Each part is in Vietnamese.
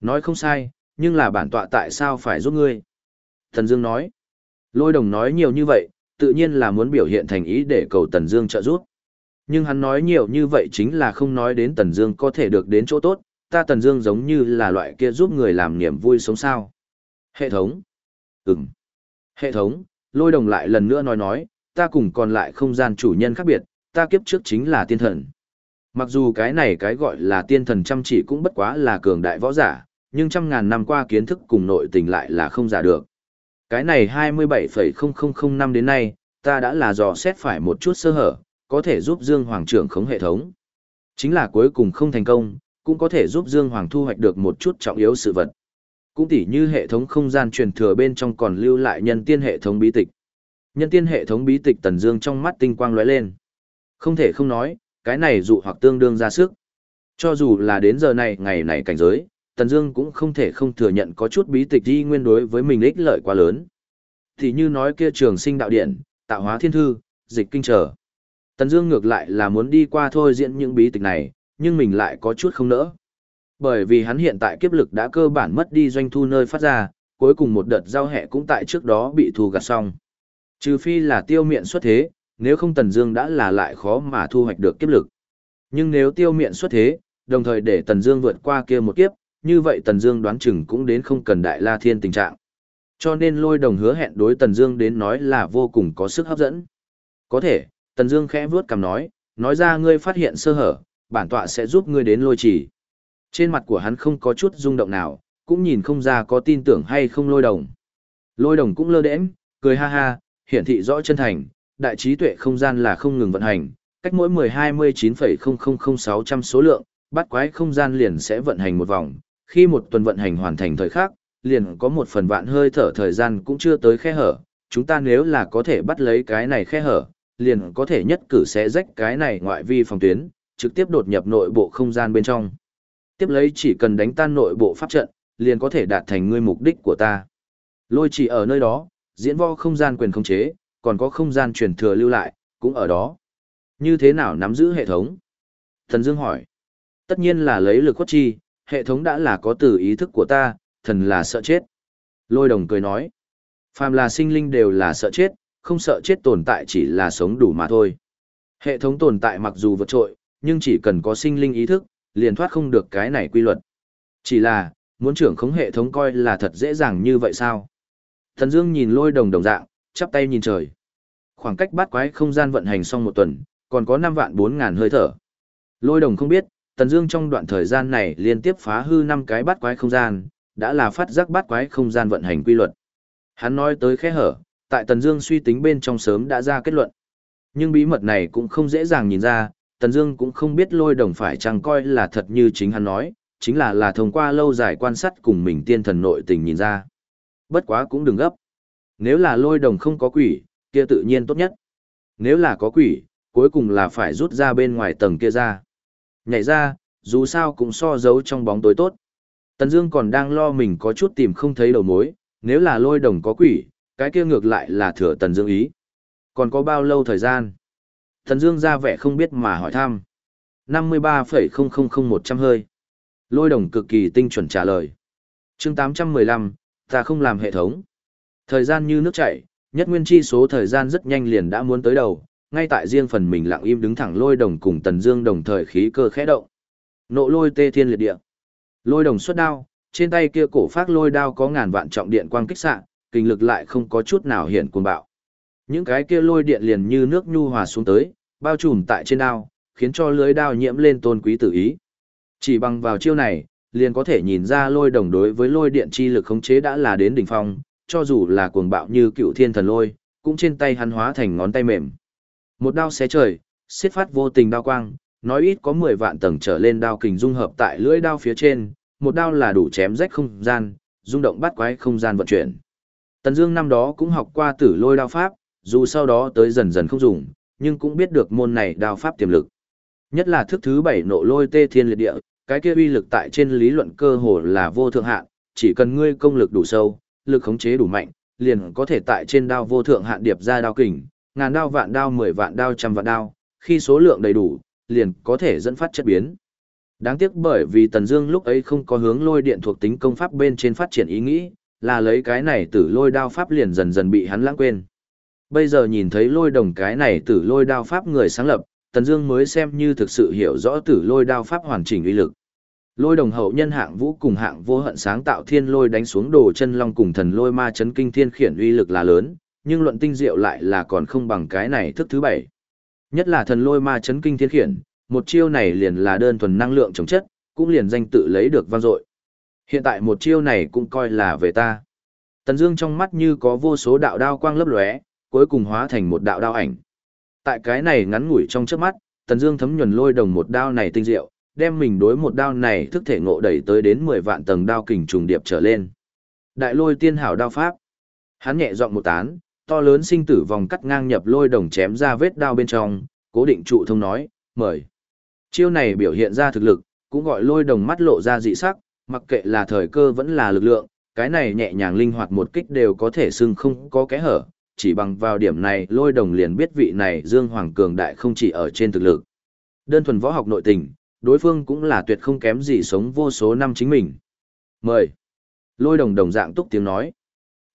Nói không sai, nhưng là bản tọa tại sao phải giúp ngươi? Thần Dương nói. Lôi đồng nói nhiều như vậy, tự nhiên là muốn biểu hiện thành ý để cầu Tần Dương trợ giúp. Nhưng hắn nói nhiều như vậy chính là không nói đến Tần Dương có thể được đến chỗ tốt, ta Tần Dương giống như là loại kia giúp người làm niềm vui sống sao. Hệ thống. Ừm. Hệ thống, lôi đồng lại lần nữa nói nói, ta cùng còn lại không gian chủ nhân khác biệt, ta kiếp trước chính là tiên thần. Mặc dù cái này cái gọi là tiên thần chăm chỉ cũng bất quá là cường đại võ giả, nhưng trăm ngàn năm qua kiến thức cùng nội tình lại là không giả được. Cái này 27,0005 năm đến nay, ta đã là dò xét phải một chút sơ hở, có thể giúp Dương Hoàng trưởng khống hệ thống. Chính là cuối cùng không thành công, cũng có thể giúp Dương Hoàng thu hoạch được một chút trọng yếu sự vật. Cũng tỉ như hệ thống không gian truyền thừa bên trong còn lưu lại nhân tiên hệ thống bí tịch. Nhân tiên hệ thống bí tịch Tần Dương trong mắt tinh quang lóe lên. Không thể không nói, cái này dụ hoặc tương đương ra sức. Cho dù là đến giờ này ngày này cảnh giới, Tần Dương cũng không thể không thừa nhận có chút bí tịch đi nguyên đối với mình ích lợi quá lớn. Thì như nói kia trường sinh đạo điện, tạo hóa thiên thư, dịch kinh trở. Tần Dương ngược lại là muốn đi qua thôi diễn những bí tịch này, nhưng mình lại có chút không nỡ. Bởi vì hắn hiện tại kiếp lực đã cơ bản mất đi doanh thu nơi phát ra, cuối cùng một đợt giao hệ cũng tại trước đó bị thu gặt xong. Trừ phi là tiêu miện xuất thế, nếu không Tần Dương đã là lại khó mà thu hoạch được kiếp lực. Nhưng nếu tiêu miện xuất thế, đồng thời để Tần Dương vượt qua kia một kiếp, như vậy Tần Dương đoán chừng cũng đến không cần đại la thiên tình trạng. Cho nên lôi đồng hứa hẹn đối Tần Dương đến nói là vô cùng có sức hấp dẫn. Có thể, Tần Dương khẽ vuốt cằm nói, nói ra ngươi phát hiện sơ hở, bản tọa sẽ giúp ngươi đến lôi chỉ. Trên mặt của hắn không có chút rung động nào, cũng nhìn không ra có tin tưởng hay không lôi đồng. Lôi đồng cũng lơ đễnh, cười ha ha, hiển thị rõ chân thành, đại trí tuệ không gian là không ngừng vận hành, cách mỗi 10-29,000600 số lượng, bắt quái không gian liền sẽ vận hành một vòng, khi một tuần vận hành hoàn thành thời khắc, liền có một phần vạn hơi thở thời gian cũng chưa tới khe hở, chúng ta nếu là có thể bắt lấy cái này khe hở, liền có thể nhất cử sẽ rách cái này ngoại vi phòng tuyến, trực tiếp đột nhập nội bộ không gian bên trong. Tiếp lấy chỉ cần đánh tan nội bộ pháp trận, liền có thể đạt thành ngươi mục đích của ta. Lôi chỉ ở nơi đó, diễn võ không gian quyền khống chế, còn có không gian truyền thừa lưu lại, cũng ở đó. Như thế nào nắm giữ hệ thống? Thần Dương hỏi. Tất nhiên là lấy lực khuất chi, hệ thống đã là có từ ý thức của ta, thần là sợ chết. Lôi đồng cười nói. Phàm là sinh linh đều là sợ chết, không sợ chết tồn tại chỉ là sống đủ mà thôi. Hệ thống tồn tại mặc dù vượt trội, nhưng chỉ cần có sinh linh ý thức, liền thoát không được cái này quy luật. Chỉ là, muốn trưởng khống hệ thống coi là thật dễ dàng như vậy sao? Thần Dương nhìn lôi đồng đồng dạng, chắp tay nhìn trời. Khoảng cách bát quái không gian vận hành xong một tuần, còn có 5 vạn 4 ngàn hơi thở. Lôi đồng không biết, Tần Dương trong đoạn thời gian này liên tiếp phá hư 5 cái bát quái không gian, đã là phát giác bát quái không gian vận hành quy luật. Hắn nói tới khe hở, tại Tần Dương suy tính bên trong sớm đã ra kết luận. Nhưng bí mật này cũng không dễ dàng nhìn ra, Tần Dương cũng không biết lôi đồng phải chăng coi là thật như chính hắn nói, chính là là thông qua lâu dài quan sát cùng mình tiên thần nội tình nhìn ra. Bất quá cũng đừng gấp. Nếu là lôi đồng không có quỷ, kia tự nhiên tốt nhất. Nếu là có quỷ, cuối cùng là phải rút ra bên ngoài tầng kia ra. Nhảy ra, dù sao cũng so giấu trong bóng tối tốt. Tần Dương còn đang lo mình có chút tìm không thấy đầu mối, nếu là lôi đồng có quỷ, cái kia ngược lại là thừa Tần Dương ý. Còn có bao lâu thời gian? Tần Dương ra vẻ không biết mà hỏi thăm. 53,000100 hơi. Lôi đồng cực kỳ tinh chuẩn trả lời. Chương 815, ta không làm hệ thống. Thời gian như nước chảy, nhất nguyên chi số thời gian rất nhanh liền đã muốn tới đầu, ngay tại riêng phần mình lặng im đứng thẳng lôi đồng cùng Tần Dương đồng thời khí cơ khẽ động. Nộ lôi tê thiên liệt địa. Lôi đồng xuất đao, trên tay kia cổ phát lôi đao có ngàn vạn trọng điện quang kích xạ, kinh lực lại không có chút nào hiện cuồng bạo. Những cái kia lôi điện liền như nước nhu hòa xuống tới, bao trùm tại trên đao, khiến cho lưới đao nhiễm lên tôn quý tử ý. Chỉ bằng vào chiêu này, liền có thể nhìn ra lôi đồng đối với lôi điện chi lực khống chế đã là đến đỉnh phong, cho dù là cuồng bạo như cựu thiên thần lôi, cũng trên tay hắn hóa thành ngón tay mềm. Một đao xé trời, xiết phát vô tình đao quang, nói ít có 10 vạn tầng trở lên đao kình dung hợp tại lưỡi đao phía trên, một đao là đủ chém rách không gian, rung động bắt quái không gian vận chuyển. Tần Dương năm đó cũng học qua tử lôi đao pháp, dù sau đó tới dần dần không dùng, nhưng cũng biết được môn này đao pháp tiềm lực. Nhất là thức thứ 7 nộ lôi tê thiên liệt địa, cái kia uy lực tại trên lý luận cơ hồ là vô thượng hạn, chỉ cần ngươi công lực đủ sâu, lực khống chế đủ mạnh, liền có thể tại trên đao vô thượng hạn điệp ra đao kình, ngàn đao vạn đao mười vạn đao trăm vạn đao, khi số lượng đầy đủ, liền có thể dẫn phát chất biến. Đáng tiếc bởi vì Tần Dương lúc ấy không có hướng lôi điện thuộc tính công pháp bên trên phát triển ý nghĩ, là lấy cái này tử lôi đao pháp liền dần dần bị hắn lãng quên. Bây giờ nhìn thấy lôi đồng cái này tử lôi đao pháp người sáng lập, Tần Dương mới xem như thực sự hiểu rõ tử lôi đao pháp hoàn chỉnh uy lực. Lôi đồng hậu nhân hạng vũ cùng hạng vô hận sáng tạo thiên lôi đánh xuống đồ chân long cùng thần lôi ma chấn kinh thiên khiển uy lực là lớn, nhưng luận tinh diệu lại là còn không bằng cái này thức thứ bảy. Nhất là thần lôi ma chấn kinh thiên khiển, một chiêu này liền là đơn thuần năng lượng chống chất, cũng liền danh tự lấy được vang dội. Hiện tại một chiêu này cũng coi là về ta. Tần Dương trong mắt như có vô số đạo đao quang lấp lóe, cuối cùng hóa thành một đạo đao ảnh. Tại cái này ngắn ngủi trong chớp mắt, Tần Dương thấm nhuần lôi đồng một đao này tinh diệu, đem mình đối một đao này thức thể ngộ đẩy tới đến 10 vạn tầng đao kình trùng điệp trở lên. Đại lôi tiên hảo đao pháp. Hắn nhẹ giọng một tán, to lớn sinh tử vòng cắt ngang nhập lôi đồng chém ra vết đao bên trong, cố định trụ thông nói, mời. Chiêu này biểu hiện ra thực lực, cũng gọi lôi đồng mắt lộ ra dị sắc, mặc kệ là thời cơ vẫn là lực lượng, cái này nhẹ nhàng linh hoạt một kích đều có thể xưng không có kẽ hở, chỉ bằng vào điểm này lôi đồng liền biết vị này Dương Hoàng Cường Đại không chỉ ở trên thực lực. Đơn thuần võ học nội tình, đối phương cũng là tuyệt không kém gì sống vô số năm chính mình. Mời. Lôi đồng đồng dạng túc tiếng nói.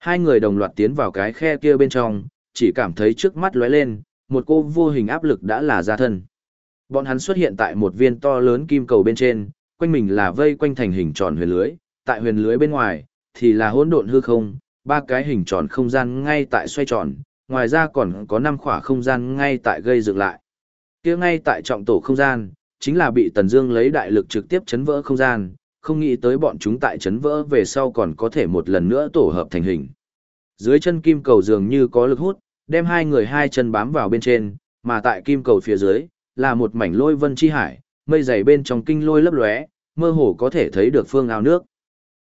Hai người đồng loạt tiến vào cái khe kia bên trong, chỉ cảm thấy trước mắt lóe lên, một cô vô hình áp lực đã là ra thân. Bọn hắn xuất hiện tại một viên to lớn kim cầu bên trên, quanh mình là vây quanh thành hình tròn huyền lưới, tại huyền lưới bên ngoài thì là hỗn độn hư không, ba cái hình tròn không gian ngay tại xoay tròn, ngoài ra còn có năm khỏa không gian ngay tại gây dựng lại. Kia ngay tại trọng tổ không gian, chính là bị Tần Dương lấy đại lực trực tiếp chấn vỡ không gian, không nghĩ tới bọn chúng tại chấn vỡ về sau còn có thể một lần nữa tổ hợp thành hình. Dưới chân kim cầu dường như có lực hút, đem hai người hai chân bám vào bên trên, mà tại kim cầu phía dưới là một mảnh lôi vân chi hải, mây dày bên trong kinh lôi lấp lóe, mơ hồ có thể thấy được phương ao nước.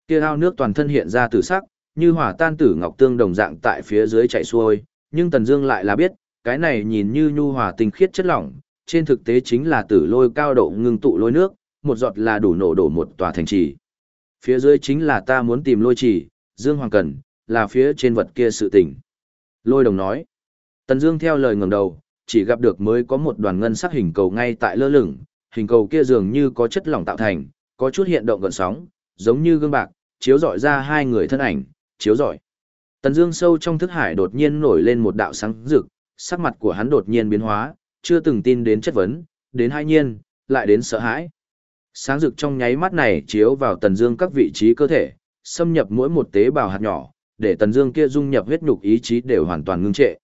Kia ao nước toàn thân hiện ra tử sắc, như hỏa tan tử ngọc tương đồng dạng tại phía dưới chảy xuôi, nhưng Tần Dương lại là biết, cái này nhìn như nhu hòa tinh khiết chất lỏng, trên thực tế chính là tử lôi cao độ ngưng tụ lôi nước, một giọt là đủ nổ đổ một tòa thành trì. Phía dưới chính là ta muốn tìm lôi trì, Dương Hoàng cần, là phía trên vật kia sự tình. Lôi đồng nói. Tần Dương theo lời ngẩng đầu, chỉ gặp được mới có một đoàn ngân sắc hình cầu ngay tại lơ lửng, hình cầu kia dường như có chất lỏng tạo thành, có chút hiện động gợn sóng, giống như gương bạc, chiếu rọi ra hai người thân ảnh, chiếu rọi. Tần Dương sâu trong thức hải đột nhiên nổi lên một đạo sáng rực, sắc mặt của hắn đột nhiên biến hóa, chưa từng tin đến chất vấn, đến hai nhiên, lại đến sợ hãi. Sáng rực trong nháy mắt này chiếu vào Tần Dương các vị trí cơ thể, xâm nhập mỗi một tế bào hạt nhỏ, để Tần Dương kia dung nhập huyết nhục ý chí đều hoàn toàn ngưng trệ.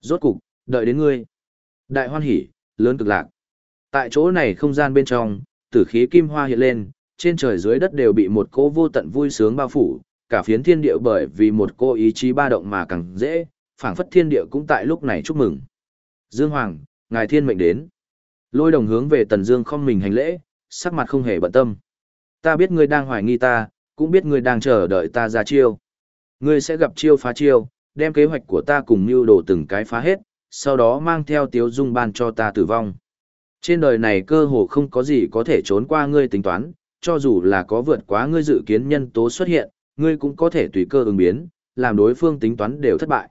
Rốt cục, đợi đến ngươi. Đại hoan hỉ, lớn cực lạc. Tại chỗ này không gian bên trong, tử khí kim hoa hiện lên, trên trời dưới đất đều bị một cỗ vô tận vui sướng bao phủ, cả phiến thiên địa bởi vì một cô ý chí ba động mà càng dễ, phảng phất thiên địa cũng tại lúc này chúc mừng. Dương Hoàng, ngài thiên mệnh đến. Lôi đồng hướng về Tần Dương không mình hành lễ, sắc mặt không hề bận tâm. Ta biết ngươi đang hoài nghi ta, cũng biết ngươi đang chờ đợi ta ra chiêu. Ngươi sẽ gặp chiêu phá chiêu, đem kế hoạch của ta cùng mưu đồ từng cái phá hết, sau đó mang theo tiếu dung ban cho ta tử vong. Trên đời này cơ hồ không có gì có thể trốn qua ngươi tính toán, cho dù là có vượt quá ngươi dự kiến nhân tố xuất hiện, ngươi cũng có thể tùy cơ ứng biến, làm đối phương tính toán đều thất bại.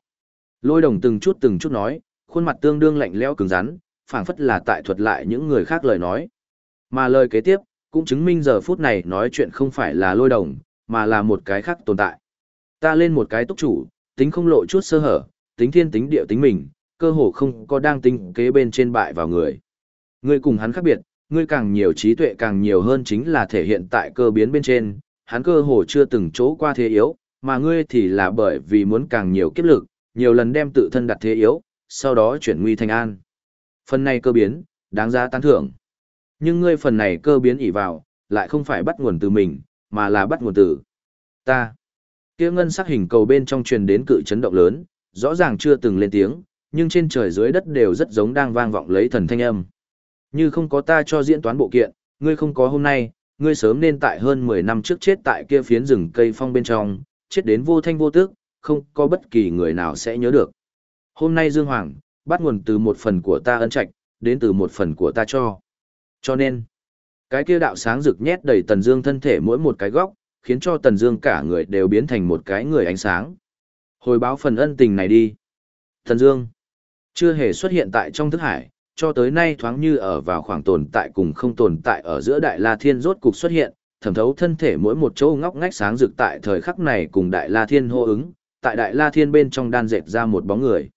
Lôi đồng từng chút từng chút nói, khuôn mặt tương đương lạnh lẽo cứng rắn, phảng phất là tại thuật lại những người khác lời nói. Mà lời kế tiếp, cũng chứng minh giờ phút này nói chuyện không phải là lôi đồng, mà là một cái khác tồn tại. Ta lên một cái túc chủ, tính không lộ chút sơ hở, tính thiên tính địa tính mình, cơ hồ không có đang tính kế bên trên bại vào người. Ngươi cùng hắn khác biệt, ngươi càng nhiều trí tuệ càng nhiều hơn chính là thể hiện tại cơ biến bên trên, hắn cơ hồ chưa từng chỗ qua thế yếu, mà ngươi thì là bởi vì muốn càng nhiều kiếp lực, nhiều lần đem tự thân đặt thế yếu, sau đó chuyển nguy thành an. Phần này cơ biến, đáng giá tán thưởng. Nhưng ngươi phần này cơ biến ỉ vào, lại không phải bắt nguồn từ mình, mà là bắt nguồn từ ta. Kia ngân sắc hình cầu bên trong truyền đến cự chấn động lớn, rõ ràng chưa từng lên tiếng, nhưng trên trời dưới đất đều rất giống đang vang vọng lấy thần thanh âm. Như không có ta cho diễn toán bộ kiện, ngươi không có hôm nay, ngươi sớm nên tại hơn 10 năm trước chết tại kia phiến rừng cây phong bên trong, chết đến vô thanh vô tức, không có bất kỳ người nào sẽ nhớ được. Hôm nay Dương Hoàng, bắt nguồn từ một phần của ta ân trạch, đến từ một phần của ta cho. Cho nên, cái kia đạo sáng rực nhét đầy Tần Dương thân thể mỗi một cái góc, khiến cho Tần Dương cả người đều biến thành một cái người ánh sáng. Hồi báo phần ân tình này đi. Tần Dương chưa hề xuất hiện tại trong thức hải, cho tới nay thoáng như ở vào khoảng tồn tại cùng không tồn tại ở giữa Đại La Thiên rốt cục xuất hiện, thẩm thấu thân thể mỗi một chỗ ngóc ngách sáng rực tại thời khắc này cùng Đại La Thiên hô ứng, tại Đại La Thiên bên trong đan dệt ra một bóng người.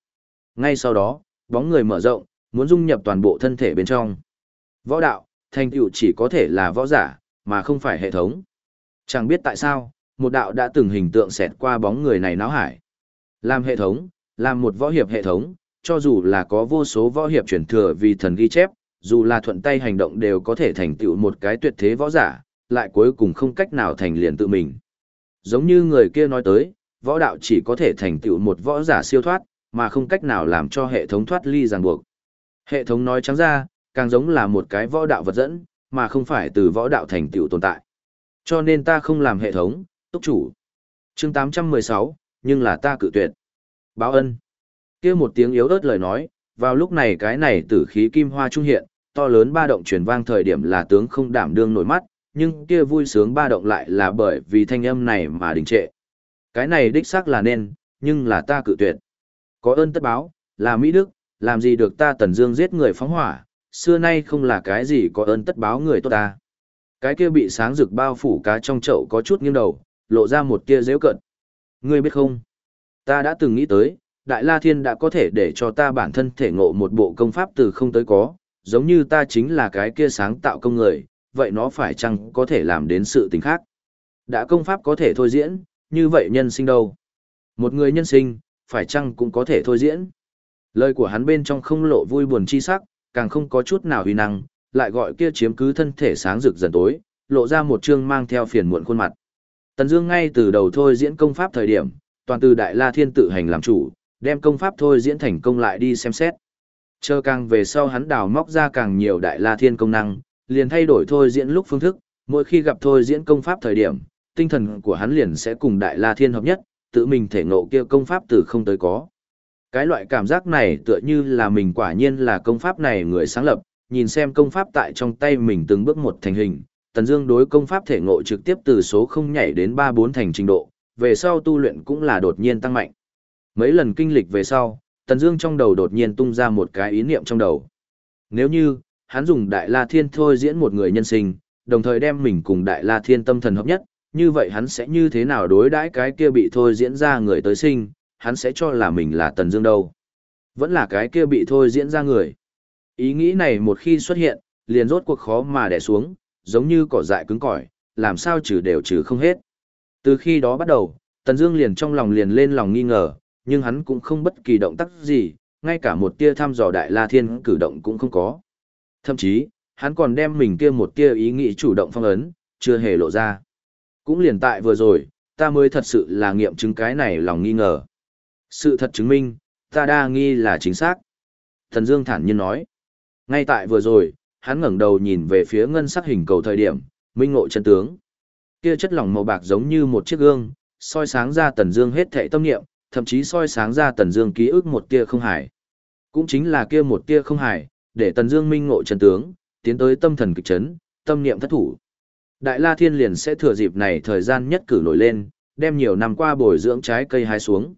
Ngay sau đó, bóng người mở rộng, muốn dung nhập toàn bộ thân thể bên trong. Võ đạo, thành tựu chỉ có thể là võ giả, mà không phải hệ thống. Chẳng biết tại sao, một đạo đã từng hình tượng xẹt qua bóng người này náo hải. Làm hệ thống, làm một võ hiệp hệ thống, cho dù là có vô số võ hiệp truyền thừa vì thần ghi chép, dù là thuận tay hành động đều có thể thành tựu một cái tuyệt thế võ giả, lại cuối cùng không cách nào thành liền tự mình. Giống như người kia nói tới, võ đạo chỉ có thể thành tựu một võ giả siêu thoát, mà không cách nào làm cho hệ thống thoát ly ràng buộc. Hệ thống nói trắng ra, càng giống là một cái võ đạo vật dẫn, mà không phải từ võ đạo thành tựu tồn tại. Cho nên ta không làm hệ thống, túc chủ. chương 816, nhưng là ta cự tuyệt. Báo ân. kia một tiếng yếu ớt lời nói, vào lúc này cái này tử khí kim hoa trung hiện, to lớn ba động truyền vang thời điểm là tướng không đảm đương nổi mắt, nhưng kia vui sướng ba động lại là bởi vì thanh âm này mà đình trệ. Cái này đích xác là nên, nhưng là ta cự tuyệt. Có ơn tất báo, là Mỹ Đức, làm gì được ta Tần Dương giết người phóng hỏa, xưa nay không là cái gì có ơn tất báo người tốt ta. Cái kia bị sáng rực bao phủ cá trong chậu có chút nghiêng đầu, lộ ra một tia dễu cận. Ngươi biết không? Ta đã từng nghĩ tới, Đại La Thiên đã có thể để cho ta bản thân thể ngộ một bộ công pháp từ không tới có, giống như ta chính là cái kia sáng tạo công người, vậy nó phải chăng có thể làm đến sự tình khác? Đã công pháp có thể thôi diễn, như vậy nhân sinh đâu? Một người nhân sinh, phải chăng cũng có thể thôi diễn? Lời của hắn bên trong không lộ vui buồn chi sắc, càng không có chút nào huy năng, lại gọi kia chiếm cứ thân thể sáng rực dần tối, lộ ra một chương mang theo phiền muộn khuôn mặt. Tần Dương ngay từ đầu thôi diễn công pháp thời điểm, toàn từ Đại La Thiên tự hành làm chủ, đem công pháp thôi diễn thành công lại đi xem xét. Chờ càng về sau hắn đào móc ra càng nhiều Đại La Thiên công năng, liền thay đổi thôi diễn lúc phương thức, mỗi khi gặp thôi diễn công pháp thời điểm, tinh thần của hắn liền sẽ cùng Đại La Thiên hợp nhất, tự mình thể ngộ kia công pháp từ không tới có. Cái loại cảm giác này tựa như là mình quả nhiên là công pháp này người sáng lập, nhìn xem công pháp tại trong tay mình từng bước một thành hình, Tần Dương đối công pháp thể ngộ trực tiếp từ số không nhảy đến ba bốn thành trình độ, về sau tu luyện cũng là đột nhiên tăng mạnh. Mấy lần kinh lịch về sau, Tần Dương trong đầu đột nhiên tung ra một cái ý niệm trong đầu. Nếu như hắn dùng Đại La Thiên thôi diễn một người nhân sinh, đồng thời đem mình cùng Đại La Thiên tâm thần hợp nhất, như vậy hắn sẽ như thế nào đối đãi cái kia bị thôi diễn ra người tới sinh, hắn sẽ cho là mình là Tần Dương đâu. Vẫn là cái kia bị thôi diễn ra người. Ý nghĩ này một khi xuất hiện, liền rốt cuộc khó mà đè xuống, giống như cỏ dại cứng cỏi, làm sao trừ đều trừ không hết. Từ khi đó bắt đầu, Tần Dương liền trong lòng liền lên lòng nghi ngờ, nhưng hắn cũng không bất kỳ động tác gì, ngay cả một tia thăm dò Đại La Thiên cử động cũng không có. Thậm chí, hắn còn đem mình kia một tia ý nghĩ chủ động phong ấn, chưa hề lộ ra. Cũng liền tại vừa rồi, ta mới thật sự là nghiệm chứng cái này lòng nghi ngờ. Sự thật chứng minh, ta đa nghi là chính xác. Thần Dương thản nhiên nói. Ngay tại vừa rồi, hắn ngẩng đầu nhìn về phía ngân sắc hình cầu thời điểm, minh ngộ chân tướng. Kia chất lỏng màu bạc giống như một chiếc gương, soi sáng ra Tần Dương hết thảy tâm niệm, thậm chí soi sáng ra Tần Dương ký ức một tia không hải. Cũng chính là kia một tia không hải, để Tần Dương minh ngộ chân tướng, tiến tới tâm thần kịch chấn, tâm niệm thất thủ. Đại La Thiên liền sẽ thừa dịp này thời gian nhất cử nổi lên, đem nhiều năm qua bồi dưỡng trái cây hái xuống.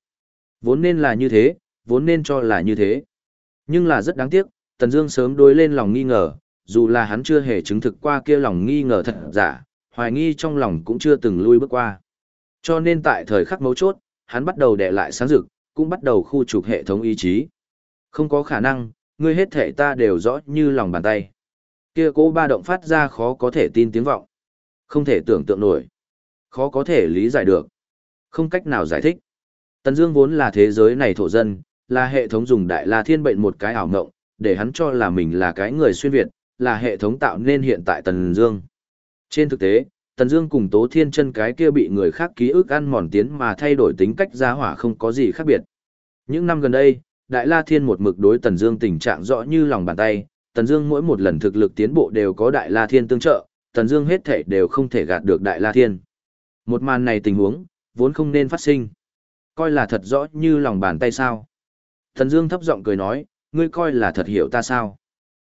Vốn nên là như thế, vốn nên cho là như thế. Nhưng là rất đáng tiếc, Tần Dương sớm đối lên lòng nghi ngờ, dù là hắn chưa hề chứng thực qua kia lòng nghi ngờ thật giả, hoài nghi trong lòng cũng chưa từng lui bước qua. Cho nên tại thời khắc mấu chốt, hắn bắt đầu đè lại sáng rực, cũng bắt đầu khu trục hệ thống ý chí. Không có khả năng, ngươi hết thể ta đều rõ như lòng bàn tay. Kia cố ba động phát ra khó có thể tin tiếng vọng. Không thể tưởng tượng nổi. Khó có thể lý giải được. Không cách nào giải thích. Tần Dương vốn là thế giới này thổ dân, là hệ thống dùng đại la thiên bệnh một cái ảo ngộng, để hắn cho là mình là cái người xuyên Việt, là hệ thống tạo nên hiện tại Tần Dương. Trên thực tế, Tần Dương cùng Tố Thiên Chân cái kia bị người khác ký ức ăn mòn tiến mà thay đổi tính cách giá hỏa không có gì khác biệt. Những năm gần đây, Đại La Thiên một mực đối Tần Dương tình trạng rõ như lòng bàn tay, Tần Dương mỗi một lần thực lực tiến bộ đều có Đại La Thiên tương trợ, Tần Dương hết thảy đều không thể gạt được Đại La Thiên. Một màn này tình huống, vốn không nên phát sinh. Coi là thật rõ như lòng bàn tay sao? Thần Dương thấp giọng cười nói, ngươi coi là thật hiểu ta sao?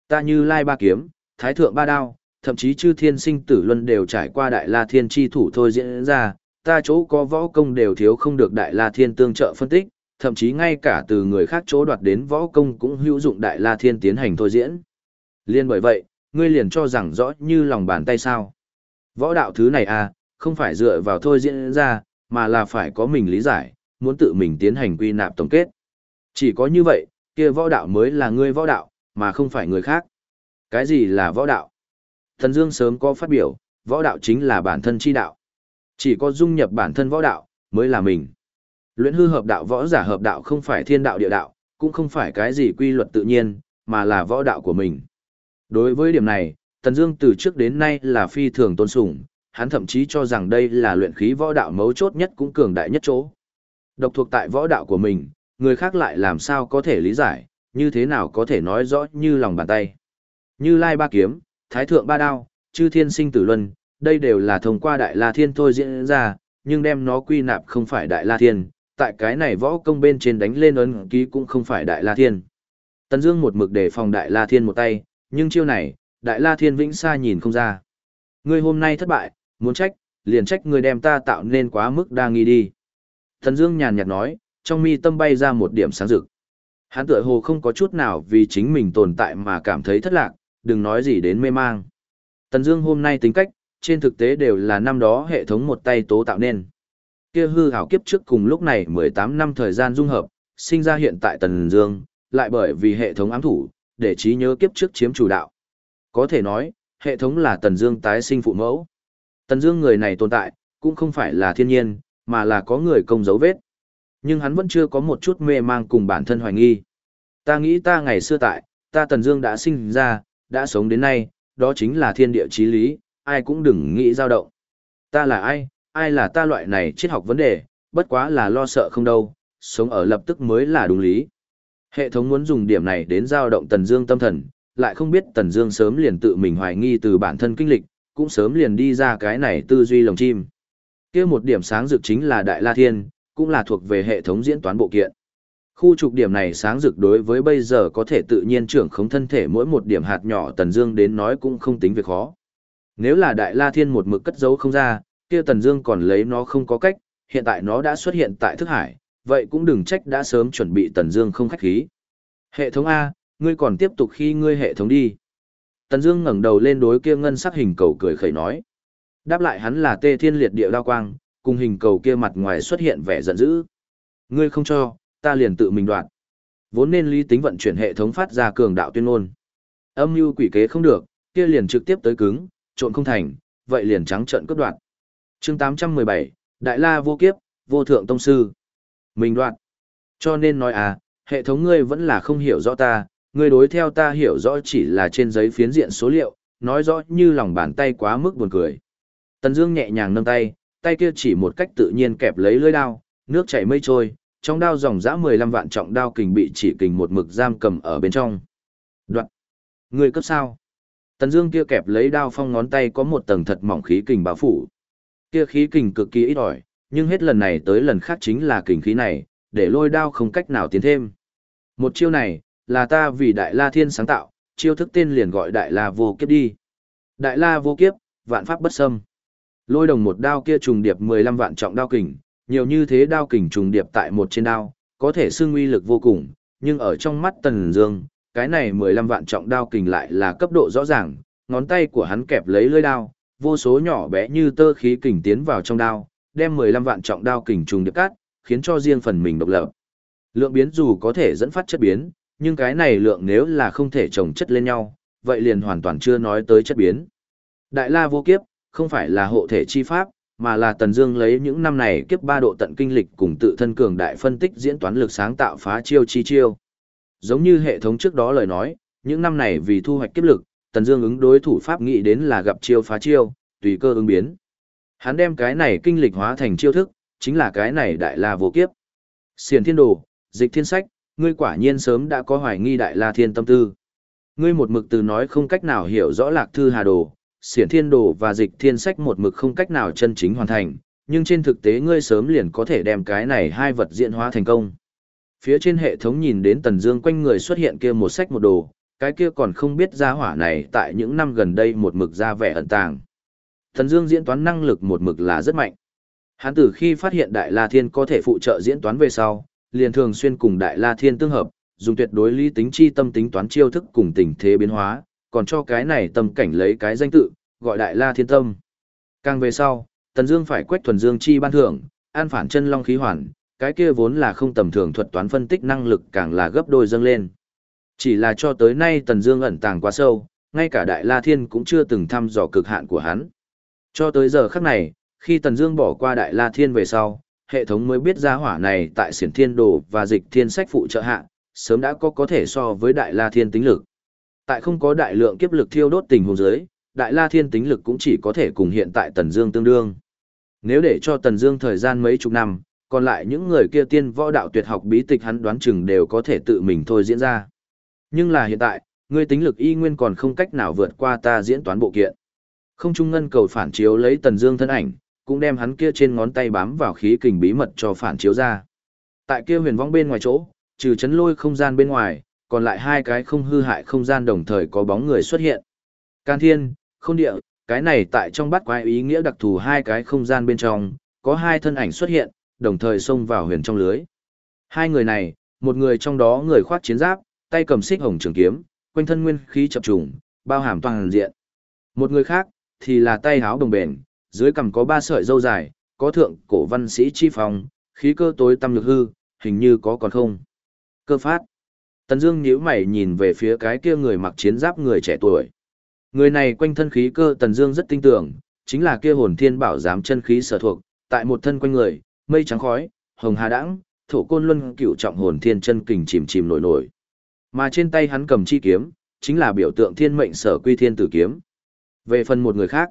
Ta như Lai Ba kiếm, Thái thượng ba đao, thậm chí chư thiên sinh tử luân đều trải qua Đại La Thiên chi thủ thôi diễn ra, ta chỗ có võ công đều thiếu không được Đại La Thiên tương trợ phân tích, thậm chí ngay cả từ người khác chỗ đoạt đến võ công cũng hữu dụng Đại La Thiên tiến hành thôi diễn. Liên bởi vậy, ngươi liền cho rằng rõ như lòng bàn tay sao. Võ đạo thứ này à, không phải dựa vào thôi diễn ra, mà là phải có mình lý giải, muốn tự mình tiến hành quy nạp tổng kết. Chỉ có như vậy, kia võ đạo mới là ngươi võ đạo, mà không phải người khác. Cái gì là võ đạo? Thần Dương sớm có phát biểu, võ đạo chính là bản thân chi đạo. Chỉ có dung nhập bản thân võ đạo, mới là mình. Luyện hư hợp đạo võ giả hợp đạo không phải thiên đạo địa đạo, cũng không phải cái gì quy luật tự nhiên, mà là võ đạo của mình. Đối với điểm này, Tần Dương từ trước đến nay là phi thường tôn sùng, hắn thậm chí cho rằng đây là luyện khí võ đạo mấu chốt nhất cũng cường đại nhất chỗ. Độc thuộc tại võ đạo của mình, người khác lại làm sao có thể lý giải, như thế nào có thể nói rõ như lòng bàn tay. Như Lai Ba Kiếm, Thái Thượng Ba Đao, Chư Thiên Sinh Tử Luân, đây đều là thông qua Đại La Thiên thôi diễn ra, nhưng đem nó quy nạp không phải Đại La Thiên, tại cái này võ công bên trên đánh lên ấn ký cũng không phải Đại La Thiên. Tần Dương một mực để phòng Đại La Thiên một tay, nhưng chiêu này, Đại La Thiên vĩnh xa nhìn không ra. Ngươi hôm nay thất bại, muốn trách, liền trách ngươi đem ta tạo nên quá mức đa nghi đi. Tần Dương nhàn nhạt nói, trong mi tâm bay ra một điểm sáng rực. Hắn tựa hồ không có chút nào vì chính mình tồn tại mà cảm thấy thất lạc, đừng nói gì đến mê mang. Tần Dương hôm nay tính cách, trên thực tế đều là năm đó hệ thống một tay tố tạo nên. Kia hư ảo kiếp trước cùng lúc này 18 năm thời gian dung hợp, sinh ra hiện tại Tần Dương, lại bởi vì hệ thống ám thủ, để trí nhớ kiếp trước chiếm chủ đạo. Có thể nói, hệ thống là Tần Dương tái sinh phụ mẫu. Tần Dương người này tồn tại, cũng không phải là thiên nhiên, mà là có người công dấu vết. Nhưng hắn vẫn chưa có một chút mê mang cùng bản thân hoài nghi. Ta nghĩ ta ngày xưa tại, ta Tần Dương đã sinh ra, đã sống đến nay, đó chính là thiên địa chí lý, ai cũng đừng nghĩ dao động. Ta là ai, ai là ta loại này triết học vấn đề, bất quá là lo sợ không đâu, sống ở lập tức mới là đúng lý. Hệ thống muốn dùng điểm này đến dao động Tần Dương tâm thần, lại không biết Tần Dương sớm liền tự mình hoài nghi từ bản thân kinh lịch, cũng sớm liền đi ra cái này tư duy lồng chim. Kia một điểm sáng rực chính là Đại La Thiên, cũng là thuộc về hệ thống diễn toán bộ kiện. Khu trục điểm này sáng rực đối với bây giờ có thể tự nhiên trưởng khống thân thể mỗi một điểm hạt nhỏ Tần Dương đến nói cũng không tính việc khó. Nếu là Đại La Thiên một mực cất giấu không ra, kia Tần Dương còn lấy nó không có cách, hiện tại nó đã xuất hiện tại thức hải, vậy cũng đừng trách đã sớm chuẩn bị Tần Dương không khách khí. Hệ thống A, ngươi còn tiếp tục khi ngươi hệ thống đi. Tần Dương ngẩng đầu lên đối kia ngân sắc hình cầu cười khẩy nói. Đáp lại hắn là Tê Thiên Liệt Địa Đao Quang, cùng hình cầu kia mặt ngoài xuất hiện vẻ giận dữ. Ngươi không cho, ta liền tự mình đoạt. Vốn nên lý tính vận chuyển hệ thống phát ra cường đạo tuyên ngôn. Âm mưu quỷ kế không được, kia liền trực tiếp tới cứng, trộn không thành, vậy liền trắng trợn cướp đoạt. Chương 817, Đại La vô kiếp, vô thượng tông sư. Mình đoạt. Cho nên nói à, hệ thống ngươi vẫn là không hiểu rõ ta, ngươi đối theo ta hiểu rõ chỉ là trên giấy phiến diện số liệu, nói rõ như lòng bàn tay quá mức buồn cười. Tần Dương nhẹ nhàng nâng tay, tay kia chỉ một cách tự nhiên kẹp lấy lưỡi đao, nước chảy mây trôi, trong đao dòng dã 15 vạn trọng đao kình bị chỉ kình một mực giam cầm ở bên trong. Đoạn. Người cấp sao? Tần Dương kia kẹp lấy đao phong ngón tay có một tầng thật mỏng khí kình bao phủ. Kia khí kình cực kỳ ít ỏi, nhưng hết lần này tới lần khác chính là kình khí này, để lôi đao không cách nào tiến thêm. Một chiêu này, là ta vì Đại La Thiên sáng tạo, chiêu thức tên liền gọi Đại La Vô Kiếp đi. Đại La Vô Kiếp, vạn pháp bất xâm. Lôi đồng một đao kia trùng điệp 15 vạn trọng đao kình, nhiều như thế đao kình trùng điệp tại một trên đao, có thể xưng uy lực vô cùng, nhưng ở trong mắt Tần Dương, cái này 15 vạn trọng đao kình lại là cấp độ rõ ràng, ngón tay của hắn kẹp lấy lưỡi đao, vô số nhỏ bé như tơ khí kình tiến vào trong đao, đem 15 vạn trọng đao kình trùng điệp cắt, khiến cho riêng phần mình độc lập. Lượng biến dù có thể dẫn phát chất biến, nhưng cái này lượng nếu là không thể chồng chất lên nhau, vậy liền hoàn toàn chưa nói tới chất biến. Đại La vô kiếp, không phải là hộ thể chi pháp, mà là Tần Dương lấy những năm này kiếp ba độ tận kinh lịch cùng tự thân cường đại phân tích diễn toán lực sáng tạo phá chiêu chi chiêu. Giống như hệ thống trước đó lời nói, những năm này vì thu hoạch kiếp lực, Tần Dương ứng đối thủ pháp nghĩ đến là gặp chiêu phá chiêu, tùy cơ ứng biến. Hắn đem cái này kinh lịch hóa thành chiêu thức, chính là cái này đại la vô kiếp. Xiển Thiên Đồ, Dịch Thiên Sách, ngươi quả nhiên sớm đã có hoài nghi đại la thiên tâm tư. Ngươi một mực từ nói không cách nào hiểu rõ Lạc Thư Hà Đồ, Xiển Thiên Đồ và Dịch Thiên Sách một mực không cách nào chân chính hoàn thành, nhưng trên thực tế ngươi sớm liền có thể đem cái này hai vật diễn hóa thành công. Phía trên hệ thống nhìn đến Tần Dương quanh người xuất hiện kia một sách một đồ, cái kia còn không biết gia hỏa này tại những năm gần đây một mực ra vẻ ẩn tàng. Tần Dương diễn toán năng lực một mực là rất mạnh. Hắn từ khi phát hiện Đại La Thiên có thể phụ trợ diễn toán về sau, liền thường xuyên cùng Đại La Thiên tương hợp, dùng tuyệt đối lý tính chi tâm tính toán chiêu thức cùng tình thế biến hóa, còn cho cái này tâm cảnh lấy cái danh tự, gọi Đại La Thiên Tâm. Càng về sau, Tần Dương phải quét thuần dương chi ban thưởng, an phản chân long khí hoàn, cái kia vốn là không tầm thường thuật toán phân tích năng lực càng là gấp đôi dâng lên. Chỉ là cho tới nay Tần Dương ẩn tàng quá sâu, ngay cả Đại La Thiên cũng chưa từng thăm dò cực hạn của hắn. Cho tới giờ khắc này, khi Tần Dương bỏ qua Đại La Thiên về sau, hệ thống mới biết ra hỏa này tại Xiển Thiên Đồ và Dịch Thiên Sách phụ trợ hạ, sớm đã có có thể so với Đại La Thiên tính lực. Tại không có đại lượng kiếp lực thiêu đốt tình huống dưới, Đại La Thiên tính lực cũng chỉ có thể cùng hiện tại Tần Dương tương đương. Nếu để cho Tần Dương thời gian mấy chục năm, còn lại những người kia tiên võ đạo tuyệt học bí tịch hắn đoán chừng đều có thể tự mình thôi diễn ra. Nhưng là hiện tại, ngươi tính lực y nguyên còn không cách nào vượt qua ta diễn toán bộ kiện. Không trung ngân cầu phản chiếu lấy Tần Dương thân ảnh, cũng đem hắn kia trên ngón tay bám vào khí kình bí mật cho phản chiếu ra. Tại kia huyền vong bên ngoài chỗ, trừ chấn lôi không gian bên ngoài, còn lại hai cái không hư hại không gian đồng thời có bóng người xuất hiện. Can Thiên, không Địa, cái này tại trong bát quái ý nghĩa đặc thù hai cái không gian bên trong, có hai thân ảnh xuất hiện, đồng thời xông vào huyền trong lưới. Hai người này, một người trong đó người khoác chiến giáp, tay cầm xích hồng trường kiếm, quanh thân nguyên khí chập trùng, bao hàm toàn diện. Một người khác, thì là tay háo đồng bền, dưới cằm có ba sợi dâu dài, có thượng cổ văn sĩ chi phòng khí cơ tối tâm lực hư, hình như có còn không. Cơ phát. Tần Dương nhíu mày nhìn về phía cái kia người mặc chiến giáp người trẻ tuổi. Người này quanh thân khí cơ Tần Dương rất tin tưởng, chính là kia hồn thiên bảo giám chân khí sở thuộc, tại một thân quanh người, mây trắng khói, hồng hà đãng, thổ côn luân cựu trọng hồn thiên chân kình chìm chìm nổi nổi. Mà trên tay hắn cầm chi kiếm, chính là biểu tượng thiên mệnh sở quy thiên tử kiếm. Về phần một người khác,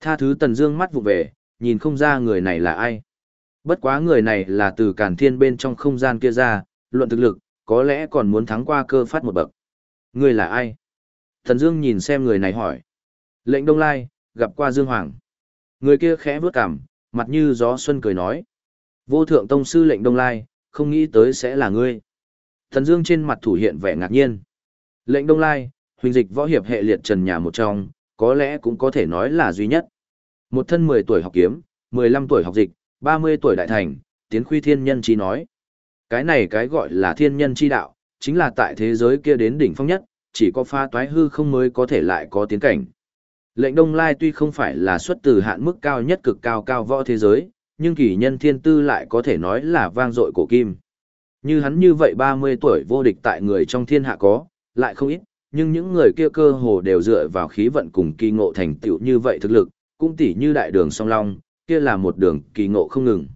tha thứ Tần Dương mắt vụ về, nhìn không ra người này là ai. Bất quá người này là từ Càn Thiên bên trong không gian kia ra, luận thực lực, có lẽ còn muốn thắng qua cơ phát một bậc. Người là ai? thần Dương nhìn xem người này hỏi. Lệnh Đông Lai, gặp qua Dương Hoàng. Người kia khẽ bước cằm, mặt như gió xuân cười nói. Vô thượng tông sư lệnh Đông Lai, không nghĩ tới sẽ là ngươi. Thần Dương trên mặt thủ hiện vẻ ngạc nhiên. Lệnh Đông Lai, huynh dịch võ hiệp hệ liệt trần nhà một trong, có lẽ cũng có thể nói là duy nhất. Một thân 10 tuổi học kiếm, 15 tuổi học dịch, 30 tuổi đại thành, tiến khuy thiên nhân chi nói. Cái này cái gọi là thiên nhân chi đạo, chính là tại thế giới kia đến đỉnh phong nhất, chỉ có pha toái hư không mới có thể lại có tiến cảnh. Lệnh Đông Lai tuy không phải là xuất từ hạn mức cao nhất cực cao cao võ thế giới, nhưng kỳ nhân thiên tư lại có thể nói là vang dội cổ kim. Như hắn như vậy 30 tuổi vô địch tại người trong thiên hạ có, lại không ít, nhưng những người kia cơ hồ đều dựa vào khí vận cùng kỳ ngộ thành tựu như vậy thực lực, cũng tỉ như đại đường song long, kia là một đường kỳ ngộ không ngừng.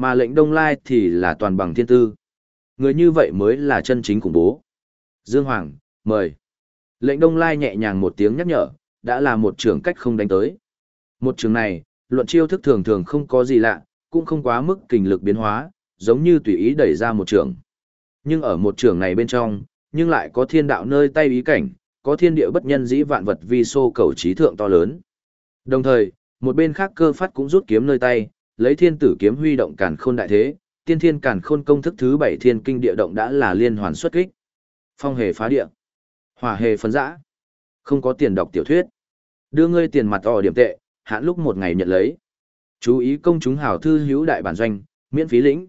Mà lệnh đông lai thì là toàn bằng thiên tư. Người như vậy mới là chân chính khủng bố. Dương Hoàng, mời. Lệnh đông lai nhẹ nhàng một tiếng nhắc nhở, đã là một trường cách không đánh tới. Một trường này, luận chiêu thức thường thường không có gì lạ, cũng không quá mức kình lực biến hóa, giống như tùy ý đẩy ra một trường. Nhưng ở một trường này bên trong, nhưng lại có thiên đạo nơi tay ý cảnh, có thiên địa bất nhân dĩ vạn vật vi xô cầu trí thượng to lớn. Đồng thời, một bên khác cơ phát cũng rút kiếm nơi tay, lấy thiên tử kiếm huy động càn khôn đại thế, tiên thiên càn khôn công thức thứ bảy thiên kinh địa động đã là liên hoàn xuất kích. Phong hề phá địa, hỏa hề phấn dã. Không có tiền đọc tiểu thuyết. Đưa ngươi tiền mặt ỏ điểm tệ, hạn lúc một ngày nhận lấy. Chú ý công chúng hảo thư hữu đại bản doanh, miễn phí lĩnh.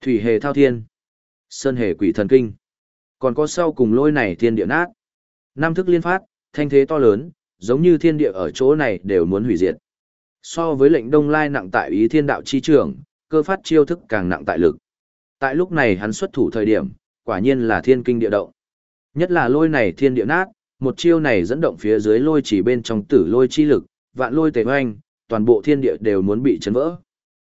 Thủy hề thao thiên. Sơn hề quỷ thần kinh. Còn có sau cùng lôi này thiên địa nát. Năm thức liên phát, thanh thế to lớn, giống như thiên địa ở chỗ này đều muốn hủy diệt. So với lệnh đông lai nặng tại ý thiên đạo chi trưởng, cơ phát chiêu thức càng nặng tại lực. Tại lúc này hắn xuất thủ thời điểm, quả nhiên là thiên kinh địa động. Nhất là lôi này thiên địa nát, một chiêu này dẫn động phía dưới lôi chỉ bên trong tử lôi chi lực, vạn lôi tề hoanh, toàn bộ thiên địa đều muốn bị chấn vỡ.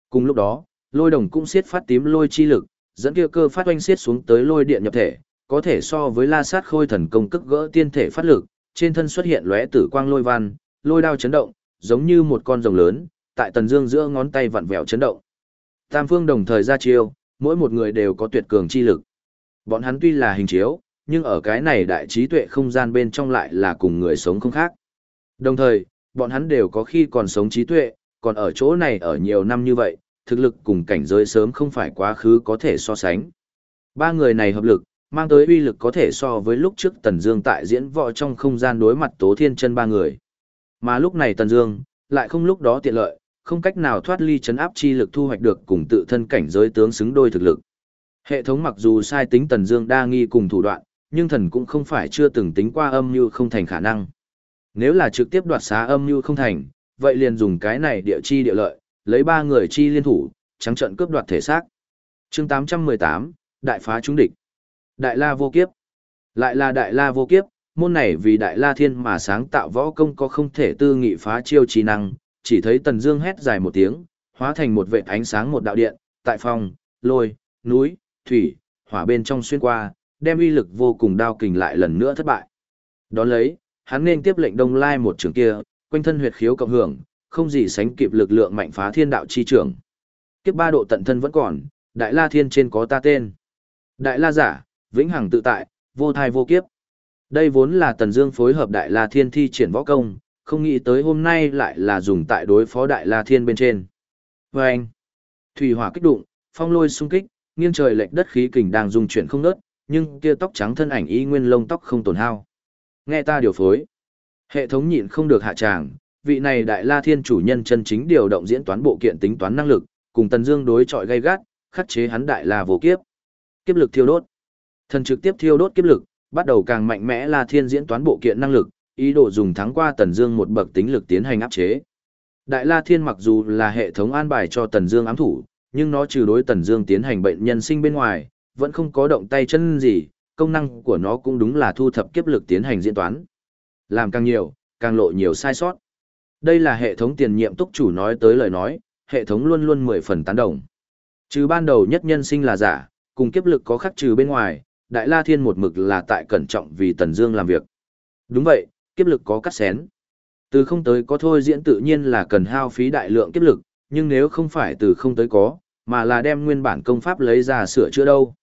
Cùng lúc đó, lôi đồng cũng siết phát tím lôi chi lực, dẫn kia cơ phát oanh siết xuống tới lôi điện nhập thể, có thể so với la sát khôi thần công cức gỡ tiên thể phát lực, trên thân xuất hiện lóe tử quang lôi văn, lôi đao chấn động, giống như một con rồng lớn, tại tần dương giữa ngón tay vặn vẹo chấn động. Tam phương đồng thời ra chiêu, mỗi một người đều có tuyệt cường chi lực. Bọn hắn tuy là hình chiếu, nhưng ở cái này đại trí tuệ không gian bên trong lại là cùng người sống không khác. Đồng thời, bọn hắn đều có khi còn sống trí tuệ, còn ở chỗ này ở nhiều năm như vậy, thực lực cùng cảnh giới sớm không phải quá khứ có thể so sánh. Ba người này hợp lực, mang tới uy lực có thể so với lúc trước Tần Dương tại diễn võ trong không gian đối mặt Tố Thiên Chân ba người. Mà lúc này Tần Dương lại không lúc đó tiện lợi, không cách nào thoát ly chấn áp chi lực thu hoạch được cùng tự thân cảnh giới tướng xứng đôi thực lực. Hệ thống mặc dù sai tính Tần Dương đa nghi cùng thủ đoạn, nhưng thần cũng không phải chưa từng tính qua âm như không thành khả năng. Nếu là trực tiếp đoạt xá âm như không thành, vậy liền dùng cái này địa chi địa lợi, lấy ba người chi liên thủ, trắng trận cướp đoạt thể xác. Chương 818, đại phá chúng địch. Đại La vô kiếp. Lại là Đại La vô kiếp, môn này vì Đại La Thiên mà sáng tạo võ công có không thể tư nghị phá chiêu trí năng, chỉ thấy Tần Dương hét dài một tiếng, hóa thành một vệt ánh sáng một đạo điện, tại phòng, lôi, núi, thủy, hỏa bên trong xuyên qua, đem uy lực vô cùng đao kình lại lần nữa thất bại. Đón lấy, hắn nên tiếp lệnh Đông Lai một trường kia, quanh thân huyệt khiếu cộng hưởng, không gì sánh kịp lực lượng mạnh phá thiên đạo chi trường. Kiếp ba độ tận thân vẫn còn, Đại La Thiên trên có ta tên. Đại La giả, vĩnh hằng tự tại, vô thai vô kiếp. Đây vốn là Tần Dương phối hợp Đại La Thiên thi triển võ công, không nghĩ tới hôm nay lại là dùng tại đối phó Đại La Thiên bên trên. Oeng! Thủy hỏa kích đụng, phong lôi xung kích, nghiêng trời lệch đất khí kình đang dung chuyển không ngớt, nhưng kia tóc trắng thân ảnh y nguyên lông tóc không tổn hao. Nghe ta điều phối. Hệ thống nhịn không được hạ tràng, vị này Đại La Thiên chủ nhân chân chính điều động diễn toán bộ kiện tính toán năng lực, cùng Tần Dương đối chọi gay gắt, khắc chế hắn Đại La vô kiếp. Kiếp lực thiêu đốt. Thần trực tiếp thiêu đốt kiếp lực, bắt đầu càng mạnh mẽ La Thiên diễn toán bộ kiện năng lực, ý đồ dùng thắng qua Tần Dương một bậc tính lực tiến hành áp chế. Đại La Thiên mặc dù là hệ thống an bài cho Tần Dương ám thủ, nhưng nó trừ đối Tần Dương tiến hành bệnh nhân sinh bên ngoài, vẫn không có động tay chân gì, công năng của nó cũng đúng là thu thập kiếp lực tiến hành diễn toán. Làm càng nhiều, càng lộ nhiều sai sót. Đây là hệ thống tiền nhiệm túc chủ nói tới lời nói, hệ thống luôn luôn mười phần tán đồng. Trừ ban đầu nhất nhân sinh là giả, cùng kiếp lực có khắc trừ bên ngoài, Đại La Thiên một mực là tại cẩn trọng vì Tần Dương làm việc. Đúng vậy, kiếp lực có cắt xén. Từ không tới có thôi diễn tự nhiên là cần hao phí đại lượng kiếp lực, nhưng nếu không phải từ không tới có, mà là đem nguyên bản công pháp lấy ra sửa chữa đâu.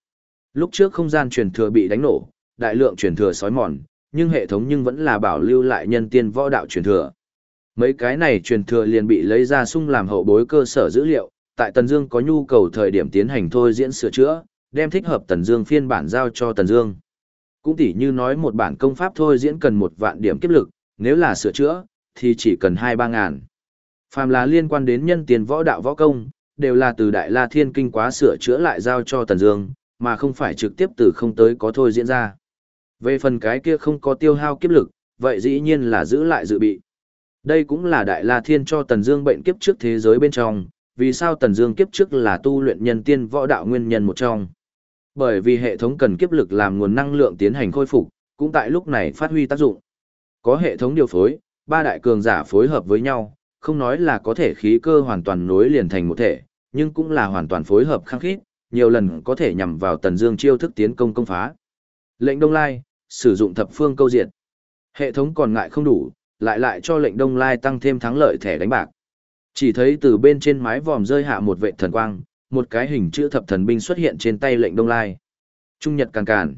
Lúc trước không gian truyền thừa bị đánh nổ, đại lượng truyền thừa sói mòn, nhưng hệ thống nhưng vẫn là bảo lưu lại nhân tiên võ đạo truyền thừa. Mấy cái này truyền thừa liền bị lấy ra sung làm hậu bối cơ sở dữ liệu, tại Tần Dương có nhu cầu thời điểm tiến hành thôi diễn sửa chữa, đem thích hợp Tần Dương phiên bản giao cho Tần Dương. Cũng tỉ như nói một bản công pháp thôi diễn cần một vạn điểm kiếp lực, nếu là sửa chữa thì chỉ cần hai ba ngàn. Phàm là liên quan đến nhân tiền võ đạo võ công, đều là từ Đại La Thiên Kinh quá sửa chữa lại giao cho Tần Dương, mà không phải trực tiếp từ không tới có thôi diễn ra. Về phần cái kia không có tiêu hao kiếp lực, vậy dĩ nhiên là giữ lại dự bị. Đây cũng là Đại La Thiên cho Tần Dương bệnh kiếp trước thế giới bên trong, vì sao Tần Dương kiếp trước là tu luyện nhân tiên võ đạo nguyên nhân một trong. Bởi vì hệ thống cần kiếp lực làm nguồn năng lượng tiến hành khôi phục, cũng tại lúc này phát huy tác dụng. Có hệ thống điều phối, ba đại cường giả phối hợp với nhau, không nói là có thể khí cơ hoàn toàn nối liền thành một thể, nhưng cũng là hoàn toàn phối hợp khăng khít, nhiều lần có thể nhằm vào Tần Dương chiêu thức tiến công công phá. Lệnh Đông Lai, sử dụng thập phương câu diệt. Hệ thống còn ngại không đủ, lại lại cho lệnh Đông Lai tăng thêm thắng lợi thẻ đánh bạc. Chỉ thấy từ bên trên mái vòm rơi hạ một vệ thần quang, một cái hình chữ thập thần binh xuất hiện trên tay lệnh Đông Lai. Trung Nhật càn càn.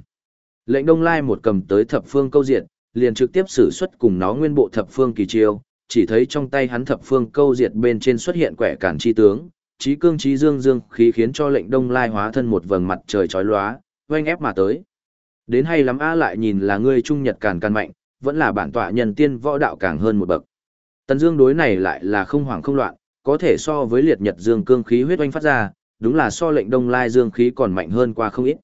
Lệnh Đông Lai một cầm tới thập phương câu diệt, liền trực tiếp sử xuất cùng nó nguyên bộ thập phương kỳ chiêu, chỉ thấy trong tay hắn thập phương câu diệt bên trên xuất hiện quẻ cản chi tướng, trí cương trí dương dương khí khiến cho lệnh Đông Lai hóa thân một vầng mặt trời chói lóa, oanh ép mà tới. Đến hay lắm a lại nhìn là ngươi trung nhật càn can mạnh, vẫn là bản tọa nhân tiên võ đạo càng hơn một bậc. Tần Dương đối này lại là không hoảng không loạn, có thể so với liệt nhật dương cương khí huyết oanh phát ra, đúng là so lệnh đông lai dương khí còn mạnh hơn qua không ít.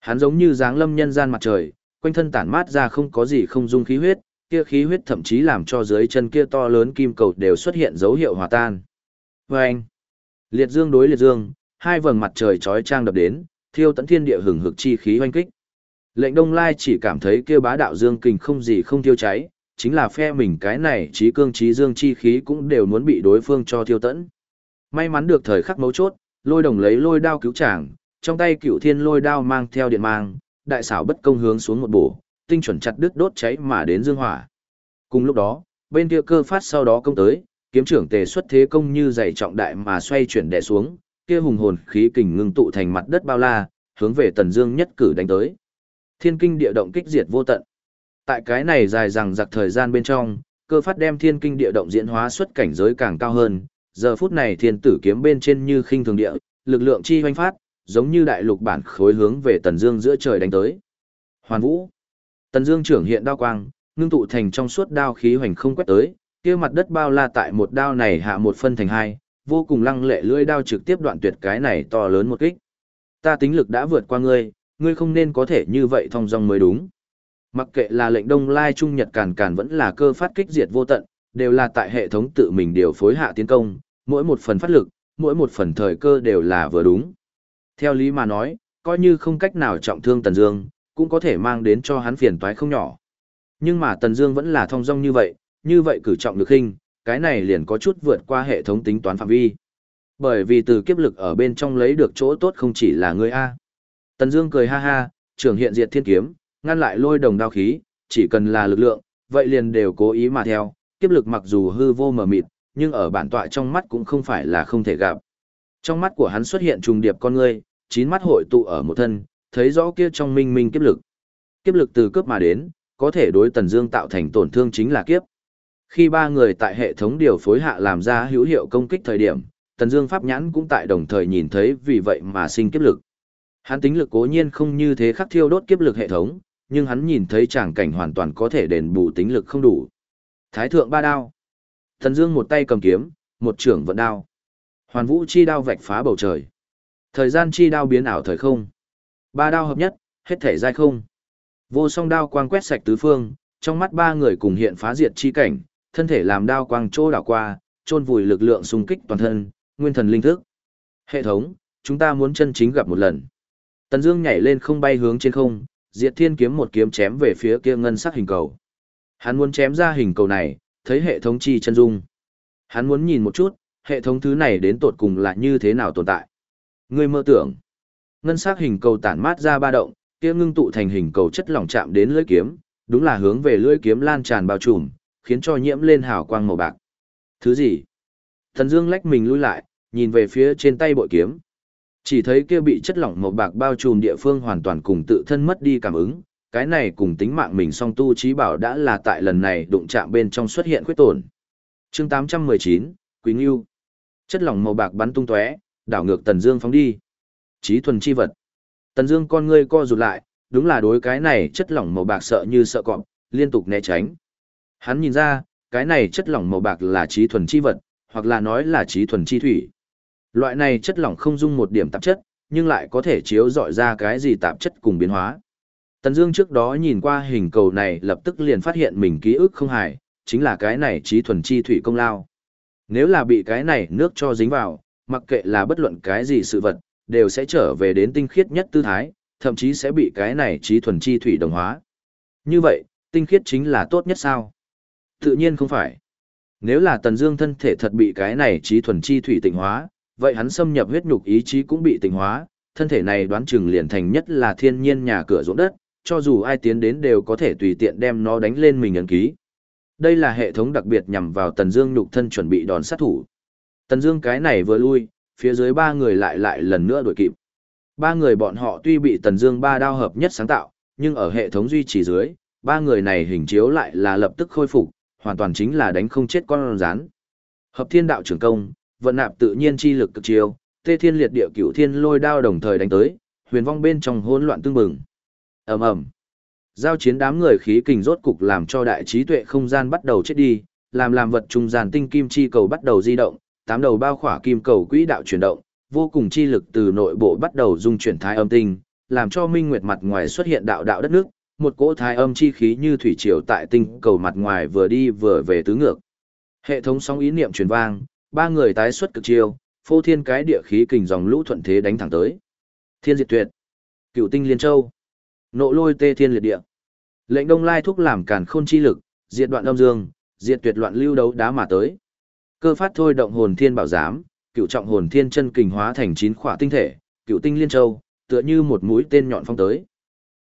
Hắn giống như dáng lâm nhân gian mặt trời, quanh thân tản mát ra không có gì không dung khí huyết, kia khí huyết thậm chí làm cho dưới chân kia to lớn kim cầu đều xuất hiện dấu hiệu hòa tan. Oeng! Liệt dương đối liệt dương, hai vầng mặt trời chói chang đập đến, thiêu tận thiên địa hừng hực chi khí hoanh kích. Lệnh Đông Lai chỉ cảm thấy kia bá đạo dương kình không gì không thiêu cháy, chính là phe mình cái này trí cương trí dương chi khí cũng đều muốn bị đối phương cho thiêu tận. May mắn được thời khắc mấu chốt, lôi đồng lấy lôi đao cứu chàng, trong tay cựu thiên lôi đao mang theo điện mang, đại xảo bất công hướng xuống một bổ, tinh chuẩn chặt đứt đốt cháy mà đến dương hỏa. Cùng lúc đó, bên kia cơ phát sau đó công tới, kiếm trưởng tề xuất thế công như dày trọng đại mà xoay chuyển đè xuống, kia hùng hồn khí kình ngưng tụ thành mặt đất bao la, hướng về Tần Dương nhất cử đánh tới. Thiên kinh địa động kích diệt vô tận. Tại cái này dài dằng giặc thời gian bên trong, cơ phát đem thiên kinh địa động diễn hóa xuất cảnh giới càng cao hơn, giờ phút này thiên tử kiếm bên trên như khinh thường địa, lực lượng chi hoanh phát, giống như đại lục bản khối hướng về Tần Dương giữa trời đánh tới. Hoàn Vũ. Tần Dương trưởng hiện đao quang, ngưng tụ thành trong suốt đao khí hoành không quét tới, kia mặt đất bao la tại một đao này hạ một phân thành hai, vô cùng lăng lệ lưỡi đao trực tiếp đoạn tuyệt cái này to lớn một kích. Ta tính lực đã vượt qua ngươi, ngươi không nên có thể như vậy thông dong mới đúng. Mặc kệ là lệnh Đông Lai Trung Nhật Càn Càn vẫn là cơ phát kích diệt vô tận, đều là tại hệ thống tự mình điều phối hạ tiến công, mỗi một phần phát lực, mỗi một phần thời cơ đều là vừa đúng. Theo lý mà nói, coi như không cách nào trọng thương Tần Dương, cũng có thể mang đến cho hắn phiền toái không nhỏ. Nhưng mà Tần Dương vẫn là thông dong như vậy, như vậy cử trọng lực hình, cái này liền có chút vượt qua hệ thống tính toán phạm vi. Bởi vì từ kiếp lực ở bên trong lấy được chỗ tốt không chỉ là ngươi a. Tần Dương cười ha ha, trưởng hiện diệt thiên kiếm, ngăn lại lôi đồng đao khí, chỉ cần là lực lượng, vậy liền đều cố ý mà theo, kiếp lực mặc dù hư vô mờ mịt, nhưng ở bản tọa trong mắt cũng không phải là không thể gặp. Trong mắt của hắn xuất hiện trùng điệp con ngươi, chín mắt hội tụ ở một thân, thấy rõ kia trong minh minh kiếp lực. Kiếp lực từ cướp mà đến, có thể đối Tần Dương tạo thành tổn thương chính là kiếp. Khi ba người tại hệ thống điều phối hạ làm ra hữu hiệu công kích thời điểm, Tần Dương pháp nhãn cũng tại đồng thời nhìn thấy vì vậy mà sinh kiếp lực. Hắn tính lực cố nhiên không như thế khắc thiêu đốt kiếp lực hệ thống, nhưng hắn nhìn thấy tràng cảnh hoàn toàn có thể đền bù tính lực không đủ. Thái thượng ba đao. Thần Dương một tay cầm kiếm, một trưởng vận đao. Hoàn Vũ chi đao vạch phá bầu trời. Thời gian chi đao biến ảo thời không. Ba đao hợp nhất, hết thể giai không. Vô song đao quang quét sạch tứ phương, trong mắt ba người cùng hiện phá diệt chi cảnh, thân thể làm đao quang trô đảo qua, chôn vùi lực lượng xung kích toàn thân, nguyên thần linh thức. Hệ thống, chúng ta muốn chân chính gặp một lần. Tần Dương nhảy lên không bay hướng trên không, Diệt Thiên kiếm một kiếm chém về phía kia ngân sắc hình cầu. Hắn muốn chém ra hình cầu này, thấy hệ thống chi chân dung. Hắn muốn nhìn một chút, hệ thống thứ này đến tột cùng là như thế nào tồn tại. Ngươi mơ tưởng. Ngân sắc hình cầu tản mát ra ba động, kia ngưng tụ thành hình cầu chất lỏng chạm đến lưỡi kiếm, đúng là hướng về lưỡi kiếm lan tràn bao trùm, khiến cho nhiễm lên hào quang màu bạc. Thứ gì? Thần Dương lách mình lui lại, nhìn về phía trên tay bội kiếm. Chỉ thấy kia bị chất lỏng màu bạc bao trùm địa phương hoàn toàn cùng tự thân mất đi cảm ứng, cái này cùng tính mạng mình song tu trí bảo đã là tại lần này đụng chạm bên trong xuất hiện khuyết tổn. Chương 819, Quý Ngưu. Chất lỏng màu bạc bắn tung tóe, đảo ngược Tần Dương phóng đi. Chí thuần chi vật. Tần Dương con ngươi co rụt lại, đúng là đối cái này chất lỏng màu bạc sợ như sợ cọp, liên tục né tránh. Hắn nhìn ra, cái này chất lỏng màu bạc là chí thuần chi vật, hoặc là nói là chí thuần chi thủy. Loại này chất lỏng không dung một điểm tạp chất, nhưng lại có thể chiếu dọi ra cái gì tạp chất cùng biến hóa. Tần Dương trước đó nhìn qua hình cầu này lập tức liền phát hiện mình ký ức không hài, chính là cái này chí thuần chi thủy công lao. Nếu là bị cái này nước cho dính vào, mặc kệ là bất luận cái gì sự vật, đều sẽ trở về đến tinh khiết nhất tư thái, thậm chí sẽ bị cái này chí thuần chi thủy đồng hóa. Như vậy, tinh khiết chính là tốt nhất sao? Tự nhiên không phải. Nếu là Tần Dương thân thể thật bị cái này chí thuần chi thủy tịnh hóa, vậy hắn xâm nhập huyết nhục ý chí cũng bị tịnh hóa, thân thể này đoán chừng liền thành nhất là thiên nhiên nhà cửa ruộng đất, cho dù ai tiến đến đều có thể tùy tiện đem nó đánh lên mình ấn ký. Đây là hệ thống đặc biệt nhằm vào Tần Dương nhục thân chuẩn bị đòn sát thủ. Tần Dương cái này vừa lui, phía dưới ba người lại lại lần nữa đuổi kịp. Ba người bọn họ tuy bị Tần Dương ba đao hợp nhất sáng tạo, nhưng ở hệ thống duy trì dưới, ba người này hình chiếu lại là lập tức khôi phục, hoàn toàn chính là đánh không chết con rắn. Hợp Thiên đạo trưởng công, vận nạp tự nhiên chi lực cực chiêu, Tê Thiên liệt địa cửu thiên lôi đao đồng thời đánh tới, huyền vong bên trong hỗn loạn tương bừng. Ầm ầm. Giao chiến đám người khí kình rốt cục làm cho đại trí tuệ không gian bắt đầu chết đi, làm làm vật trung gian tinh kim chi cầu bắt đầu di động, tám đầu bao khỏa kim cầu quỹ đạo chuyển động, vô cùng chi lực từ nội bộ bắt đầu dung chuyển thái âm tinh, làm cho minh nguyệt mặt ngoài xuất hiện đạo đạo đất nước, một cỗ thái âm chi khí như thủy triều tại tinh cầu mặt ngoài vừa đi vừa về tứ ngược. Hệ thống sóng ý niệm truyền vang, ba người tái xuất cực chiêu, phô thiên cái địa khí kình dòng lũ thuận thế đánh thẳng tới. Thiên diệt tuyệt, cựu tinh liên châu, nộ lôi tê thiên liệt địa. Lệnh Đông Lai thúc làm càn khôn chi lực, diệt đoạn đông dương, diệt tuyệt loạn lưu đấu đá mà tới. Cơ phát thôi động hồn thiên bảo giám, cựu trọng hồn thiên chân kình hóa thành chín khỏa tinh thể, cựu tinh liên châu, tựa như một mũi tên nhọn phong tới.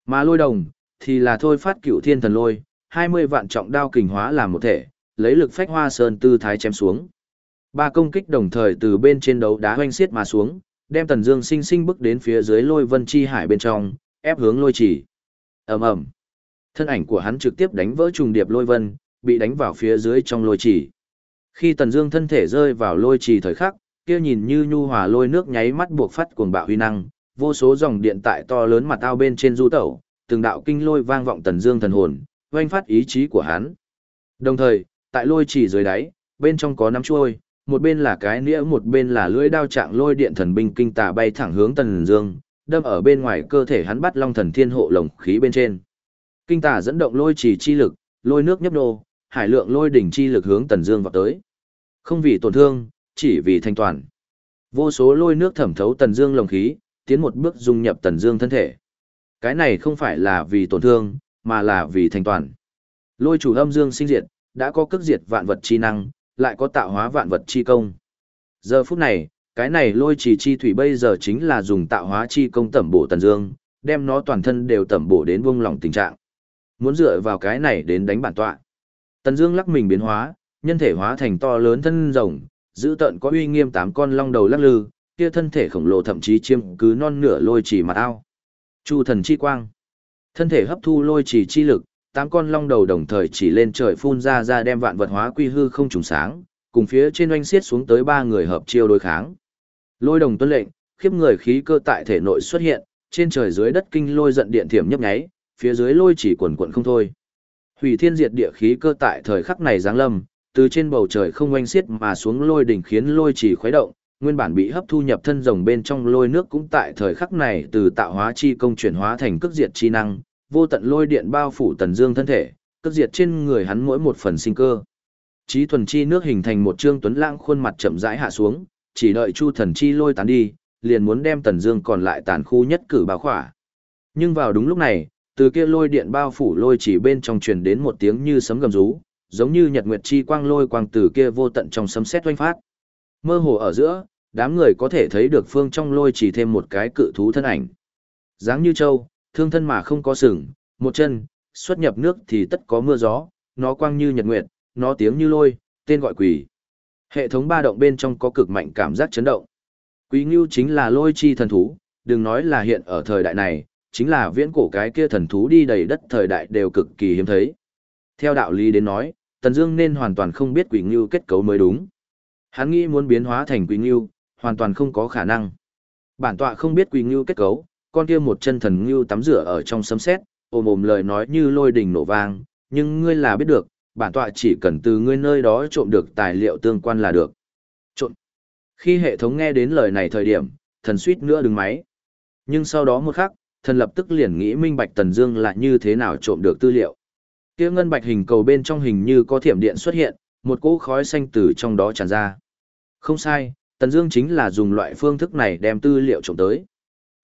Mà lôi đồng, thì là thôi phát cựu thiên thần lôi, 20 vạn trọng đao kình hóa làm một thể, lấy lực phách hoa sơn tư thái chém xuống. Ba công kích đồng thời từ bên trên đấu đá hoanh xiết mà xuống, đem Tần Dương sinh sinh bước đến phía dưới lôi vân chi hải bên trong, ép hướng lôi chỉ. Ầm ầm. Thân ảnh của hắn trực tiếp đánh vỡ trùng điệp lôi vân, bị đánh vào phía dưới trong lôi chỉ. Khi Tần Dương thân thể rơi vào lôi chỉ thời khắc, kia nhìn như nhu hòa lôi nước nháy mắt buộc phát cuồng bạo huy năng, vô số dòng điện tại to lớn mặt ao bên trên du tẩu, từng đạo kinh lôi vang vọng Tần Dương thần hồn, oanh phát ý chí của hắn. Đồng thời, tại lôi chỉ dưới đáy, bên trong có năm chuôi, một bên là cái nĩa một bên là lưỡi đao trạng lôi điện thần binh kinh tà bay thẳng hướng Tần Dương, đâm ở bên ngoài cơ thể hắn bắt long thần thiên hộ lồng khí bên trên. Kinh tà dẫn động lôi trì chi lực, lôi nước nhấp nô, hải lượng lôi đỉnh chi lực hướng Tần Dương vọt tới. Không vì tổn thương, chỉ vì thanh toàn. Vô số lôi nước thẩm thấu Tần Dương lồng khí, tiến một bước dung nhập Tần Dương thân thể. Cái này không phải là vì tổn thương, mà là vì thanh toàn. Lôi chủ âm dương sinh diệt, đã có cước diệt vạn vật chi năng, lại có tạo hóa vạn vật chi công. Giờ phút này, cái này lôi trì chi thủy bây giờ chính là dùng tạo hóa chi công tẩm bổ Tần Dương, đem nó toàn thân đều tẩm bổ đến vung lỏng tình trạng. Muốn dựa vào cái này đến đánh bản tọa. Tần Dương lắc mình biến hóa, nhân thể hóa thành to lớn thân rồng, giữ tận có uy nghiêm tám con long đầu lắc lư, kia thân thể khổng lồ thậm chí chiếm cứ non nửa lôi trì mặt ao. Chu thần chi quang. Thân thể hấp thu lôi trì chi lực, tám con long đầu đồng thời chỉ lên trời phun ra ra đem vạn vật hóa quy hư không trùng sáng, cùng phía trên oanh xiết xuống tới ba người hợp chiêu đối kháng. Lôi đồng tuân lệnh, khiếp người khí cơ tại thể nội xuất hiện, trên trời dưới đất kinh lôi giận điện thiểm nhấp nháy, phía dưới lôi chỉ quần quần không thôi. Hủy thiên diệt địa khí cơ tại thời khắc này giáng lâm, từ trên bầu trời không oanh xiết mà xuống lôi đỉnh khiến lôi chỉ khuấy động, nguyên bản bị hấp thu nhập thân rồng bên trong lôi nước cũng tại thời khắc này từ tạo hóa chi công chuyển hóa thành cước diệt chi năng, vô tận lôi điện bao phủ tần dương thân thể, cước diệt trên người hắn mỗi một phần sinh cơ. Chí thuần chi nước hình thành một trương tuấn lãng khuôn mặt chậm rãi hạ xuống, chỉ đợi chu thần chi lôi tán đi, liền muốn đem tần dương còn lại tàn khu nhất cử bao khỏa. Nhưng vào đúng lúc này, từ kia lôi điện bao phủ lôi chỉ bên trong truyền đến một tiếng như sấm gầm rú, giống như nhật nguyệt chi quang lôi quang từ kia vô tận trong sấm sét oanh phát. Mơ hồ ở giữa, đám người có thể thấy được phương trong lôi chỉ thêm một cái cự thú thân ảnh. Dáng như châu, thương thân mà không có sừng, một chân, xuất nhập nước thì tất có mưa gió, nó quang như nhật nguyệt, nó tiếng như lôi, tên gọi quỷ. Hệ thống ba động bên trong có cực mạnh cảm giác chấn động. Quý Ngưu chính là lôi chi thần thú, đừng nói là hiện ở thời đại này, chính là viễn cổ cái kia thần thú đi đầy đất thời đại đều cực kỳ hiếm thấy. Theo đạo lý đến nói, Tần Dương nên hoàn toàn không biết Quỷ Ngưu kết cấu mới đúng. Hắn nghĩ muốn biến hóa thành Quỷ Ngưu, hoàn toàn không có khả năng. Bản tọa không biết Quỷ Ngưu kết cấu, con kia một chân thần ngưu tắm rửa ở trong sấm sét, ồm ồm lời nói như lôi đình nổ vang, nhưng ngươi là biết được, bản tọa chỉ cần từ ngươi nơi đó trộm được tài liệu tương quan là được. Trộm. Khi hệ thống nghe đến lời này thời điểm, thần suýt nữa đứng máy. Nhưng sau đó một khắc, thần lập tức liền nghĩ minh bạch Tần Dương là như thế nào trộm được tư liệu. Kia ngân bạch hình cầu bên trong hình như có thiểm điện xuất hiện, một cỗ khói xanh từ trong đó tràn ra. Không sai, Tần Dương chính là dùng loại phương thức này đem tư liệu trộm tới.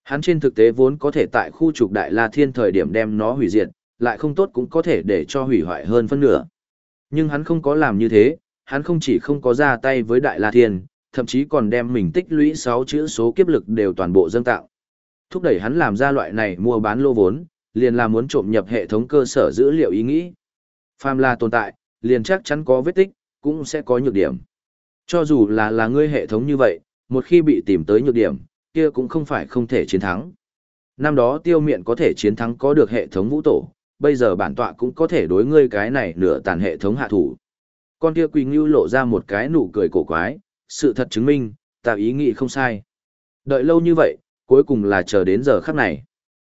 Hắn trên thực tế vốn có thể tại khu trục Đại La Thiên thời điểm đem nó hủy diệt, lại không tốt cũng có thể để cho hủy hoại hơn phân nửa. Nhưng hắn không có làm như thế, hắn không chỉ không có ra tay với Đại La Thiên, thậm chí còn đem mình tích lũy 6 chữ số kiếp lực đều toàn bộ dâng tạo. Thúc đẩy hắn làm ra loại này mua bán lô vốn, liền là muốn trộm nhập hệ thống cơ sở dữ liệu ý nghĩ. Phàm là tồn tại, liền chắc chắn có vết tích, cũng sẽ có nhược điểm. Cho dù là là ngươi hệ thống như vậy, một khi bị tìm tới nhược điểm, kia cũng không phải không thể chiến thắng. Năm đó tiêu miện có thể chiến thắng có được hệ thống vũ tổ, bây giờ bản tọa cũng có thể đối ngươi cái này nửa tàn hệ thống hạ thủ. Con kia Quỳ Ngưu lộ ra một cái nụ cười cổ quái, sự thật chứng minh, ta ý nghĩ không sai. Đợi lâu như vậy, cuối cùng là chờ đến giờ khắc này.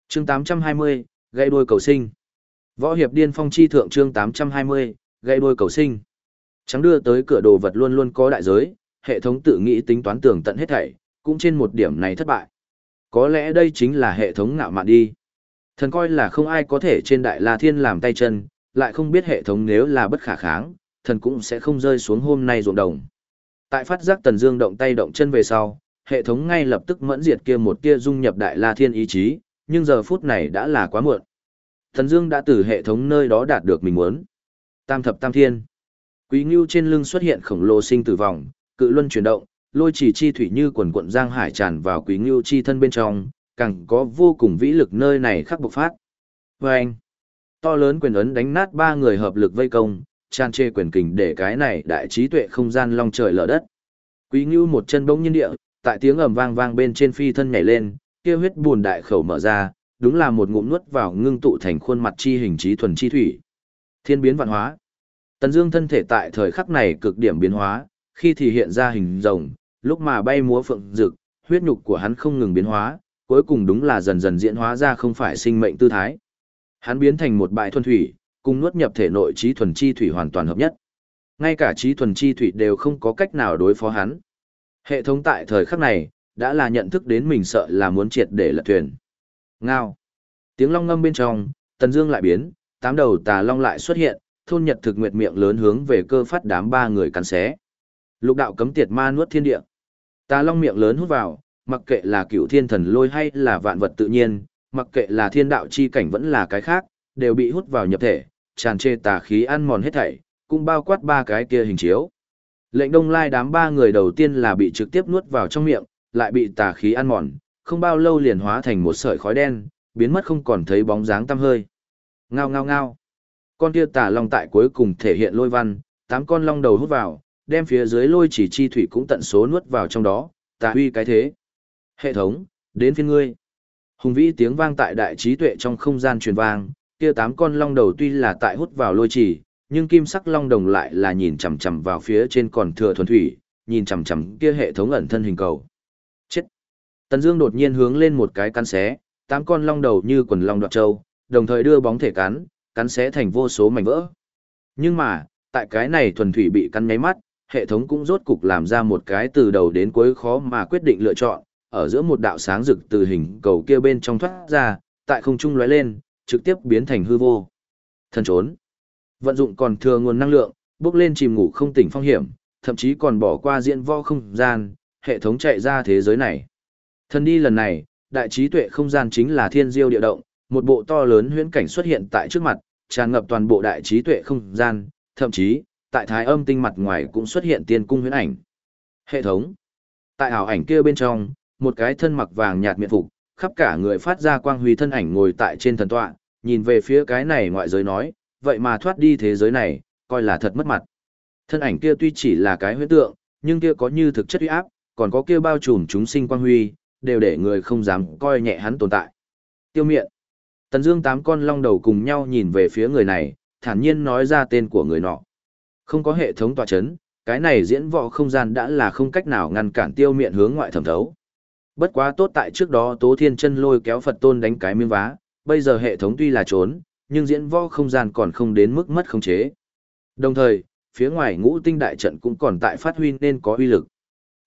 Chương 820, gây đuôi cầu sinh. Võ hiệp điên phong chi thượng chương 820, gây đuôi cầu sinh. Trắng đưa tới cửa đồ vật luôn luôn có đại giới, hệ thống tự nghĩ tính toán tưởng tận hết thảy, cũng trên một điểm này thất bại. Có lẽ đây chính là hệ thống ngạo mạn đi. Thần coi là không ai có thể trên đại la thiên làm tay chân, lại không biết hệ thống nếu là bất khả kháng, thần cũng sẽ không rơi xuống hôm nay ruộng đồng. Tại phát giác Tần Dương động tay động chân về sau, hệ thống ngay lập tức mẫn diệt kia một tia dung nhập đại la thiên ý chí, nhưng giờ phút này đã là quá muộn. Tần Dương đã từ hệ thống nơi đó đạt được mình muốn. Tam thập tam thiên. Quý Ngưu trên lưng xuất hiện khổng lồ sinh tử vòng, cự luân chuyển động, lôi chỉ chi thủy như quần quần giang hải tràn vào quý ngưu chi thân bên trong, càng có vô cùng vĩ lực nơi này khắc bộc phát. Và anh, to lớn quyền ấn đánh nát ba người hợp lực vây công, tràn chê quyền kình để cái này đại trí tuệ không gian long trời lở đất. Quý ngưu một chân bỗng nhiên địa, tại tiếng ầm vang vang bên trên phi thân nhảy lên, kia huyết buồn đại khẩu mở ra, đúng là một ngụm nuốt vào ngưng tụ thành khuôn mặt chi hình trí thuần chi thủy. Thiên biến vạn hóa. Tần Dương thân thể tại thời khắc này cực điểm biến hóa, khi thì hiện ra hình rồng, lúc mà bay múa phượng rực, huyết nhục của hắn không ngừng biến hóa, cuối cùng đúng là dần dần diễn hóa ra không phải sinh mệnh tư thái. Hắn biến thành một bãi thuần thủy, cùng nuốt nhập thể nội trí thuần chi thủy hoàn toàn hợp nhất. Ngay cả trí thuần chi thủy đều không có cách nào đối phó hắn. Hệ thống tại thời khắc này, đã là nhận thức đến mình sợ là muốn triệt để lật thuyền. Ngao. Tiếng long ngâm bên trong, Tần Dương lại biến, tám đầu tà long lại xuất hiện, thôn nhật thực nguyệt miệng lớn hướng về cơ phát đám ba người cắn xé. Lục đạo cấm tiệt ma nuốt thiên địa. Tà long miệng lớn hút vào, mặc kệ là cựu thiên thần lôi hay là vạn vật tự nhiên, mặc kệ là thiên đạo chi cảnh vẫn là cái khác, đều bị hút vào nhập thể, tràn trề tà khí ăn mòn hết thảy, cũng bao quát ba cái kia hình chiếu. Lệnh Đông Lai đám ba người đầu tiên là bị trực tiếp nuốt vào trong miệng, lại bị tà khí ăn mòn, không bao lâu liền hóa thành một sợi khói đen, biến mất không còn thấy bóng dáng tăm hơi. Ngao ngao ngao. Con kia tà long tại cuối cùng thể hiện lôi văn, tám con long đầu hút vào, đem phía dưới lôi chỉ chi thủy cũng tận số nuốt vào trong đó, tà huy cái thế. Hệ thống, đến phiên ngươi. Hùng vĩ tiếng vang tại đại trí tuệ trong không gian truyền vang, kia tám con long đầu tuy là tại hút vào lôi chỉ, nhưng kim sắc long đồng lại là nhìn chằm chằm vào phía trên còn thừa thuần thủy, nhìn chằm chằm kia hệ thống ẩn thân hình cầu. Chết. Tần Dương đột nhiên hướng lên một cái cắn xé, tám con long đầu như quần long đoạt châu, đồng thời đưa bóng thể cắn, cắn xé thành vô số mảnh vỡ. Nhưng mà, tại cái này thuần thủy bị cắn nháy mắt, hệ thống cũng rốt cục làm ra một cái từ đầu đến cuối khó mà quyết định lựa chọn, ở giữa một đạo sáng rực từ hình cầu kia bên trong thoát ra, tại không trung lóe lên, trực tiếp biến thành hư vô. Thần trốn. Vận dụng còn thừa nguồn năng lượng, bước lên chìm ngủ không tỉnh phong hiểm, thậm chí còn bỏ qua diễn võ không gian, hệ thống chạy ra thế giới này. Thần đi lần này, đại trí tuệ không gian chính là thiên diêu địa động, một bộ to lớn huyễn cảnh xuất hiện tại trước mặt, tràn ngập toàn bộ đại trí tuệ không gian, thậm chí, tại thái âm tinh mặt ngoài cũng xuất hiện tiên cung huyễn ảnh. Hệ thống. Tại ảo ảnh kia bên trong, một cái thân mặc vàng nhạt miệng phục, khắp cả người phát ra quang huy thân ảnh ngồi tại trên thần tọa, nhìn về phía cái này ngoại giới nói, vậy mà thoát đi thế giới này, coi là thật mất mặt. Thân ảnh kia tuy chỉ là cái huyễn tượng, nhưng kia có như thực chất uy áp, còn có kia bao trùm chúng sinh quang huy, đều để người không dám coi nhẹ hắn tồn tại. Tiêu miện. Tần Dương tám con long đầu cùng nhau nhìn về phía người này, thản nhiên nói ra tên của người nọ. Không có hệ thống tọa chấn, cái này diễn võ không gian đã là không cách nào ngăn cản tiêu miện hướng ngoại thẩm thấu. Bất quá tốt tại trước đó Tố Thiên Chân lôi kéo Phật Tôn đánh cái miếng vá, bây giờ hệ thống tuy là trốn, nhưng diễn võ không gian còn không đến mức mất khống chế. Đồng thời, phía ngoài ngũ tinh đại trận cũng còn tại phát huy nên có uy lực.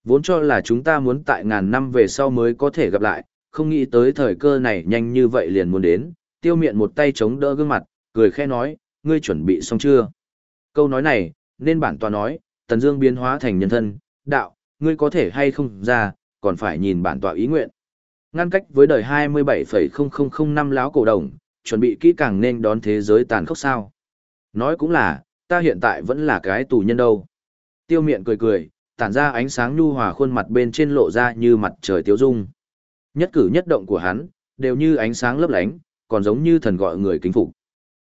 Vốn cho là chúng ta muốn tại ngàn năm về sau mới có thể gặp lại, không nghĩ tới thời cơ này nhanh như vậy liền muốn đến, tiêu Miện một tay chống đỡ gương mặt, cười khẽ nói, ngươi chuẩn bị xong chưa? Câu nói này, nên bản tòa nói, Tần Dương biến hóa thành nhân thân, đạo, ngươi có thể hay không ra, còn phải nhìn bản tọa ý nguyện. Ngăn cách với đời 27,0005 láo cổ đồng, chuẩn bị kỹ càng nên đón thế giới tàn khốc sao. Nói cũng là, ta hiện tại vẫn là cái tù nhân đâu. Tiêu miện cười cười, tản ra ánh sáng nhu hòa khuôn mặt bên trên lộ ra như mặt trời tiêu dung. Nhất cử nhất động của hắn, đều như ánh sáng lấp lánh, còn giống như thần gọi người kính phục.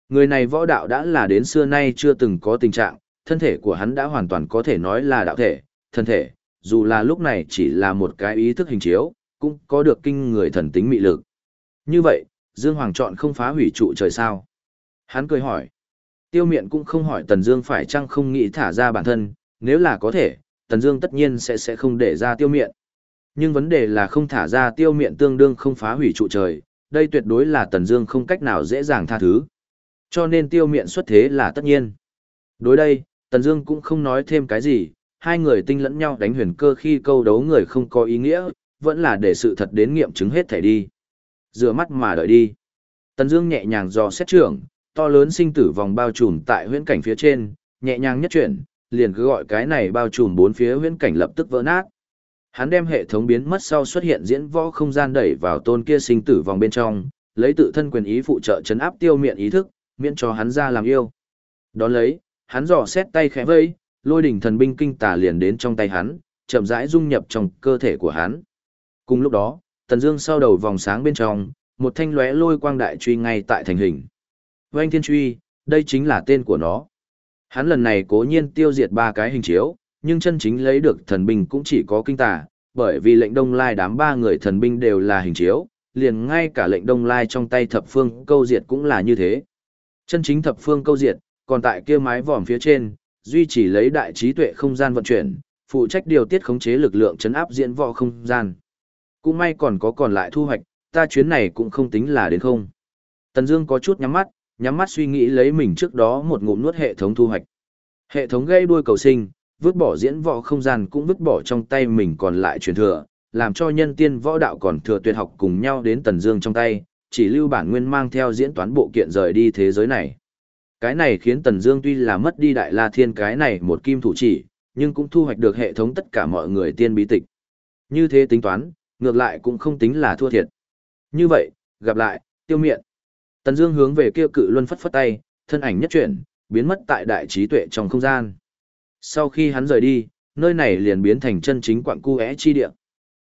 Người này võ đạo đã là đến xưa nay chưa từng có tình trạng, thân thể của hắn đã hoàn toàn có thể nói là đạo thể, thân thể, dù là lúc này chỉ là một cái ý thức hình chiếu, cũng có được kinh người thần tính mị lực. Như vậy, Dương Hoàng chọn không phá hủy trụ trời sao? Hắn cười hỏi. Tiêu miện cũng không hỏi Tần Dương phải chăng không nghĩ thả ra bản thân, nếu là có thể, Tần Dương tất nhiên sẽ sẽ không để ra tiêu miện. Nhưng vấn đề là không thả ra tiêu miện tương đương không phá hủy trụ trời, đây tuyệt đối là Tần Dương không cách nào dễ dàng tha thứ. Cho nên tiêu miện xuất thế là tất nhiên. Đối đây, Tần Dương cũng không nói thêm cái gì, hai người tinh lẫn nhau đánh huyền cơ khi câu đấu người không có ý nghĩa, vẫn là để sự thật đến nghiệm chứng hết thể đi. Rửa mắt mà đợi đi. Tần Dương nhẹ nhàng dò xét trưởng, to lớn sinh tử vòng bao trùm tại huyễn cảnh phía trên, nhẹ nhàng nhất chuyển, liền cứ gọi cái này bao trùm bốn phía huyễn cảnh lập tức vỡ nát. Hắn đem hệ thống biến mất sau xuất hiện diễn võ không gian đẩy vào tôn kia sinh tử vòng bên trong, lấy tự thân quyền ý phụ trợ chấn áp tiêu miện ý thức, miễn cho hắn ra làm yêu. Đón lấy, hắn dò xét tay khẽ vẫy lôi đỉnh thần binh kinh tà liền đến trong tay hắn, chậm rãi dung nhập trong cơ thể của hắn. Cùng lúc đó, Tần Dương sau đầu vòng sáng bên trong, một thanh lóe lôi quang đại truy ngay tại thành hình. Vành Thiên Truy, đây chính là tên của nó. Hắn lần này cố nhiên tiêu diệt ba cái hình chiếu, nhưng chân chính lấy được thần binh cũng chỉ có kinh tà, bởi vì lệnh Đông Lai đám ba người thần binh đều là hình chiếu, liền ngay cả lệnh Đông Lai trong tay thập phương câu diệt cũng là như thế. Chân chính thập phương câu diệt, còn tại kia mái vòm phía trên, duy trì lấy đại trí tuệ không gian vận chuyển, phụ trách điều tiết khống chế lực lượng chấn áp diễn võ không gian. Cũng may còn có còn lại thu hoạch, ta chuyến này cũng không tính là đến không. Tần Dương có chút nhắm mắt, nhắm mắt suy nghĩ lấy mình trước đó một ngụm nuốt hệ thống thu hoạch. Hệ thống gây đuôi cầu sinh, vứt bỏ diễn võ không gian cũng vứt bỏ trong tay mình còn lại truyền thừa, làm cho nhân tiên võ đạo còn thừa tuyệt học cùng nhau đến Tần Dương trong tay, chỉ lưu bản nguyên mang theo diễn toán bộ kiện rời đi thế giới này. Cái này khiến Tần Dương tuy là mất đi Đại La Thiên cái này một kim thủ chỉ, nhưng cũng thu hoạch được hệ thống tất cả mọi người tiên bí tịch. Như thế tính toán, ngược lại cũng không tính là thua thiệt. Như vậy, gặp lại, tiêu miện. Tần Dương hướng về kia cự luân phất phất tay, thân ảnh nhất chuyển, biến mất tại đại trí tuệ trong không gian. Sau khi hắn rời đi, nơi này liền biến thành chân chính quặng cu é chi địa.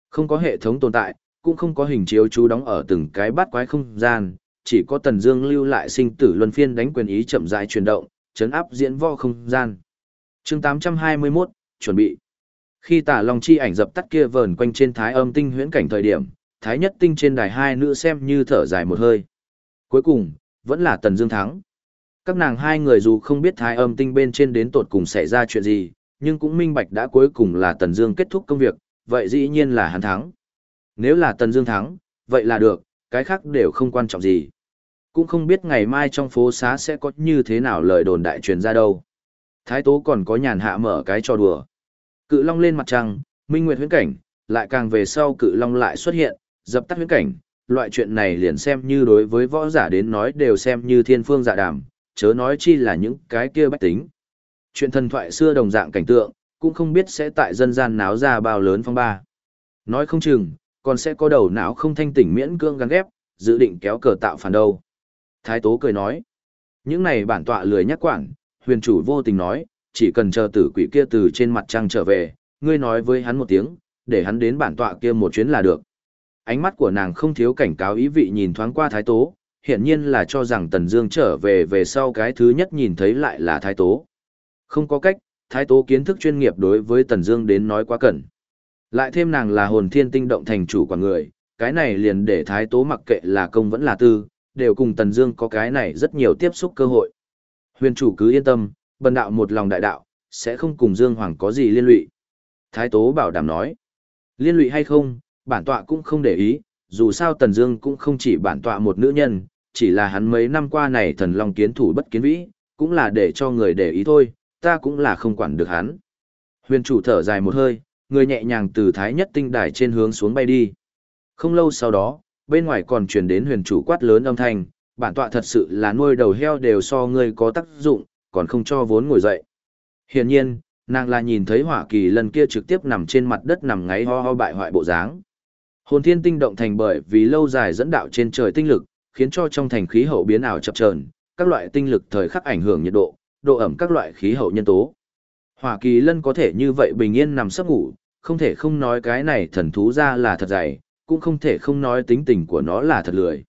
Không có hệ thống tồn tại, cũng không có hình chiếu chú đóng ở từng cái bát quái không gian, chỉ có Tần Dương lưu lại sinh tử luân phiên đánh quyền ý chậm rãi chuyển động, chấn áp diễn võ không gian. Chương 821, chuẩn bị. Khi Tả Long chi ảnh dập tắt kia vờn quanh trên Thái Âm tinh huyễn cảnh thời điểm, Thái Nhất tinh trên đài hai nữ xem như thở dài một hơi. Cuối cùng, vẫn là Tần Dương thắng. Các nàng hai người dù không biết Thái Âm tinh bên trên đến tột cùng xảy ra chuyện gì, nhưng cũng minh bạch đã cuối cùng là Tần Dương kết thúc công việc, vậy dĩ nhiên là hắn thắng. Nếu là Tần Dương thắng, vậy là được, cái khác đều không quan trọng gì. Cũng không biết ngày mai trong phố xá sẽ có như thế nào lời đồn đại truyền ra đâu. Thái Tố còn có nhàn hạ mở cái trò đùa. Cự Long lên mặt trăng, Minh Nguyệt huyễn cảnh, lại càng về sau Cự Long lại xuất hiện, dập tắt huyễn cảnh, loại chuyện này liền xem như đối với võ giả đến nói đều xem như thiên phương dạ đàm, chớ nói chi là những cái kia bách tính. Chuyện thần thoại xưa đồng dạng cảnh tượng, cũng không biết sẽ tại dân gian náo ra bao lớn phong ba. Nói không chừng, còn sẽ có đầu não không thanh tỉnh miễn cương gắn ghép, dự định kéo cờ tạo phản đâu. Thái Tố cười nói, những này bản tọa lười nhắc quản, huyền chủ vô tình nói, chỉ cần chờ tử quỷ kia từ trên mặt trăng trở về, ngươi nói với hắn một tiếng, để hắn đến bản tọa kia một chuyến là được. Ánh mắt của nàng không thiếu cảnh cáo ý vị nhìn thoáng qua Thái Tố, hiển nhiên là cho rằng Tần Dương trở về về sau cái thứ nhất nhìn thấy lại là Thái Tố. Không có cách, Thái Tố kiến thức chuyên nghiệp đối với Tần Dương đến nói quá cẩn. Lại thêm nàng là hồn thiên tinh động thành chủ quản người, cái này liền để Thái Tố mặc kệ là công vẫn là tư, đều cùng Tần Dương có cái này rất nhiều tiếp xúc cơ hội. Huyền chủ cứ yên tâm, bần đạo một lòng đại đạo, sẽ không cùng Dương Hoàng có gì liên lụy. Thái Tố bảo đảm nói, liên lụy hay không, bản tọa cũng không để ý, dù sao Tần Dương cũng không chỉ bản tọa một nữ nhân, chỉ là hắn mấy năm qua này thần long kiến thủ bất kiến vĩ, cũng là để cho người để ý thôi, ta cũng là không quản được hắn. Huyền chủ thở dài một hơi, người nhẹ nhàng từ thái nhất tinh đài trên hướng xuống bay đi. Không lâu sau đó, bên ngoài còn truyền đến huyền chủ quát lớn âm thanh, bản tọa thật sự là nuôi đầu heo đều so ngươi có tác dụng, còn không cho vốn ngồi dậy. Hiển nhiên, nàng là nhìn thấy hỏa kỳ lần kia trực tiếp nằm trên mặt đất nằm ngáy ho ho bại hoại bộ dáng. Hồn thiên tinh động thành bởi vì lâu dài dẫn đạo trên trời tinh lực, khiến cho trong thành khí hậu biến ảo chập chờn, các loại tinh lực thời khắc ảnh hưởng nhiệt độ, độ ẩm các loại khí hậu nhân tố. Hỏa kỳ lân có thể như vậy bình yên nằm sấp ngủ, không thể không nói cái này thần thú ra là thật dày, cũng không thể không nói tính tình của nó là thật lười.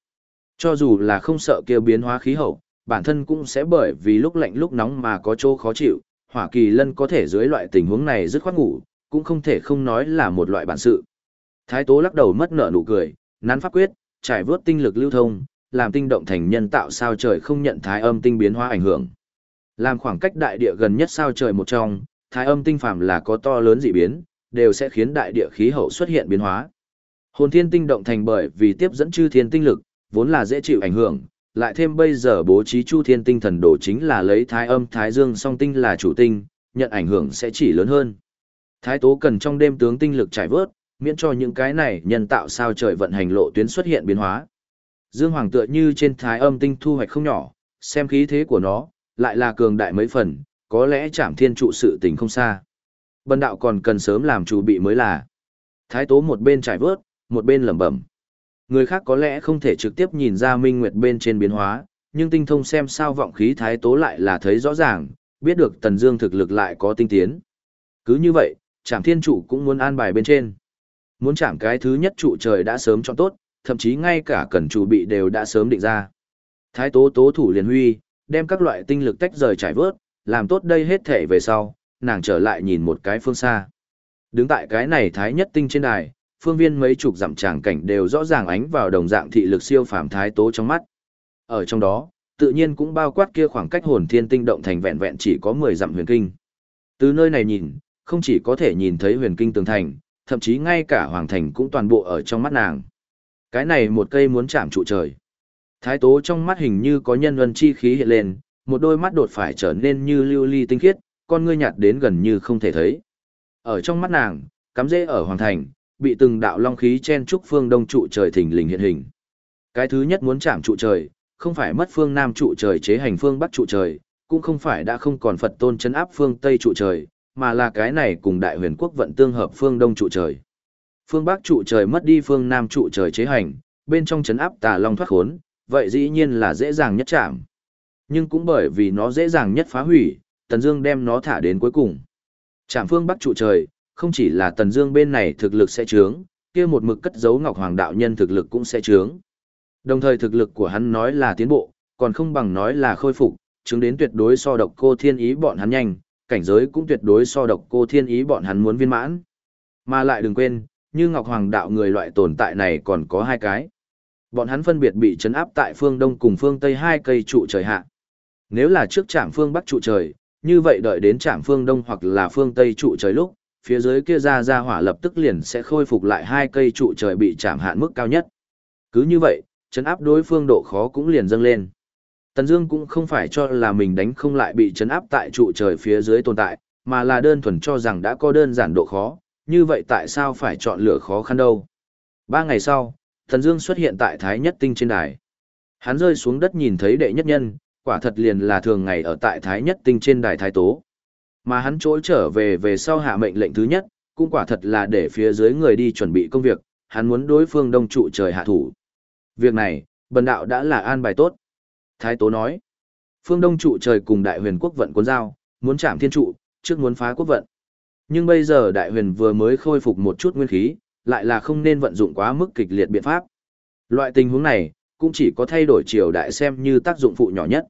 Cho dù là không sợ kêu biến hóa khí hậu, bản thân cũng sẽ bởi vì lúc lạnh lúc nóng mà có chỗ khó chịu, hỏa kỳ lân có thể dưới loại tình huống này dứt khoát ngủ, cũng không thể không nói là một loại bản sự. Thái tố lắc đầu mất nở nụ cười, nắn pháp quyết, trải vớt tinh lực lưu thông, làm tinh động thành nhân tạo sao trời không nhận thái âm tinh biến hóa ảnh hưởng. Làm khoảng cách đại địa gần nhất sao trời một trong, thái âm tinh phàm là có to lớn dị biến, đều sẽ khiến đại địa khí hậu xuất hiện biến hóa. Hồn thiên tinh động thành bởi vì tiếp dẫn chư thiên tinh lực, vốn là dễ chịu ảnh hưởng, lại thêm bây giờ bố trí chu thiên tinh thần đồ chính là lấy thái âm thái dương song tinh là chủ tinh, nhận ảnh hưởng sẽ chỉ lớn hơn. Thái tố cần trong đêm tướng tinh lực trải vớt, miễn cho những cái này nhân tạo sao trời vận hành lộ tuyến xuất hiện biến hóa. Dương Hoàng tựa như trên thái âm tinh thu hoạch không nhỏ, xem khí thế của nó, lại là cường đại mấy phần, có lẽ chạm thiên trụ sự tình không xa. Bần đạo còn cần sớm làm chủ bị mới là. Thái tố một bên trải vớt, một bên lẩm bẩm. Người khác có lẽ không thể trực tiếp nhìn ra minh nguyệt bên trên biến hóa, nhưng tinh thông xem sao vọng khí thái tố lại là thấy rõ ràng, biết được tần dương thực lực lại có tinh tiến. Cứ như vậy, Trảm thiên trụ cũng muốn an bài bên trên. Muốn chạm cái thứ nhất trụ trời đã sớm chọn tốt, thậm chí ngay cả cần chủ bị đều đã sớm định ra. Thái tố tố thủ liền huy, đem các loại tinh lực tách rời trải vớt, làm tốt đây hết thể về sau, nàng trở lại nhìn một cái phương xa. Đứng tại cái này thái nhất tinh trên đài, phương viên mấy chục dặm tràng cảnh đều rõ ràng ánh vào đồng dạng thị lực siêu phàm thái tố trong mắt. Ở trong đó, tự nhiên cũng bao quát kia khoảng cách hồn thiên tinh động thành vẹn vẹn chỉ có 10 dặm huyền kinh. Từ nơi này nhìn, không chỉ có thể nhìn thấy huyền kinh tường thành, thậm chí ngay cả hoàng thành cũng toàn bộ ở trong mắt nàng. Cái này một cây muốn chạm trụ trời. Thái tố trong mắt hình như có nhân luân chi khí hiện lên, một đôi mắt đột phải trở nên như lưu ly tinh khiết, con ngươi nhạt đến gần như không thể thấy. Ở trong mắt nàng, cắm rễ ở hoàng thành, bị từng đạo long khí chen trúc phương đông trụ trời thình lình hiện hình. Cái thứ nhất muốn chạm trụ trời, không phải mất phương nam trụ trời chế hành phương bắc trụ trời, cũng không phải đã không còn Phật tôn chấn áp phương tây trụ trời, mà là cái này cùng đại huyền quốc vận tương hợp phương đông trụ trời. Phương bắc trụ trời mất đi phương nam trụ trời chế hành, bên trong chấn áp tà long thoát khốn, vậy dĩ nhiên là dễ dàng nhất chạm. Nhưng cũng bởi vì nó dễ dàng nhất phá hủy, Tần Dương đem nó thả đến cuối cùng. Trạm phương bắc trụ trời, không chỉ là Tần Dương bên này thực lực sẽ trướng, kia một mực cất giấu Ngọc Hoàng đạo nhân thực lực cũng sẽ trướng. Đồng thời thực lực của hắn nói là tiến bộ, còn không bằng nói là khôi phục, chứng đến tuyệt đối so độc cô thiên ý bọn hắn nhanh, cảnh giới cũng tuyệt đối so độc cô thiên ý bọn hắn muốn viên mãn. Mà lại đừng quên, như Ngọc Hoàng đạo người loại tồn tại này còn có hai cái. Bọn hắn phân biệt bị chấn áp tại phương Đông cùng phương Tây hai cây trụ trời hạ. Nếu là trước trạm phương Bắc trụ trời, như vậy đợi đến trạm phương Đông hoặc là phương Tây trụ trời lúc, phía dưới kia ra ra hỏa lập tức liền sẽ khôi phục lại hai cây trụ trời bị chạm hạn mức cao nhất. Cứ như vậy, chấn áp đối phương độ khó cũng liền dâng lên. Tần Dương cũng không phải cho là mình đánh không lại bị chấn áp tại trụ trời phía dưới tồn tại, mà là đơn thuần cho rằng đã có đơn giản độ khó, như vậy tại sao phải chọn lựa khó khăn đâu. Ba ngày sau, Tần Dương xuất hiện tại Thái Nhất Tinh trên đài. Hắn rơi xuống đất nhìn thấy đệ nhất nhân, quả thật liền là thường ngày ở tại Thái Nhất Tinh trên đài Thái Tố. Mà hắn trỗi trở về về sau hạ mệnh lệnh thứ nhất, cũng quả thật là để phía dưới người đi chuẩn bị công việc, hắn muốn đối phương đông trụ trời hạ thủ. Việc này, bần đạo đã là an bài tốt. Thái Tố nói, phương đông trụ trời cùng đại huyền quốc vận cuốn giao, muốn chạm thiên trụ, trước muốn phá quốc vận. Nhưng bây giờ đại huyền vừa mới khôi phục một chút nguyên khí, lại là không nên vận dụng quá mức kịch liệt biện pháp. Loại tình huống này, cũng chỉ có thay đổi triều đại xem như tác dụng phụ nhỏ nhất.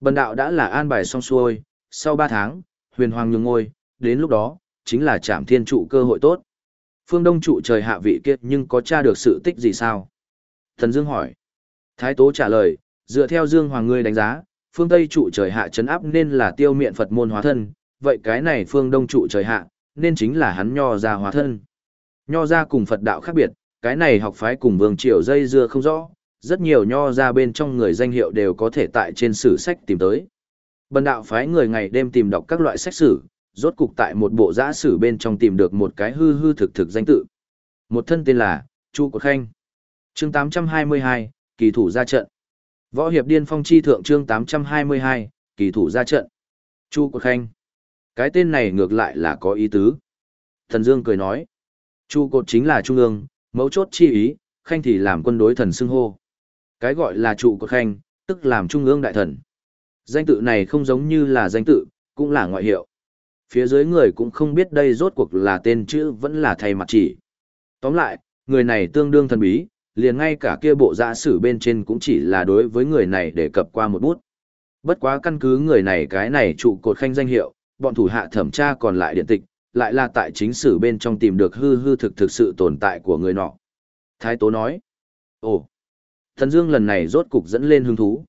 Bần đạo đã là an bài xong xuôi, sau 3 tháng, huyền hoàng nhường ngôi, đến lúc đó, chính là chạm thiên trụ cơ hội tốt. Phương Đông trụ trời hạ vị kiệt nhưng có tra được sự tích gì sao? Thần Dương hỏi. Thái Tố trả lời, dựa theo Dương Hoàng ngươi đánh giá, phương Tây trụ trời hạ chấn áp nên là tiêu miện Phật môn hóa thân, vậy cái này phương Đông trụ trời hạ, nên chính là hắn nho ra hóa thân. Nho ra cùng Phật đạo khác biệt, cái này học phái cùng vương triều dây dưa không rõ, rất nhiều nho ra bên trong người danh hiệu đều có thể tại trên sử sách tìm tới. Bần đạo phái người ngày đêm tìm đọc các loại sách sử, rốt cục tại một bộ giã sử bên trong tìm được một cái hư hư thực thực danh tự. Một thân tên là, Chu Cột Khanh. chương 822, kỳ thủ ra trận. Võ hiệp điên phong chi thượng chương 822, kỳ thủ ra trận. Chu Cột Khanh. Cái tên này ngược lại là có ý tứ. Thần Dương cười nói. Chu Cột chính là Trung ương, mấu chốt chi ý, Khanh thì làm quân đối thần xưng hô. Cái gọi là trụ cột Khanh, tức làm Trung ương đại thần. Danh tự này không giống như là danh tự, cũng là ngoại hiệu. Phía dưới người cũng không biết đây rốt cuộc là tên chữ vẫn là thay mặt chỉ. Tóm lại, người này tương đương thần bí, liền ngay cả kia bộ giả sử bên trên cũng chỉ là đối với người này để cập qua một bút. Bất quá căn cứ người này cái này trụ cột khanh danh hiệu, bọn thủ hạ thẩm tra còn lại điện tịch, lại là tại chính sử bên trong tìm được hư hư thực thực sự tồn tại của người nọ. Thái Tố nói, ồ, thần dương lần này rốt cục dẫn lên hứng thú.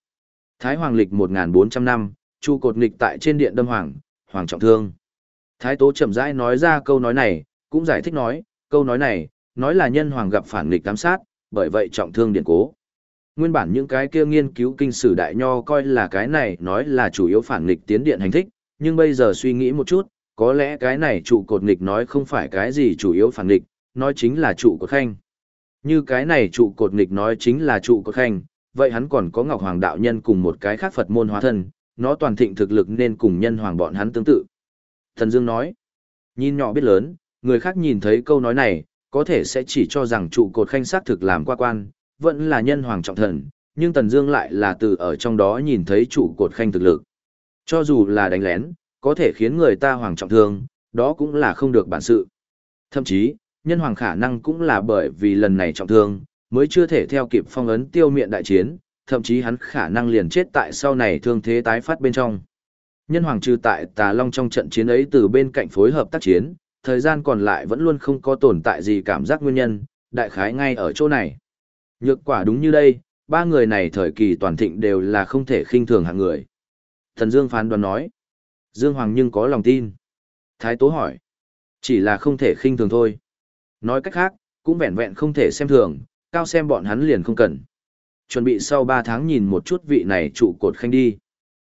Thái Hoàng lịch 1400 năm, chu cột nghịch tại trên điện đâm hoàng, hoàng trọng thương. Thái Tố chậm rãi nói ra câu nói này, cũng giải thích nói, câu nói này, nói là nhân hoàng gặp phản nghịch giám sát, bởi vậy trọng thương điện cố. Nguyên bản những cái kia nghiên cứu kinh sử đại nho coi là cái này nói là chủ yếu phản nghịch tiến điện hành thích, nhưng bây giờ suy nghĩ một chút, có lẽ cái này trụ cột nghịch nói không phải cái gì chủ yếu phản nghịch, nói chính là trụ cột khanh. Như cái này trụ cột nghịch nói chính là trụ cột khanh, vậy hắn còn có Ngọc Hoàng đạo nhân cùng một cái khác Phật môn hóa thân, nó toàn thịnh thực lực nên cùng nhân hoàng bọn hắn tương tự. Thần Dương nói, nhìn nhỏ biết lớn, người khác nhìn thấy câu nói này, có thể sẽ chỉ cho rằng trụ cột khanh sát thực làm qua quan, vẫn là nhân hoàng trọng thần, nhưng Tần Dương lại là từ ở trong đó nhìn thấy trụ cột khanh thực lực. Cho dù là đánh lén, có thể khiến người ta hoàng trọng thương, đó cũng là không được bản sự. Thậm chí, nhân hoàng khả năng cũng là bởi vì lần này trọng thương, mới chưa thể theo kịp phong ấn tiêu miện đại chiến, thậm chí hắn khả năng liền chết tại sau này thương thế tái phát bên trong. Nhân hoàng trừ tại Tà Long trong trận chiến ấy từ bên cạnh phối hợp tác chiến, thời gian còn lại vẫn luôn không có tồn tại gì cảm giác nguyên nhân, đại khái ngay ở chỗ này. Nhược quả đúng như đây, ba người này thời kỳ toàn thịnh đều là không thể khinh thường hạng người. Thần Dương phán đoán nói, Dương Hoàng nhưng có lòng tin. Thái Tố hỏi, chỉ là không thể khinh thường thôi. Nói cách khác, cũng vẹn vẹn không thể xem thường, cao xem bọn hắn liền không cần. Chuẩn bị sau 3 tháng nhìn một chút vị này trụ cột khanh đi.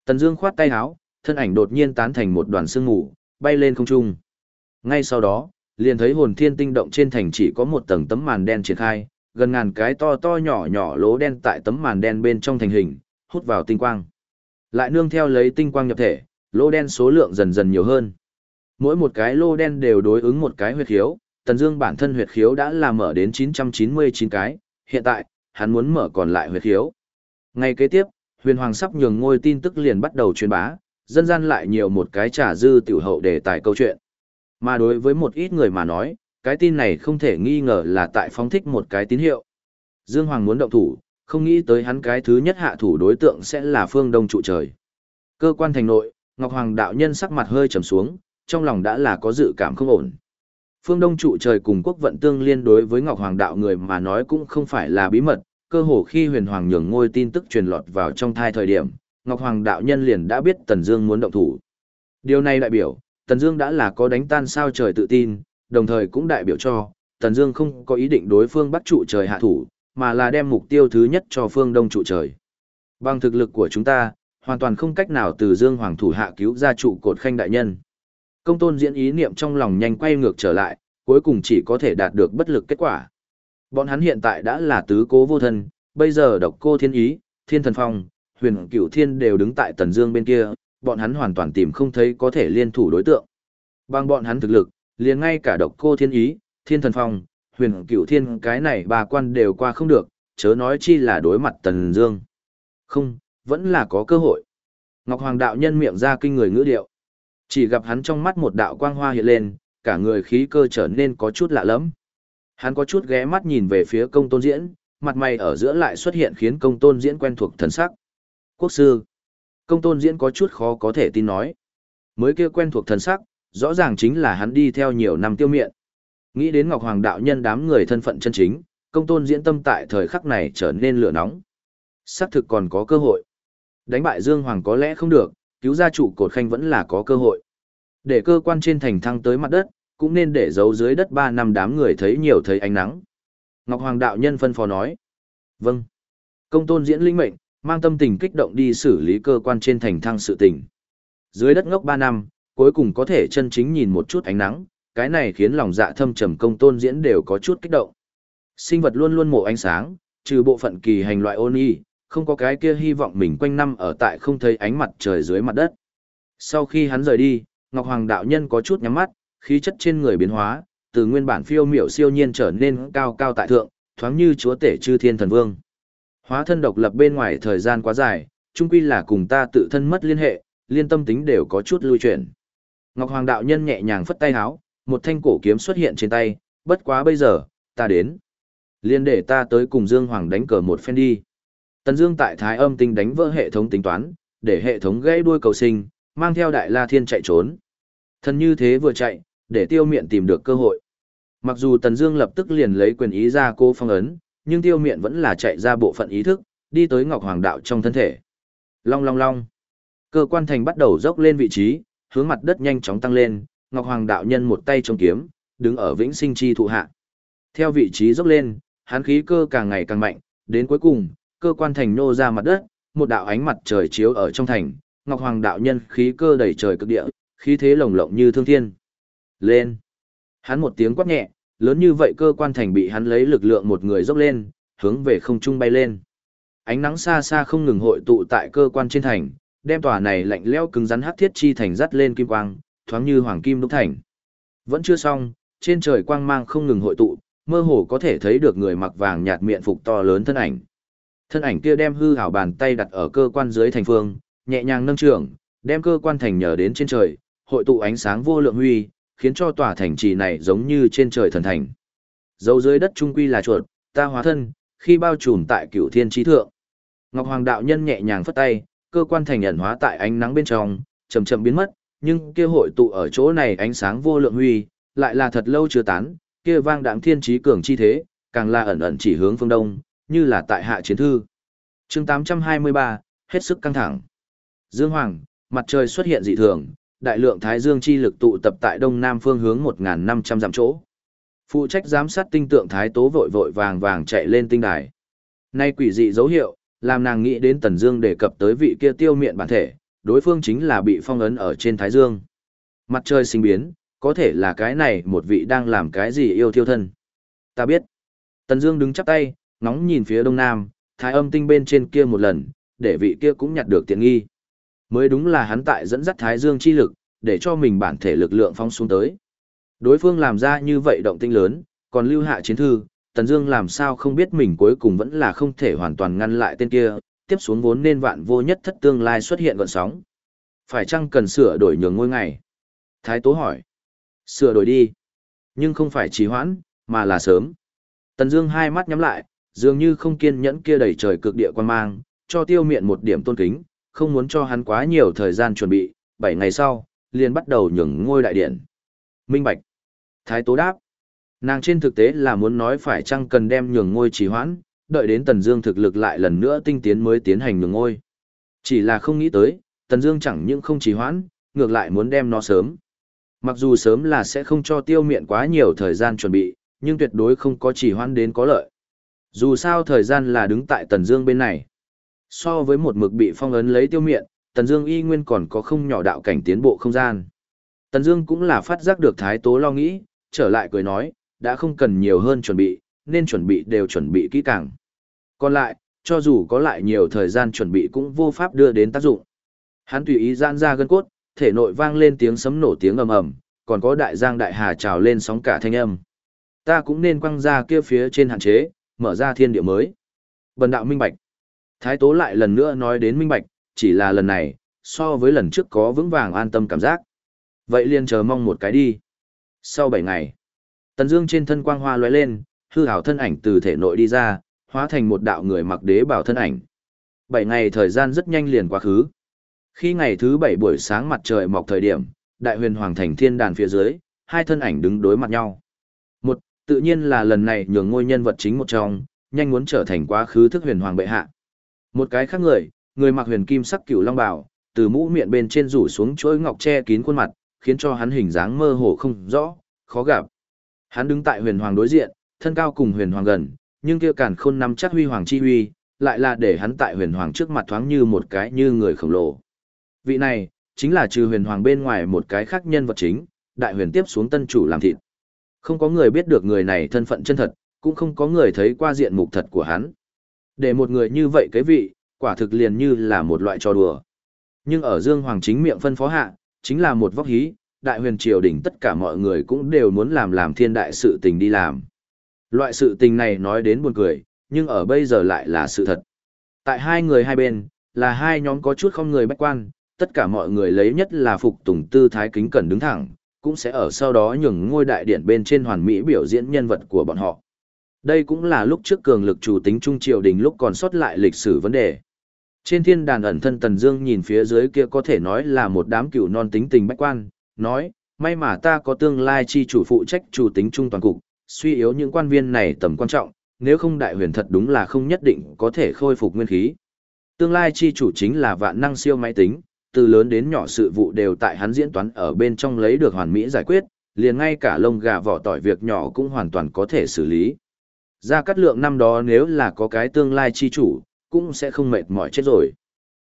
Tần Dương khoát tay áo, thân ảnh đột nhiên tán thành một đoàn sương mù, bay lên không trung. Ngay sau đó, liền thấy hồn thiên tinh động trên thành chỉ có một tầng tấm màn đen triển khai, gần ngàn cái to to nhỏ nhỏ lỗ đen tại tấm màn đen bên trong thành hình, hút vào tinh quang. Lại nương theo lấy tinh quang nhập thể, lỗ đen số lượng dần dần nhiều hơn. Mỗi một cái lỗ đen đều đối ứng một cái huyệt khiếu, Tần Dương bản thân huyệt khiếu đã là mở đến 999 cái, hiện tại, hắn muốn mở còn lại huyệt khiếu. Ngay kế tiếp, Huyền Hoàng sắp nhường ngôi tin tức liền bắt đầu truyền bá, dân gian lại nhiều một cái trả dư tiểu hậu để tài câu chuyện. Mà đối với một ít người mà nói, cái tin này không thể nghi ngờ là tại phóng thích một cái tín hiệu. Dương Hoàng muốn động thủ, không nghĩ tới hắn cái thứ nhất hạ thủ đối tượng sẽ là phương đông trụ trời. Cơ quan thành nội, Ngọc Hoàng đạo nhân sắc mặt hơi trầm xuống, trong lòng đã là có dự cảm không ổn. Phương Đông trụ trời cùng quốc vận tương liên đối với Ngọc Hoàng đạo người mà nói cũng không phải là bí mật, cơ hồ khi huyền hoàng nhường ngôi tin tức truyền lọt vào trong thai thời điểm, Ngọc Hoàng đạo nhân liền đã biết Tần Dương muốn động thủ. Điều này đại biểu, Tần Dương đã là có đánh tan sao trời tự tin, đồng thời cũng đại biểu cho Tần Dương không có ý định đối phương bắt trụ trời hạ thủ, mà là đem mục tiêu thứ nhất cho phương Đông trụ trời. Bằng thực lực của chúng ta, hoàn toàn không cách nào từ Dương Hoàng thủ hạ cứu ra trụ cột khanh đại nhân. Công tôn diễn ý niệm trong lòng nhanh quay ngược trở lại, cuối cùng chỉ có thể đạt được bất lực kết quả. Bọn hắn hiện tại đã là tứ cố vô thân, bây giờ độc cô thiên ý, thiên thần phong, huyền cửu thiên đều đứng tại tần dương bên kia, bọn hắn hoàn toàn tìm không thấy có thể liên thủ đối tượng. Bằng bọn hắn thực lực, liền ngay cả độc cô thiên ý, thiên thần phong, huyền cửu thiên cái này ba quan đều qua không được, chớ nói chi là đối mặt tần dương. Không, vẫn là có cơ hội. Ngọc Hoàng đạo nhân miệng ra kinh người ngữ điệu. Chỉ gặp hắn trong mắt một đạo quang hoa hiện lên, cả người khí cơ trở nên có chút lạ lẫm. Hắn có chút ghé mắt nhìn về phía công tôn diễn, mặt mày ở giữa lại xuất hiện khiến công tôn diễn quen thuộc thần sắc. Quốc sư. Công tôn diễn có chút khó có thể tin nói. Mới kia quen thuộc thần sắc, rõ ràng chính là hắn đi theo nhiều năm tiêu miệng. Nghĩ đến Ngọc Hoàng đạo nhân đám người thân phận chân chính, công tôn diễn tâm tại thời khắc này trở nên lửa nóng. Sắc thực còn có cơ hội. Đánh bại Dương Hoàng có lẽ không được, cứu gia chủ cột khanh vẫn là có cơ hội. Để cơ quan trên thành thăng tới mặt đất, cũng nên để giấu dưới đất 3 năm đám người thấy nhiều thấy ánh nắng. Ngọc Hoàng đạo nhân phân phó nói. Vâng. Công tôn diễn linh mệnh, mang tâm tình kích động đi xử lý cơ quan trên thành thăng sự tình. Dưới đất ngốc 3 năm, cuối cùng có thể chân chính nhìn một chút ánh nắng, cái này khiến lòng dạ thâm trầm công tôn diễn đều có chút kích động. Sinh vật luôn luôn mổ ánh sáng, trừ bộ phận kỳ hành loại ôn y, không có cái kia hy vọng mình quanh năm ở tại không thấy ánh mặt trời dưới mặt đất. Sau khi hắn rời đi, Ngọc Hoàng đạo nhân có chút nhắm mắt, khí chất trên người biến hóa, từ nguyên bản phiêu miểu siêu nhiên trở nên cao cao tại thượng, thoáng như chúa tể chư thiên thần vương. Hóa thân độc lập bên ngoài thời gian quá dài, chung quy là cùng ta tự thân mất liên hệ, liên tâm tính đều có chút lưu chuyển. Ngọc Hoàng đạo nhân nhẹ nhàng phất tay háo, một thanh cổ kiếm xuất hiện trên tay, bất quá bây giờ, ta đến. Liên để ta tới cùng Dương Hoàng đánh cờ một phen đi. Tần Dương tại Thái Âm Tinh đánh vỡ hệ thống tính toán, để hệ thống gãy đuôi cầu sinh, mang theo Đại La Thiên chạy trốn. Thần như thế vừa chạy, để Tiêu Miện tìm được cơ hội. Mặc dù Tần Dương lập tức liền lấy quyền ý ra cô phong ấn, nhưng Tiêu Miện vẫn là chạy ra bộ phận ý thức, đi tới Ngọc Hoàng đạo trong thân thể. Long long long. Cơ quan thành bắt đầu dốc lên vị trí, hướng mặt đất nhanh chóng tăng lên, Ngọc Hoàng đạo nhân một tay chống kiếm, đứng ở vĩnh sinh chi thụ hạ. Theo vị trí dốc lên, hắn khí cơ càng ngày càng mạnh, đến cuối cùng, cơ quan thành nô ra mặt đất, một đạo ánh mặt trời chiếu ở trong thành, Ngọc Hoàng đạo nhân khí cơ đầy trời cực địa, khí thế lồng lộng như thương thiên. Lên. Hắn một tiếng quát nhẹ, lớn như vậy cơ quan thành bị hắn lấy lực lượng một người dốc lên, hướng về không trung bay lên. Ánh nắng xa xa không ngừng hội tụ tại cơ quan trên thành, đem tòa này lạnh lẽo cứng rắn hắc thiết chi thành dắt lên kim quang, thoáng như hoàng kim đúc thành. Vẫn chưa xong, trên trời quang mang không ngừng hội tụ, mơ hồ có thể thấy được người mặc vàng nhạt miệng phục to lớn thân ảnh. Thân ảnh kia đem hư hảo bàn tay đặt ở cơ quan dưới thành phương, nhẹ nhàng nâng trường, đem cơ quan thành nhờ đến trên trời, hội tụ ánh sáng vô lượng huy, khiến cho tòa thành trì này giống như trên trời thần thành. Dấu dưới đất trung quy là chuột, ta hóa thân, khi bao trùm tại cửu thiên trí thượng. Ngọc Hoàng đạo nhân nhẹ nhàng phất tay, cơ quan thành ẩn hóa tại ánh nắng bên trong, chậm chậm biến mất, nhưng kia hội tụ ở chỗ này ánh sáng vô lượng huy, lại là thật lâu chưa tán, kia vang đạm thiên trí cường chi thế, càng là ẩn ẩn chỉ hướng phương đông, như là tại hạ chiến thư. chương 823, hết sức căng thẳng. Dương Hoàng, mặt trời xuất hiện dị thường, đại lượng thái dương chi lực tụ tập tại đông nam phương hướng 1.500 dặm chỗ. Phụ trách giám sát tinh tượng thái tố vội vội vàng vàng chạy lên tinh đài. Nay quỷ dị dấu hiệu, làm nàng nghĩ đến Tần Dương đề cập tới vị kia tiêu miện bản thể, đối phương chính là bị phong ấn ở trên thái dương. Mặt trời sinh biến, Có thể là cái này một vị đang làm cái gì yêu thiêu thân. Ta biết. Tần Dương đứng chắp tay, ngóng nhìn phía đông nam, thái âm tinh bên trên kia một lần, để vị kia cũng nhặt được tiện nghi. Mới đúng là hắn tại dẫn dắt thái dương chi lực, để cho mình bản thể lực lượng phóng xuống tới. Đối phương làm ra như vậy động tinh lớn, còn lưu hạ chiến thư, Tần Dương làm sao không biết mình cuối cùng vẫn là không thể hoàn toàn ngăn lại tên kia, tiếp xuống vốn nên vạn vô nhất thất tương lai xuất hiện gợn sóng. Phải chăng cần sửa đổi nhường ngôi ngày? Thái Tố hỏi. Sửa đổi đi. Nhưng không phải trì hoãn, mà là sớm. Tần Dương hai mắt nhắm lại, dường như không kiên nhẫn kia đầy trời cực địa quan mang, cho tiêu miện một điểm tôn kính, không muốn cho hắn quá nhiều thời gian chuẩn bị, bảy ngày sau, liền bắt đầu nhường ngôi đại điện. Minh Bạch. Thái Tố đáp. Nàng trên thực tế là muốn nói phải chăng cần đem nhường ngôi trì hoãn, đợi đến Tần Dương thực lực lại lần nữa tinh tiến mới tiến hành nhường ngôi. Chỉ là không nghĩ tới, Tần Dương chẳng những không trì hoãn, ngược lại muốn đem nó sớm. Mặc dù sớm là sẽ không cho tiêu miện quá nhiều thời gian chuẩn bị, nhưng tuyệt đối không có trì hoãn đến có lợi. Dù sao thời gian là đứng tại Tần Dương bên này. So với một mực bị phong ấn lấy tiêu miện, Tần Dương y nguyên còn có không nhỏ đạo cảnh tiến bộ không gian. Tần Dương cũng là phát giác được Thái Tố lo nghĩ, trở lại cười nói, đã không cần nhiều hơn chuẩn bị, nên chuẩn bị đều chuẩn bị kỹ càng. Còn lại, cho dù có lại nhiều thời gian chuẩn bị cũng vô pháp đưa đến tác dụng. Hắn tùy ý giãn ra gân cốt, thể nội vang lên tiếng sấm nổ tiếng ầm ầm, còn có đại giang đại hà trào lên sóng cả thanh âm. Ta cũng nên quăng ra kia phía trên hạn chế, mở ra thiên địa mới. Bần đạo minh bạch. Thái tố lại lần nữa nói đến minh bạch, chỉ là lần này, so với lần trước có vững vàng an tâm cảm giác. Vậy liền chờ mong một cái đi. Sau 7 ngày, Tần Dương trên thân quang hoa lóe lên, hư ảo thân ảnh từ thể nội đi ra, hóa thành một đạo người mặc đế bảo thân ảnh. 7 ngày thời gian rất nhanh liền quá khứ. Khi ngày thứ 7 buổi sáng mặt trời mọc thời điểm, Đại Huyền Hoàng thành thiên đàn phía dưới, hai thân ảnh đứng đối mặt nhau. Tự nhiên là lần này nhường ngôi nhân vật chính một trong, nhanh muốn trở thành quá khứ thức huyền hoàng bệ hạ. Một cái khác người, người mặc huyền kim sắc cửu long bào, từ mũ miệng bên trên rủ xuống chuỗi ngọc che kín khuôn mặt, khiến cho hắn hình dáng mơ hồ không rõ, khó gặp. Hắn đứng tại huyền hoàng đối diện, thân cao cùng huyền hoàng gần, nhưng kia cản khôn nắm chắc huy hoàng chi huy, lại là để hắn tại huyền hoàng trước mặt thoáng như một cái như người khổng lồ. Vị này, chính là trừ huyền hoàng bên ngoài một cái khác nhân vật chính, đại huyền tiếp xuống tân chủ làm thịt. Không có người biết được người này thân phận chân thật, cũng không có người thấy qua diện mục thật của hắn. Để một người như vậy cái vị, quả thực liền như là một loại trò đùa. Nhưng ở Dương Hoàng chính miệng phân phó hạ, chính là một vóc hí, đại huyền triều đỉnh tất cả mọi người cũng đều muốn làm làm thiên đại sự tình đi làm. Loại sự tình này nói đến buồn cười, nhưng ở bây giờ lại là sự thật. Tại hai người hai bên, là hai nhóm có chút không người bách quan, tất cả mọi người lấy nhất là phục tùng tư thái kính cẩn đứng thẳng, cũng sẽ ở sau đó nhường ngôi đại điện bên trên hoàn mỹ biểu diễn nhân vật của bọn họ. Đây cũng là lúc trước cường lực chủ tính trung triều đình lúc còn sót lại lịch sử vấn đề. Trên thiên đàn ẩn thân Tần Dương nhìn phía dưới kia có thể nói là một đám cựu non tính tình bách quan, nói, may mà ta có tương lai chi chủ phụ trách chủ tính trung toàn cục, suy yếu những quan viên này tầm quan trọng, nếu không đại huyền thật đúng là không nhất định có thể khôi phục nguyên khí. Tương lai chi chủ chính là vạn năng siêu máy tính, từ lớn đến nhỏ sự vụ đều tại hắn diễn toán ở bên trong lấy được hoàn mỹ giải quyết, liền ngay cả lông gà vỏ tỏi việc nhỏ cũng hoàn toàn có thể xử lý. Gia Cát Lượng năm đó nếu là có cái tương lai chi chủ, cũng sẽ không mệt mỏi chết rồi.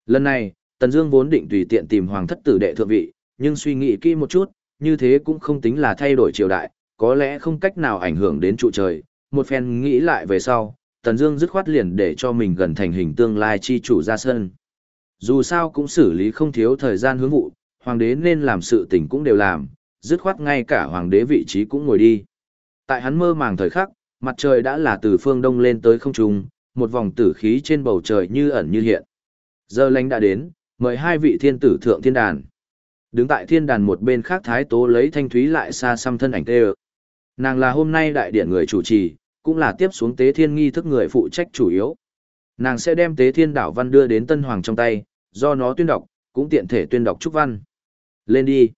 Lần này, Tần Dương vốn định tùy tiện tìm hoàng thất tử đệ thượng vị, nhưng suy nghĩ kỹ một chút, như thế cũng không tính là thay đổi triều đại, có lẽ không cách nào ảnh hưởng đến trụ trời. Một phen nghĩ lại về sau, Tần Dương dứt khoát liền để cho mình gần thành hình tương lai chi chủ ra sân. Dù sao cũng xử lý không thiếu thời gian hướng vụ, hoàng đế nên làm sự tình cũng đều làm, dứt khoát ngay cả hoàng đế vị trí cũng ngồi đi. Tại hắn mơ màng thời khắc, mặt trời đã là từ phương đông lên tới không trung, một vòng tử khí trên bầu trời như ẩn như hiện. Giờ lành đã đến, mời hai vị thiên tử thượng thiên đàn. Đứng tại thiên đàn một bên khác thái tố lấy thanh thúy lại xa xăm thân ảnh tê Nàng là hôm nay đại điện người chủ trì, cũng là tiếp xuống tế thiên nghi thức người phụ trách chủ yếu. Nàng sẽ đem tế thiên đảo văn đưa đến tân hoàng trong tay, do nó tuyên đọc, cũng tiện thể tuyên đọc trúc văn. Lên đi.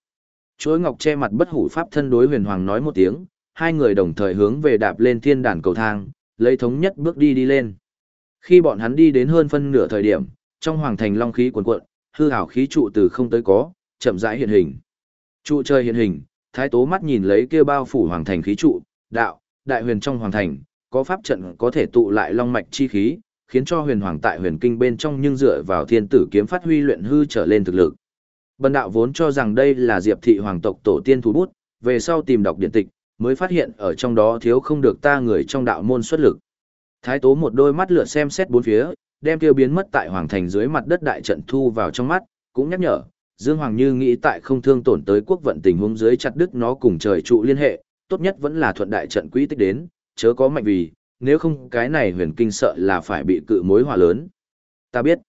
chuối ngọc che mặt bất hủ pháp thân đối huyền hoàng nói một tiếng, hai người đồng thời hướng về đạp lên thiên đàn cầu thang, lấy thống nhất bước đi đi lên. Khi bọn hắn đi đến hơn phân nửa thời điểm, trong hoàng thành long khí cuồn cuộn, hư ảo khí trụ từ không tới có, chậm rãi hiện hình. Trụ trời hiện hình, thái tố mắt nhìn lấy kia bao phủ hoàng thành khí trụ, đạo, đại huyền trong hoàng thành, có pháp trận có thể tụ lại long mạch chi khí, khiến cho huyền hoàng tại huyền kinh bên trong nhưng dựa vào thiên tử kiếm phát huy luyện hư trở lên thực lực. Bần đạo vốn cho rằng đây là diệp thị hoàng tộc tổ tiên thủ bút, về sau tìm đọc điện tịch, mới phát hiện ở trong đó thiếu không được ta người trong đạo môn xuất lực. Thái tố một đôi mắt lượn xem xét bốn phía, đem kêu biến mất tại hoàng thành dưới mặt đất đại trận thu vào trong mắt, cũng nhắc nhở, Dương Hoàng Như nghĩ tại không thương tổn tới quốc vận tình huống dưới chặt đứt nó cùng trời trụ liên hệ, tốt nhất vẫn là thuận đại trận quỹ tích đến, chớ có mạnh vì, nếu không cái này huyền kinh sợ là phải bị cự mối hỏa lớn. Ta biết.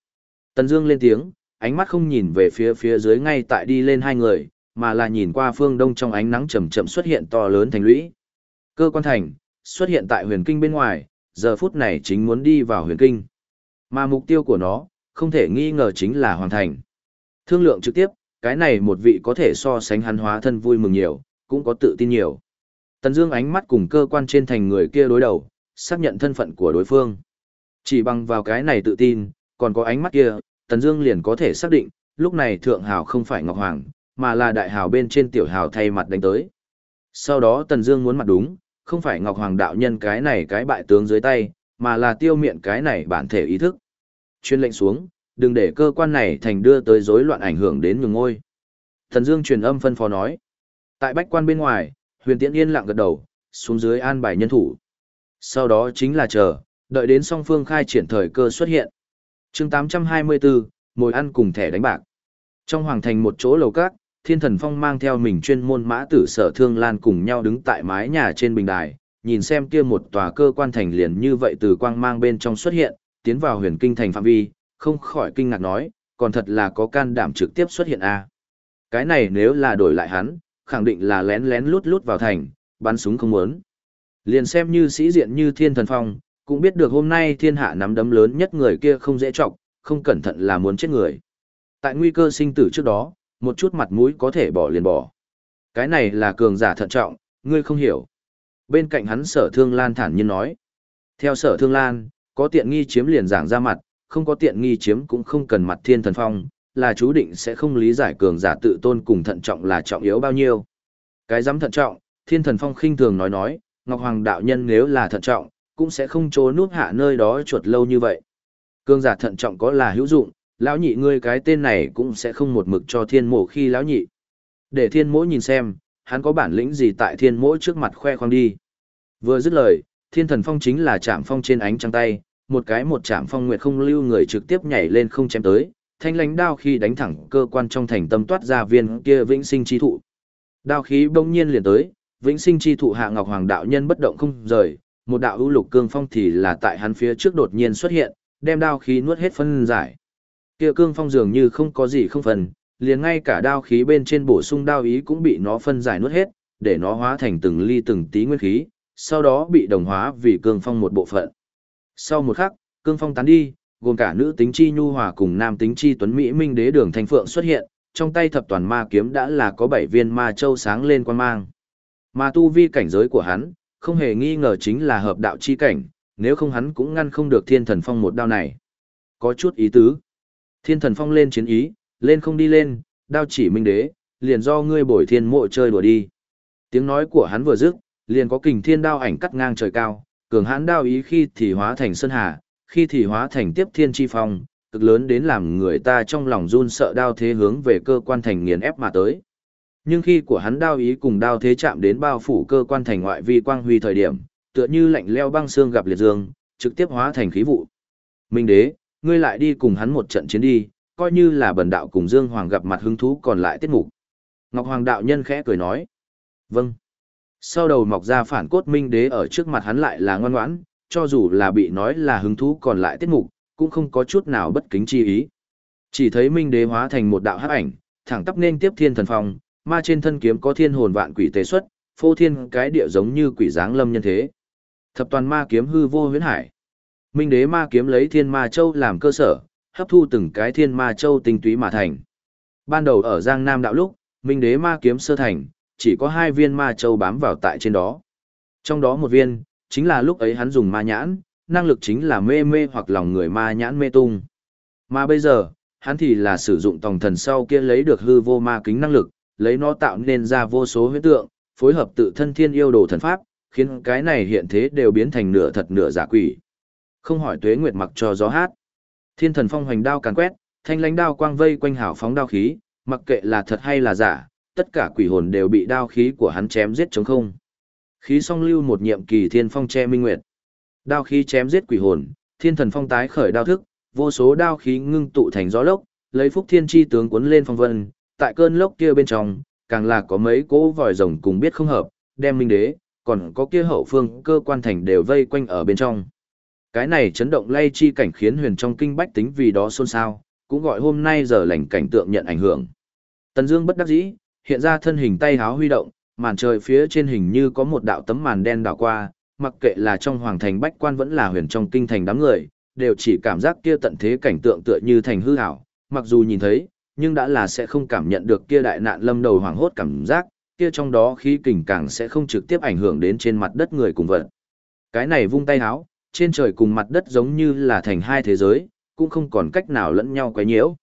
Tần Dương lên tiếng, ánh mắt không nhìn về phía phía dưới ngay tại đi lên hai người, mà là nhìn qua phương đông trong ánh nắng chậm chậm xuất hiện to lớn thành lũy. Cơ quan thành xuất hiện tại huyền kinh bên ngoài, giờ phút này chính muốn đi vào huyền kinh. Mà mục tiêu của nó, không thể nghi ngờ chính là hoàn thành. Thương lượng trực tiếp, cái này một vị có thể so sánh hắn hóa thân vui mừng nhiều, cũng có tự tin nhiều. Tần Dương ánh mắt cùng cơ quan trên thành người kia đối đầu, xác nhận thân phận của đối phương. Chỉ bằng vào cái này tự tin, còn có ánh mắt kia, Tần Dương liền có thể xác định, lúc này thượng hào không phải Ngọc Hoàng, mà là đại hào bên trên tiểu hào thay mặt đánh tới. Sau đó Tần Dương muốn mặt đúng, không phải Ngọc Hoàng đạo nhân cái này cái bại tướng dưới tay, mà là tiêu miện cái này bản thể ý thức. Truyền lệnh xuống, đừng để cơ quan này thành đưa tới rối loạn ảnh hưởng đến nhường ngôi. Tần Dương truyền âm phân phó nói. Tại bách quan bên ngoài, Huyền Tiễn yên lặng gật đầu, xuống dưới an bài nhân thủ. Sau đó chính là chờ, đợi đến song phương khai triển thời cơ xuất hiện. Chương 824, ngồi ăn cùng thẻ đánh bạc. Trong hoàng thành một chỗ lầu các, Thiên Thần Phong mang theo mình chuyên môn mã tử sở thương lan cùng nhau đứng tại mái nhà trên bình đài, nhìn xem kia một tòa cơ quan thành liền như vậy từ quang mang bên trong xuất hiện, tiến vào huyền kinh thành phạm vi, không khỏi kinh ngạc nói, còn thật là có can đảm trực tiếp xuất hiện a. À. Cái này nếu là đổi lại hắn, khẳng định là lén lén lút lút vào thành, bắn súng không muốn. Liền xem như sĩ diện như thiên thần phong, cũng biết được hôm nay thiên hạ nắm đấm lớn nhất người kia không dễ trọng, không cẩn thận là muốn chết người. Tại nguy cơ sinh tử trước đó, một chút mặt mũi có thể bỏ liền bỏ. Cái này là cường giả thận trọng, ngươi không hiểu. Bên cạnh hắn sở thương lan thản nhiên nói. Theo sở thương lan, có tiện nghi chiếm liền giảng ra mặt, không có tiện nghi chiếm cũng không cần mặt thiên thần phong, là chú định sẽ không lý giải cường giả tự tôn cùng thận trọng là trọng yếu bao nhiêu. Cái dám thận trọng, thiên thần phong khinh thường nói nói, Ngọc Hoàng đạo nhân nếu là thận trọng, cũng sẽ không trố núp hạ nơi đó chuột lâu như vậy. Cương giả thận trọng có là hữu dụng, lão nhị ngươi cái tên này cũng sẽ không một mực cho thiên mộ khi lão nhị. Để thiên mỗ nhìn xem, hắn có bản lĩnh gì tại thiên mỗ trước mặt khoe khoang đi. Vừa dứt lời, thiên thần phong chính là chạm phong trên ánh trăng tay, một cái một chạm phong nguyệt không lưu người trực tiếp nhảy lên không chém tới, thanh lánh đao khi đánh thẳng cơ quan trong thành tâm toát ra viên kia vĩnh sinh chi thụ. Đao khí bỗng nhiên liền tới, vĩnh sinh chi thụ hạ ngọc hoàng đạo nhân bất động không rời, một đạo ưu lục cương phong thì là tại hắn phía trước đột nhiên xuất hiện, đem đao khí nuốt hết phân giải. Kia cương phong dường như không có gì không phần, liền ngay cả đao khí bên trên bổ sung đao ý cũng bị nó phân giải nuốt hết, để nó hóa thành từng ly từng tí nguyên khí, sau đó bị đồng hóa vì cương phong một bộ phận. Sau một khắc, cương phong tán đi, gồm cả nữ tính chi nhu hòa cùng nam tính chi tuấn mỹ minh đế đường thanh phượng xuất hiện, trong tay thập toàn ma kiếm đã là có bảy viên ma châu sáng lên quan mang. Mà tu vi cảnh giới của hắn, không hề nghi ngờ chính là hợp đạo chi cảnh, nếu không hắn cũng ngăn không được thiên thần phong một đao này. Có chút ý tứ. Thiên thần phong lên chiến ý, lên không đi lên, đao chỉ minh đế, liền do ngươi bồi thiên mộ chơi đùa đi. Tiếng nói của hắn vừa dứt, liền có kình thiên đao ảnh cắt ngang trời cao, cường hãn đao ý khi thì hóa thành sơn hà, khi thì hóa thành tiếp thiên chi phong, cực lớn đến làm người ta trong lòng run sợ đao thế hướng về cơ quan thành nghiền ép mà tới. Nhưng khi của hắn đao ý cùng đao thế chạm đến bao phủ cơ quan thành ngoại vi quang huy thời điểm, tựa như lạnh leo băng xương gặp liệt dương, trực tiếp hóa thành khí vụ. Minh đế, ngươi lại đi cùng hắn một trận chiến đi, coi như là bần đạo cùng Dương Hoàng gặp mặt hứng thú còn lại tiết mục. Ngọc Hoàng đạo nhân khẽ cười nói. Vâng. Sau đầu mọc ra phản cốt minh đế ở trước mặt hắn lại là ngoan ngoãn, cho dù là bị nói là hứng thú còn lại tiết mục, cũng không có chút nào bất kính chi ý. Chỉ thấy minh đế hóa thành một đạo hắc ảnh, thẳng tắp nên tiếp thiên thần phong, ma trên thân kiếm có thiên hồn vạn quỷ tế xuất, phô thiên cái địa giống như quỷ dáng lâm nhân thế. Thập toàn ma kiếm hư vô huyễn hải. Minh đế ma kiếm lấy thiên ma châu làm cơ sở, hấp thu từng cái thiên ma châu tinh túy mà thành. Ban đầu ở Giang Nam đạo lúc, Minh đế ma kiếm sơ thành, chỉ có hai viên ma châu bám vào tại trên đó. Trong đó một viên, chính là lúc ấy hắn dùng ma nhãn, năng lực chính là mê mê hoặc lòng người ma nhãn mê tung. Mà bây giờ, hắn thì là sử dụng tòng thần sau kia lấy được hư vô ma kính năng lực, lấy nó tạo nên ra vô số huyết tượng, phối hợp tự thân thiên yêu đồ thần pháp, khiến cái này hiện thế đều biến thành nửa thật nửa giả quỷ. Không hỏi tuế nguyệt mặc cho gió hát. Thiên thần phong hoành đao càn quét, thanh lãnh đao quang vây quanh hảo phóng đao khí, mặc kệ là thật hay là giả, tất cả quỷ hồn đều bị đao khí của hắn chém giết trống không. Khí song lưu một nhiệm kỳ thiên phong che minh nguyệt. Đao khí chém giết quỷ hồn, thiên thần phong tái khởi đao thức, vô số đao khí ngưng tụ thành gió lốc, lấy phúc thiên chi tướng cuốn lên phong vân, tại cơn lốc kia bên trong, càng là có mấy cỗ vòi rồng cùng biết không hợp, đem minh đế, còn có kia hậu phương cơ quan thành đều vây quanh ở bên trong. Cái này chấn động lay chi cảnh khiến huyền trong kinh bách tính vì đó xôn xao, cũng gọi hôm nay giờ lành cảnh tượng nhận ảnh hưởng. Tần Dương bất đắc dĩ, hiện ra thân hình tay háo huy động, màn trời phía trên hình như có một đạo tấm màn đen đảo qua, mặc kệ là trong hoàng thành bách quan vẫn là huyền trong kinh thành đám người, đều chỉ cảm giác kia tận thế cảnh tượng tựa như thành hư ảo, mặc dù nhìn thấy, nhưng đã là sẽ không cảm nhận được kia đại nạn lâm đầu hoàng hốt cảm giác, kia trong đó khí kình càng sẽ không trực tiếp ảnh hưởng đến trên mặt đất người cùng vật. Cái này vung tay háo, trên trời cùng mặt đất giống như là thành hai thế giới, cũng không còn cách nào lẫn nhau quấy nhiễu.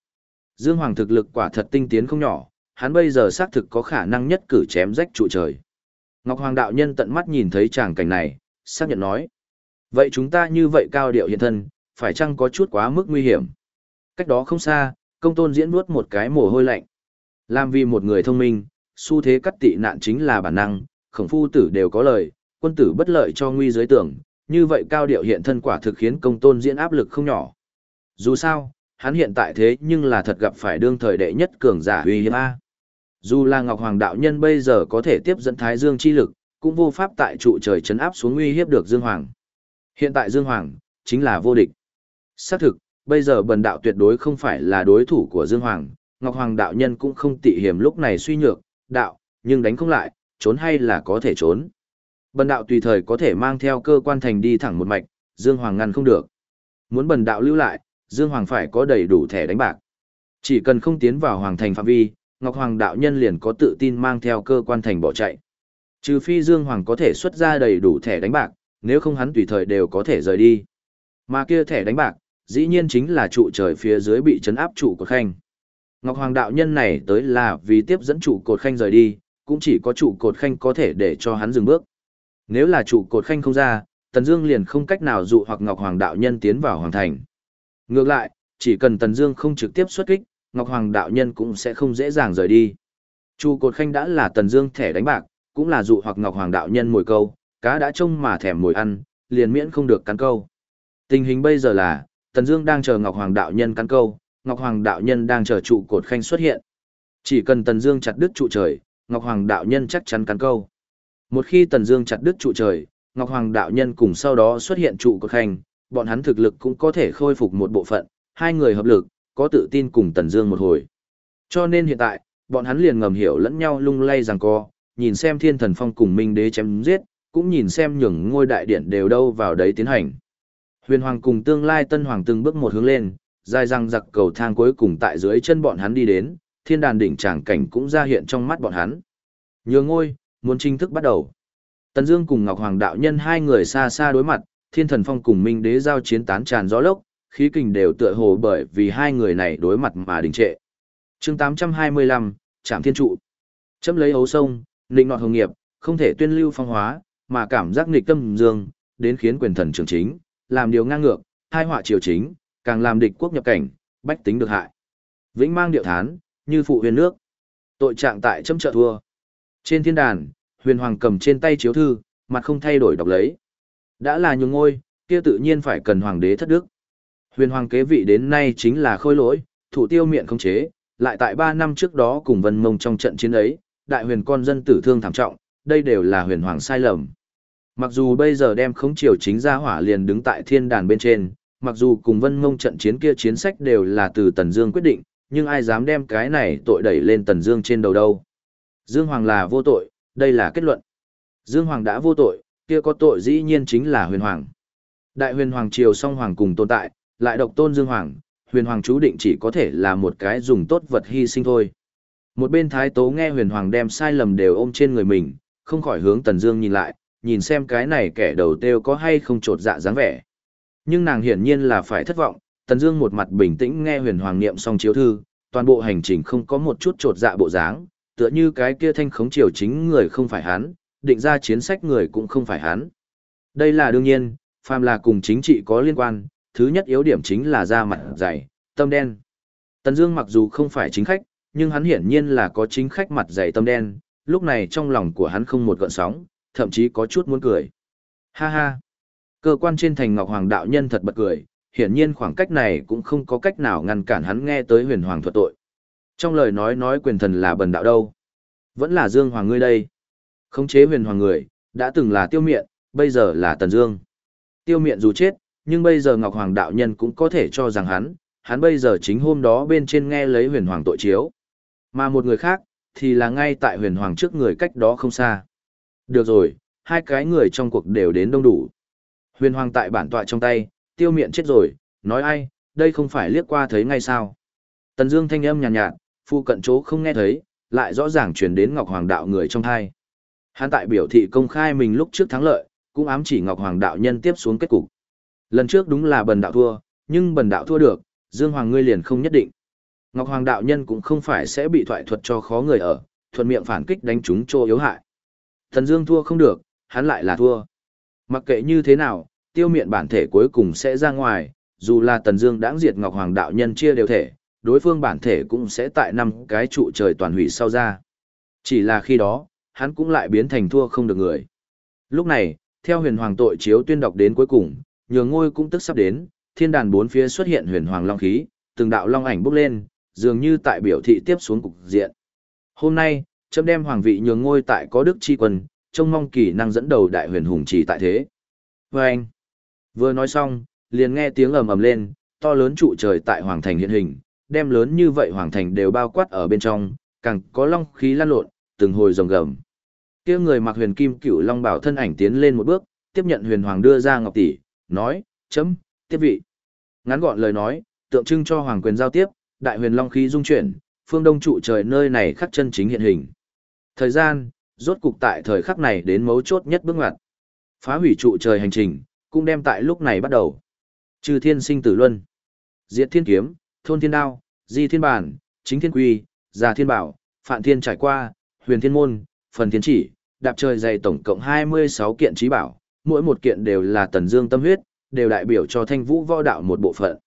Dương Hoàng thực lực quả thật tinh tiến không nhỏ, hắn bây giờ xác thực có khả năng nhất cử chém rách trụ trời. Ngọc Hoàng đạo nhân tận mắt nhìn thấy tràng cảnh này, xác nhận nói. Vậy chúng ta như vậy cao điệu hiện thân, phải chăng có chút quá mức nguy hiểm? Cách đó không xa, công tôn diễn nuốt một cái mồ hôi lạnh. Làm vì một người thông minh, xu thế cắt tị nạn chính là bản năng, khổng phu tử đều có lời, quân tử bất lợi cho nguy giới tưởng, như vậy cao điệu hiện thân quả thực khiến công tôn diễn áp lực không nhỏ. Dù sao, hắn hiện tại thế nhưng là thật gặp phải đương thời đệ nhất cường giả uy hiếp A. Dù là Ngọc Hoàng đạo nhân bây giờ có thể tiếp dẫn Thái Dương chi lực, cũng vô pháp tại trụ trời chấn áp xuống uy hiếp được Dương Hoàng. Hiện tại Dương Hoàng, chính là vô địch. Xác thực, bây giờ bần đạo tuyệt đối không phải là đối thủ của Dương Hoàng, Ngọc Hoàng đạo nhân cũng không tị hiểm lúc này suy nhược, đạo, nhưng đánh không lại, trốn hay là có thể trốn. Bần đạo tùy thời có thể mang theo cơ quan thành đi thẳng một mạch, Dương Hoàng ngăn không được. Muốn bần đạo lưu lại, Dương Hoàng phải có đầy đủ thẻ đánh bạc. Chỉ cần không tiến vào hoàng thành phạm vi, Ngọc Hoàng đạo nhân liền có tự tin mang theo cơ quan thành bỏ chạy. Trừ phi Dương Hoàng có thể xuất ra đầy đủ thẻ đánh bạc, nếu không hắn tùy thời đều có thể rời đi. Mà kia thẻ đánh bạc, dĩ nhiên chính là trụ trời phía dưới bị chấn áp trụ cột khanh. Ngọc Hoàng đạo nhân này tới là vì tiếp dẫn trụ cột khanh rời đi, cũng chỉ có trụ cột khanh có thể để cho hắn dừng bước. Nếu là trụ cột khanh không ra, Tần Dương liền không cách nào dụ hoặc Ngọc Hoàng đạo nhân tiến vào hoàng thành. Ngược lại, chỉ cần Tần Dương không trực tiếp xuất kích, Ngọc Hoàng đạo nhân cũng sẽ không dễ dàng rời đi. Chu Cột Khanh đã là Tần Dương thẻ đánh bạc, cũng là dụ hoặc Ngọc Hoàng đạo nhân mồi câu, cá đã trông mà thèm mồi ăn, liền miễn không được cắn câu. Tình hình bây giờ là, Tần Dương đang chờ Ngọc Hoàng đạo nhân cắn câu, Ngọc Hoàng đạo nhân đang chờ trụ cột khanh xuất hiện. Chỉ cần Tần Dương chặt đứt trụ trời, Ngọc Hoàng đạo nhân chắc chắn cắn câu. Một khi Tần Dương chặt đứt trụ trời, Ngọc Hoàng đạo nhân cùng sau đó xuất hiện trụ cột khanh, bọn hắn thực lực cũng có thể khôi phục một bộ phận, hai người hợp lực, có tự tin cùng Tần Dương một hồi. Cho nên hiện tại, bọn hắn liền ngầm hiểu lẫn nhau lung lay giằng co, nhìn xem Thiên Thần Phong cùng Minh Đế chém giết, cũng nhìn xem nhường ngôi đại điện đều đâu vào đấy tiến hành. Huyền Hoàng cùng tương lai Tân Hoàng từng bước một hướng lên, dài răng giặc cầu thang cuối cùng tại dưới chân bọn hắn đi đến, thiên đàn đỉnh tràng cảnh cũng ra hiện trong mắt bọn hắn. Nhường ngôi, muốn chính thức bắt đầu. Tần Dương cùng Ngọc Hoàng đạo nhân hai người xa xa đối mặt, Thiên Thần Phong cùng Minh Đế giao chiến tán tràn gió lốc, khí kình đều tựa hồ bởi vì hai người này đối mặt mà đình trệ. Chương 825, Trảm Thiên trụ. Chấm lấy hấu sông, định nọt hồng nghiệp, không thể tuyên lưu phong hóa, mà cảm giác nghịch tâm dương, đến khiến quyền thần trưởng chính, làm điều ngang ngược, hai họa triều chính, càng làm địch quốc nhập cảnh, bách tính được hại. Vĩnh mang điệu thán, như phụ huyền nước. Tội trạng tại chấm trợ thua. Trên thiên đàn, huyền hoàng cầm trên tay chiếu thư, mặt không thay đổi đọc lấy. Đã là nhường ngôi, kia tự nhiên phải cần hoàng đế thất đức. Huyền hoàng kế vị đến nay chính là khôi lỗi, thủ tiêu miệng không chế, lại tại 3 năm trước đó cùng vân mông trong trận chiến ấy, đại huyền con dân tử thương thảm trọng, đây đều là huyền hoàng sai lầm. Mặc dù bây giờ đem khống triều chính ra hỏa liền đứng tại thiên đàn bên trên, mặc dù cùng vân mông trận chiến kia chiến sách đều là từ Tần Dương quyết định, nhưng ai dám đem cái này tội đẩy lên Tần Dương trên đầu đâu. Dương Hoàng là vô tội, đây là kết luận. Dương Hoàng đã vô tội, kia có tội dĩ nhiên chính là huyền hoàng. Đại huyền hoàng triều song hoàng cùng tồn tại, lại độc tôn Dương Hoàng, huyền hoàng chú định chỉ có thể là một cái dùng tốt vật hy sinh thôi. Một bên thái tố nghe huyền hoàng đem sai lầm đều ôm trên người mình, không khỏi hướng Tần Dương nhìn lại, nhìn xem cái này kẻ đầu têu có hay không trột dạ dáng vẻ. Nhưng nàng hiển nhiên là phải thất vọng, Tần Dương một mặt bình tĩnh nghe huyền hoàng niệm xong chiếu thư, toàn bộ hành trình không có một chút trột dạ bộ dáng, tựa như cái kia thanh khống triều chính người không phải hắn, định ra chiến sách người cũng không phải hắn. Đây là đương nhiên, phàm là cùng chính trị có liên quan, thứ nhất yếu điểm chính là da mặt dày, tâm đen. Tần Dương mặc dù không phải chính khách, nhưng hắn hiển nhiên là có chính khách mặt dày tâm đen, lúc này trong lòng của hắn không một gợn sóng, thậm chí có chút muốn cười. Ha ha! Cơ quan trên thành Ngọc Hoàng đạo nhân thật bật cười, hiển nhiên khoảng cách này cũng không có cách nào ngăn cản hắn nghe tới huyền hoàng thuật tội. Trong lời nói nói quyền thần là bần đạo đâu. Vẫn là Dương Hoàng ngươi đây. Khống chế huyền hoàng người, đã từng là tiêu miện, bây giờ là Tần Dương. Tiêu miện dù chết, nhưng bây giờ Ngọc Hoàng đạo nhân cũng có thể cho rằng hắn, hắn bây giờ chính hôm đó bên trên nghe lấy huyền hoàng tội chiếu. Mà một người khác, thì là ngay tại huyền hoàng trước người cách đó không xa. Được rồi, hai cái người trong cuộc đều đến đông đủ. Huyền hoàng tại bản tọa trong tay, tiêu miện chết rồi, nói ai, đây không phải liếc qua thấy ngay sao. Tần Dương thanh âm nhàn nhạt, nhạt, phu cận chỗ không nghe thấy, lại rõ ràng truyền đến Ngọc Hoàng đạo người trong hai. Hắn tại biểu thị công khai mình lúc trước thắng lợi, cũng ám chỉ Ngọc Hoàng đạo nhân tiếp xuống kết cục. Lần trước đúng là bần đạo thua, nhưng bần đạo thua được, Dương Hoàng ngươi liền không nhất định. Ngọc Hoàng đạo nhân cũng không phải sẽ bị thoại thuật cho khó người ở, thuận miệng phản kích đánh chúng chỗ yếu hại. Thần Dương thua không được, hắn lại là thua. Mặc kệ như thế nào, tiêu miệng bản thể cuối cùng sẽ ra ngoài, dù là Tần Dương đãng diệt Ngọc Hoàng đạo nhân chia đều thể, đối phương bản thể cũng sẽ tại năm cái trụ trời toàn hủy sau ra. Chỉ là khi đó, hắn cũng lại biến thành thua không được người. Lúc này, theo huyền hoàng tội chiếu tuyên đọc đến cuối cùng, nhường ngôi cũng tức sắp đến, thiên đàn bốn phía xuất hiện huyền hoàng long khí, từng đạo long ảnh bốc lên, dường như tại biểu thị tiếp xuống cục diện. Hôm nay, chấm đem hoàng vị nhường ngôi tại có đức chi quân, trông mong kỳ năng dẫn đầu đại huyền hùng trì tại thế. Và anh, vừa nói xong, liền nghe tiếng ầm ầm lên, to lớn trụ trời tại hoàng thành hiện hình, đem lớn như vậy hoàng thành đều bao quát ở bên trong, càng có long khí lan lộn, từng hồi rồng gầm. Kia người mặc huyền kim cửu long bảo thân ảnh tiến lên một bước, tiếp nhận huyền hoàng đưa ra ngọc tỷ, nói, chấm, tiếp vị. Ngắn gọn lời nói, tượng trưng cho hoàng quyền giao tiếp, đại huyền long khí dung chuyển, phương đông trụ trời nơi này khắc chân chính hiện hình. Thời gian, rốt cục tại thời khắc này đến mấu chốt nhất bước ngoặt. Phá hủy trụ trời hành trình, cũng đem tại lúc này bắt đầu. Trừ thiên sinh tử luân, diệt thiên kiếm, thôn thiên đao, di thiên bản, chính thiên quy, già thiên bảo, phạn thiên trải qua, huyền thiên môn, phần thiên chỉ, đạp trời dày tổng cộng 26 kiện trí bảo, mỗi một kiện đều là tần dương tâm huyết, đều đại biểu cho thanh vũ võ đạo một bộ phận.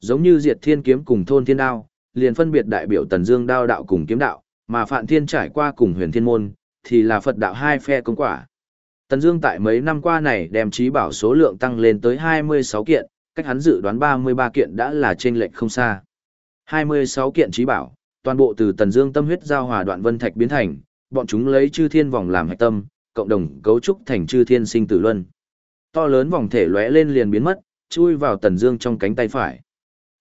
Giống như diệt thiên kiếm cùng thôn thiên đao, liền phân biệt đại biểu tần dương đao đạo cùng kiếm đạo, mà phạn thiên trải qua cùng huyền thiên môn, thì là Phật đạo hai phe công quả. Tần Dương tại mấy năm qua này đem trí bảo số lượng tăng lên tới 26 kiện, cách hắn dự đoán 33 kiện đã là trên lệch không xa. 26 kiện trí bảo, toàn bộ từ Tần Dương tâm huyết giao hòa đoạn vân thạch biến thành, bọn chúng lấy chư thiên vòng làm hạch tâm, cộng đồng cấu trúc thành chư thiên sinh tử luân. To lớn vòng thể lóe lên liền biến mất, chui vào Tần Dương trong cánh tay phải.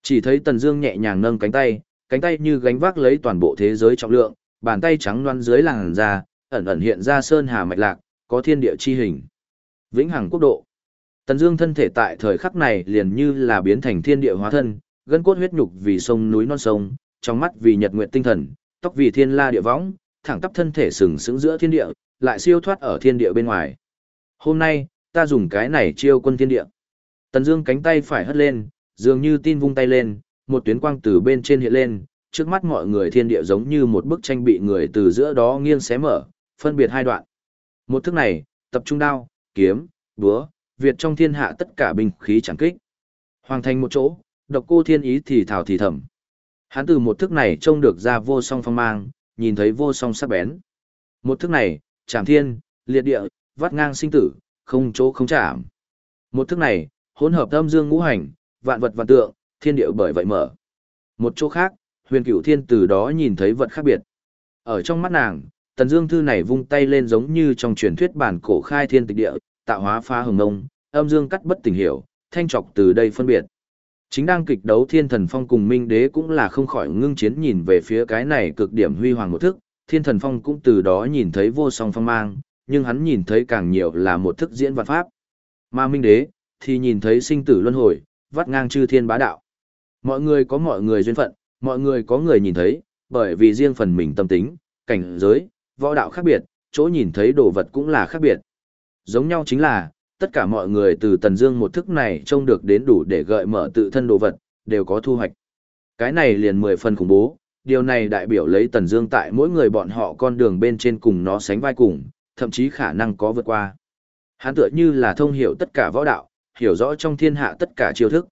Chỉ thấy Tần Dương nhẹ nhàng nâng cánh tay, cánh tay như gánh vác lấy toàn bộ thế giới trọng lượng, bàn tay trắng loan dưới làn da, ẩn ẩn hiện ra sơn hà mạch lạc, có thiên địa chi hình. Vĩnh hằng quốc độ. Tần Dương thân thể tại thời khắc này liền như là biến thành thiên địa hóa thân, gân cốt huyết nhục vì sông núi non sông, trong mắt vì nhật nguyệt tinh thần, tóc vì thiên la địa võng, thẳng tắp thân thể sừng sững giữa thiên địa, lại siêu thoát ở thiên địa bên ngoài. Hôm nay, ta dùng cái này chiêu quân thiên địa. Tần Dương cánh tay phải hất lên, dường như tin vung tay lên, một tuyến quang từ bên trên hiện lên, trước mắt mọi người thiên địa giống như một bức tranh bị người từ giữa đó nghiêng xé mở, phân biệt hai đoạn. Một thức này, tập trung đao, kiếm, búa, Việt trong thiên hạ tất cả binh khí chẳng kích. Hoàng thành một chỗ, độc cô thiên ý thì thảo thì thầm. Hắn từ một thức này trông được ra vô song phong mang, nhìn thấy vô song sắc bén. Một thức này, chạm thiên, liệt địa, vắt ngang sinh tử, không chỗ không chạm. Một thức này, hỗn hợp âm dương ngũ hành, vạn vật vạn tượng, thiên địa bởi vậy mở. Một chỗ khác, huyền cửu thiên từ đó nhìn thấy vật khác biệt. Ở trong mắt nàng, tần dương thư này vung tay lên giống như trong truyền thuyết bản cổ khai thiên tịch địa, tạo hóa phá hồng ngông, âm dương cắt bất tình hiểu, thanh trọc từ đây phân biệt. Chính đang kịch đấu thiên thần phong cùng minh đế cũng là không khỏi ngưng chiến nhìn về phía cái này cực điểm huy hoàng một thức, thiên thần phong cũng từ đó nhìn thấy vô song phong mang, nhưng hắn nhìn thấy càng nhiều là một thức diễn văn pháp. Mà minh đế, thì nhìn thấy sinh tử luân hồi, vắt ngang chư thiên bá đạo. Mọi người có mọi người duyên phận, mọi người có người nhìn thấy, bởi vì riêng phần mình tâm tính, cảnh giới, võ đạo khác biệt, chỗ nhìn thấy đồ vật cũng là khác biệt. Giống nhau chính là, tất cả mọi người từ Tần Dương một thức này trông được đến đủ để gợi mở tự thân đồ vật, đều có thu hoạch. Cái này liền mười phần khủng bố, điều này đại biểu lấy Tần Dương tại mỗi người bọn họ con đường bên trên cùng nó sánh vai cùng, thậm chí khả năng có vượt qua. Hắn tựa như là thông hiểu tất cả võ đạo, hiểu rõ trong thiên hạ tất cả chiêu thức.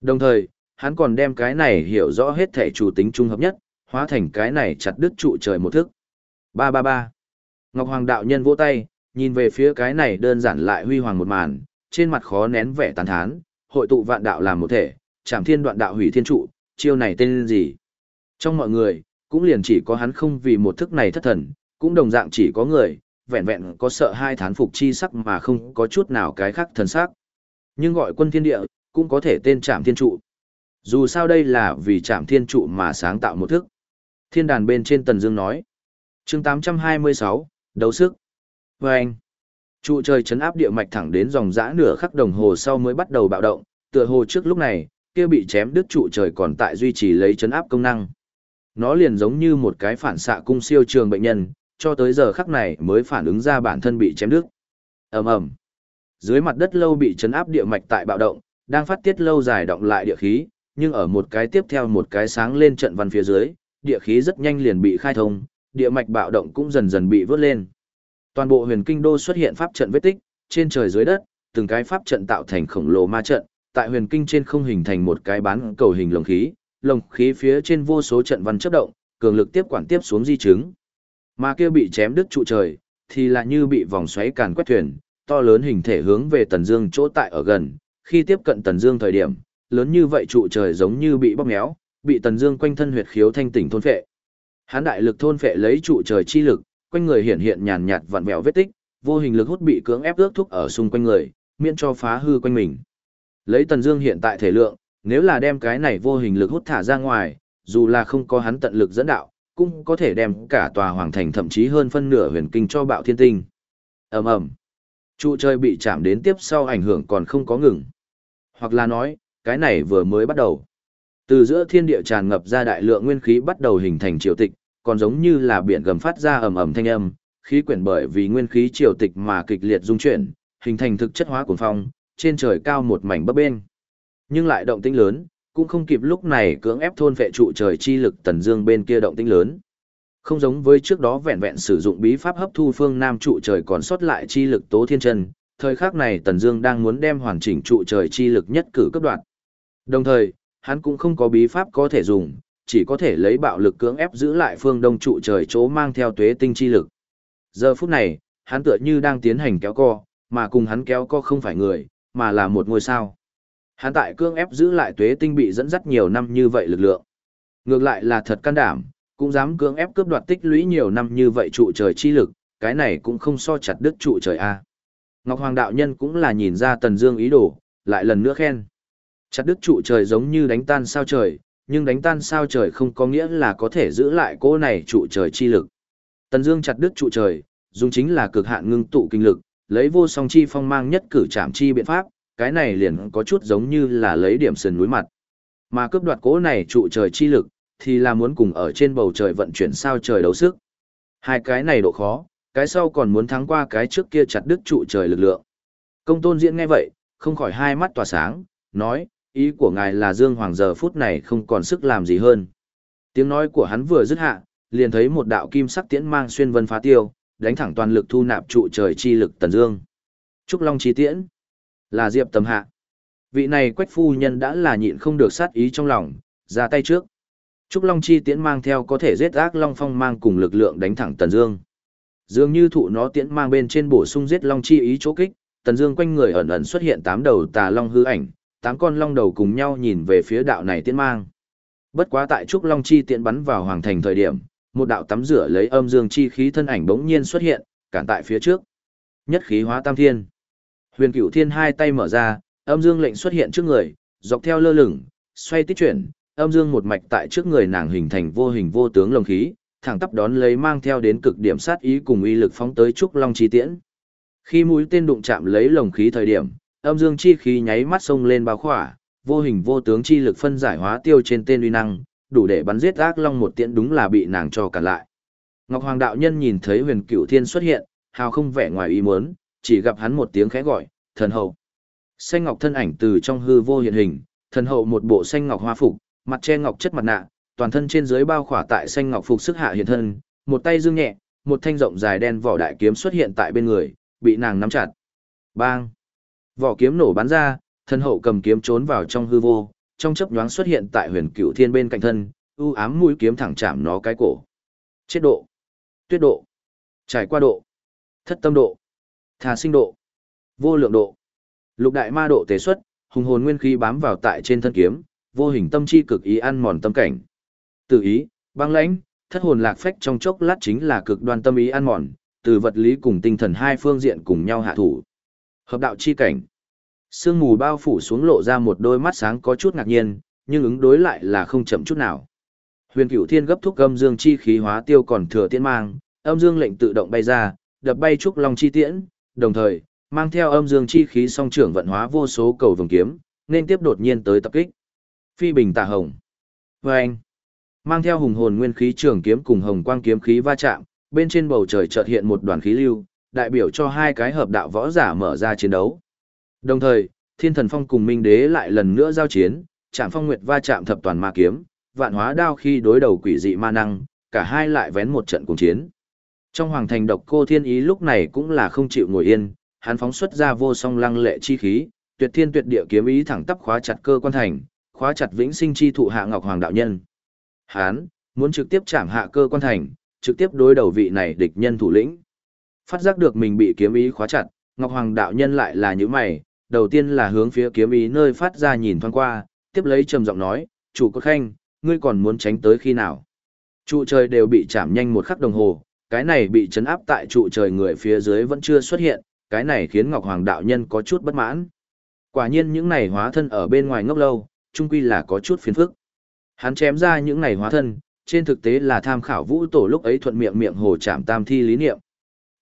Đồng thời, hắn còn đem cái này hiểu rõ hết thể chủ tính trung hợp nhất, hóa thành cái này chặt đứt trụ trời một thức. Ba ba ba. Ngọc Hoàng đạo nhân vỗ tay, nhìn về phía cái này đơn giản lại huy hoàng một màn, trên mặt khó nén vẻ tàn thán, hội tụ vạn đạo làm một thể, chạm thiên đoạn đạo hủy thiên trụ, chiêu này tên gì? Trong mọi người, cũng liền chỉ có hắn không vì một thức này thất thần, cũng đồng dạng chỉ có người, vẹn vẹn có sợ hai thán phục chi sắc mà không có chút nào cái khác thần sắc. Nhưng gọi quân thiên địa, cũng có thể tên chạm thiên trụ. Dù sao đây là vì chạm thiên trụ mà sáng tạo một thức. Thiên đàn bên trên Tần Dương nói. chương 826, đấu sức. Và anh, trụ trời chấn áp địa mạch thẳng đến dòng dã nửa khắc đồng hồ sau mới bắt đầu bạo động, tựa hồ trước lúc này, kia bị chém đứt trụ trời còn tại duy trì lấy chấn áp công năng. Nó liền giống như một cái phản xạ cung siêu trường bệnh nhân, cho tới giờ khắc này mới phản ứng ra bản thân bị chém đứt. Ầm ầm. Dưới mặt đất lâu bị chấn áp địa mạch tại bạo động, đang phát tiết lâu dài động lại địa khí, nhưng ở một cái tiếp theo một cái sáng lên trận văn phía dưới, địa khí rất nhanh liền bị khai thông, địa mạch bạo động cũng dần dần bị vớt lên. Toàn bộ huyền kinh đô xuất hiện pháp trận vết tích, trên trời dưới đất, từng cái pháp trận tạo thành khổng lồ ma trận, tại huyền kinh trên không hình thành một cái bán cầu hình lồng khí, lồng khí phía trên vô số trận văn chớp động, cường lực tiếp quản tiếp xuống di chứng. Mà kia bị chém đứt trụ trời, thì là như bị vòng xoáy càn quét thuyền, to lớn hình thể hướng về Tần Dương chỗ tại ở gần, khi tiếp cận Tần Dương thời điểm, lớn như vậy trụ trời giống như bị bóp méo, bị Tần Dương quanh thân huyệt khiếu thanh tỉnh thôn phệ. Hán đại lực thôn phệ lấy trụ trời chi lực, quanh người hiện hiện nhàn nhạt vặn vẹo vết tích, vô hình lực hút bị cưỡng ép ước thúc ở xung quanh người, miễn cho phá hư quanh mình. Lấy Tần Dương hiện tại thể lượng, nếu là đem cái này vô hình lực hút thả ra ngoài, dù là không có hắn tận lực dẫn đạo, cũng có thể đem cả tòa hoàng thành thậm chí hơn phân nửa huyền kinh cho bạo thiên tinh. Ầm ầm. Trụ trời bị chạm đến tiếp sau ảnh hưởng còn không có ngừng. Hoặc là nói, cái này vừa mới bắt đầu. Từ giữa thiên địa tràn ngập ra đại lượng nguyên khí bắt đầu hình thành triều tịch, còn giống như là biển gầm phát ra ầm ầm thanh âm, khí quyển bởi vì nguyên khí triều tịch mà kịch liệt dung chuyển, hình thành thực chất hóa cuồng phong, trên trời cao một mảnh bấp bên. Nhưng lại động tĩnh lớn, cũng không kịp lúc này cưỡng ép thôn vệ trụ trời chi lực tần dương bên kia động tĩnh lớn. Không giống với trước đó vẹn vẹn sử dụng bí pháp hấp thu phương nam trụ trời còn sót lại chi lực tố thiên chân, thời khắc này tần dương đang muốn đem hoàn chỉnh trụ trời chi lực nhất cử cấp đoạn. Đồng thời, hắn cũng không có bí pháp có thể dùng, chỉ có thể lấy bạo lực cưỡng ép giữ lại phương đông trụ trời chỗ mang theo tuế tinh chi lực. Giờ phút này, hắn tựa như đang tiến hành kéo co, mà cùng hắn kéo co không phải người, mà là một ngôi sao. Hắn tại cưỡng ép giữ lại tuế tinh bị dẫn dắt nhiều năm như vậy lực lượng. Ngược lại là thật can đảm, cũng dám cưỡng ép cướp đoạt tích lũy nhiều năm như vậy trụ trời chi lực, cái này cũng không so chặt đứt trụ trời a. Ngọc Hoàng đạo nhân cũng là nhìn ra Tần Dương ý đồ, lại lần nữa khen. Chặt đứt trụ trời giống như đánh tan sao trời, nhưng đánh tan sao trời không có nghĩa là có thể giữ lại cỗ này trụ trời chi lực. Tần Dương chặt đứt trụ trời, dùng chính là cực hạn ngưng tụ kinh lực, lấy vô song chi phong mang nhất cử chạm chi biện pháp, cái này liền có chút giống như là lấy điểm sườn núi mặt. Mà cướp đoạt cỗ này trụ trời chi lực, thì là muốn cùng ở trên bầu trời vận chuyển sao trời đấu sức. Hai cái này độ khó, cái sau còn muốn thắng qua cái trước kia chặt đứt trụ trời lực lượng. Công tôn diễn nghe vậy, không khỏi hai mắt tỏa sáng, nói, ý của ngài là Dương Hoàng giờ phút này không còn sức làm gì hơn. Tiếng nói của hắn vừa dứt hạ, liền thấy một đạo kim sắc tiễn mang xuyên vân phá tiêu, đánh thẳng toàn lực thu nạp trụ trời chi lực tần dương. Trúc Long chi tiễn, là Diệp Tầm Hạ. Vị này quách phu nhân đã là nhịn không được sát ý trong lòng, ra tay trước. Trúc Long chi tiễn mang theo có thể giết ác Long Phong mang cùng lực lượng đánh thẳng Tần Dương. Dường như thụ nó tiễn mang bên trên bổ sung giết Long chi ý chỗ kích, Tần Dương quanh người ẩn ẩn xuất hiện tám đầu tà long hư ảnh, tám con long đầu cùng nhau nhìn về phía đạo này tiễn mang. Bất quá tại Trúc Long chi tiễn bắn vào hoàng thành thời điểm, một đạo tắm rửa lấy âm dương chi khí thân ảnh bỗng nhiên xuất hiện, cản tại phía trước. Nhất khí hóa tam thiên. Huyền Cửu Thiên hai tay mở ra, âm dương lệnh xuất hiện trước người, dọc theo lơ lửng, xoay tích chuyển, âm dương một mạch tại trước người nàng hình thành vô hình vô tướng lồng khí, thẳng tắp đón lấy mang theo đến cực điểm sát ý cùng uy lực phóng tới trúc long chi tiễn. Khi mũi tên đụng chạm lấy lồng khí thời điểm, âm dương chi khí nháy mắt xông lên bao khỏa, vô hình vô tướng chi lực phân giải hóa tiêu trên tên uy năng, đủ để bắn giết ác long một tiễn đúng là bị nàng cho cản lại. Ngọc Hoàng đạo nhân nhìn thấy Huyền Cửu Thiên xuất hiện, hào không vẻ ngoài ý muốn, chỉ gặp hắn một tiếng khẽ gọi, "Thần hậu." Xanh ngọc thân ảnh từ trong hư vô hiện hình, thần hậu một bộ xanh ngọc hoa phục, mặt che ngọc chất mặt nạ, toàn thân trên dưới bao khỏa tại xanh ngọc phục sức hạ hiện thân, một tay dương nhẹ, một thanh rộng dài đen vỏ đại kiếm xuất hiện tại bên người, bị nàng nắm chặt. Bang! Vỏ kiếm nổ bắn ra, thân hậu cầm kiếm trốn vào trong hư vô, trong chớp nhoáng xuất hiện tại huyền cửu thiên bên cạnh thân, ưu ám mũi kiếm thẳng chạm nó cái cổ. Chết độ, tuyết độ, trải qua độ, thất tâm độ, thà sinh độ, vô lượng độ. Lục đại ma độ tế xuất, hùng hồn nguyên khí bám vào tại trên thân kiếm, vô hình tâm chi cực ý ăn mòn tâm cảnh. Tự ý, băng lãnh, thất hồn lạc phách trong chốc lát chính là cực đoan tâm ý ăn mòn, từ vật lý cùng tinh thần hai phương diện cùng nhau hạ thủ. Hợp đạo chi cảnh. Sương mù bao phủ xuống lộ ra một đôi mắt sáng có chút ngạc nhiên, nhưng ứng đối lại là không chậm chút nào. Huyền Cửu Thiên gấp thúc âm dương chi khí hóa tiêu còn thừa tiễn mang, âm dương lệnh tự động bay ra, đập bay trúc long chi tiễn, đồng thời mang theo âm dương chi khí song trưởng vận hóa vô số cầu vồng kiếm, nên tiếp đột nhiên tới tập kích. Phi bình tà hồng. Và anh, mang theo hùng hồn nguyên khí trường kiếm cùng hồng quang kiếm khí va chạm, bên trên bầu trời chợt hiện một đoàn khí lưu, đại biểu cho hai cái hợp đạo võ giả mở ra chiến đấu. Đồng thời, Thiên Thần Phong cùng Minh Đế lại lần nữa giao chiến, Trạm Phong Nguyệt va chạm thập toàn ma kiếm, vạn hóa đao khi đối đầu quỷ dị ma năng, cả hai lại vén một trận cùng chiến. Trong hoàng thành độc cô thiên ý lúc này cũng là không chịu ngồi yên, hắn phóng xuất ra vô song lăng lệ chi khí, tuyệt thiên tuyệt địa kiếm ý thẳng tắp khóa chặt cơ quan thành, khóa chặt vĩnh sinh chi thụ hạ ngọc hoàng đạo nhân. Hắn muốn trực tiếp chạm hạ cơ quan thành, trực tiếp đối đầu vị này địch nhân thủ lĩnh. Phát giác được mình bị kiếm ý khóa chặt, Ngọc Hoàng đạo nhân lại là những mày, đầu tiên là hướng phía kiếm ý nơi phát ra nhìn thoáng qua, tiếp lấy trầm giọng nói, chủ cốt khanh, ngươi còn muốn tránh tới khi nào? Trụ trời đều bị chạm nhanh một khắc đồng hồ, cái này bị chấn áp tại trụ trời người phía dưới vẫn chưa xuất hiện, cái này khiến Ngọc Hoàng đạo nhân có chút bất mãn. Quả nhiên những này hóa thân ở bên ngoài ngốc lâu, chung quy là có chút phiền phức. Hắn chém ra những này hóa thân, trên thực tế là tham khảo vũ tổ lúc ấy thuận miệng miệng hồ chạm tam thi lý niệm.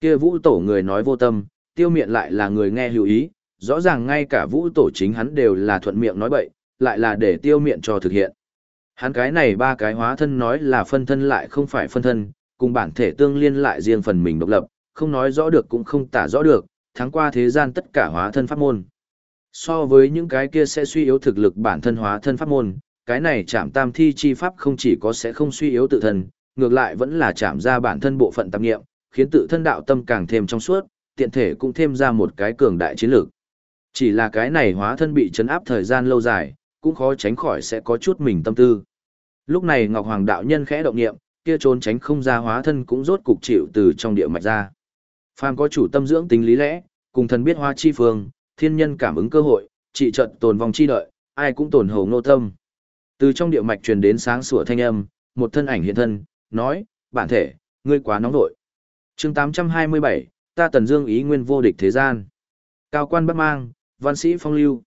Kia vũ tổ người nói vô tâm, tiêu miệng lại là người nghe hữu ý, rõ ràng ngay cả vũ tổ chính hắn đều là thuận miệng nói bậy, lại là để tiêu miệng cho thực hiện. Hắn cái này ba cái hóa thân nói là phân thân lại không phải phân thân, cùng bản thể tương liên lại riêng phần mình độc lập, không nói rõ được cũng không tả rõ được, tháng qua thế gian tất cả hóa thân pháp môn. So với những cái kia sẽ suy yếu thực lực bản thân hóa thân pháp môn, cái này chạm tam thi chi pháp không chỉ có sẽ không suy yếu tự thân, ngược lại vẫn là chạm ra bản thân bộ phận tạp nghiệm, khiến tự thân đạo tâm càng thêm trong suốt, tiện thể cũng thêm ra một cái cường đại chiến lược. Chỉ là cái này hóa thân bị chấn áp thời gian lâu dài, cũng khó tránh khỏi sẽ có chút mình tâm tư. Lúc này Ngọc Hoàng đạo nhân khẽ động niệm, kia trốn tránh không ra hóa thân cũng rốt cục chịu từ trong địa mạch ra. Phàm có chủ tâm dưỡng tính lý lẽ, cùng thần biết hoa chi phương, thiên nhân cảm ứng cơ hội, trị trận tồn vòng chi đợi, ai cũng tổn hầu nô tâm. Từ trong địa mạch truyền đến sáng sủa thanh âm, một thân ảnh hiện thân, nói, bản thể, ngươi quá nóng nội chương 827, ta tần dương ý nguyên vô địch thế gian. Cao quan bất mang, văn sĩ phong lưu.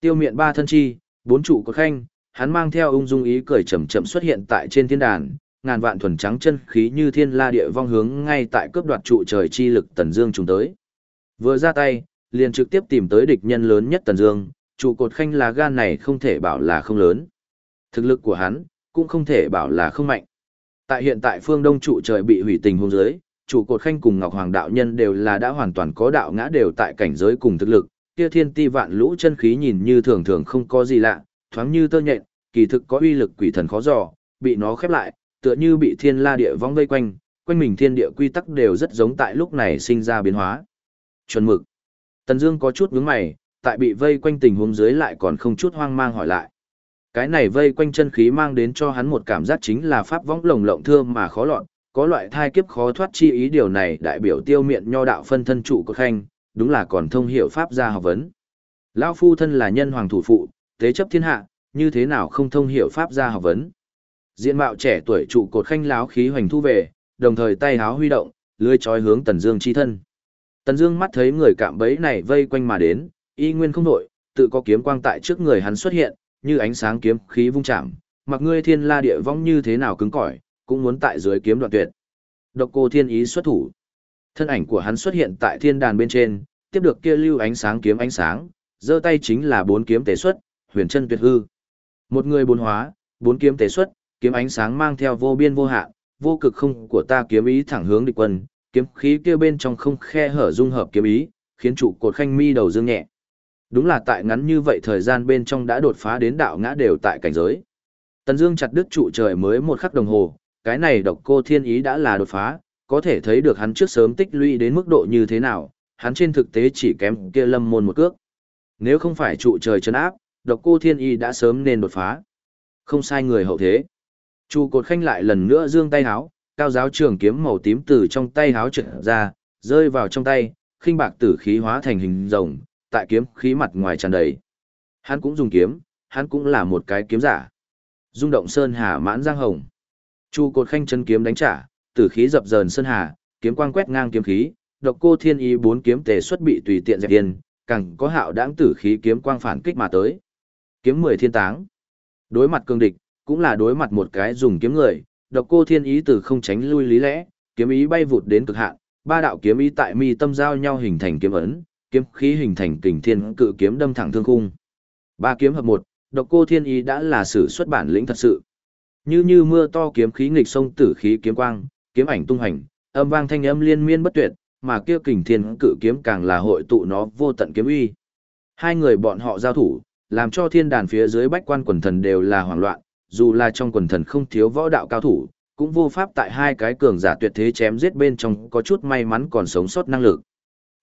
Tiêu miện ba thân chi, bốn trụ có khanh, hắn mang theo ung dung ý cười chậm chậm xuất hiện tại trên thiên đàn, ngàn vạn thuần trắng chân khí như thiên la địa vong hướng ngay tại cướp đoạt trụ trời chi lực tần dương trùng tới. Vừa ra tay, liền trực tiếp tìm tới địch nhân lớn nhất tần dương, trụ cột khanh là gan này không thể bảo là không lớn. Thực lực của hắn, cũng không thể bảo là không mạnh. Tại hiện tại phương đông trụ trời bị hủy tình hôn giới, trụ cột khanh cùng Ngọc Hoàng đạo nhân đều là đã hoàn toàn có đạo ngã đều tại cảnh giới cùng thực lực, kia thiên ti vạn lũ chân khí nhìn như thường thường không có gì lạ, thoáng như tơ nhện, kỳ thực có uy lực quỷ thần khó dò, bị nó khép lại, tựa như bị thiên la địa vong vây quanh, quanh mình thiên địa quy tắc đều rất giống tại lúc này sinh ra biến hóa. Chuẩn mực. Tần Dương có chút nhướng mày, tại bị vây quanh tình huống dưới lại còn không chút hoang mang hỏi lại. Cái này vây quanh chân khí mang đến cho hắn một cảm giác chính là pháp võng lồng lộng thương mà khó lọt, có loại thai kiếp khó thoát chi ý điều này đại biểu tiêu miệng nho đạo phân thân trụ của khanh, đúng là còn thông hiểu pháp gia học vấn. Lão phu thân là nhân hoàng thủ phụ, tế chấp thiên hạ, như thế nào không thông hiểu pháp gia học vấn. Diện mạo trẻ tuổi trụ cột khanh láo khí hoành thu về, đồng thời tay háo huy động, lưới trói hướng Tần Dương chi thân. Tần Dương mắt thấy người cạm bẫy này vây quanh mà đến, y nguyên không đổi, tự có kiếm quang tại trước người hắn xuất hiện, như ánh sáng kiếm khí vung chạm, mặc ngươi thiên la địa vong như thế nào cứng cỏi, cũng muốn tại dưới kiếm đoạn tuyệt. Độc cô thiên ý xuất thủ. Thân ảnh của hắn xuất hiện tại thiên đàn bên trên, tiếp được kia lưu ánh sáng kiếm ánh sáng, giơ tay chính là bốn kiếm tế xuất, huyền chân tuyệt hư. Một người bốn hóa, bốn kiếm tế xuất, kiếm ánh sáng mang theo vô biên vô hạn, vô cực không của ta kiếm ý thẳng hướng địch quân, kiếm khí kia bên trong không khe hở dung hợp kiếm ý, khiến trụ cột khanh mi đầu dương nhẹ. Đúng là tại ngắn như vậy thời gian bên trong đã đột phá đến đạo ngã đều tại cảnh giới. Tần Dương chặt đứt trụ trời mới một khắc đồng hồ, cái này độc cô thiên ý đã là đột phá, có thể thấy được hắn trước sớm tích lũy đến mức độ như thế nào, hắn trên thực tế chỉ kém kia lâm môn một cước. Nếu không phải trụ trời chân áp, độc cô thiên ý đã sớm nên đột phá. Không sai người hậu thế. Chu cột khanh lại lần nữa giương tay háo, cao giáo trường kiếm màu tím từ trong tay háo trượt ra, rơi vào trong tay, khinh bạc tử khí hóa thành hình rồng, tại kiếm khí mặt ngoài tràn đầy. Hắn cũng dùng kiếm, hắn cũng là một cái kiếm giả. Dung động sơn hà mãn giang hồng. Chu cột khanh chân kiếm đánh trả, tử khí dập dờn sơn hà, kiếm quang quét ngang kiếm khí, độc cô thiên ý bốn kiếm tề xuất bị tùy tiện dẹp điên, càng có hạo đãng tử khí kiếm quang phản kích mà tới. Kiếm mười thiên táng. Đối mặt cương địch, cũng là đối mặt một cái dùng kiếm người, độc cô thiên ý từ không tránh lui lý lẽ, kiếm ý bay vụt đến cực hạn, ba đạo kiếm ý tại mi tâm giao nhau hình thành kiếm ấn, kiếm khí hình thành kình thiên cự kiếm đâm thẳng thương khung. Ba kiếm hợp một, độc cô thiên ý đã là sử xuất bản lĩnh thật sự. Như như mưa to kiếm khí nghịch sông tử khí kiếm quang, kiếm ảnh tung hành, âm vang thanh âm liên miên bất tuyệt, mà kia kình thiên cự kiếm càng là hội tụ nó vô tận kiếm uy. Hai người bọn họ giao thủ, làm cho thiên đàn phía dưới bách quan quần thần đều là hoảng loạn, dù là trong quần thần không thiếu võ đạo cao thủ, cũng vô pháp tại hai cái cường giả tuyệt thế chém giết bên trong có chút may mắn còn sống sót năng lực.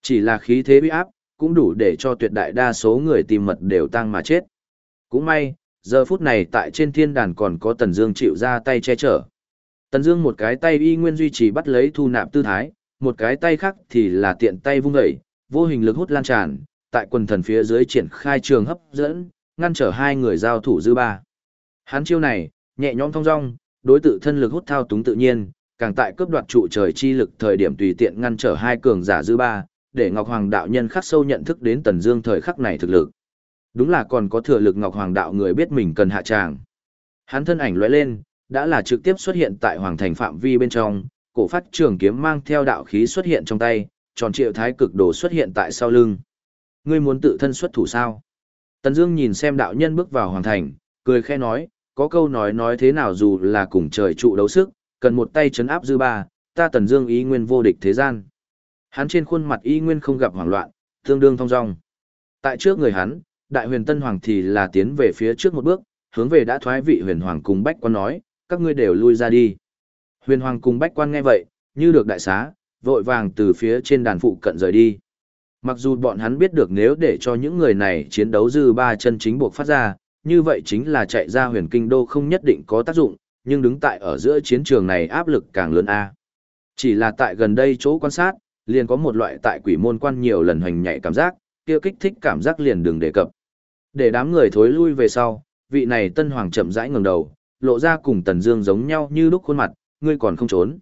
Chỉ là khí thế uy áp, cũng đủ để cho tuyệt đại đa số người tìm mật đều tăng mà chết. Cũng may, giờ phút này tại trên thiên đàn còn có Tần Dương chịu ra tay che chở. Tần Dương một cái tay y nguyên duy trì bắt lấy thu nạp tư thái, một cái tay khác thì là tiện tay vung dậy, vô hình lực hút lan tràn, tại quần thần phía dưới triển khai trường hấp dẫn, ngăn trở hai người giao thủ dư ba. Hắn chiêu này, nhẹ nhõm thong dong, đối tự thân lực hút thao túng tự nhiên, càng tại cướp đoạt trụ trời chi lực thời điểm tùy tiện ngăn trở hai cường giả dư ba, để Ngọc Hoàng đạo nhân khắc sâu nhận thức đến Tần Dương thời khắc này thực lực. Đúng là còn có thừa lực Ngọc Hoàng đạo người biết mình cần hạ tràng. Hắn thân ảnh lóe lên, đã là trực tiếp xuất hiện tại hoàng thành phạm vi bên trong, cổ phát trường kiếm mang theo đạo khí xuất hiện trong tay, tròn triệu thái cực đồ xuất hiện tại sau lưng. Ngươi muốn tự thân xuất thủ sao? Tần Dương nhìn xem đạo nhân bước vào hoàng thành, cười khẽ nói, có câu nói nói thế nào dù là cùng trời trụ đấu sức, cần một tay chấn áp dư ba, ta Tần Dương ý nguyên vô địch thế gian. Hắn trên khuôn mặt y nguyên không gặp hoảng loạn, tương đương thong dong. Tại trước người hắn, Đại Huyền Tân Hoàng thì là tiến về phía trước một bước, hướng về đã thoái vị Huyền Hoàng cùng Bách Quan nói, các ngươi đều lui ra đi. Huyền Hoàng cùng Bách Quan nghe vậy, như được đại xá, vội vàng từ phía trên đàn phụ cận rời đi. Mặc dù bọn hắn biết được nếu để cho những người này chiến đấu dư ba chân chính buộc phát ra, như vậy chính là chạy ra huyền kinh đô không nhất định có tác dụng, nhưng đứng tại ở giữa chiến trường này áp lực càng lớn a. Chỉ là tại gần đây chỗ quan sát, liền có một loại tại quỷ môn quan nhiều lần hoành nhảy cảm giác, kia kích thích cảm giác liền đừng đề cập. Để đám người thối lui về sau, vị này tân hoàng chậm rãi ngẩng đầu, lộ ra cùng Tần Dương giống nhau như lúc khuôn mặt, ngươi còn không trốn.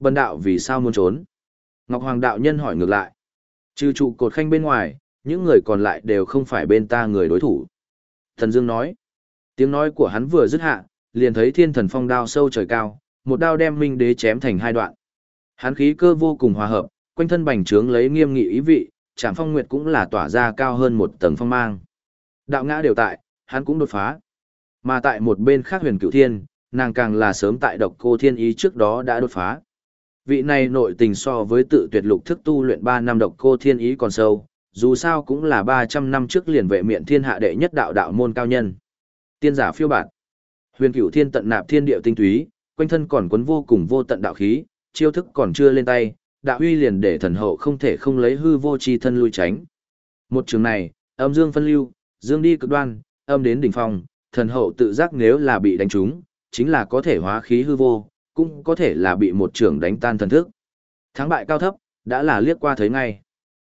Bần đạo vì sao muốn trốn? Ngọc Hoàng đạo nhân hỏi ngược lại. Trừ trụ cột khanh bên ngoài, những người còn lại đều không phải bên ta người đối thủ. Thần Dương nói. Tiếng nói của hắn vừa dứt hạ, liền thấy thiên thần phong đao sâu trời cao, một đao đem minh đế chém thành hai đoạn. Hắn khí cơ vô cùng hòa hợp, quanh thân bành trướng lấy nghiêm nghị ý vị, Trảm Phong Nguyệt cũng là tỏa ra cao hơn một tầng phong mang. Đạo ngã đều tại, hắn cũng đột phá. Mà tại một bên khác Huyền Cửu Thiên, nàng càng là sớm tại Độc Cô Thiên ý trước đó đã đột phá. Vị này nội tình so với tự tuyệt lục thức tu luyện 3 năm Độc Cô Thiên ý còn sâu, dù sao cũng là 300 năm trước liền vệ miện thiên hạ đệ nhất đạo đạo môn cao nhân. Tiên giả phiêu bạt. Huyền Cửu Thiên tận nạp thiên địa tinh túy, quanh thân còn quấn vô cùng vô tận đạo khí, chiêu thức còn chưa lên tay, đạo uy liền để thần hậu không thể không lấy hư vô chi thân lui tránh. Một trường này, âm dương phân lưu, dương đi cực đoan, âm đến đỉnh phong, thần hậu tự giác nếu là bị đánh trúng, chính là có thể hóa khí hư vô, cũng có thể là bị một trưởng đánh tan thần thức. Thắng bại cao thấp, đã là liếc qua thấy ngay.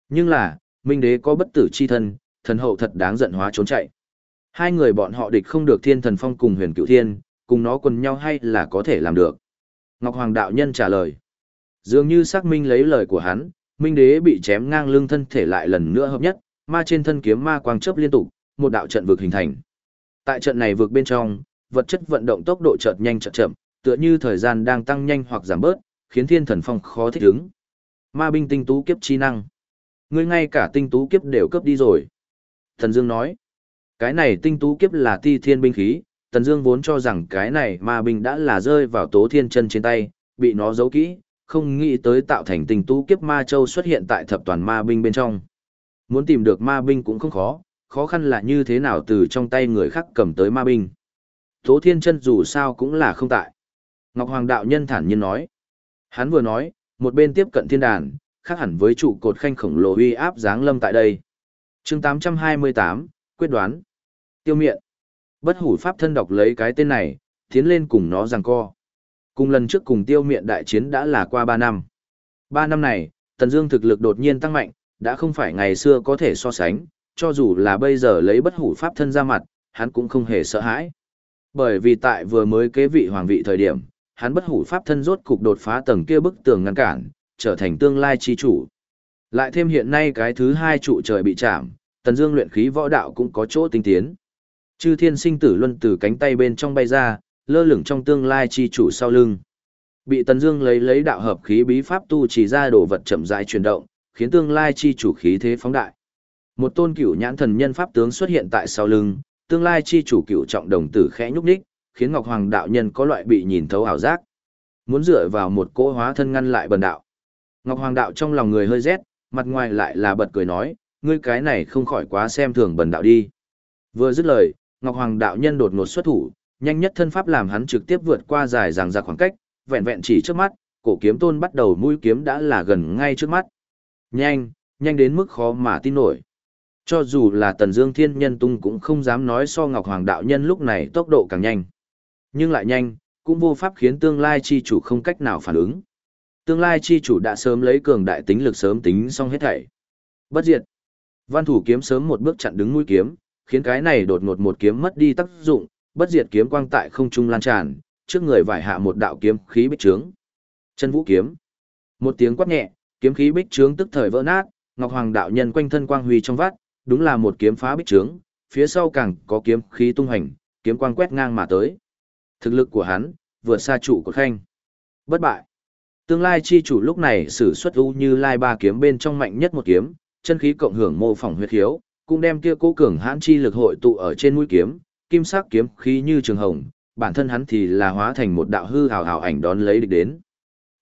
Nhưng là, Minh đế có bất tử chi thân, thần hậu thật đáng giận hóa trốn chạy. Hai người bọn họ địch không được thiên thần phong cùng huyền cựu thiên, cùng nó quần nhau hay là có thể làm được. Ngọc Hoàng đạo nhân trả lời. Dường như xác minh lấy lời của hắn, Minh đế bị chém ngang lưng thân thể lại lần nữa hợp nhất, ma trên thân kiếm ma quang chớp liên tục, một đạo trận vực hình thành. Tại trận này vực bên trong, vật chất vận động tốc độ chợt nhanh chợt chậm, tựa như thời gian đang tăng nhanh hoặc giảm bớt, khiến thiên thần phong khó thích ứng. Ma binh tinh tú kiếp chi năng. Ngươi ngay cả tinh tú kiếp đều cướp đi rồi. Thần Dương nói, cái này tinh tú kiếp là ti thiên binh khí, Thần Dương vốn cho rằng cái này ma binh đã là rơi vào tố thiên chân trên tay, bị nó giấu kỹ, không nghĩ tới tạo thành tinh tú kiếp ma châu xuất hiện tại thập toàn ma binh bên trong. Muốn tìm được ma binh cũng không khó, khó khăn là như thế nào từ trong tay người khác cầm tới ma binh. Tố thiên chân dù sao cũng là không tại. Ngọc Hoàng đạo nhân thản nhiên nói. Hắn vừa nói, một bên tiếp cận thiên đàn, khác hẳn với trụ cột khanh khổng lồ uy áp giáng lâm tại đây. chương 828, quyết đoán. Tiêu miện. Bất hủ pháp thân đọc lấy cái tên này, tiến lên cùng nó giằng co. Cùng lần trước cùng tiêu miện đại chiến đã là qua 3 năm. 3 năm này, Tần Dương thực lực đột nhiên tăng mạnh, đã không phải ngày xưa có thể so sánh, cho dù là bây giờ lấy bất hủ pháp thân ra mặt, hắn cũng không hề sợ hãi. Bởi vì tại vừa mới kế vị hoàng vị thời điểm, hắn bất hủ pháp thân rốt cục đột phá tầng kia bức tường ngăn cản, trở thành tương lai chi chủ. Lại thêm hiện nay cái thứ hai trụ trời bị chạm, Tần Dương luyện khí võ đạo cũng có chỗ tinh tiến. Chư thiên sinh tử luân từ cánh tay bên trong bay ra, lơ lửng trong tương lai chi chủ sau lưng. Bị Tần Dương lấy lấy đạo hợp khí bí pháp tu chỉ ra đồ vật chậm rãi chuyển động, khiến tương lai chi chủ khí thế phóng đại. Một tôn cửu nhãn thần nhân pháp tướng xuất hiện tại sau lưng, tương lai chi chủ cửu trọng đồng tử khẽ nhúc nhích, khiến Ngọc Hoàng đạo nhân có loại bị nhìn thấu ảo giác. Muốn dựa vào một cỗ hóa thân ngăn lại bần đạo. Ngọc Hoàng đạo trong lòng người hơi rét, mặt ngoài lại là bật cười nói, ngươi cái này không khỏi quá xem thường bần đạo đi. Vừa dứt lời, Ngọc Hoàng đạo nhân đột ngột xuất thủ, nhanh nhất thân pháp làm hắn trực tiếp vượt qua dài dằng dặc khoảng cách, vẹn vẹn chỉ trước mắt, cổ kiếm tôn bắt đầu mũi kiếm đã là gần ngay trước mắt. Nhanh, nhanh đến mức khó mà tin nổi. Cho dù là Tần Dương Thiên Nhân Tung cũng không dám nói so Ngọc Hoàng đạo nhân lúc này tốc độ càng nhanh. Nhưng lại nhanh, cũng vô pháp khiến tương lai chi chủ không cách nào phản ứng. Tương lai chi chủ đã sớm lấy cường đại tính lực sớm tính xong hết thảy. Bất diệt. Văn thủ kiếm sớm một bước chặn đứng mũi kiếm, khiến cái này đột ngột một kiếm mất đi tác dụng, bất diệt kiếm quang tại không trung lan tràn, trước người vải hạ một đạo kiếm khí bích trướng. Chân vũ kiếm. Một tiếng quát nhẹ, kiếm khí bích trướng tức thời vỡ nát, Ngọc Hoàng đạo nhân quanh thân quang huy trong vắt, đúng là một kiếm phá bích trướng, phía sau càng có kiếm khí tung hành, kiếm quang quét ngang mà tới. Thực lực của hắn, vượt xa trụ của khanh. Bất bại. Tương lai chi chủ lúc này sử xuất u như lai ba kiếm bên trong mạnh nhất một kiếm, chân khí cộng hưởng mô phỏng huyết khiếu, cũng đem kia cố cường hãn chi lực hội tụ ở trên mũi kiếm, kim sắc kiếm khí như trường hồng, bản thân hắn thì là hóa thành một đạo hư hào hào ảnh đón lấy địch đến.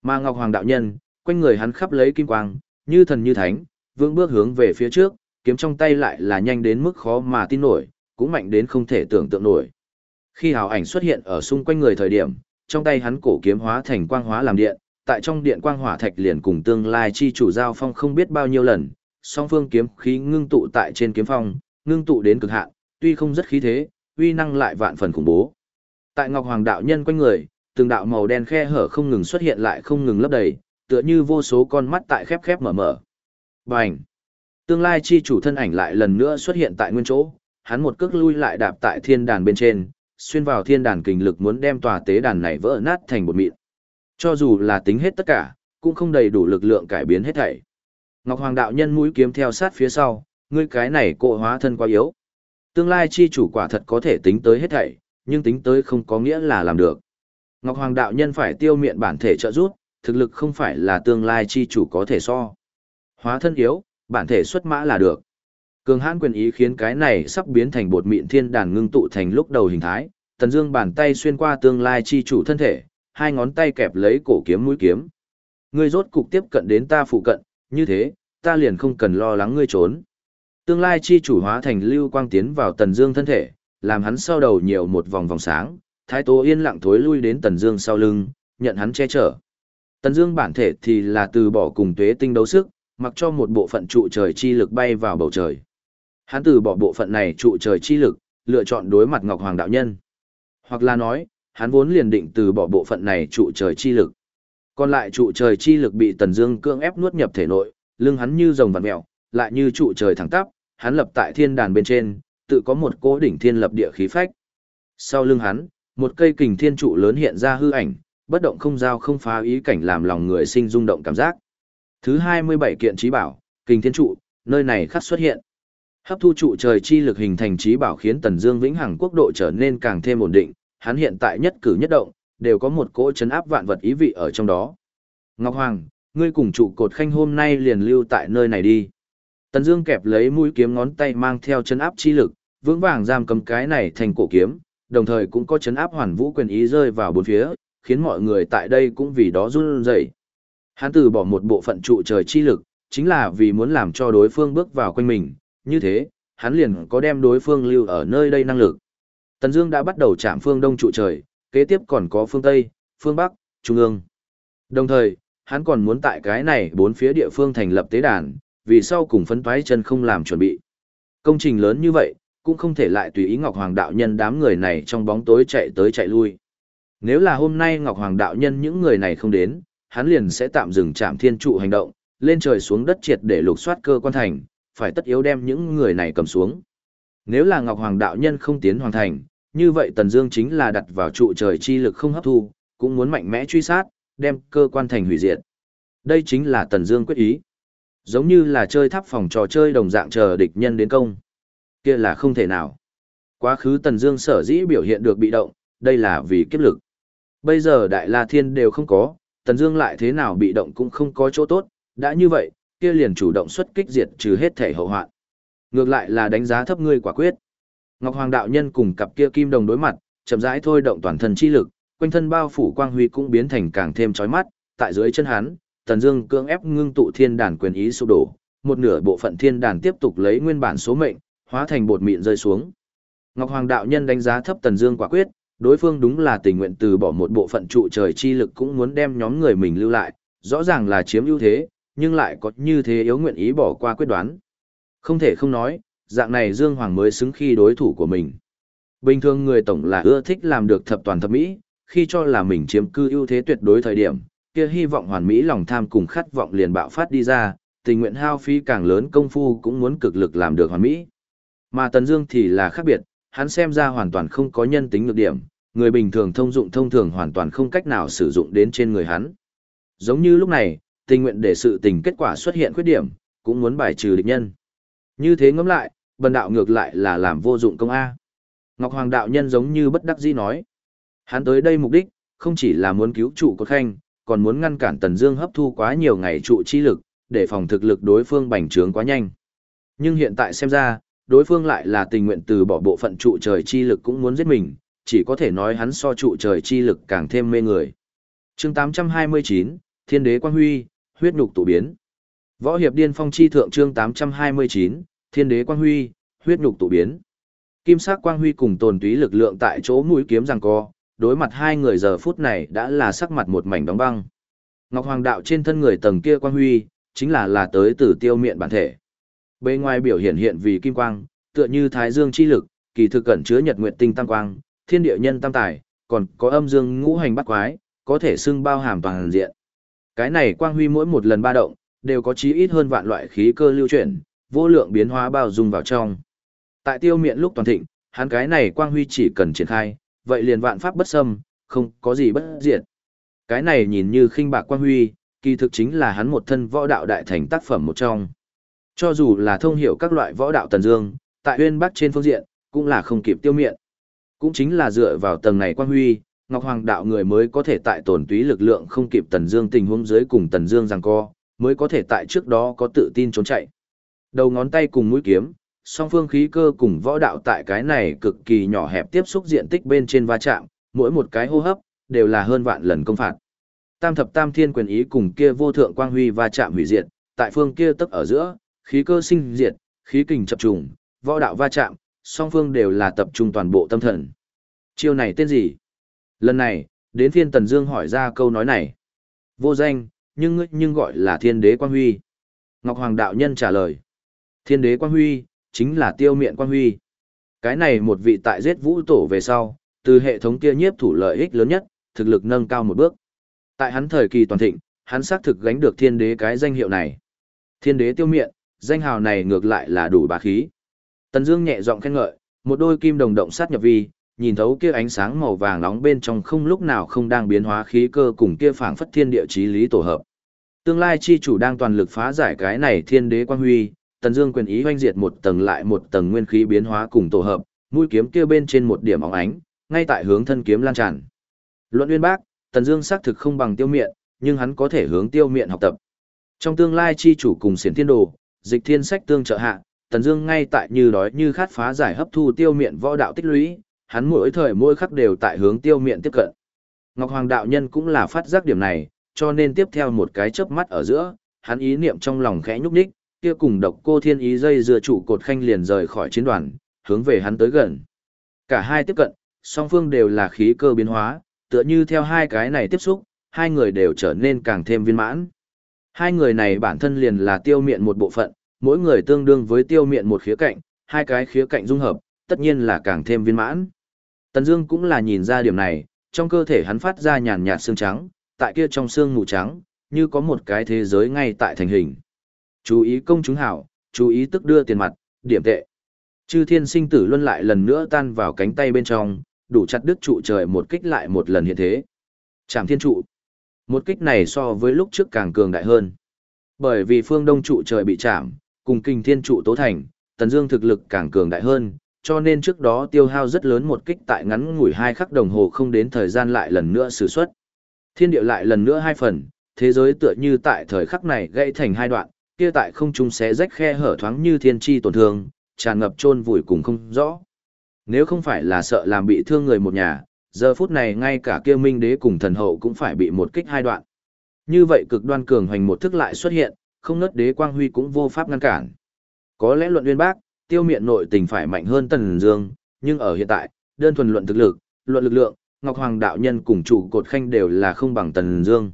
Mà Ngọc Hoàng đạo nhân, quanh người hắn khắp lấy kim quang, như thần như thánh, vững bước hướng về phía trước, kiếm trong tay lại là nhanh đến mức khó mà tin nổi, cũng mạnh đến không thể tưởng tượng nổi. Khi hào ảnh xuất hiện ở xung quanh người thời điểm, trong tay hắn cổ kiếm hóa thành quang hóa làm điện, tại trong điện quang hỏa thạch liền cùng tương lai chi chủ giao phong không biết bao nhiêu lần, song phương kiếm khí ngưng tụ tại trên kiếm phong, ngưng tụ đến cực hạn, tuy không rất khí thế, uy năng lại vạn phần khủng bố. Tại Ngọc Hoàng đạo nhân quanh người, từng đạo màu đen khe hở không ngừng xuất hiện lại không ngừng lấp đầy, tựa như vô số con mắt tại khép khép mở mở. Bành! Tương lai chi chủ thân ảnh lại lần nữa xuất hiện tại nguyên chỗ, hắn một cước lui lại đạp tại thiên đàn bên trên, xuyên vào thiên đàn kình lực muốn đem tòa tế đàn này vỡ nát thành một mịn. Cho dù là tính hết tất cả, cũng không đầy đủ lực lượng cải biến hết thảy. Ngọc Hoàng đạo nhân mũi kiếm theo sát phía sau, ngươi cái này cộ hóa thân quá yếu. Tương lai chi chủ quả thật có thể tính tới hết thảy, nhưng tính tới không có nghĩa là làm được. Ngọc Hoàng đạo nhân phải tiêu miệng bản thể trợ giúp, thực lực không phải là tương lai chi chủ có thể so. Hóa thân yếu, bản thể xuất mã là được. Cường hãn quyền ý khiến cái này sắp biến thành bột mịn thiên đàn ngưng tụ thành lúc đầu hình thái, Tần Dương bàn tay xuyên qua tương lai chi chủ thân thể, hai ngón tay kẹp lấy cổ kiếm mũi kiếm. Ngươi rốt cục tiếp cận đến ta phụ cận, như thế, ta liền không cần lo lắng ngươi trốn. Tương lai chi chủ hóa thành lưu quang tiến vào Tần Dương thân thể, làm hắn sau đầu nhiều một vòng vòng sáng, Thái Tố yên lặng thối lui đến Tần Dương sau lưng, nhận hắn che chở. Tần Dương bản thể thì là từ bỏ cùng Tuế Tinh đấu sức, mặc cho một bộ phận trụ trời chi lực bay vào bầu trời. Hắn từ bỏ bộ phận này trụ trời chi lực, lựa chọn đối mặt Ngọc Hoàng đạo nhân. Hoặc là nói, hắn vốn liền định từ bỏ bộ phận này trụ trời chi lực. Còn lại trụ trời chi lực bị Tần Dương cưỡng ép nuốt nhập thể nội, lưng hắn như rồng vặn mèo, lại như trụ trời thẳng tắp, hắn lập tại thiên đàn bên trên, tự có một cố đỉnh thiên lập địa khí phách. Sau lưng hắn, một cây kình thiên trụ lớn hiện ra hư ảnh, bất động không giao không phá ý cảnh làm lòng người sinh rung động cảm giác. Thứ 27 kiện trí bảo, kình thiên trụ, nơi này khắc xuất hiện. Hấp thu trụ trời chi lực hình thành trí bảo khiến Tần Dương Vĩnh Hằng quốc độ trở nên càng thêm ổn định, hắn hiện tại nhất cử nhất động đều có một cỗ chấn áp vạn vật ý vị ở trong đó. Ngọc Hoàng, ngươi cùng trụ cột khanh hôm nay liền lưu tại nơi này đi. Tần Dương kẹp lấy mũi kiếm ngón tay mang theo chấn áp chi lực, vững vàng giam cầm cái này thành cổ kiếm, đồng thời cũng có chấn áp hoàn vũ quyền ý rơi vào bốn phía, khiến mọi người tại đây cũng vì đó run rẩy. Hắn từ bỏ một bộ phận trụ trời chi lực, chính là vì muốn làm cho đối phương bước vào quanh mình, như thế, hắn liền có đem đối phương lưu ở nơi đây năng lực. Tần Dương đã bắt đầu chạm phương đông trụ trời, kế tiếp còn có phương tây, phương bắc, trung ương. Đồng thời, hắn còn muốn tại cái này bốn phía địa phương thành lập tế đàn, vì sau cùng phấn toái chân không làm chuẩn bị. Công trình lớn như vậy, cũng không thể lại tùy ý Ngọc Hoàng đạo nhân đám người này trong bóng tối chạy tới chạy lui. Nếu là hôm nay Ngọc Hoàng đạo nhân những người này không đến, hắn liền sẽ tạm dừng trạm thiên trụ hành động, lên trời xuống đất triệt để lục soát cơ quan thành, phải tất yếu đem những người này cầm xuống. Nếu là Ngọc Hoàng đạo nhân không tiến hoàn thành, như vậy Tần Dương chính là đặt vào trụ trời chi lực không hấp thu, cũng muốn mạnh mẽ truy sát, đem cơ quan thành hủy diệt. Đây chính là Tần Dương quyết ý. Giống như là chơi tháp phòng trò chơi đồng dạng chờ địch nhân đến công. Kia là không thể nào. Quá khứ Tần Dương sở dĩ biểu hiện được bị động, đây là vì kiếp lực. Bây giờ Đại La Thiên đều không có, Tần Dương lại thế nào bị động cũng không có chỗ tốt, đã như vậy, kia liền chủ động xuất kích diệt trừ hết thể hậu hoạn. Ngược lại là đánh giá thấp ngươi quả quyết. Ngọc Hoàng đạo nhân cùng cặp kia kim đồng đối mặt, chậm rãi thôi động toàn thân chi lực, quanh thân bao phủ quang huy cũng biến thành càng thêm chói mắt, tại dưới chân hắn, Tần Dương cưỡng ép ngưng tụ thiên đàn quyền ý sụp đổ, một nửa bộ phận thiên đàn tiếp tục lấy nguyên bản số mệnh, hóa thành bột mịn rơi xuống. Ngọc Hoàng đạo nhân đánh giá thấp Tần Dương quả quyết, đối phương đúng là tình nguyện từ bỏ một bộ phận trụ trời chi lực cũng muốn đem nhóm người mình lưu lại, rõ ràng là chiếm ưu thế, nhưng lại có như thế yếu nguyện ý bỏ qua quyết đoán. Không thể không nói, dạng này Dương Hoàng mới xứng khi đối thủ của mình. Bình thường người tổng là ưa thích làm được thập toàn thập mỹ, khi cho là mình chiếm cư ưu thế tuyệt đối thời điểm, kia hy vọng hoàn mỹ lòng tham cùng khát vọng liền bạo phát đi ra, tình nguyện hao phí càng lớn công phu cũng muốn cực lực làm được hoàn mỹ. Mà Tần Dương thì là khác biệt, hắn xem ra hoàn toàn không có nhân tính nhược điểm, người bình thường thông dụng thông thường hoàn toàn không cách nào sử dụng đến trên người hắn. Giống như lúc này, tình nguyện để sự tình kết quả xuất hiện khuyết điểm, cũng muốn bài trừ địch nhân. Như thế ngẫm lại, bần đạo ngược lại là làm vô dụng công A. Ngọc Hoàng đạo nhân giống như bất đắc dĩ nói. Hắn tới đây mục đích, không chỉ là muốn cứu trụ cột khanh, còn muốn ngăn cản Tần Dương hấp thu quá nhiều ngày trụ chi lực, để phòng thực lực đối phương bành trướng quá nhanh. Nhưng hiện tại xem ra, đối phương lại là tình nguyện từ bỏ bộ phận trụ trời chi lực cũng muốn giết mình, chỉ có thể nói hắn so trụ trời chi lực càng thêm mê người. Chương 829, Thiên đế quang huy, huyết nhục tụ biến. Võ hiệp điên phong chi thượng chương 829, Thiên đế quang huy, huyết nhục tụ biến. Kim sắc quang huy cùng tồn túy lực lượng tại chỗ mũi kiếm rằng co, đối mặt hai người giờ phút này đã là sắc mặt một mảnh đóng băng. Ngọc Hoàng đạo trên thân người tầng kia quang huy, chính là là tới từ tiêu miệng bản thể. Bên ngoài biểu hiện hiện vì kim quang, tựa như thái dương chi lực, kỳ thực cẩn chứa nhật nguyệt tinh tam quang, thiên địa nhân tam tài, còn có âm dương ngũ hành bắt quái, có thể xưng bao hàm toàn diện. Cái này quang huy mỗi một lần ba động, đều có chí ít hơn vạn loại khí cơ lưu chuyển, vô lượng biến hóa bao dung vào trong. Tại tiêu miện lúc toàn thịnh, hắn cái này quang huy chỉ cần triển khai, vậy liền vạn pháp bất xâm, không có gì bất diệt. Cái này nhìn như khinh bạc quang huy, kỳ thực chính là hắn một thân võ đạo đại thành tác phẩm một trong. Cho dù là thông hiểu các loại võ đạo tần dương, tại uyên bắc trên phương diện, cũng là không kịp tiêu miệng. Cũng chính là dựa vào tầng này quang huy, Ngọc Hoàng đạo người mới có thể tại tổn túy lực lượng không kịp tần dương tình huống dưới cùng tần dương giằng co, mới có thể tại trước đó có tự tin trốn chạy. Đầu ngón tay cùng mũi kiếm, song phương khí cơ cùng võ đạo tại cái này cực kỳ nhỏ hẹp tiếp xúc diện tích bên trên va chạm, mỗi một cái hô hấp đều là hơn vạn lần công phạt. Tam thập tam thiên quyền ý cùng kia vô thượng quang huy va chạm hủy diệt, tại phương kia tức ở giữa, khí cơ sinh diệt, khí kình chập trùng, võ đạo va chạm, song phương đều là tập trung toàn bộ tâm thần. Chiêu này tên gì? Lần này, đến phiên Tần Dương hỏi ra câu nói này. Vô danh, nhưng ngươi nhưng gọi là Thiên Đế Quang Huy. Ngọc Hoàng đạo nhân trả lời. Thiên Đế Quang Huy, chính là Tiêu Miện Quang Huy. Cái này một vị tại giết Vũ Tổ về sau, từ hệ thống kia nhiếp thủ lợi ích lớn nhất, thực lực nâng cao một bước. Tại hắn thời kỳ toàn thịnh, hắn xác thực gánh được Thiên Đế cái danh hiệu này. Thiên Đế Tiêu Miện, danh hào này ngược lại là đủ bá khí. Tần Dương nhẹ giọng khen ngợi, một đôi kim đồng động sát nhập vi, nhìn thấu kia ánh sáng màu vàng nóng bên trong không lúc nào không đang biến hóa khí cơ cùng kia phảng phất thiên địa chí lý tổ hợp. Tương lai chi chủ đang toàn lực phá giải cái này thiên đế quan huy, Tần Dương quyền ý hoành diệt một tầng lại một tầng nguyên khí biến hóa cùng tổ hợp, mũi kiếm kia bên trên một điểm óng ánh, ngay tại hướng thân kiếm lan tràn. Luận Uyên Bác, Tần Dương xác thực không bằng Tiêu Miện, nhưng hắn có thể hướng Tiêu Miện học tập. Trong tương lai chi chủ cùng Xiển Thiên Đồ, Dịch Thiên Sách tương trợ hạ, Tần Dương ngay tại như đói như khát phá giải hấp thu Tiêu Miện võ đạo tích lũy, hắn mỗi thời mỗi khắc đều tại hướng Tiêu Miện tiếp cận. Ngọc Hoàng đạo nhân cũng là phát giác điểm này, cho nên tiếp theo một cái chớp mắt ở giữa, hắn ý niệm trong lòng khẽ nhúc nhích, kia cùng độc cô thiên ý dây dựa trụ cột khanh liền rời khỏi chiến đoàn, hướng về hắn tới gần. Cả hai tiếp cận, song phương đều là khí cơ biến hóa, tựa như theo hai cái này tiếp xúc, hai người đều trở nên càng thêm viên mãn. Hai người này bản thân liền là tiêu miệng một bộ phận, mỗi người tương đương với tiêu miệng một khía cạnh, hai cái khía cạnh dung hợp, tất nhiên là càng thêm viên mãn. Tần Dương cũng là nhìn ra điểm này, trong cơ thể hắn phát ra nhàn nhạt xương trắng, tại kia trong xương mù trắng, như có một cái thế giới ngay tại thành hình. Chú ý công chúng hảo, chú ý tức đưa tiền mặt, điểm tệ. Chư thiên sinh tử luân lại lần nữa tan vào cánh tay bên trong, đủ chặt đứt trụ trời một kích lại một lần hiện thế. Trảm thiên trụ. Một kích này so với lúc trước càng cường đại hơn. Bởi vì phương đông trụ trời bị chạm, cùng kinh thiên trụ tố thành, tần dương thực lực càng cường đại hơn, cho nên trước đó tiêu hao rất lớn một kích tại ngắn ngủi hai khắc đồng hồ không đến thời gian lại lần nữa sử xuất. Thiên địa lại lần nữa hai phần, thế giới tựa như tại thời khắc này gãy thành hai đoạn, kia tại không trung xé rách khe hở thoáng như thiên chi tổn thương, tràn ngập chôn vùi cùng không rõ. Nếu không phải là sợ làm bị thương người một nhà, giờ phút này ngay cả kia minh đế cùng thần hậu cũng phải bị một kích hai đoạn. Như vậy cực đoan cường hoành một thức lại xuất hiện, không nớt đế quang huy cũng vô pháp ngăn cản. Có lẽ luận uyên bác, tiêu miện nội tình phải mạnh hơn Tần Dương, nhưng ở hiện tại, đơn thuần luận thực lực, luận lực lượng, Ngọc Hoàng đạo nhân cùng trụ cột khanh đều là không bằng Tần Dương.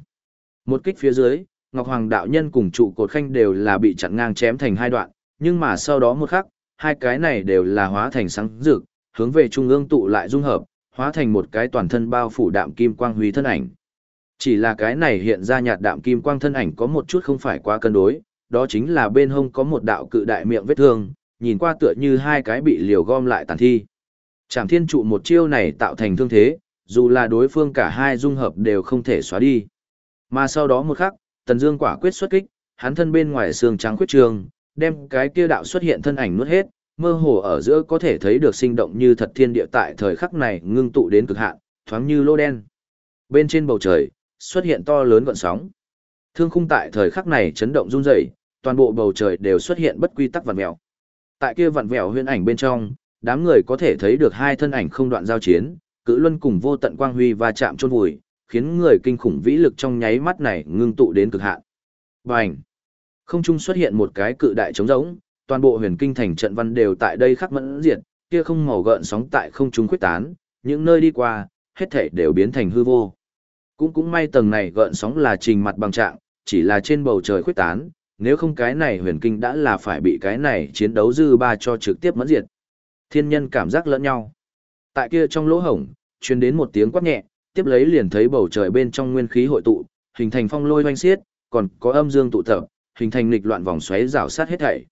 Một kích phía dưới, Ngọc Hoàng đạo nhân cùng trụ cột khanh đều là bị chặn ngang chém thành hai đoạn, nhưng mà sau đó một khắc, hai cái này đều là hóa thành sáng rực, hướng về trung ương tụ lại dung hợp, hóa thành một cái toàn thân bao phủ đạm kim quang huy thân ảnh. Chỉ là cái này hiện ra nhạt đạm kim quang thân ảnh có một chút không phải quá cân đối, đó chính là bên hông có một đạo cự đại miệng vết thương, nhìn qua tựa như hai cái bị liều gom lại tàn thi. Trảm thiên trụ một chiêu này tạo thành thương thế, dù là đối phương cả hai dung hợp đều không thể xóa đi. Mà sau đó một khắc, Tần Dương quả quyết xuất kích, hắn thân bên ngoài xương trắng quyết trường, đem cái kia đạo xuất hiện thân ảnh nuốt hết, mơ hồ ở giữa có thể thấy được sinh động như thật thiên địa tại thời khắc này ngưng tụ đến cực hạn, thoáng như lô đen. Bên trên bầu trời, xuất hiện to lớn gợn sóng. Thương khung tại thời khắc này chấn động rung rẩy, toàn bộ bầu trời đều xuất hiện bất quy tắc vặn vẹo. Tại kia vặn vẹo huyễn ảnh bên trong, đám người có thể thấy được hai thân ảnh không đoạn giao chiến, cự luân cùng vô tận quang huy va chạm chôn vùi, khiến người kinh khủng vĩ lực trong nháy mắt này ngưng tụ đến cực hạn. Bành! Không trung xuất hiện một cái cự đại trống rỗng, toàn bộ huyền kinh thành trận văn đều tại đây khắc mẫn diệt, kia không màu gợn sóng tại không trung quyết tán, những nơi đi qua, hết thảy đều biến thành hư vô. Cũng cũng may tầng này gợn sóng là trình mặt bằng trạng, chỉ là trên bầu trời khuyết tán, nếu không cái này huyền kinh đã là phải bị cái này chiến đấu dư ba cho trực tiếp mẫn diệt. Thiên nhân cảm giác lẫn nhau. Tại kia trong lỗ hổng, truyền đến một tiếng quát nhẹ, tiếp lấy liền thấy bầu trời bên trong nguyên khí hội tụ, hình thành phong lôi oanh xiết, còn có âm dương tụ tập, hình thành nghịch loạn vòng xoáy rào sát hết thảy.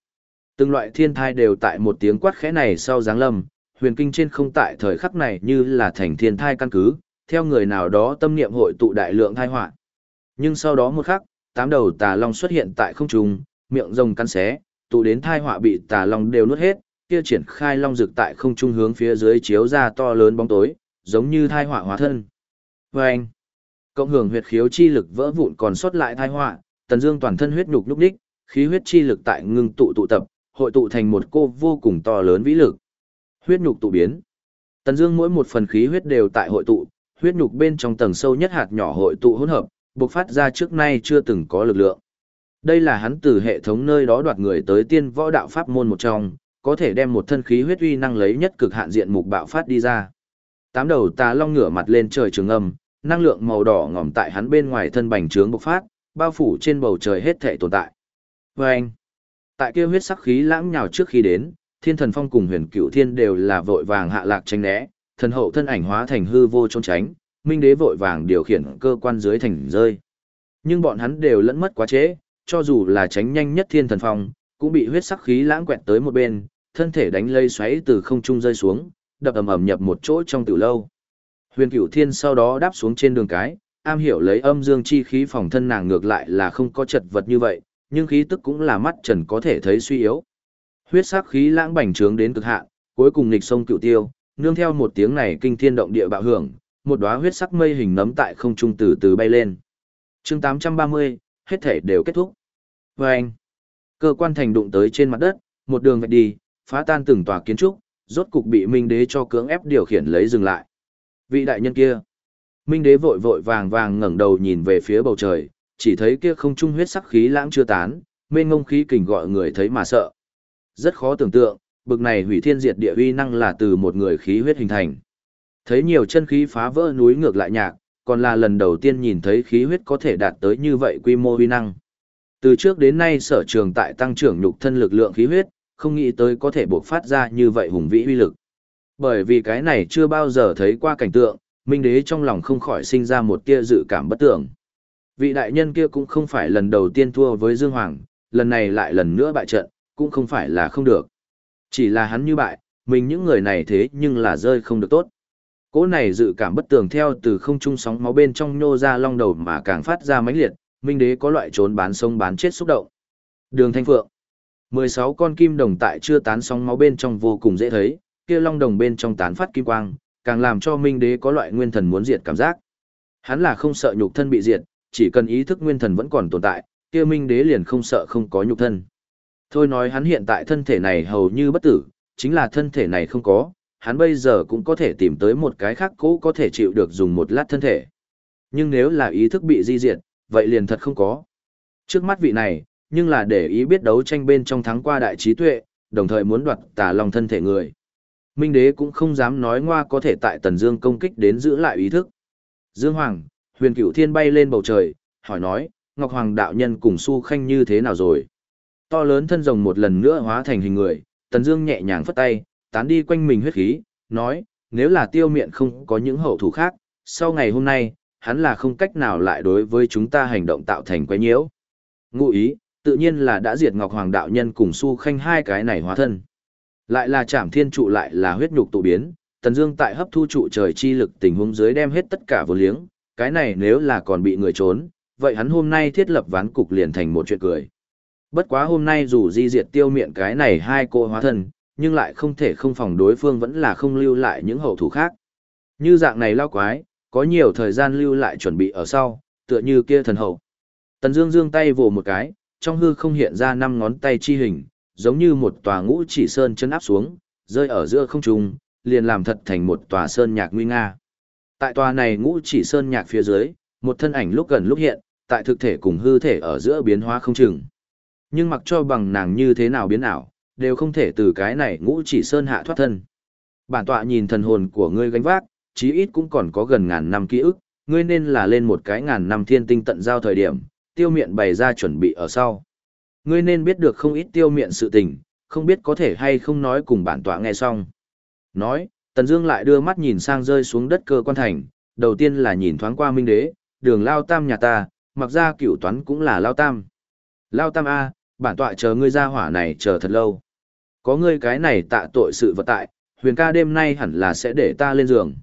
Từng loại thiên thai đều tại một tiếng quát khẽ này sau giáng lâm, huyền kinh trên không tại thời khắc này như là thành thiên thai căn cứ, theo người nào đó tâm niệm hội tụ đại lượng thai họa. Nhưng sau đó một khắc, tám đầu tà long xuất hiện tại không trung, miệng rồng căn xé, tụ đến thai họa bị tà long đều nuốt hết, kia triển khai long rực tại không trung hướng phía dưới chiếu ra to lớn bóng tối, giống như thai họa hóa thân. vê anh, cộng hưởng huyệt khiếu chi lực vỡ vụn còn sót lại thai họa, tần dương toàn thân huyết nhục nhúc đích, khí huyết chi lực tại ngưng tụ tụ tập, hội tụ thành một cô vô cùng to lớn vĩ lực. Huyết nhục tụ biến. Tần Dương mỗi một phần khí huyết đều tại hội tụ, huyết nhục bên trong tầng sâu nhất hạt nhỏ hội tụ hỗn hợp, bộc phát ra trước nay chưa từng có lực lượng. Đây là hắn từ hệ thống nơi đó đoạt người tới tiên võ đạo pháp môn một trong, có thể đem một thân khí huyết uy năng lấy nhất cực hạn diện mục bạo phát đi ra. Tám đầu tà long ngửa mặt lên trời trường âm, năng lượng màu đỏ ngòm tại hắn bên ngoài thân bành trướng bộc phát, bao phủ trên bầu trời hết thể tồn tại. Và anh, tại kia huyết sắc khí lãng nhào trước khi đến, thiên thần phong cùng huyền cựu thiên đều là vội vàng hạ lạc tranh né, thần hậu thân ảnh hóa thành hư vô trốn tránh, minh đế vội vàng điều khiển cơ quan dưới thành rơi. Nhưng bọn hắn đều lẫn mất quá trễ, cho dù là tránh nhanh nhất thiên thần phong, cũng bị huyết sắc khí lãng quẹt tới một bên, thân thể đánh lây xoáy từ không trung rơi xuống, đập ầm ầm nhập một chỗ trong tiểu lâu. Huyền Cửu Thiên sau đó đáp xuống trên đường cái, am hiểu lấy âm dương chi khí phòng thân nàng ngược lại là không có chật vật như vậy, nhưng khí tức cũng là mắt trần có thể thấy suy yếu. Huyết sắc khí lãng bành trướng đến cực hạn, cuối cùng nghịch sông cựu tiêu, nương theo một tiếng này kinh thiên động địa bạo hưởng, một đóa huyết sắc mây hình nấm tại không trung từ từ bay lên. Chương 830, hết thể đều kết thúc. Và anh, cơ quan thành đụng tới trên mặt đất, một đường vạch đi, phá tan từng tòa kiến trúc, rốt cục bị Minh Đế cho cưỡng ép điều khiển lấy dừng lại. Vị đại nhân kia, Minh Đế vội vội vàng vàng ngẩng đầu nhìn về phía bầu trời, chỉ thấy kia không trung huyết sắc khí lãng chưa tán, mênh ngông khí kình gọi người thấy mà sợ. Rất khó tưởng tượng, bực này hủy thiên diệt địa uy năng là từ một người khí huyết hình thành. Thấy nhiều chân khí phá vỡ núi ngược lại nhạc, còn là lần đầu tiên nhìn thấy khí huyết có thể đạt tới như vậy quy mô uy năng. Từ trước đến nay sở trường tại tăng trưởng nhục thân lực lượng khí huyết, không nghĩ tới có thể bộc phát ra như vậy hùng vĩ uy lực. Bởi vì cái này chưa bao giờ thấy qua cảnh tượng, Minh Đế trong lòng không khỏi sinh ra một tia dự cảm bất tưởng. Vị đại nhân kia cũng không phải lần đầu tiên thua với Dương Hoàng, lần này lại lần nữa bại trận, cũng không phải là không được. Chỉ là hắn như bại, mình những người này thế nhưng là rơi không được tốt. Cỗ này dự cảm bất tường theo từ không trung sóng máu bên trong nhô ra long đầu mà càng phát ra mãnh liệt, Minh Đế có loại trốn bán sông bán chết xúc động. Đường Thanh Phượng 16 con kim đồng tại chưa tán sóng máu bên trong vô cùng dễ thấy, kia long đồng bên trong tán phát kim quang, càng làm cho Minh Đế có loại nguyên thần muốn diệt cảm giác. Hắn là không sợ nhục thân bị diệt, chỉ cần ý thức nguyên thần vẫn còn tồn tại, kia Minh Đế liền không sợ không có nhục thân. Thôi nói hắn hiện tại thân thể này hầu như bất tử, chính là thân thể này không có, hắn bây giờ cũng có thể tìm tới một cái khác cũ có thể chịu được dùng một lát thân thể. Nhưng nếu là ý thức bị di diệt, vậy liền thật không có. Trước mắt vị này, nhưng là để ý biết đấu tranh bên trong thắng qua đại trí tuệ, đồng thời muốn đoạt tà lòng thân thể người. Minh đế cũng không dám nói ngoa có thể tại Tần Dương công kích đến giữ lại ý thức. Dương Hoàng, huyền cửu thiên bay lên bầu trời, hỏi nói, Ngọc Hoàng đạo nhân cùng su khanh như thế nào rồi? To lớn thân rồng một lần nữa hóa thành hình người, Tần Dương nhẹ nhàng phất tay, tán đi quanh mình huyết khí, nói, nếu là tiêu miện không có những hậu thủ khác, sau ngày hôm nay, hắn là không cách nào lại đối với chúng ta hành động tạo thành quấy nhiễu. Ngụ ý, tự nhiên là đã diệt Ngọc Hoàng đạo nhân cùng Su Khanh hai cái này hóa thân. Lại là Trảm Thiên trụ lại là huyết nhục tụ biến, Tần Dương tại hấp thu trụ trời chi lực tình huống dưới đem hết tất cả vô liếng, cái này nếu là còn bị người trốn, vậy hắn hôm nay thiết lập ván cục liền thành một chuyện cười. Bất quá hôm nay dù di diệt tiêu miệng cái này hai cô hóa thân, nhưng lại không thể không phòng đối phương vẫn là không lưu lại những hậu thủ khác. Như dạng này lao quái, có nhiều thời gian lưu lại chuẩn bị ở sau, tựa như kia thần hậu. Tần Dương dương tay vồ một cái, trong hư không hiện ra năm ngón tay chi hình, giống như một tòa ngũ chỉ sơn chân áp xuống, rơi ở giữa không trung, liền làm thật thành một tòa sơn nhạc nguy nga. Tại tòa này ngũ chỉ sơn nhạc phía dưới, một thân ảnh lúc gần lúc hiện, tại thực thể cùng hư thể ở giữa biến hóa không chừng. Nhưng mặc cho bằng nàng như thế nào biến ảo, đều không thể từ cái này ngũ chỉ sơn hạ thoát thân. Bản tọa nhìn thần hồn của ngươi gánh vác, chí ít cũng còn có gần ngàn năm ký ức, ngươi nên là lên một cái ngàn năm thiên tinh tận giao thời điểm, tiêu miện bày ra chuẩn bị ở sau. Ngươi nên biết được không ít tiêu miện sự tình, không biết có thể hay không nói cùng bản tọa nghe xong. Nói, Tần Dương lại đưa mắt nhìn sang rơi xuống đất cơ quan thành, đầu tiên là nhìn thoáng qua Minh Đế, đường Lao Tam nhà ta, mặc ra cửu toán cũng là Lao Tam. Lao Tam A, bản tọa chờ ngươi ra hỏa này chờ thật lâu. Có ngươi cái này tạ tội sự vật tại, huyền ca đêm nay hẳn là sẽ để ta lên giường.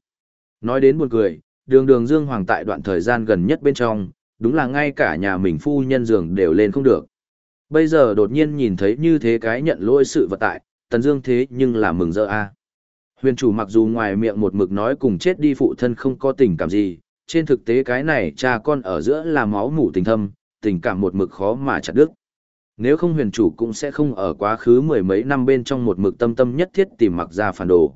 Nói đến buồn cười, đường đường Dương Hoàng tại đoạn thời gian gần nhất bên trong, đúng là ngay cả nhà mình phu nhân giường đều lên không được. Bây giờ đột nhiên nhìn thấy như thế cái nhận lỗi sự vật tại, Tần Dương thế nhưng là mừng rỡ a. À. Huyền chủ mặc dù ngoài miệng một mực nói cùng chết đi phụ thân không có tình cảm gì, trên thực tế cái này cha con ở giữa là máu mủ tình thâm, tình cảm một mực khó mà chặt đứt. Nếu không huyền chủ cũng sẽ không ở quá khứ mười mấy năm bên trong một mực tâm tâm nhất thiết tìm mặc ra phản đồ.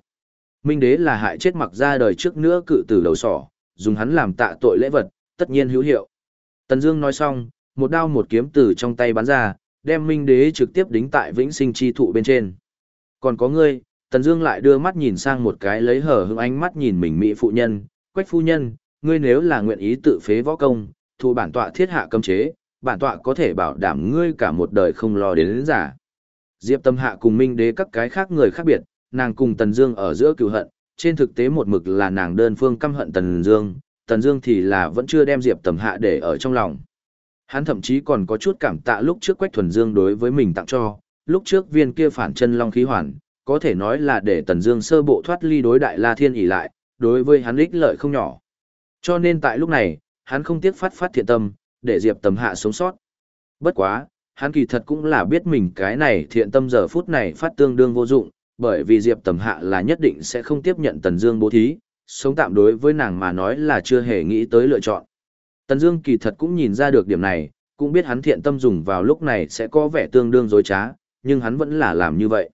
Minh đế là hại chết mặc ra đời trước nữa cự tử đầu sỏ, dùng hắn làm tạ tội lễ vật, tất nhiên hữu hiệu. Tần Dương nói xong, một đao một kiếm từ trong tay bắn ra, đem Minh đế trực tiếp đính tại vĩnh sinh chi thụ bên trên. Còn có ngươi, Tần Dương lại đưa mắt nhìn sang một cái lấy hở hững ánh mắt nhìn mình mỹ phụ nhân, "Quách phu nhân, ngươi nếu là nguyện ý tự phế võ công, thu bản tọa thiết hạ cấm chế, bản tọa có thể bảo đảm ngươi cả một đời không lo đến, đến giả." Diệp Tâm Hạ cùng Minh Đế các cái khác người khác biệt, nàng cùng Tần Dương ở giữa cừu hận, trên thực tế một mực là nàng đơn phương căm hận Tần Dương, Tần Dương thì là vẫn chưa đem Diệp tâm Hạ để ở trong lòng. Hắn thậm chí còn có chút cảm tạ lúc trước Quách Thuần Dương đối với mình tặng cho, lúc trước viên kia phản chân long khí hoàn, có thể nói là để Tần Dương sơ bộ thoát ly đối đại La Thiên ỷ lại, đối với hắn ích lợi không nhỏ. Cho nên tại lúc này, hắn không tiếc phát phát thiện tâm, để Diệp Tầm Hạ sống sót. Bất quá, hắn kỳ thật cũng là biết mình cái này thiện tâm giờ phút này phát tương đương vô dụng, bởi vì Diệp Tầm Hạ là nhất định sẽ không tiếp nhận Tần Dương bố thí, sống tạm đối với nàng mà nói là chưa hề nghĩ tới lựa chọn. Tần Dương kỳ thật cũng nhìn ra được điểm này, cũng biết hắn thiện tâm dùng vào lúc này sẽ có vẻ tương đương dối trá, nhưng hắn vẫn là làm như vậy.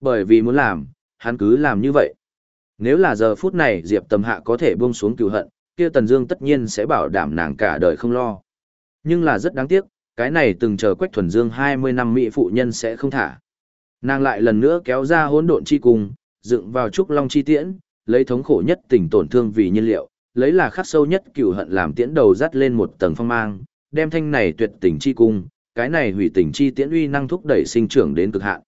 Bởi vì muốn làm, hắn cứ làm như vậy. Nếu là giờ phút này Diệp Tầm Hạ có thể buông xuống cừu hận, kia Tần Dương tất nhiên sẽ bảo đảm nàng cả đời không lo. Nhưng là rất đáng tiếc, cái này từng chờ Quách Thuần Dương 20 năm mỹ phụ nhân sẽ không thả. Nàng lại lần nữa kéo ra hỗn độn chi cung, dựng vào trúc long chi tiễn, lấy thống khổ nhất tình tổn thương vì nhiên liệu, lấy là khắc sâu nhất cừu hận làm tiễn đầu dắt lên một tầng phong mang, đem thanh này tuyệt tình chi cung, cái này hủy tình chi tiễn uy năng thúc đẩy sinh trưởng đến cực hạn.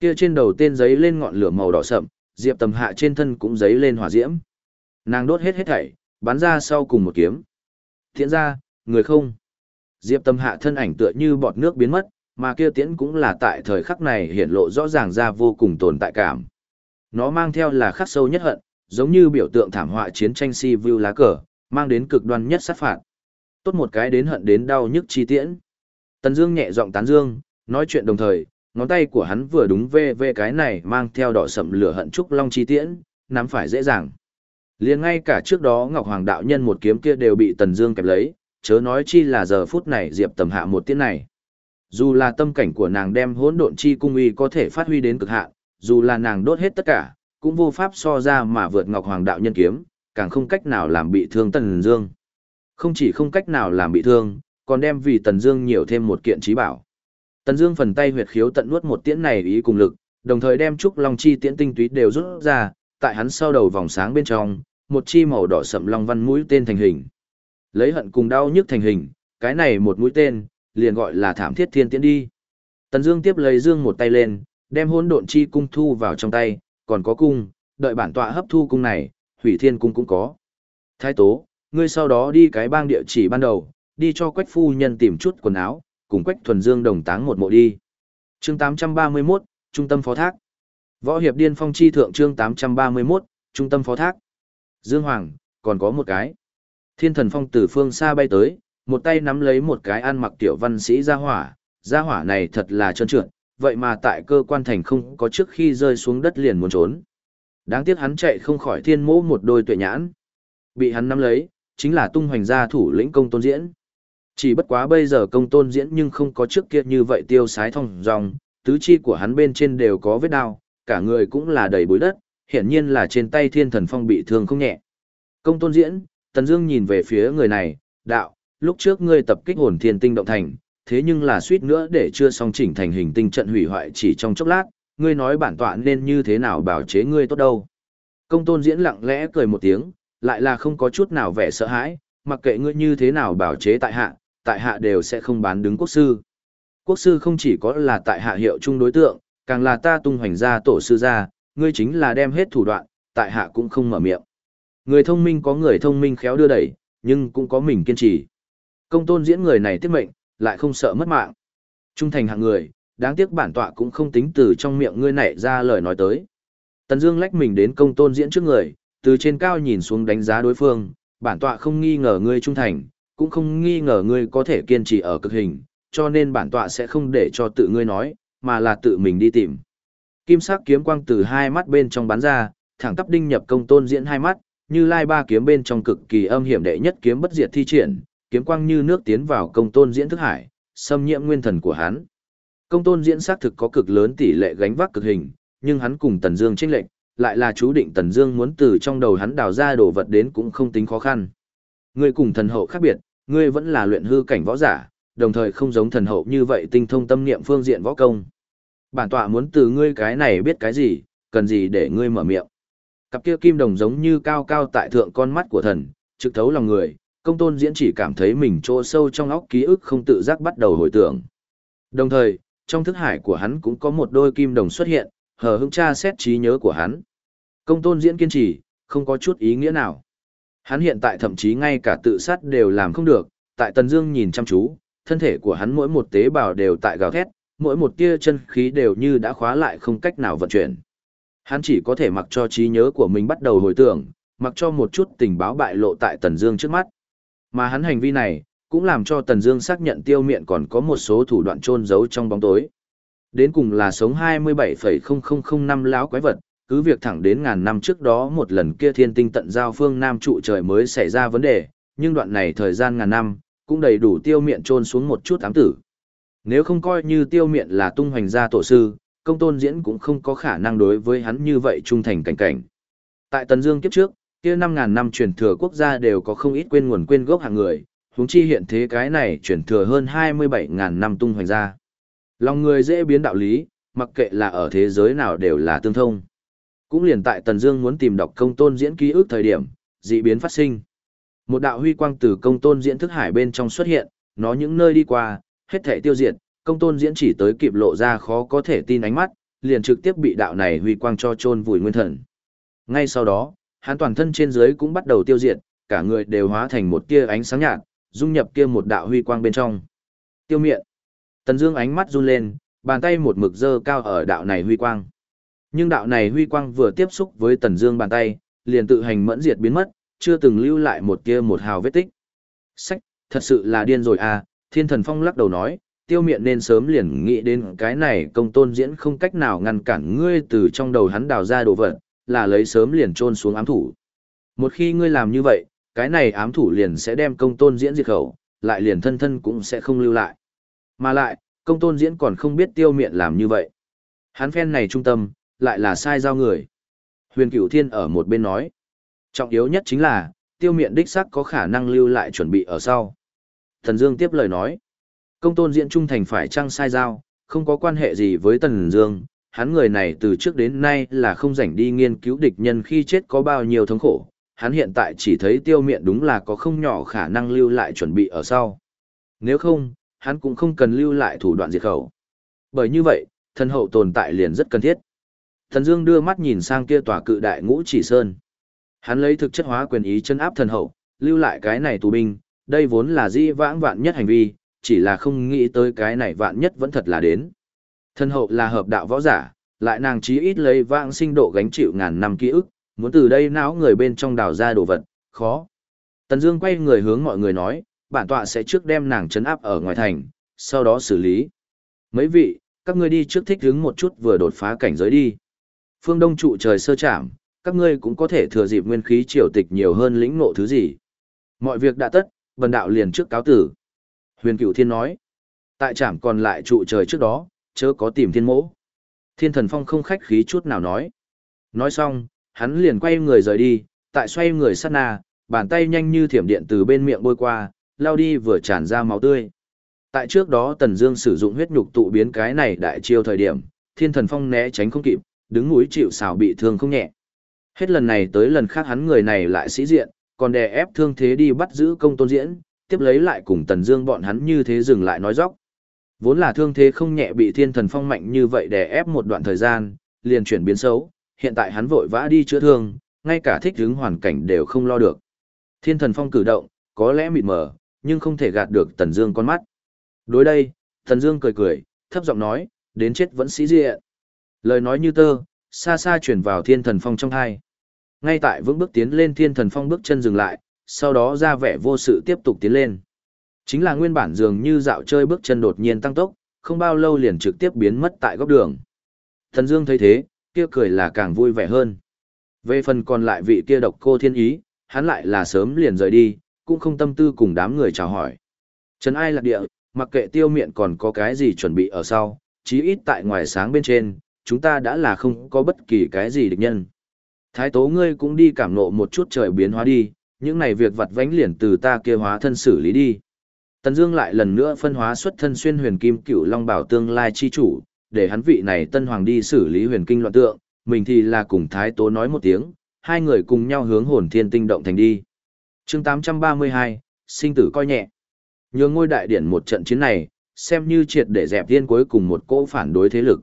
Kia trên đầu tên giấy lên ngọn lửa màu đỏ sậm, Diệp Tầm Hạ trên thân cũng giấy lên hỏa diễm. Nàng đốt hết hết thảy, bắn ra sau cùng một kiếm. Thiện ra, người không. Diệp Tâm Hạ thân ảnh tựa như bọt nước biến mất, mà kia tiễn cũng là tại thời khắc này hiện lộ rõ ràng ra vô cùng tồn tại cảm. Nó mang theo là khắc sâu nhất hận, giống như biểu tượng thảm họa chiến tranh si vu lá cờ, mang đến cực đoan nhất sát phạt. Tốt một cái đến hận đến đau nhức chi tiễn. Tần Dương nhẹ giọng tán dương, nói chuyện đồng thời, ngón tay của hắn vừa đúng về về cái này mang theo đỏ sậm lửa hận trúc long chi tiễn, nắm phải dễ dàng. Liền ngay cả trước đó Ngọc Hoàng đạo nhân một kiếm kia đều bị Tần Dương kẹp lấy, chớ nói chi là giờ phút này Diệp Tầm hạ một tiễn này. Dù là tâm cảnh của nàng đem hỗn độn chi cung uy có thể phát huy đến cực hạn, dù là nàng đốt hết tất cả, cũng vô pháp so ra mà vượt Ngọc Hoàng đạo nhân kiếm, càng không cách nào làm bị thương Tần Dương. Không chỉ không cách nào làm bị thương, còn đem vì Tần Dương nhiều thêm một kiện trí bảo. Tần Dương phần tay huyệt khiếu tận nuốt một tiễn này ý cùng lực, đồng thời đem trúc long chi tiễn tinh túy đều rút ra, tại hắn sau đầu vòng sáng bên trong, một chi màu đỏ sậm long văn mũi tên thành hình. Lấy hận cùng đau nhức thành hình, cái này một mũi tên, liền gọi là thảm thiết thiên tiễn đi. Tần Dương tiếp lấy dương một tay lên, đem hỗn độn chi cung thu vào trong tay, còn có cung, đợi bản tọa hấp thu cung này, hủy thiên cung cũng có. Thái tố, ngươi sau đó đi cái bang địa chỉ ban đầu, đi cho quách phu nhân tìm chút quần áo, cùng quách thuần dương đồng táng một mộ đi. Chương 831, Trung tâm phó thác. Võ hiệp điên phong chi thượng chương 831, Trung tâm phó thác. Dương Hoàng, còn có một cái. Thiên thần phong từ phương xa bay tới, một tay nắm lấy một cái ăn mặc tiểu văn sĩ gia hỏa, gia hỏa này thật là trơn trượt, vậy mà tại cơ quan thành không có trước khi rơi xuống đất liền muốn trốn. Đáng tiếc hắn chạy không khỏi thiên mẫu một đôi tuệ nhãn. Bị hắn nắm lấy, chính là tung hoành gia thủ lĩnh công tôn diễn. Chỉ bất quá bây giờ công tôn diễn nhưng không có trước kia như vậy tiêu sái thong dòng, tứ chi của hắn bên trên đều có vết đau, cả người cũng là đầy bụi đất, hiển nhiên là trên tay thiên thần phong bị thương không nhẹ. Công tôn diễn, Tần Dương nhìn về phía người này, đạo, lúc trước ngươi tập kích hồn thiên tinh động thành, thế nhưng là suýt nữa để chưa xong chỉnh thành hình tinh trận hủy hoại chỉ trong chốc lát, ngươi nói bản tọa nên như thế nào bảo chế ngươi tốt đâu. Công tôn diễn lặng lẽ cười một tiếng, lại là không có chút nào vẻ sợ hãi, mặc kệ ngươi như thế nào bảo chế tại hạ, tại hạ đều sẽ không bán đứng quốc sư. Quốc sư không chỉ có là tại hạ hiệu chung đối tượng, càng là ta tung hoành ra tổ sư gia, ngươi chính là đem hết thủ đoạn, tại hạ cũng không mở miệng. Người thông minh có người thông minh khéo đưa đẩy, nhưng cũng có mình kiên trì. Công tôn diễn người này tiết mệnh, lại không sợ mất mạng. Trung thành hạng người, đáng tiếc bản tọa cũng không tính từ trong miệng ngươi nảy ra lời nói tới. Tần Dương lách mình đến công tôn diễn trước người, từ trên cao nhìn xuống đánh giá đối phương, bản tọa không nghi ngờ ngươi trung thành, cũng không nghi ngờ ngươi có thể kiên trì ở cực hình, cho nên bản tọa sẽ không để cho tự ngươi nói, mà là tự mình đi tìm. Kim sắc kiếm quang từ hai mắt bên trong bắn ra, thẳng tắp đinh nhập công tôn diễn hai mắt, như lai ba kiếm bên trong cực kỳ âm hiểm đệ nhất kiếm bất diệt thi triển, kiếm quang như nước tiến vào công tôn diễn thức hải, xâm nhiễm nguyên thần của hắn. Công tôn diễn xác thực có cực lớn tỷ lệ gánh vác cực hình, nhưng hắn cùng Tần Dương chênh lệch, lại là chú định Tần Dương muốn từ trong đầu hắn đào ra đồ vật đến cũng không tính khó khăn. Ngươi cùng thần hậu khác biệt, ngươi vẫn là luyện hư cảnh võ giả, đồng thời không giống thần hậu như vậy tinh thông tâm niệm phương diện võ công. Bản tọa muốn từ ngươi cái này biết cái gì, cần gì để ngươi mở miệng. Cặp kia kim đồng giống như cao cao tại thượng con mắt của thần, trực thấu lòng người, công tôn diễn chỉ cảm thấy mình trô sâu trong óc ký ức không tự giác bắt đầu hồi tưởng. Đồng thời, trong thức hải của hắn cũng có một đôi kim đồng xuất hiện, hờ hững tra xét trí nhớ của hắn. Công tôn diễn kiên trì, không có chút ý nghĩa nào. Hắn hiện tại thậm chí ngay cả tự sát đều làm không được, tại Tần Dương nhìn chăm chú, thân thể của hắn mỗi một tế bào đều tại gào thét, mỗi một tia chân khí đều như đã khóa lại không cách nào vận chuyển. Hắn chỉ có thể mặc cho trí nhớ của mình bắt đầu hồi tưởng, mặc cho một chút tình báo bại lộ tại Tần Dương trước mắt. Mà hắn hành vi này, cũng làm cho Tần Dương xác nhận tiêu miện còn có một số thủ đoạn trôn giấu trong bóng tối. Đến cùng là sống 27,0005 lão quái vật, cứ việc thẳng đến ngàn năm trước đó một lần kia thiên tinh tận giao phương Nam trụ trời mới xảy ra vấn đề, nhưng đoạn này thời gian ngàn năm, cũng đầy đủ tiêu miện trôn xuống một chút ám tử. Nếu không coi như tiêu miện là tung hoành gia tổ sư, công tôn diễn cũng không có khả năng đối với hắn như vậy trung thành cảnh cảnh. Tại Tần Dương kiếp trước, kia 5000 năm truyền thừa quốc gia đều có không ít quên nguồn quên gốc hàng người, huống chi hiện thế cái này truyền thừa hơn 27000 năm tung hoành ra. Lòng người dễ biến đạo lý, mặc kệ là ở thế giới nào đều là tương thông. Cũng liền tại Tần Dương muốn tìm đọc công tôn diễn ký ức thời điểm, dị biến phát sinh. Một đạo huy quang từ công tôn diễn thức hải bên trong xuất hiện, nó những nơi đi qua, hết thảy tiêu diệt, công tôn diễn chỉ tới kịp lộ ra khó có thể tin ánh mắt, liền trực tiếp bị đạo này huy quang cho chôn vùi nguyên thần. Ngay sau đó, hắn toàn thân trên dưới cũng bắt đầu tiêu diệt, cả người đều hóa thành một tia ánh sáng nhạt, dung nhập kia một đạo huy quang bên trong. Tiêu miệng. Tần Dương ánh mắt run lên, bàn tay một mực giơ cao ở đạo này huy quang. Nhưng đạo này huy quang vừa tiếp xúc với Tần Dương bàn tay, liền tự hành mẫn diệt biến mất, chưa từng lưu lại một tia một hào vết tích. Sách, thật sự là điên rồi à, Thiên Thần Phong lắc đầu nói, tiêu Miện nên sớm liền nghĩ đến cái này công tôn diễn không cách nào ngăn cản ngươi từ trong đầu hắn đào ra đồ vật, là lấy sớm liền trôn xuống ám thủ. Một khi ngươi làm như vậy, cái này ám thủ liền sẽ đem công tôn diễn diệt khẩu, lại liền thân thân cũng sẽ không lưu lại. Mà lại, công tôn diễn còn không biết tiêu Miện làm như vậy. Hắn phen này trung tâm, lại là sai giao người. Huyền cửu thiên ở một bên nói. Trọng yếu nhất chính là, tiêu Miện đích sắc có khả năng lưu lại chuẩn bị ở sau. Thần Dương tiếp lời nói. Công tôn diễn trung thành phải trăng sai giao, không có quan hệ gì với Tần Dương, hắn người này từ trước đến nay là không rảnh đi nghiên cứu địch nhân khi chết có bao nhiêu thống khổ, hắn hiện tại chỉ thấy tiêu miệng đúng là có không nhỏ khả năng lưu lại chuẩn bị ở sau. Nếu không, hắn cũng không cần lưu lại thủ đoạn diệt khẩu. Bởi như vậy, thân hậu tồn tại liền rất cần thiết. Thần Dương đưa mắt nhìn sang kia tòa cự đại ngũ chỉ sơn. Hắn lấy thực chất hóa quyền ý chân áp thần hậu, lưu lại cái này tù binh, đây vốn là di vãng vạn nhất hành vi, chỉ là không nghĩ tới cái này vạn nhất vẫn thật là đến. Thân hậu là hợp đạo võ giả, lại nàng chí ít lấy vãng sinh độ gánh chịu ngàn năm ký ức, muốn từ đây não người bên trong đào ra đồ vật, khó. Tần Dương quay người hướng mọi người nói, bản tọa sẽ trước đem nàng trấn áp ở ngoài thành, sau đó xử lý. Mấy vị, các ngươi đi trước thích ứng một chút vừa đột phá cảnh giới đi. Phương Đông trụ trời sơ chạm, các ngươi cũng có thể thừa dịp nguyên khí triều tịch nhiều hơn lĩnh ngộ thứ gì. Mọi việc đã tất, bần đạo liền trước cáo tử. Huyền Cửu Thiên nói, tại trạm còn lại trụ trời trước đó, chớ có tìm thiên mỗ. Thiên thần phong không khách khí chút nào nói. Nói xong, hắn liền quay người rời đi, tại xoay người sát na, bàn tay nhanh như thiểm điện từ bên miệng bôi qua, lao đi vừa tràn ra máu tươi. Tại trước đó Tần Dương sử dụng huyết nhục tụ biến cái này đại chiêu thời điểm, Thiên Thần Phong né tránh không kịp, đứng núi chịu sào bị thương không nhẹ. Hết lần này tới lần khác hắn người này lại sĩ diện, còn đè ép thương thế đi bắt giữ công tôn diễn, tiếp lấy lại cùng Tần Dương bọn hắn như thế dừng lại nói dóc. Vốn là thương thế không nhẹ bị Thiên Thần Phong mạnh như vậy đè ép một đoạn thời gian, liền chuyển biến xấu, hiện tại hắn vội vã đi chữa thương, ngay cả thích ứng hoàn cảnh đều không lo được. Thiên Thần Phong cử động, có lẽ mịt mờ, nhưng không thể gạt được Tần Dương con mắt. Đối đây, Tần Dương cười cười, thấp giọng nói, đến chết vẫn sĩ diện. Lời nói như tơ, xa xa truyền vào Thiên Thần Phong trong tai. Ngay tại vững bước tiến lên Thiên Thần Phong bước chân dừng lại, sau đó ra vẻ vô sự tiếp tục tiến lên. Chính là nguyên bản dường như dạo chơi bước chân đột nhiên tăng tốc, không bao lâu liền trực tiếp biến mất tại góc đường. Thần Dương thấy thế, kia cười là càng vui vẻ hơn. Về phần còn lại vị kia độc cô thiên ý, hắn lại là sớm liền rời đi, cũng không tâm tư cùng đám người chào hỏi. Trấn ai lạc địa, mặc kệ tiêu miệng còn có cái gì chuẩn bị ở sau, chí ít tại ngoài sáng bên trên, chúng ta đã là không có bất kỳ cái gì địch nhân. Thái tố ngươi cũng đi cảm nộ một chút trời biến hóa đi, những này việc vặt vánh liền từ ta kia hóa thân xử lý đi. Tần Dương lại lần nữa phân hóa xuất thân xuyên huyền kim cựu long bảo tương lai chi chủ, để hắn vị này tân hoàng đi xử lý huyền kinh loạn tượng, mình thì là cùng thái tố nói một tiếng, hai người cùng nhau hướng hồn thiên tinh động thành đi. Chương 832, sinh tử coi nhẹ. Nhường ngôi đại điển một trận chiến này, xem như triệt để dẹp thiên cuối cùng một cỗ phản đối thế lực.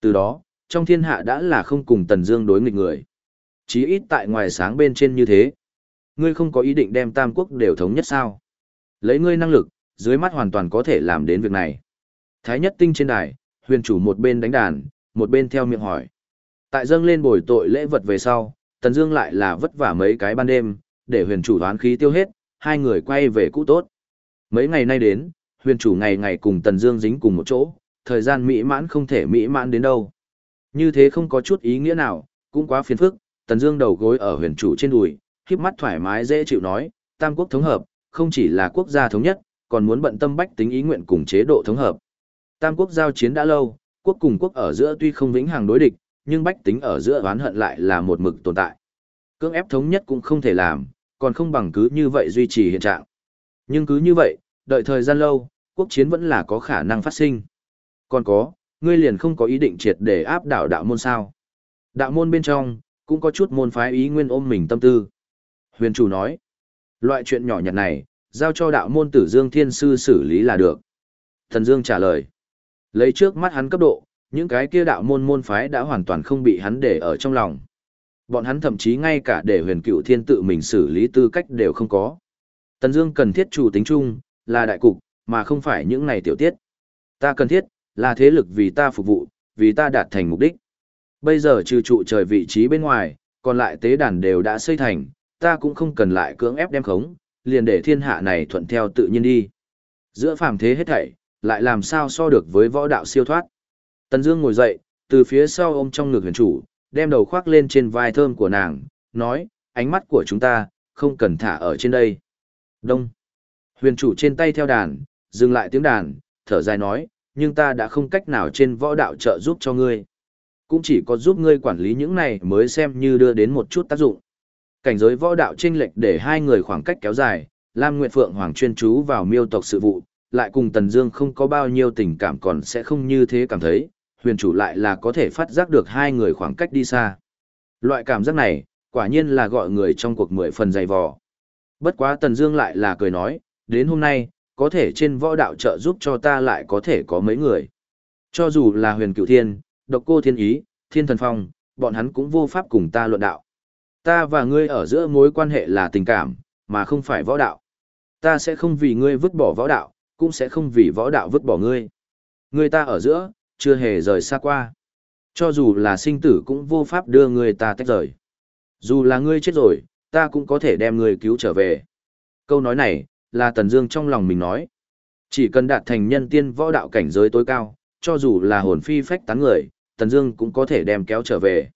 Từ đó, trong thiên hạ đã là không cùng Tần Dương đối nghịch người. Chí ít tại ngoài sáng bên trên như thế. Ngươi không có ý định đem Tam quốc đều thống nhất sao? Lấy ngươi năng lực, dưới mắt hoàn toàn có thể làm đến việc này. Thái nhất tinh trên đài, huyền chủ một bên đánh đàn, một bên theo miệng hỏi. Tại dâng lên bồi tội lễ vật về sau, Tần Dương lại là vất vả mấy cái ban đêm, để huyền chủ đoán khí tiêu hết, hai người quay về cũ tốt. Mấy ngày nay đến, huyền chủ ngày ngày cùng Tần Dương dính cùng một chỗ, thời gian mỹ mãn không thể mỹ mãn đến đâu. Như thế không có chút ý nghĩa nào, cũng quá phiền phức, Tần Dương đầu gối ở huyền chủ trên đùi, híp mắt thoải mái dễ chịu nói, tam quốc thống hợp, không chỉ là quốc gia thống nhất, còn muốn bận tâm bách tính ý nguyện cùng chế độ thống hợp. Tam quốc giao chiến đã lâu, quốc cùng quốc ở giữa tuy không vĩnh hằng đối địch, nhưng bách tính ở giữa oán hận lại là một mực tồn tại. Cưỡng ép thống nhất cũng không thể làm, còn không bằng cứ như vậy duy trì hiện trạng. Nhưng cứ như vậy, đợi thời gian lâu, quốc chiến vẫn là có khả năng phát sinh. Còn có, ngươi liền không có ý định triệt để áp đảo đạo môn sao. Đạo môn bên trong, cũng có chút môn phái ý nguyên ôm mình tâm tư. Huyền chủ nói, loại chuyện nhỏ nhặt này, giao cho đạo môn tử Dương Thiên Sư xử lý là được. Thần Dương trả lời, lấy trước mắt hắn cấp độ, những cái kia đạo môn môn phái đã hoàn toàn không bị hắn để ở trong lòng. Bọn hắn thậm chí ngay cả để huyền cựu thiên tự mình xử lý tư cách đều không có. Tần Dương cần thiết chủ tính chung, là đại cục, mà không phải những này tiểu tiết. Ta cần thiết, là thế lực vì ta phục vụ, vì ta đạt thành mục đích. Bây giờ trừ trụ trời vị trí bên ngoài, còn lại tế đàn đều đã xây thành, ta cũng không cần lại cưỡng ép đem khống, liền để thiên hạ này thuận theo tự nhiên đi. Giữa phàm thế hết thảy, lại làm sao so được với võ đạo siêu thoát. Tần Dương ngồi dậy, từ phía sau ôm trong ngực huyền chủ, đem đầu khoác lên trên vai thơm của nàng, nói, ánh mắt của chúng ta, không cần thả ở trên đây. Đông. Huyền chủ trên tay theo đàn, dừng lại tiếng đàn, thở dài nói, nhưng ta đã không cách nào trên võ đạo trợ giúp cho ngươi. Cũng chỉ có giúp ngươi quản lý những này mới xem như đưa đến một chút tác dụng. Cảnh giới võ đạo chênh lệch để hai người khoảng cách kéo dài, Lam Nguyệt Phượng Hoàng chuyên chú vào miêu tộc sự vụ, lại cùng Tần Dương không có bao nhiêu tình cảm còn sẽ không như thế cảm thấy, huyền chủ lại là có thể phát giác được hai người khoảng cách đi xa. Loại cảm giác này, quả nhiên là gọi người trong cuộc mười phần dày vò. Bất quá Tần Dương lại là cười nói, đến hôm nay, có thể trên võ đạo trợ giúp cho ta lại có thể có mấy người. Cho dù là huyền cửu thiên, độc cô thiên ý, thiên thần phong, bọn hắn cũng vô pháp cùng ta luận đạo. Ta và ngươi ở giữa mối quan hệ là tình cảm, mà không phải võ đạo. Ta sẽ không vì ngươi vứt bỏ võ đạo, cũng sẽ không vì võ đạo vứt bỏ ngươi. Ngươi ta ở giữa, chưa hề rời xa qua. Cho dù là sinh tử cũng vô pháp đưa ngươi ta tách rời. Dù là ngươi chết rồi, ta cũng có thể đem ngươi cứu trở về. Câu nói này, là Tần Dương trong lòng mình nói. Chỉ cần đạt thành nhân tiên võ đạo cảnh giới tối cao, cho dù là hồn phi phách tán người, Tần Dương cũng có thể đem kéo trở về.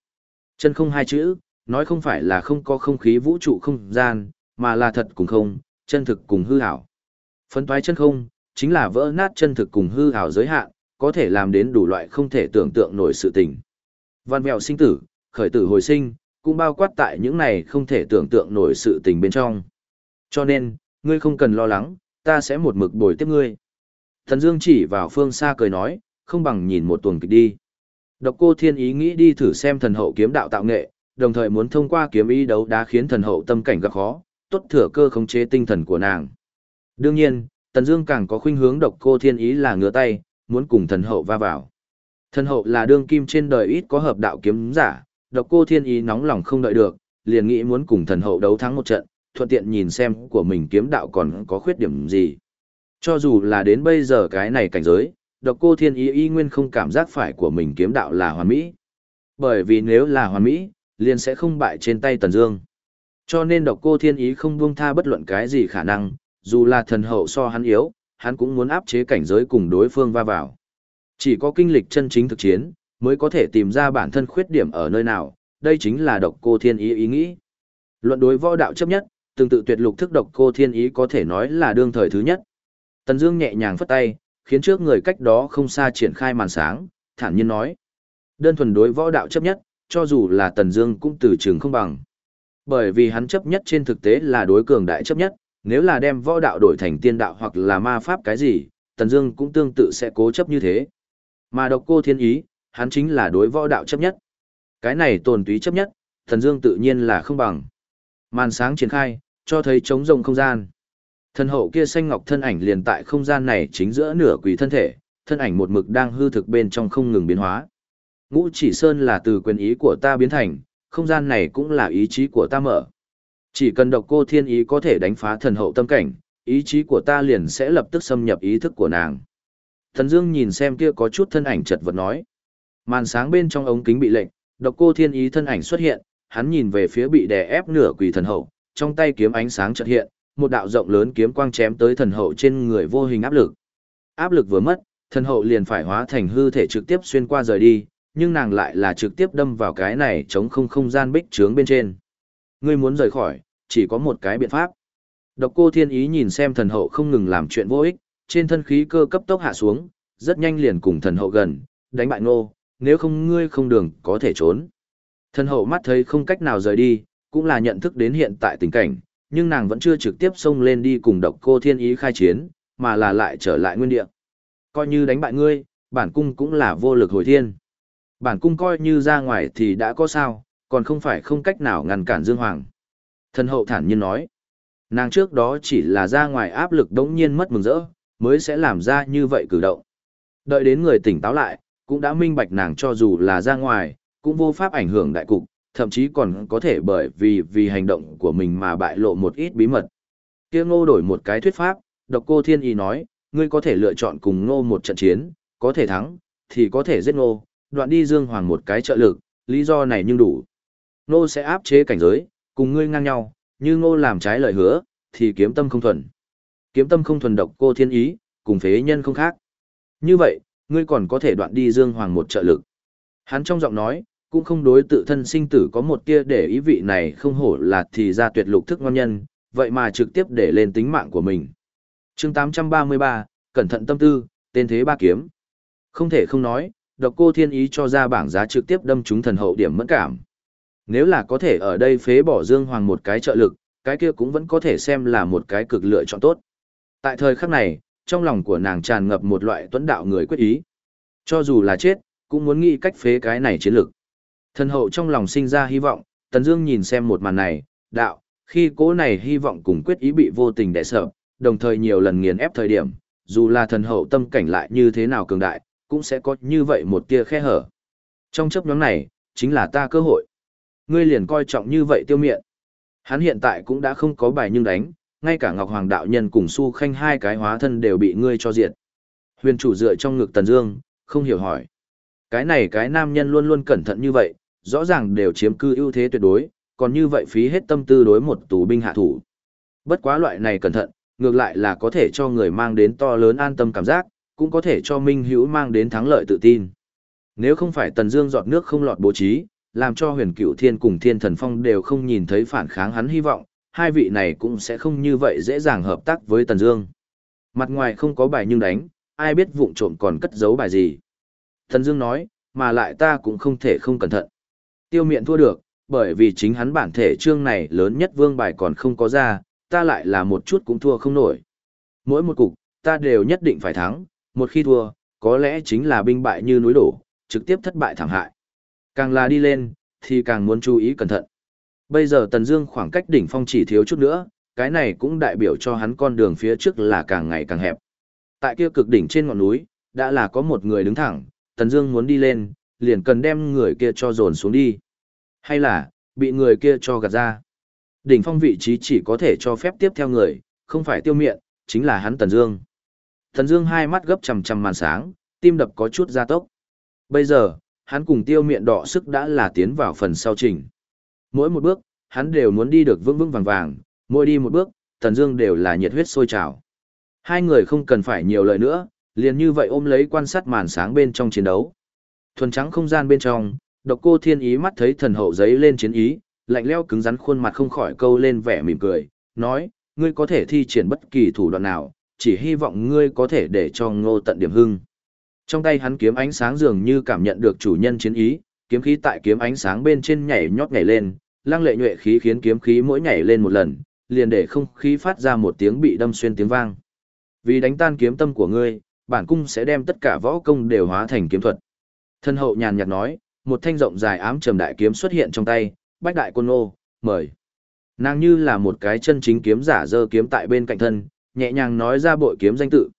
Chân không hai chữ, nói không phải là không có không khí vũ trụ không gian, mà là thật cùng không, chân thực cùng hư ảo. Phấn toái chân không, chính là vỡ nát chân thực cùng hư ảo giới hạn, có thể làm đến đủ loại không thể tưởng tượng nổi sự tình. Văn mèo sinh tử, khởi tử hồi sinh, cũng bao quát tại những này không thể tưởng tượng nổi sự tình bên trong. Cho nên, ngươi không cần lo lắng, ta sẽ một mực bồi tiếp ngươi. Thần Dương chỉ vào phương xa cười nói, không bằng nhìn một tuần kịch đi. Độc cô thiên ý nghĩ đi thử xem thần hậu kiếm đạo tạo nghệ, đồng thời muốn thông qua kiếm ý đấu đá khiến thần hậu tâm cảnh gặp khó, tốt thừa cơ khống chế tinh thần của nàng. Đương nhiên, Tần Dương càng có khuynh hướng độc cô thiên ý là ngửa tay, muốn cùng thần hậu va vào. Thần hậu là đương kim trên đời ít có hợp đạo kiếm giả, độc cô thiên ý nóng lòng không đợi được, liền nghĩ muốn cùng thần hậu đấu thắng một trận, thuận tiện nhìn xem của mình kiếm đạo còn có khuyết điểm gì. Cho dù là đến bây giờ cái này cảnh giới, độc cô thiên ý y nguyên không cảm giác phải của mình kiếm đạo là hoàn mỹ. Bởi vì nếu là hoàn mỹ, liền sẽ không bại trên tay Tần Dương. Cho nên độc cô thiên ý không buông tha bất luận cái gì khả năng, dù là thần hậu so hắn yếu, hắn cũng muốn áp chế cảnh giới cùng đối phương va vào. Chỉ có kinh lịch chân chính thực chiến, mới có thể tìm ra bản thân khuyết điểm ở nơi nào, đây chính là độc cô thiên ý ý nghĩ. Luận đối võ đạo chấp nhất, tương tự tuyệt lục thức độc cô thiên ý có thể nói là đương thời thứ nhất. Tần Dương nhẹ nhàng phất tay, khiến trước người cách đó không xa triển khai màn sáng, thản nhiên nói: "Đơn thuần đối võ đạo chấp nhất, cho dù là Tần Dương cũng từ trường không bằng. Bởi vì hắn chấp nhất trên thực tế là đối cường đại chấp nhất, nếu là đem võ đạo đổi thành tiên đạo hoặc là ma pháp cái gì, Tần Dương cũng tương tự sẽ cố chấp như thế. Mà độc cô thiên ý, hắn chính là đối võ đạo chấp nhất. Cái này tồn túy chấp nhất, Tần Dương tự nhiên là không bằng. Màn sáng triển khai, cho thấy trống rộng không gian. Thân hậu kia xanh ngọc thân ảnh liền tại không gian này chính giữa nửa quỷ thân thể, thân ảnh một mực đang hư thực bên trong không ngừng biến hóa. Ngũ chỉ sơn là từ quyền ý của ta biến thành, không gian này cũng là ý chí của ta mở. Chỉ cần độc cô thiên ý có thể đánh phá thần hậu tâm cảnh, ý chí của ta liền sẽ lập tức xâm nhập ý thức của nàng. Thần Dương nhìn xem kia có chút thân ảnh chật vật nói. Màn sáng bên trong ống kính bị lệnh, độc cô thiên ý thân ảnh xuất hiện, hắn nhìn về phía bị đè ép nửa quỷ thần hậu, trong tay kiếm ánh sáng chợt hiện, một đạo rộng lớn kiếm quang chém tới thần hậu trên người vô hình áp lực. Áp lực vừa mất, thần hậu liền phải hóa thành hư thể trực tiếp xuyên qua rời đi, nhưng nàng lại là trực tiếp đâm vào cái này chống không không gian bích trướng bên trên. Ngươi muốn rời khỏi, chỉ có một cái biện pháp. Độc cô thiên ý nhìn xem thần hậu không ngừng làm chuyện vô ích, trên thân khí cơ cấp tốc hạ xuống, rất nhanh liền cùng thần hậu gần, đánh bại nô, nếu không ngươi không đường có thể trốn. Thần hậu mắt thấy không cách nào rời đi, cũng là nhận thức đến hiện tại tình cảnh, nhưng nàng vẫn chưa trực tiếp xông lên đi cùng độc cô thiên ý khai chiến, mà là lại trở lại nguyên địa. Coi như đánh bại ngươi, bản cung cũng là vô lực hồi thiên. Bản cung coi như ra ngoài thì đã có sao, còn không phải không cách nào ngăn cản Dương Hoàng. Thần hậu thản nhiên nói, nàng trước đó chỉ là ra ngoài áp lực đống nhiên mất mừng rỡ, mới sẽ làm ra như vậy cử động. Đợi đến người tỉnh táo lại, cũng đã minh bạch nàng cho dù là ra ngoài, cũng vô pháp ảnh hưởng đại cục, thậm chí còn có thể bởi vì vì hành động của mình mà bại lộ một ít bí mật. Kia ngô đổi một cái thuyết pháp, độc cô thiên y nói, ngươi có thể lựa chọn cùng ngô một trận chiến, có thể thắng, thì có thể giết ngô, đoạn đi dương hoàng một cái trợ lực, lý do này nhưng đủ. Ngô sẽ áp chế cảnh giới, cùng ngươi ngang nhau, như ngô làm trái lời hứa, thì kiếm tâm không thuần. Kiếm tâm không thuần độc cô thiên ý, cùng phế nhân không khác. Như vậy, ngươi còn có thể đoạn đi dương hoàng một trợ lực. Hắn trong giọng nói, cũng không đối tự thân sinh tử có một tia để ý vị này không hổ là thì ra tuyệt lục thức ngon nhân, vậy mà trực tiếp để lên tính mạng của mình. chương 833, cẩn thận tâm tư, tên thế ba kiếm. Không thể không nói, độc cô thiên ý cho ra bảng giá trực tiếp đâm trúng thần hậu điểm mẫn cảm. Nếu là có thể ở đây phế bỏ Dương Hoàng một cái trợ lực, cái kia cũng vẫn có thể xem là một cái cực lựa chọn tốt. Tại thời khắc này, trong lòng của nàng tràn ngập một loại tuấn đạo người quyết ý. Cho dù là chết, cũng muốn nghĩ cách phế cái này chiến lực. Thần hậu trong lòng sinh ra hy vọng, Tần Dương nhìn xem một màn này, đạo, khi cố này hy vọng cùng quyết ý bị vô tình đè sập đồng thời nhiều lần nghiền ép thời điểm, dù là thần hậu tâm cảnh lại như thế nào cường đại, cũng sẽ có như vậy một tia khe hở. Trong chấp nhóm này, chính là ta cơ hội. Ngươi liền coi trọng như vậy tiêu miện. Hắn hiện tại cũng đã không có bài nhưng đánh, ngay cả Ngọc Hoàng đạo nhân cùng Su Khanh hai cái hóa thân đều bị ngươi cho diệt. Huyền chủ dựa trong ngực Tần Dương, không hiểu hỏi. Cái này cái nam nhân luôn luôn cẩn thận như vậy, rõ ràng đều chiếm cư ưu thế tuyệt đối, còn như vậy phí hết tâm tư đối một tù binh hạ thủ. Bất quá loại này cẩn thận, ngược lại là có thể cho người mang đến to lớn an tâm cảm giác, cũng có thể cho Minh Hữu mang đến thắng lợi tự tin. Nếu không phải Tần Dương giọt nước không lọt bố trí, làm cho Huyền Cựu Thiên cùng Thiên Thần Phong đều không nhìn thấy phản kháng hắn hy vọng, hai vị này cũng sẽ không như vậy dễ dàng hợp tác với Tần Dương. Mặt ngoài không có bài nhưng đánh, ai biết vụng trộm còn cất giấu bài gì. Tần Dương nói, mà lại ta cũng không thể không cẩn thận. Tiêu miện thua được, bởi vì chính hắn bản thể trương này lớn nhất vương bài còn không có ra, ta lại là một chút cũng thua không nổi. Mỗi một cục, ta đều nhất định phải thắng, một khi thua, có lẽ chính là binh bại như núi đổ, trực tiếp thất bại thảm hại. Càng là đi lên, thì càng muốn chú ý cẩn thận. Bây giờ Tần Dương khoảng cách đỉnh phong chỉ thiếu chút nữa, cái này cũng đại biểu cho hắn con đường phía trước là càng ngày càng hẹp. Tại kia cực đỉnh trên ngọn núi, đã là có một người đứng thẳng, Tần Dương muốn đi lên, liền cần đem người kia cho dồn xuống đi. Hay là, bị người kia cho gạt ra. Đỉnh phong vị trí chỉ có thể cho phép tiếp theo người, không phải tiêu miện, chính là hắn Tần Dương. Thần Dương hai mắt gấp chằm chằm màn sáng, tim đập có chút gia tốc. Bây giờ, hắn cùng tiêu miệng đỏ sức đã là tiến vào phần sau trình. Mỗi một bước, hắn đều muốn đi được vững vững vàng vàng, mỗi đi một bước, Thần Dương đều là nhiệt huyết sôi trào. Hai người không cần phải nhiều lời nữa, liền như vậy ôm lấy quan sát màn sáng bên trong chiến đấu. Thuần trắng không gian bên trong, độc cô thiên ý mắt thấy thần hậu giấy lên chiến ý, lạnh leo cứng rắn khuôn mặt không khỏi câu lên vẻ mỉm cười, nói, ngươi có thể thi triển bất kỳ thủ đoạn nào, chỉ hy vọng ngươi có thể để cho ngô tận điểm hưng. Trong tay hắn kiếm ánh sáng dường như cảm nhận được chủ nhân chiến ý, kiếm khí tại kiếm ánh sáng bên trên nhảy nhót nhảy lên, lăng lệ nhuệ khí khiến kiếm khí mỗi nhảy lên một lần, liền để không khí phát ra một tiếng bị đâm xuyên tiếng vang. Vì đánh tan kiếm tâm của ngươi, bản cung sẽ đem tất cả võ công đều hóa thành kiếm thuật. Thân hậu nhàn nhạt nói, một thanh rộng dài ám trầm đại kiếm xuất hiện trong tay, bách đại quân ô, mời. Nàng như là một cái chân chính kiếm giả dơ kiếm tại bên cạnh thân, nhẹ nhàng nói ra bội kiếm danh tự.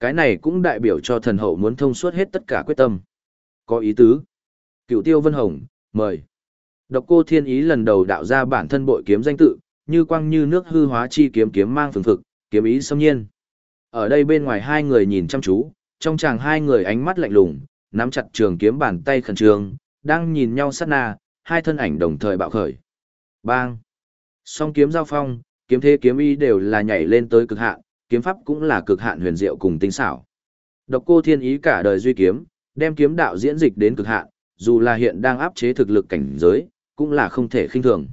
Cái này cũng đại biểu cho thần hậu muốn thông suốt hết tất cả quyết tâm. Có ý tứ. Cựu tiêu vân hồng, mời. Độc cô thiên ý lần đầu đạo ra bản thân bội kiếm danh tự, như quang như nước hư hóa chi kiếm kiếm mang phừng phực, kiếm ý xâm nhiên. Ở đây bên ngoài hai người nhìn chăm chú, trong chàng hai người ánh mắt lạnh lùng, nắm chặt trường kiếm bàn tay khẩn trương, đang nhìn nhau sát na, hai thân ảnh đồng thời bạo khởi. Bang! Song kiếm giao phong, kiếm thế kiếm ý đều là nhảy lên tới cực hạn, kiếm pháp cũng là cực hạn huyền diệu cùng tinh xảo. Độc cô thiên ý cả đời duy kiếm, đem kiếm đạo diễn dịch đến cực hạn, dù là hiện đang áp chế thực lực cảnh giới, cũng là không thể khinh thường.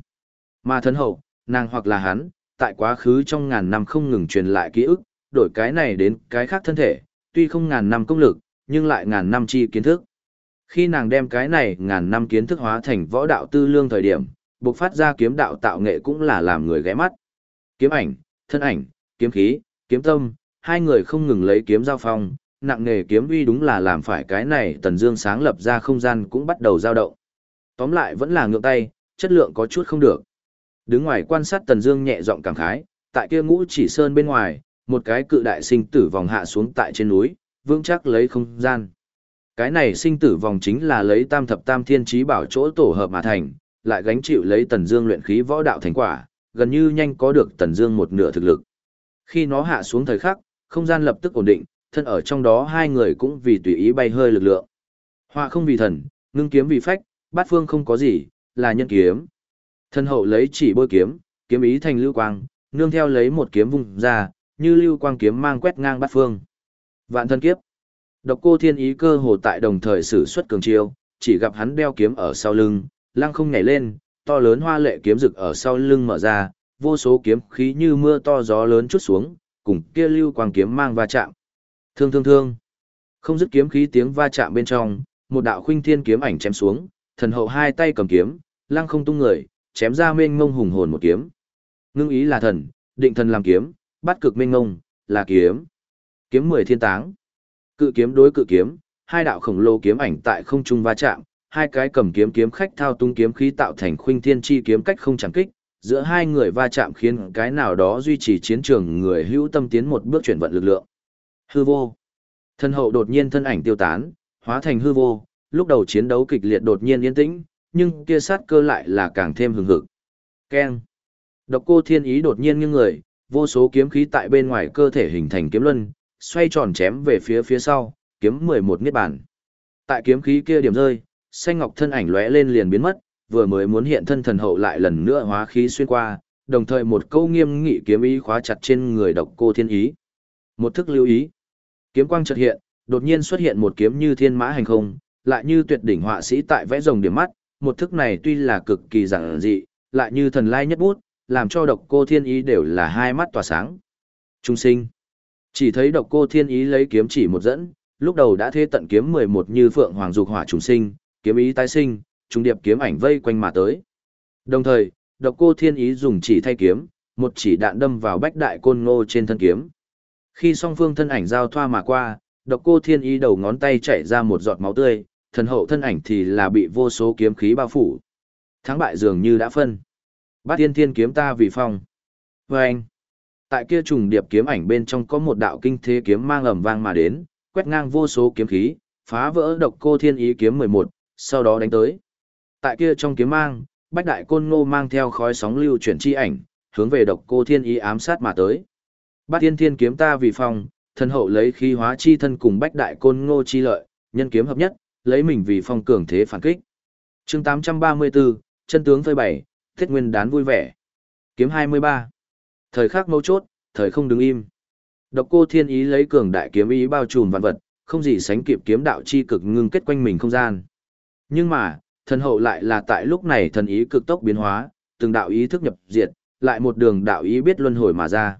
Mà thân hậu, nàng hoặc là hắn, tại quá khứ trong ngàn năm không ngừng truyền lại ký ức, đổi cái này đến cái khác thân thể, tuy không ngàn năm công lực, nhưng lại ngàn năm chi kiến thức. Khi nàng đem cái này ngàn năm kiến thức hóa thành võ đạo tư lương thời điểm, bộc phát ra kiếm đạo tạo nghệ cũng là làm người ghé mắt. Kiếm ảnh, thân ảnh, kiếm khí, kiếm tâm, hai người không ngừng lấy kiếm giao phong, nặng nghề kiếm uy đúng là làm phải cái này Tần Dương sáng lập ra không gian cũng bắt đầu dao động. Tóm lại vẫn là ngượng tay, chất lượng có chút không được. Đứng ngoài quan sát Tần Dương nhẹ giọng cảm khái, tại kia ngũ chỉ sơn bên ngoài, một cái cự đại sinh tử vòng hạ xuống tại trên núi, vững chắc lấy không gian. Cái này sinh tử vòng chính là lấy tam thập tam thiên trí bảo chỗ tổ hợp mà thành, lại gánh chịu lấy Tần Dương luyện khí võ đạo thành quả, gần như nhanh có được Tần Dương một nửa thực lực. Khi nó hạ xuống thời khắc, không gian lập tức ổn định, thân ở trong đó hai người cũng vì tùy ý bay hơi lực lượng. Họa không vì thần, ngưng kiếm vì phách, bát phương không có gì, là nhân kiếm. Thân hậu lấy chỉ bôi kiếm, kiếm ý thành lưu quang, nương theo lấy một kiếm vung ra, như lưu quang kiếm mang quét ngang bát phương. Vạn thân kiếp. Độc cô thiên ý cơ hồ tại đồng thời sử xuất cường chiêu, chỉ gặp hắn đeo kiếm ở sau lưng, lăng không nhảy lên, to lớn hoa lệ kiếm rực ở sau lưng mở ra, vô số kiếm khí như mưa to gió lớn chút xuống, cùng kia lưu quang kiếm mang va chạm. Thương thương thương. Không dứt kiếm khí tiếng va chạm bên trong, một đạo khuynh thiên kiếm ảnh chém xuống, thần hậu hai tay cầm kiếm, lăng không tung người, chém ra mênh ngông hùng hồn một kiếm. Ngưng ý là thần, định thần làm kiếm, bắt cực mênh ngông, là kiếm. Kiếm mười thiên táng. Cự kiếm đối cự kiếm, hai đạo khổng lồ kiếm ảnh tại không trung va chạm, hai cái cầm kiếm kiếm khách thao tung kiếm khí tạo thành khuynh thiên chi kiếm cách không chẳng kích, giữa hai người va chạm khiến cái nào đó duy trì chiến trường người hữu tâm tiến một bước chuyển vận lực lượng. Hư vô. Thân hậu đột nhiên thân ảnh tiêu tán, hóa thành hư vô, lúc đầu chiến đấu kịch liệt đột nhiên yên tĩnh, nhưng kia sát cơ lại là càng thêm hừng hực. Keng. Độc cô thiên ý đột nhiên nghiêng người, vô số kiếm khí tại bên ngoài cơ thể hình thành kiếm luân, xoay tròn chém về phía phía sau, kiếm 11 niết bàn. Tại kiếm khí kia điểm rơi, xanh ngọc thân ảnh lóe lên liền biến mất, vừa mới muốn hiện thân thần hậu lại lần nữa hóa khí xuyên qua, đồng thời một câu nghiêm nghị kiếm ý khóa chặt trên người độc cô thiên ý. Một thức lưu ý. Kiếm quang chợt hiện, đột nhiên xuất hiện một kiếm như thiên mã hành không, lại như tuyệt đỉnh họa sĩ tại vẽ rồng điểm mắt, một thức này tuy là cực kỳ giản dị, lại như thần lai nhất bút, làm cho độc cô thiên ý đều là hai mắt tỏa sáng. Trung sinh. Chỉ thấy độc cô thiên ý lấy kiếm chỉ một dẫn, lúc đầu đã thế tận kiếm 11 như phượng hoàng dục hỏa trùng sinh, kiếm ý tái sinh, trung điệp kiếm ảnh vây quanh mà tới. Đồng thời, độc cô thiên ý dùng chỉ thay kiếm, một chỉ đạn đâm vào bách đại côn ngô trên thân kiếm. Khi song phương thân ảnh giao thoa mà qua, độc cô thiên ý đầu ngón tay chảy ra một giọt máu tươi, thần hậu thân ảnh thì là bị vô số kiếm khí bao phủ. Thắng bại dường như đã phân. Bát tiên thiên kiếm ta vì phong. Và anh, tại kia trùng điệp kiếm ảnh bên trong có một đạo kinh thế kiếm mang ầm vang mà đến, quét ngang vô số kiếm khí, phá vỡ độc cô thiên ý kiếm 11, sau đó đánh tới. Tại kia trong kiếm mang, bách đại côn ngô mang theo khói sóng lưu chuyển chi ảnh, hướng về độc cô thiên ý ám sát mà tới. Bát thiên thiên kiếm ta vì phong, thần hậu lấy khí hóa chi thân cùng bách đại côn ngô chi lợi, nhân kiếm hợp nhất, lấy mình vì phong cường thế phản kích. chương 834, chân tướng phơi bày, thiết nguyên đán vui vẻ. Kiếm 23. Thời khắc mấu chốt, thời không đứng im. Độc cô thiên ý lấy cường đại kiếm ý bao trùm vạn vật, không gì sánh kịp kiếm đạo chi cực ngưng kết quanh mình không gian. Nhưng mà, thần hậu lại là tại lúc này thần ý cực tốc biến hóa, từng đạo ý thức nhập diệt, lại một đường đạo ý biết luân hồi mà ra.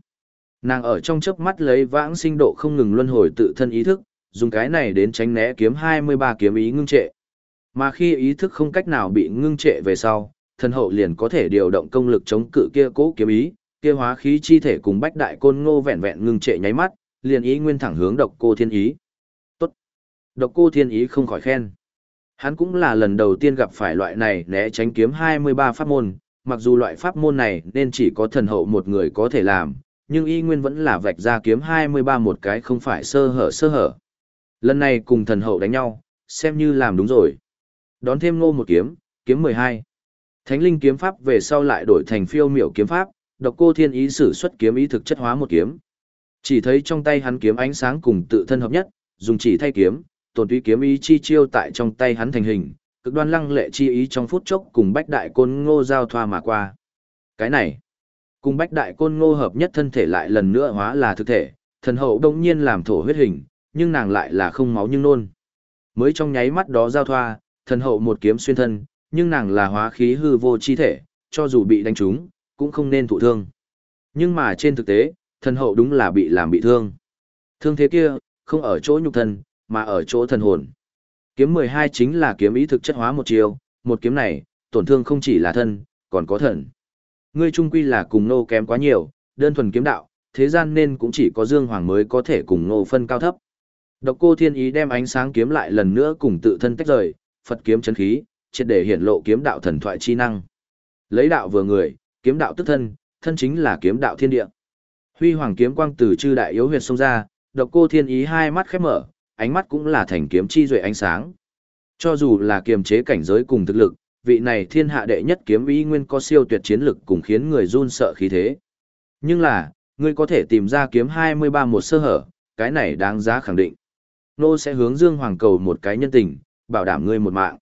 Nàng ở trong chớp mắt lấy vãng sinh độ không ngừng luân hồi tự thân ý thức, dùng cái này đến tránh né kiếm 23 kiếm ý ngưng trệ. Mà khi ý thức không cách nào bị ngưng trệ về sau, thần hậu liền có thể điều động công lực chống cự kia cố kiếm ý, kia hóa khí chi thể cùng bách đại côn ngô vẹn vẹn ngưng trệ nháy mắt, liền ý nguyên thẳng hướng độc cô thiên ý. Tốt. Độc cô thiên ý không khỏi khen. Hắn cũng là lần đầu tiên gặp phải loại này né tránh kiếm 23 pháp môn, mặc dù loại pháp môn này nên chỉ có thần hậu một người có thể làm, nhưng y nguyên vẫn là vạch ra kiếm 23 một cái không phải sơ hở sơ hở. Lần này cùng thần hậu đánh nhau, xem như làm đúng rồi. Đón thêm ngô một kiếm, kiếm 12. Thánh linh kiếm pháp về sau lại đổi thành phiêu miểu kiếm pháp, độc cô thiên ý sử xuất kiếm ý thực chất hóa một kiếm. Chỉ thấy trong tay hắn kiếm ánh sáng cùng tự thân hợp nhất, dùng chỉ thay kiếm, tổn túy kiếm ý chi chiêu tại trong tay hắn thành hình, cực đoan lăng lệ chi ý trong phút chốc cùng bách đại côn ngô giao thoa mà qua. Cái này, cùng bách đại côn ngô hợp nhất thân thể lại lần nữa hóa là thực thể, thần hậu đông nhiên làm thổ huyết hình, nhưng nàng lại là không máu nhưng nôn. Mới trong nháy mắt đó giao thoa, thần hậu một kiếm xuyên thân, nhưng nàng là hóa khí hư vô chi thể, cho dù bị đánh trúng, cũng không nên thụ thương. Nhưng mà trên thực tế, thần hậu đúng là bị làm bị thương. Thương thế kia, không ở chỗ nhục thân, mà ở chỗ thần hồn. Kiếm 12 chính là kiếm ý thực chất hóa một chiều, một kiếm này, tổn thương không chỉ là thân, còn có thần. Ngươi trung quy là cùng nô kém quá nhiều, đơn thuần kiếm đạo, thế gian nên cũng chỉ có Dương Hoàng mới có thể cùng nô phân cao thấp. Độc cô thiên ý đem ánh sáng kiếm lại lần nữa cùng tự thân tách rời, Phật kiếm chấn khí, triệt để hiển lộ kiếm đạo thần thoại chi năng. Lấy đạo vừa người, kiếm đạo tức thân, thân chính là kiếm đạo thiên địa. Huy hoàng kiếm quang từ chư đại yếu huyệt xông ra, độc cô thiên ý hai mắt khép mở, ánh mắt cũng là thành kiếm chi duệ ánh sáng. Cho dù là kiềm chế cảnh giới cùng thực lực, vị này thiên hạ đệ nhất kiếm ý nguyên có siêu tuyệt chiến lực cùng khiến người run sợ khí thế. Nhưng là, ngươi có thể tìm ra kiếm 23 một sơ hở, cái này đáng giá khẳng định. Nô sẽ hướng Dương Hoàng cầu một cái nhân tình, bảo đảm ngươi một mạng.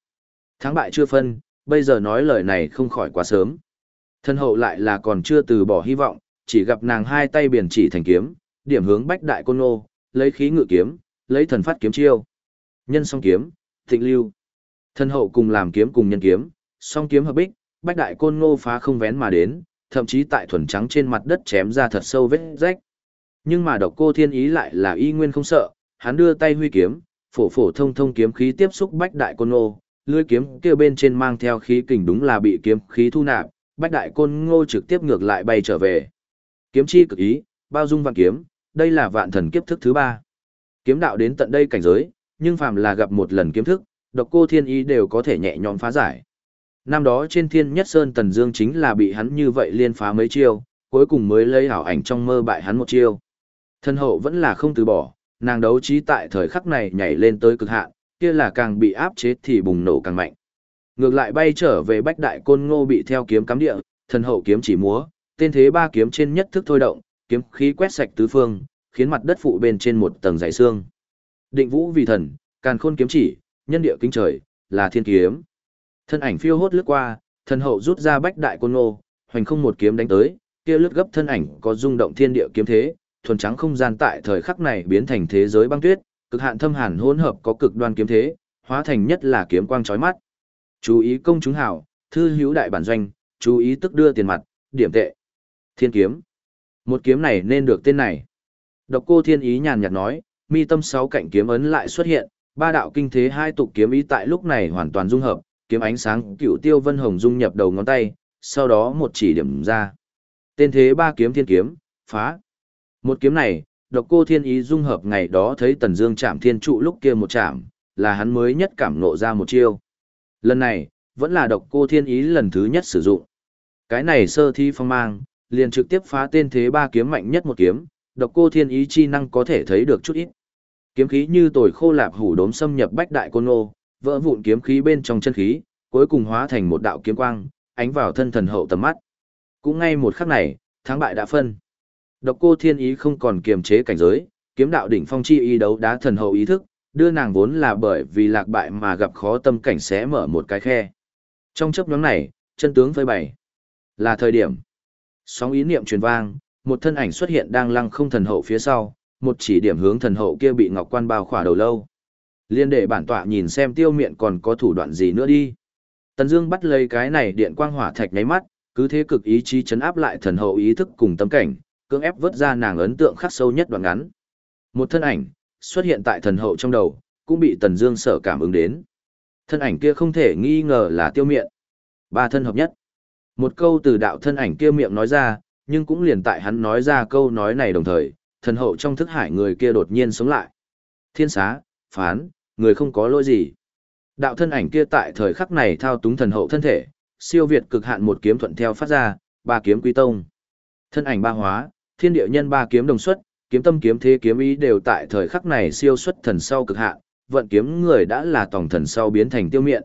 Thắng bại chưa phân, bây giờ nói lời này không khỏi quá sớm. Thân hậu lại là còn chưa từ bỏ hy vọng, chỉ gặp nàng hai tay biển chỉ thành kiếm, điểm hướng bách đại côn nô, lấy khí ngự kiếm, lấy thần phát kiếm chiêu. Nhân song kiếm, thịnh lưu. Thân hậu cùng làm kiếm cùng nhân kiếm, song kiếm hợp bích, bách đại côn ngô phá không vén mà đến, thậm chí tại thuần trắng trên mặt đất chém ra thật sâu vết rách. Nhưng mà độc cô thiên ý lại là y nguyên không sợ, hắn đưa tay huy kiếm, phổ phổ thông thông kiếm khí tiếp xúc bách đại côn ngô, lưỡi kiếm kia bên trên mang theo khí kình đúng là bị kiếm khí thu nạp, bách đại côn ngô trực tiếp ngược lại bay trở về. Kiếm chi cực ý, bao dung vạn kiếm, đây là vạn thần kiếp thức thứ ba. Kiếm đạo đến tận đây cảnh giới, nhưng phàm là gặp một lần kiếm thức, độc cô thiên ý đều có thể nhẹ nhõm phá giải. Năm đó trên thiên nhất sơn tần dương chính là bị hắn như vậy liên phá mấy chiêu, cuối cùng mới lấy ảo ảnh trong mơ bại hắn một chiêu. Thân hậu vẫn là không từ bỏ, nàng đấu trí tại thời khắc này nhảy lên tới cực hạn, kia là càng bị áp chế thì bùng nổ càng mạnh. Ngược lại bay trở về bách đại côn ngô bị theo kiếm cắm địa, thần hậu kiếm chỉ múa, tên thế ba kiếm trên nhất thức thôi động, kiếm khí quét sạch tứ phương, khiến mặt đất phụ bên trên một tầng dày xương. Định vũ vì thần, càn khôn kiếm chỉ, nhân địa kính trời, là thiên kiếm. Thân ảnh phiêu hốt lướt qua, thần hậu rút ra bách đại côn ngô, hoành không một kiếm đánh tới, kia lướt gấp thân ảnh có rung động thiên địa kiếm thế, thuần trắng không gian tại thời khắc này biến thành thế giới băng tuyết, cực hạn thâm hàn hỗn hợp có cực đoan kiếm thế, hóa thành nhất là kiếm quang chói mắt. Chú ý công chúng hảo, thư hữu đại bản doanh, chú ý tức đưa tiền mặt, điểm tệ. Thiên kiếm. Một kiếm này nên được tên này. Độc cô thiên ý nhàn nhạt nói, mi tâm sáu cạnh kiếm ấn lại xuất hiện, ba đạo kinh thế hai tục kiếm ý tại lúc này hoàn toàn dung hợp, kiếm ánh sáng cựu tiêu vân hồng dung nhập đầu ngón tay, sau đó một chỉ điểm ra. Tên thế ba kiếm thiên kiếm, phá. Một kiếm này, độc cô thiên ý dung hợp ngày đó thấy tần dương chạm thiên trụ lúc kia một chạm, là hắn mới nhất cảm nộ ra một chiêu. Lần này, vẫn là độc cô thiên ý lần thứ nhất sử dụng. Cái này sơ thi phong mang, liền trực tiếp phá tên thế ba kiếm mạnh nhất một kiếm, độc cô thiên ý chi năng có thể thấy được chút ít. Kiếm khí như tồi khô lạp hủ đốm xâm nhập bách đại côn ngô, vỡ vụn kiếm khí bên trong chân khí, cuối cùng hóa thành một đạo kiếm quang, ánh vào thân thần hậu tầm mắt. Cũng ngay một khắc này, thắng bại đã phân. Độc cô thiên ý không còn kiềm chế cảnh giới, kiếm đạo đỉnh phong chi y đấu đá thần hậu ý thức, đưa nàng vốn là bởi vì lạc bại mà gặp khó tâm cảnh sẽ mở một cái khe. Trong chấp nhóm này, chân tướng phơi bày. Là thời điểm. Sóng ý niệm truyền vang, một thân ảnh xuất hiện đang lăng không thần hậu phía sau, một chỉ điểm hướng thần hậu kia bị ngọc quan bao khỏa đầu lâu. Liên để bản tọa nhìn xem tiêu miện còn có thủ đoạn gì nữa đi. Tần Dương bắt lấy cái này điện quang hỏa thạch nháy mắt, cứ thế cực ý chí chấn áp lại thần hậu ý thức cùng tâm cảnh, cưỡng ép vớt ra nàng ấn tượng khắc sâu nhất đoạn ngắn. Một thân ảnh xuất hiện tại thần hậu trong đầu, cũng bị Tần Dương sợ cảm ứng đến. Thân ảnh kia không thể nghi ngờ là Tiêu Miện. Ba thân hợp nhất. Một câu từ đạo thân ảnh kia miệng nói ra, nhưng cũng liền tại hắn nói ra câu nói này đồng thời, thần hậu trong thức hải người kia đột nhiên sống lại. Thiên xá, phán, người không có lỗi gì. Đạo thân ảnh kia tại thời khắc này thao túng thần hậu thân thể, siêu việt cực hạn một kiếm thuận theo phát ra, ba kiếm quy tông. Thân ảnh ba hóa, thiên địa nhân ba kiếm đồng xuất, kiếm tâm kiếm thế kiếm ý đều tại thời khắc này siêu xuất thần sau cực hạn, vận kiếm người đã là tổng thần sau biến thành tiêu miện.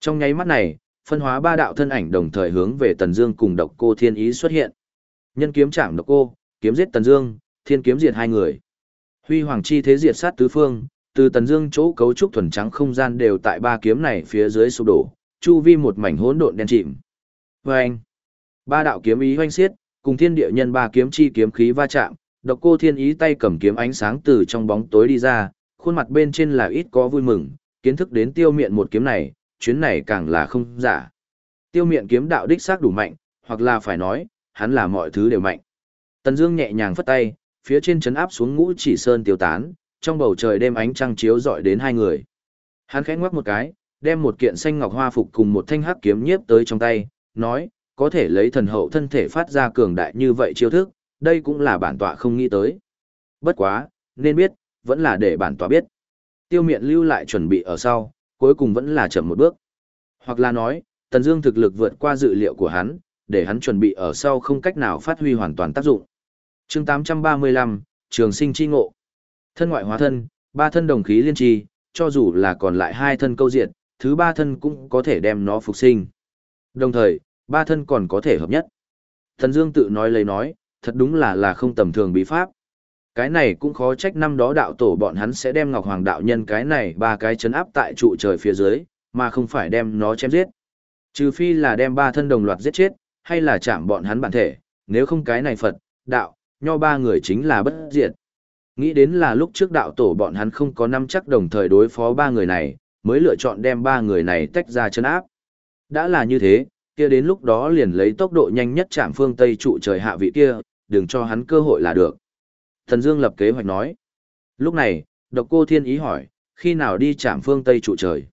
Trong nháy mắt này, phân hóa ba đạo thân ảnh đồng thời hướng về Tần Dương cùng Độc Cô Thiên Ý xuất hiện. Nhân kiếm chạm Độc Cô, kiếm giết Tần Dương, thiên kiếm diệt hai người. Huy hoàng chi thế diệt sát tứ phương, từ Tần Dương chỗ cấu trúc thuần trắng không gian đều tại ba kiếm này phía dưới sụp đổ, chu vi một mảnh hỗn độn đen chìm. Oeng! Ba đạo kiếm ý hoành xiết, cùng thiên địa nhân ba kiếm chi kiếm khí va chạm, Độc Cô Thiên Ý tay cầm kiếm ánh sáng từ trong bóng tối đi ra, khuôn mặt bên trên là ít có vui mừng, kiến thức đến tiêu miện một kiếm này, chuyến này càng là không giả. Tiêu miện kiếm đạo đích xác đủ mạnh, hoặc là phải nói, hắn là mọi thứ đều mạnh. Tần Dương nhẹ nhàng phất tay, phía trên chấn áp xuống ngũ chỉ sơn tiêu tán, trong bầu trời đêm ánh trăng chiếu rọi đến hai người. Hắn khẽ ngoắc một cái, đem một kiện xanh ngọc hoa phục cùng một thanh hắc kiếm nhiếp tới trong tay, nói, có thể lấy thần hậu thân thể phát ra cường đại như vậy chiêu thức, đây cũng là bản tọa không nghĩ tới. Bất quá, nên biết, vẫn là để bản tọa biết. Tiêu miện lưu lại chuẩn bị ở sau, cuối cùng vẫn là chậm một bước. Hoặc là nói, Tần Dương thực lực vượt qua dự liệu của hắn, để hắn chuẩn bị ở sau không cách nào phát huy hoàn toàn tác dụng. Chương 835, Trường sinh chi ngộ. Thân ngoại hóa thân, ba thân đồng khí liên trì, cho dù là còn lại hai thân câu diệt, thứ ba thân cũng có thể đem nó phục sinh. Đồng thời, ba thân còn có thể hợp nhất. Thần Dương tự nói lấy nói, thật đúng là là không tầm thường bí pháp. Cái này cũng khó trách năm đó đạo tổ bọn hắn sẽ đem Ngọc Hoàng đạo nhân cái này ba cái chấn áp tại trụ trời phía dưới, mà không phải đem nó chém giết. Trừ phi là đem ba thân đồng loạt giết chết, hay là chạm bọn hắn bản thể, nếu không cái này Phật, đạo, nho ba người chính là bất diệt. Nghĩ đến là lúc trước đạo tổ bọn hắn không có năm chắc đồng thời đối phó ba người này, mới lựa chọn đem ba người này tách ra chân áp. Đã là như thế, kia đến lúc đó liền lấy tốc độ nhanh nhất chạm phương Tây trụ trời hạ vị kia, đừng cho hắn cơ hội là được. Thần Dương lập kế hoạch nói. Lúc này, độc cô thiên ý hỏi, khi nào đi chạm phương Tây trụ trời?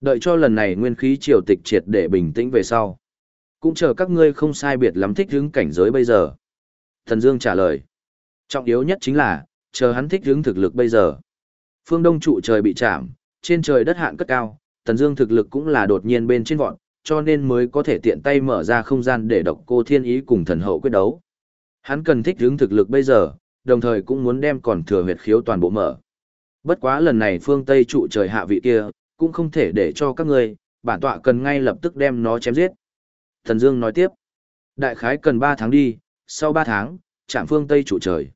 Đợi cho lần này nguyên khí triều tịch triệt để bình tĩnh về sau. Cũng chờ các ngươi không sai biệt lắm thích hướng cảnh giới bây giờ. Thần Dương trả lời. Trọng yếu nhất chính là, chờ hắn thích hướng thực lực bây giờ. Phương Đông trụ trời bị chạm, trên trời đất hạn cất cao, thần Dương thực lực cũng là đột nhiên bên trên vọt, cho nên mới có thể tiện tay mở ra không gian để độc cô thiên ý cùng thần hậu quyết đấu. Hắn cần thích hướng thực lực bây giờ, đồng thời cũng muốn đem còn thừa huyệt khiếu toàn bộ mở. Bất quá lần này phương Tây trụ trời hạ vị kia, cũng không thể để cho các ngươi, bản tọa cần ngay lập tức đem nó chém giết. Thần Dương nói tiếp, đại khái cần 3 tháng đi, sau 3 tháng, chạm phương Tây trụ trời.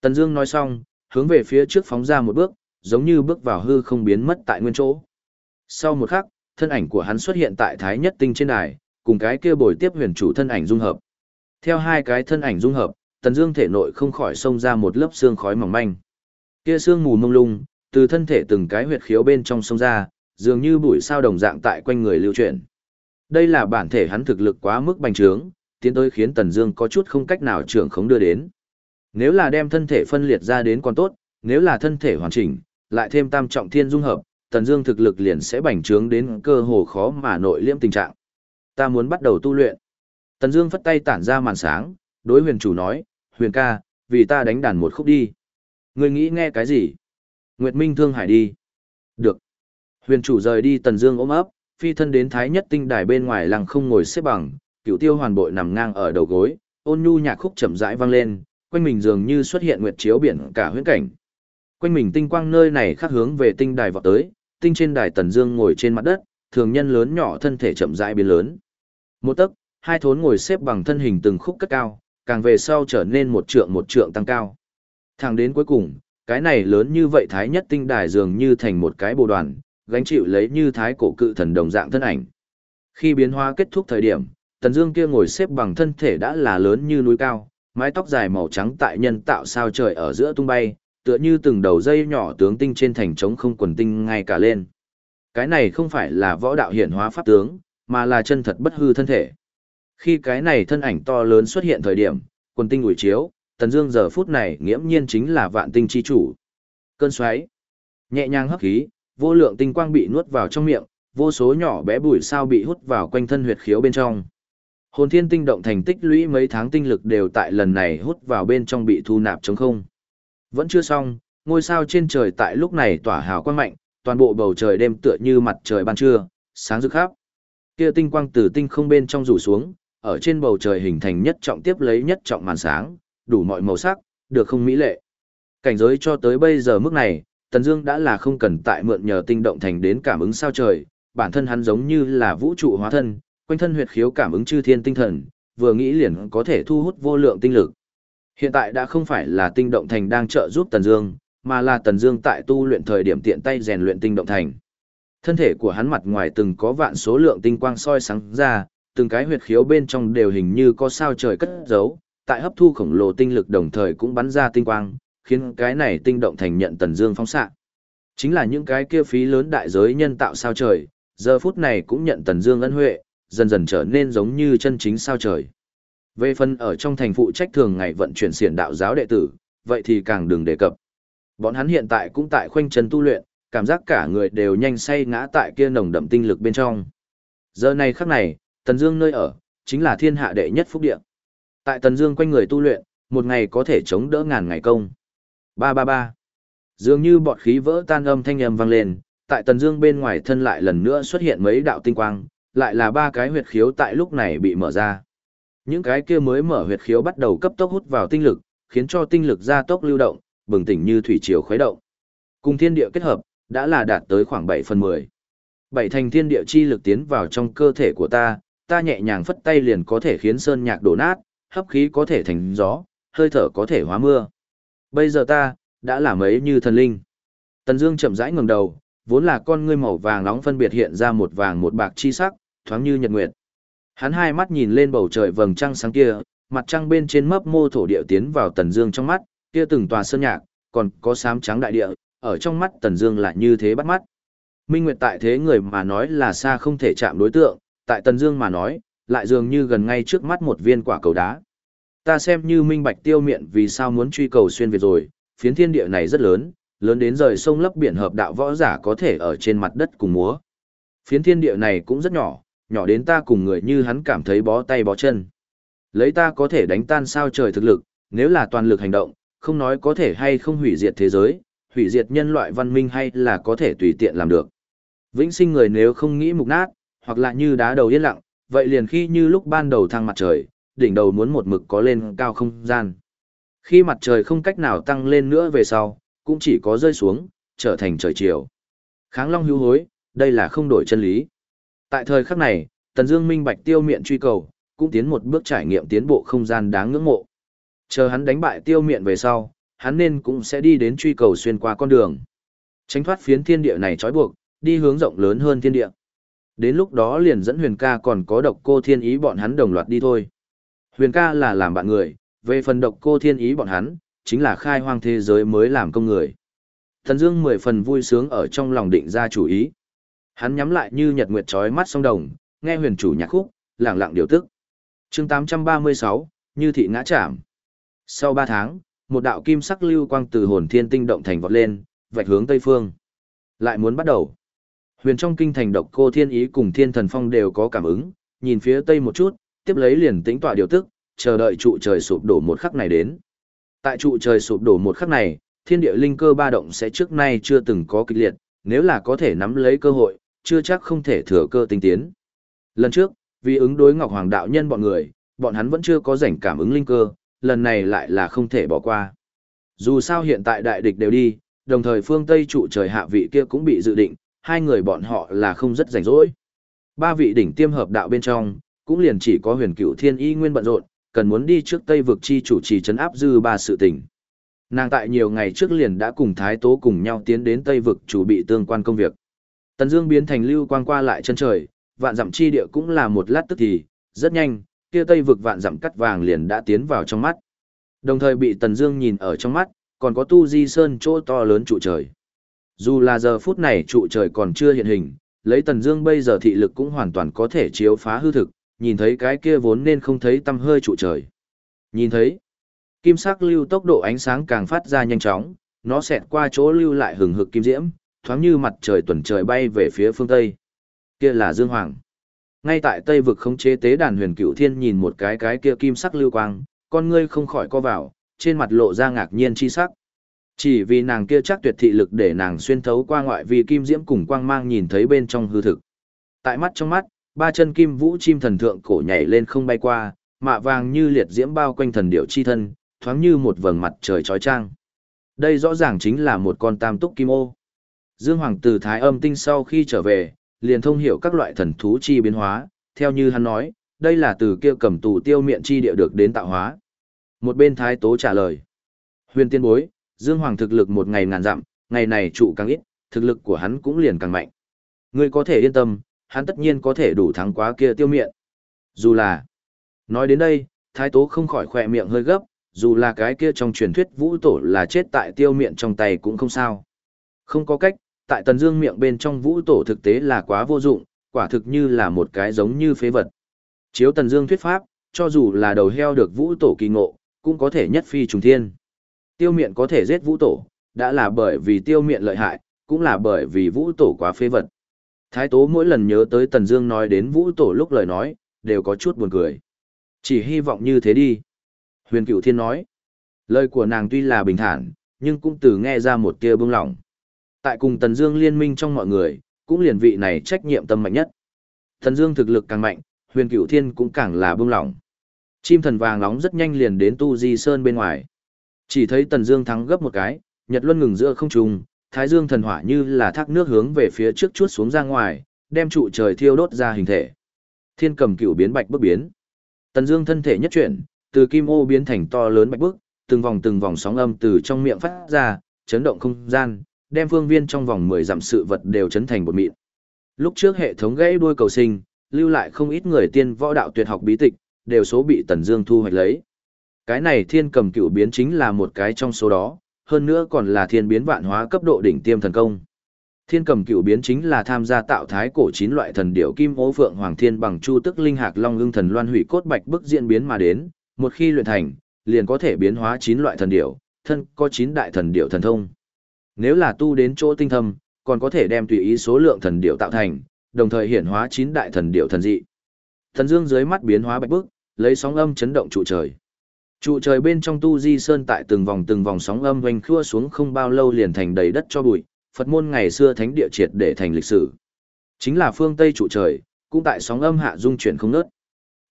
Tần Dương nói xong, hướng về phía trước phóng ra một bước, giống như bước vào hư không biến mất tại nguyên chỗ. Sau một khắc, thân ảnh của hắn xuất hiện tại Thái Nhất Tinh trên đài, cùng cái kia bồi tiếp huyền chủ thân ảnh dung hợp. Theo hai cái thân ảnh dung hợp, Tần Dương thể nội không khỏi xông ra một lớp xương khói mỏng manh. Kia xương mù mông lung, từ thân thể từng cái huyệt khiếu bên trong xông ra, dường như bụi sao đồng dạng tại quanh người lưu chuyển. Đây là bản thể hắn thực lực quá mức bành trướng, tiến tới khiến Tần Dương có chút không cách nào trưởng khống đưa đến. Nếu là đem thân thể phân liệt ra đến còn tốt, nếu là thân thể hoàn chỉnh, lại thêm tam trọng thiên dung hợp, Tần Dương thực lực liền sẽ bành trướng đến cơ hồ khó mà nội liễm tình trạng. Ta muốn bắt đầu tu luyện. Tần Dương phất tay tản ra màn sáng, đối Huyền chủ nói, "Huyền ca, vì ta đánh đàn một khúc đi." Ngươi nghĩ nghe cái gì? Nguyệt Minh Thương Hải đi. Được. Huyền chủ rời đi Tần Dương ôm ấp, phi thân đến Thái Nhất Tinh đài bên ngoài lăng không ngồi xếp bằng, Cựu Tiêu Hoàn Bội nằm ngang ở đầu gối, ôn nhu nhạc khúc chậm rãi vang lên, quanh mình dường như xuất hiện nguyệt chiếu biển cả huyễn cảnh. Quanh mình tinh quang nơi này khác hướng về tinh đài vọt tới, tinh trên đài Tần Dương ngồi trên mặt đất, thường nhân lớn nhỏ thân thể chậm rãi biến lớn. Một tấc, hai thốn ngồi xếp bằng thân hình từng khúc cất cao, càng về sau trở nên một trượng một trượng tăng cao. Thẳng đến cuối cùng, cái này lớn như vậy thái nhất tinh đài dường như thành một cái bộ đoàn, gánh chịu lấy như thái cổ cự thần đồng dạng thân ảnh. Khi biến hóa kết thúc thời điểm, Tần Dương kia ngồi xếp bằng thân thể đã là lớn như núi cao, mái tóc dài màu trắng tại nhân tạo sao trời ở giữa tung bay, tựa như từng đầu dây nhỏ tướng tinh trên thành trống không quần tinh ngay cả lên. Cái này không phải là võ đạo hiển hóa pháp tướng, mà là chân thật bất hư thân thể. Khi cái này thân ảnh to lớn xuất hiện thời điểm, quần tinh ủi chiếu, Tần Dương giờ phút này nghiễm nhiên chính là vạn tinh chi chủ. Cơn xoáy, nhẹ nhàng hấp khí, vô lượng tinh quang bị nuốt vào trong miệng, vô số nhỏ bé bụi sao bị hút vào quanh thân huyệt khiếu bên trong. Hồn thiên tinh động thành tích lũy mấy tháng tinh lực đều tại lần này hút vào bên trong bị thu nạp trống không. Vẫn chưa xong, ngôi sao trên trời tại lúc này tỏa hào quang mạnh, toàn bộ bầu trời đêm tựa như mặt trời ban trưa, sáng rực khắp. Kia tinh quang từ tinh không bên trong rủ xuống, ở trên bầu trời hình thành nhất trọng tiếp lấy nhất trọng màn sáng, đủ mọi màu sắc, được không mỹ lệ. Cảnh giới cho tới bây giờ mức này, Tần Dương đã là không cần tại mượn nhờ tinh động thành đến cảm ứng sao trời, bản thân hắn giống như là vũ trụ hóa thân, quanh thân huyệt khiếu cảm ứng chư thiên tinh thần, vừa nghĩ liền có thể thu hút vô lượng tinh lực. Hiện tại đã không phải là tinh động thành đang trợ giúp Tần Dương, mà là Tần Dương tại tu luyện thời điểm tiện tay rèn luyện tinh động thành. Thân thể của hắn mặt ngoài từng có vạn số lượng tinh quang soi sáng ra, từng cái huyệt khiếu bên trong đều hình như có sao trời cất giấu, tại hấp thu khổng lồ tinh lực đồng thời cũng bắn ra tinh quang, khiến cái này tinh động thành nhận Tần Dương phóng xạ. Chính là những cái kia phí lớn đại giới nhân tạo sao trời, giờ phút này cũng nhận Tần Dương ân huệ, dần dần trở nên giống như chân chính sao trời. Về phần ở trong thành phụ trách thường ngày vận chuyển xiển đạo giáo đệ tử, vậy thì càng đừng đề cập. Bọn hắn hiện tại cũng tại khoanh chân tu luyện, cảm giác cả người đều nhanh say ngã tại kia nồng đậm tinh lực bên trong. Giờ này khắc này, Tần Dương nơi ở, chính là thiên hạ đệ nhất phúc địa. Tại Tần Dương quanh người tu luyện, một ngày có thể chống đỡ ngàn ngày công. Ba ba ba. Dường như bọt khí vỡ tan âm thanh âm vang lên, tại Tần Dương bên ngoài thân lại lần nữa xuất hiện mấy đạo tinh quang, lại là ba cái huyệt khiếu tại lúc này bị mở ra. Những cái kia mới mở huyệt khiếu bắt đầu cấp tốc hút vào tinh lực, khiến cho tinh lực gia tốc lưu động, bừng tỉnh như thủy triều khuấy động. Cùng thiên địa kết hợp, đã là đạt tới khoảng 7 phần 10. Bảy thành thiên địa chi lực tiến vào trong cơ thể của ta, ta nhẹ nhàng phất tay liền có thể khiến sơn nhạc đổ nát, hấp khí có thể thành gió, hơi thở có thể hóa mưa. Bây giờ ta, đã làm ấy như thần linh. Tần Dương chậm rãi ngẩng đầu, vốn là con ngươi màu vàng nóng phân biệt hiện ra một vàng một bạc chi sắc, thoáng như nhật nguyệt. Hắn hai mắt nhìn lên bầu trời vầng trăng sáng kia, mặt trăng bên trên mấp mô thổ địa tiến vào Tần Dương trong mắt, kia từng tòa sơn nhạc, còn có sám trắng đại địa, ở trong mắt Tần Dương lại như thế bắt mắt. Minh Nguyệt tại thế người mà nói là xa không thể chạm đối tượng, tại Tần Dương mà nói, lại dường như gần ngay trước mắt một viên quả cầu đá. Ta xem như minh bạch tiêu miện vì sao muốn truy cầu xuyên việt rồi, phiến thiên địa này rất lớn, lớn đến rời sông lấp biển hợp đạo võ giả có thể ở trên mặt đất cùng múa. Phiến thiên địa này cũng rất nhỏ, nhỏ đến ta cùng người như hắn cảm thấy bó tay bó chân. Lấy ta có thể đánh tan sao trời thực lực, nếu là toàn lực hành động, không nói có thể hay không hủy diệt thế giới, hủy diệt nhân loại văn minh hay là có thể tùy tiện làm được. Vĩnh sinh người nếu không nghĩ mục nát, hoặc là như đá đầu yên lặng, vậy liền khi như lúc ban đầu thăng mặt trời, đỉnh đầu muốn một mực có lên cao không gian. Khi mặt trời không cách nào tăng lên nữa về sau, cũng chỉ có rơi xuống, trở thành trời chiều. Kháng long hữu hối, đây là không đổi chân lý. Tại thời khắc này, Tần Dương minh bạch tiêu miện truy cầu, cũng tiến một bước trải nghiệm tiến bộ không gian đáng ngưỡng mộ. Chờ hắn đánh bại tiêu miện về sau, hắn nên cũng sẽ đi đến truy cầu xuyên qua con đường. Tránh thoát phiến thiên địa này trói buộc, đi hướng rộng lớn hơn thiên địa. Đến lúc đó liền dẫn huyền ca còn có độc cô thiên ý bọn hắn đồng loạt đi thôi. Huyền ca là làm bạn người, về phần độc cô thiên ý bọn hắn, chính là khai hoang thế giới mới làm công người. Thần Dương mười phần vui sướng ở trong lòng định ra chủ ý. Hắn nhắm lại như nhật nguyệt trói mắt song đồng, nghe huyền chủ nhạc khúc, lặng lặng điều tức. Chương 836, Như thị ngã chạm. Sau 3 tháng, một đạo kim sắc lưu quang từ hồn thiên tinh động thành vọt lên, vạch hướng tây phương. Lại muốn bắt đầu. Huyền trong kinh thành độc cô thiên ý cùng thiên thần phong đều có cảm ứng, nhìn phía tây một chút, tiếp lấy liền tĩnh tọa điều tức, chờ đợi trụ trời sụp đổ một khắc này đến. Tại trụ trời sụp đổ một khắc này, thiên địa linh cơ ba động sẽ trước nay chưa từng có kịch liệt, nếu là có thể nắm lấy cơ hội, chưa chắc không thể thừa cơ tinh tiến. Lần trước, vì ứng đối Ngọc Hoàng đạo nhân bọn người, bọn hắn vẫn chưa có rảnh cảm ứng linh cơ, lần này lại là không thể bỏ qua. Dù sao hiện tại đại địch đều đi, đồng thời phương Tây trụ trời hạ vị kia cũng bị dự định, hai người bọn họ là không rất rảnh rỗi. Ba vị đỉnh tiêm hợp đạo bên trong, cũng liền chỉ có huyền Cựu thiên y nguyên bận rộn, cần muốn đi trước Tây vực chi chủ trì chấn áp dư ba sự tình. Nàng tại nhiều ngày trước liền đã cùng Thái Tố cùng nhau tiến đến Tây vực chủ bị tương quan công việc. Tần Dương biến thành lưu quang qua lại chân trời, vạn dặm chi địa cũng là một lát tức thì, rất nhanh, kia Tây vực vạn dặm cắt vàng liền đã tiến vào trong mắt. Đồng thời bị Tần Dương nhìn ở trong mắt, còn có Tu Di Sơn chỗ to lớn trụ trời. Dù là giờ phút này trụ trời còn chưa hiện hình, lấy Tần Dương bây giờ thị lực cũng hoàn toàn có thể chiếu phá hư thực, nhìn thấy cái kia vốn nên không thấy tăm hơi trụ trời. Nhìn thấy, kim sắc lưu tốc độ ánh sáng càng phát ra nhanh chóng, nó xẹt qua chỗ lưu lại hừng hực kim diễm, thoáng như mặt trời tuần trời bay về phía phương tây. Kia là Dương Hoàng. Ngay tại Tây vực khống chế tế đàn Huyền cửu Thiên nhìn một cái cái kia kim sắc lưu quang, con ngươi không khỏi co vào, trên mặt lộ ra ngạc nhiên chi sắc. Chỉ vì nàng kia chắc tuyệt thị lực để nàng xuyên thấu qua ngoại vi kim diễm cùng quang mang nhìn thấy bên trong hư thực. Tại mắt trong mắt, ba chân kim vũ chim thần thượng cổ nhảy lên không bay qua, mạ vàng như liệt diễm bao quanh thần điệu chi thân, thoáng như một vầng mặt trời chói chang. Đây rõ ràng chính là một con tam túc kim ô. Dương Hoàng từ Thái âm tinh sau khi trở về, liền thông hiểu các loại thần thú chi biến hóa, theo như hắn nói, đây là từ kia cầm tù tiêu miệng chi địa được đến tạo hóa. Một bên Thái Tố trả lời. Huyền tiên bối, Dương Hoàng thực lực một ngày ngàn dặm, ngày này trụ càng ít, thực lực của hắn cũng liền càng mạnh. Ngươi có thể yên tâm, hắn tất nhiên có thể đủ thắng quá kia tiêu miệng. Dù là, nói đến đây, thái tố không khỏi khỏe miệng hơi gấp, dù là cái kia trong truyền thuyết vũ tổ là chết tại tiêu miệng trong tay cũng không sao. Không có cách, tại tần dương miệng bên trong vũ tổ thực tế là quá vô dụng, quả thực như là một cái giống như phế vật. Chiếu tần dương thuyết pháp, cho dù là đầu heo được vũ tổ kỳ ngộ, cũng có thể nhất phi trùng thiên. Tiêu miệng có thể giết vũ tổ, đã là bởi vì tiêu miệng lợi hại, cũng là bởi vì vũ tổ quá phế vật. Thái Tố mỗi lần nhớ tới Tần Dương nói đến Vũ Tổ lúc lời nói, đều có chút buồn cười. Chỉ hy vọng như thế đi. Huyền Cửu Thiên nói. Lời của nàng tuy là bình thản, nhưng cũng từ nghe ra một tia bưng lòng. Tại cùng Tần Dương liên minh trong mọi người, cũng liền vị này trách nhiệm tâm mạnh nhất. Tần Dương thực lực càng mạnh, Huyền Cửu Thiên cũng càng là bưng lòng. Chim thần vàng nóng rất nhanh liền đến Tu Di Sơn bên ngoài. Chỉ thấy Tần Dương thắng gấp một cái, Nhật Luân ngừng giữa không trung, Thái Dương thần hỏa như là thác nước hướng về phía trước chuốt xuống ra ngoài, đem trụ trời thiêu đốt ra hình thể. Thiên cầm cửu biến bạch bức biến. Tần Dương thân thể nhất chuyển, từ kim ô biến thành to lớn bạch bức, từng vòng từng vòng sóng âm từ trong miệng phát ra, chấn động không gian, đem phương viên trong vòng 10 dặm sự vật đều chấn thành bột mịn. Lúc trước hệ thống gãy đuôi cầu sinh, lưu lại không ít người tiên võ đạo tuyệt học bí tịch, đều số bị Tần Dương thu hoạch lấy. Cái này thiên cầm cựu biến chính là một cái trong số đó, hơn nữa còn là thiên biến vạn hóa cấp độ đỉnh tiêm thần công. Thiên cầm cựu biến chính là tham gia tạo thái cổ chín loại thần điểu kim ố phượng hoàng thiên bằng chu tức linh hạc long ưng thần loan hủy cốt bạch bức diễn biến mà đến, một khi luyện thành, liền có thể biến hóa chín loại thần điểu, thân có chín đại thần điểu thần thông. Nếu là tu đến chỗ tinh thâm, còn có thể đem tùy ý số lượng thần điểu tạo thành, đồng thời hiển hóa chín đại thần điểu thần dị. Thần dương dưới mắt biến hóa bạch bức, lấy sóng âm chấn động trụ trời. Trụ trời bên trong tu di sơn tại từng vòng từng vòng sóng âm vành khua xuống không bao lâu liền thành đầy đất cho bụi, Phật môn ngày xưa thánh địa triệt để thành lịch sử. Chính là phương Tây trụ trời, cũng tại sóng âm hạ dung chuyển không ngớt.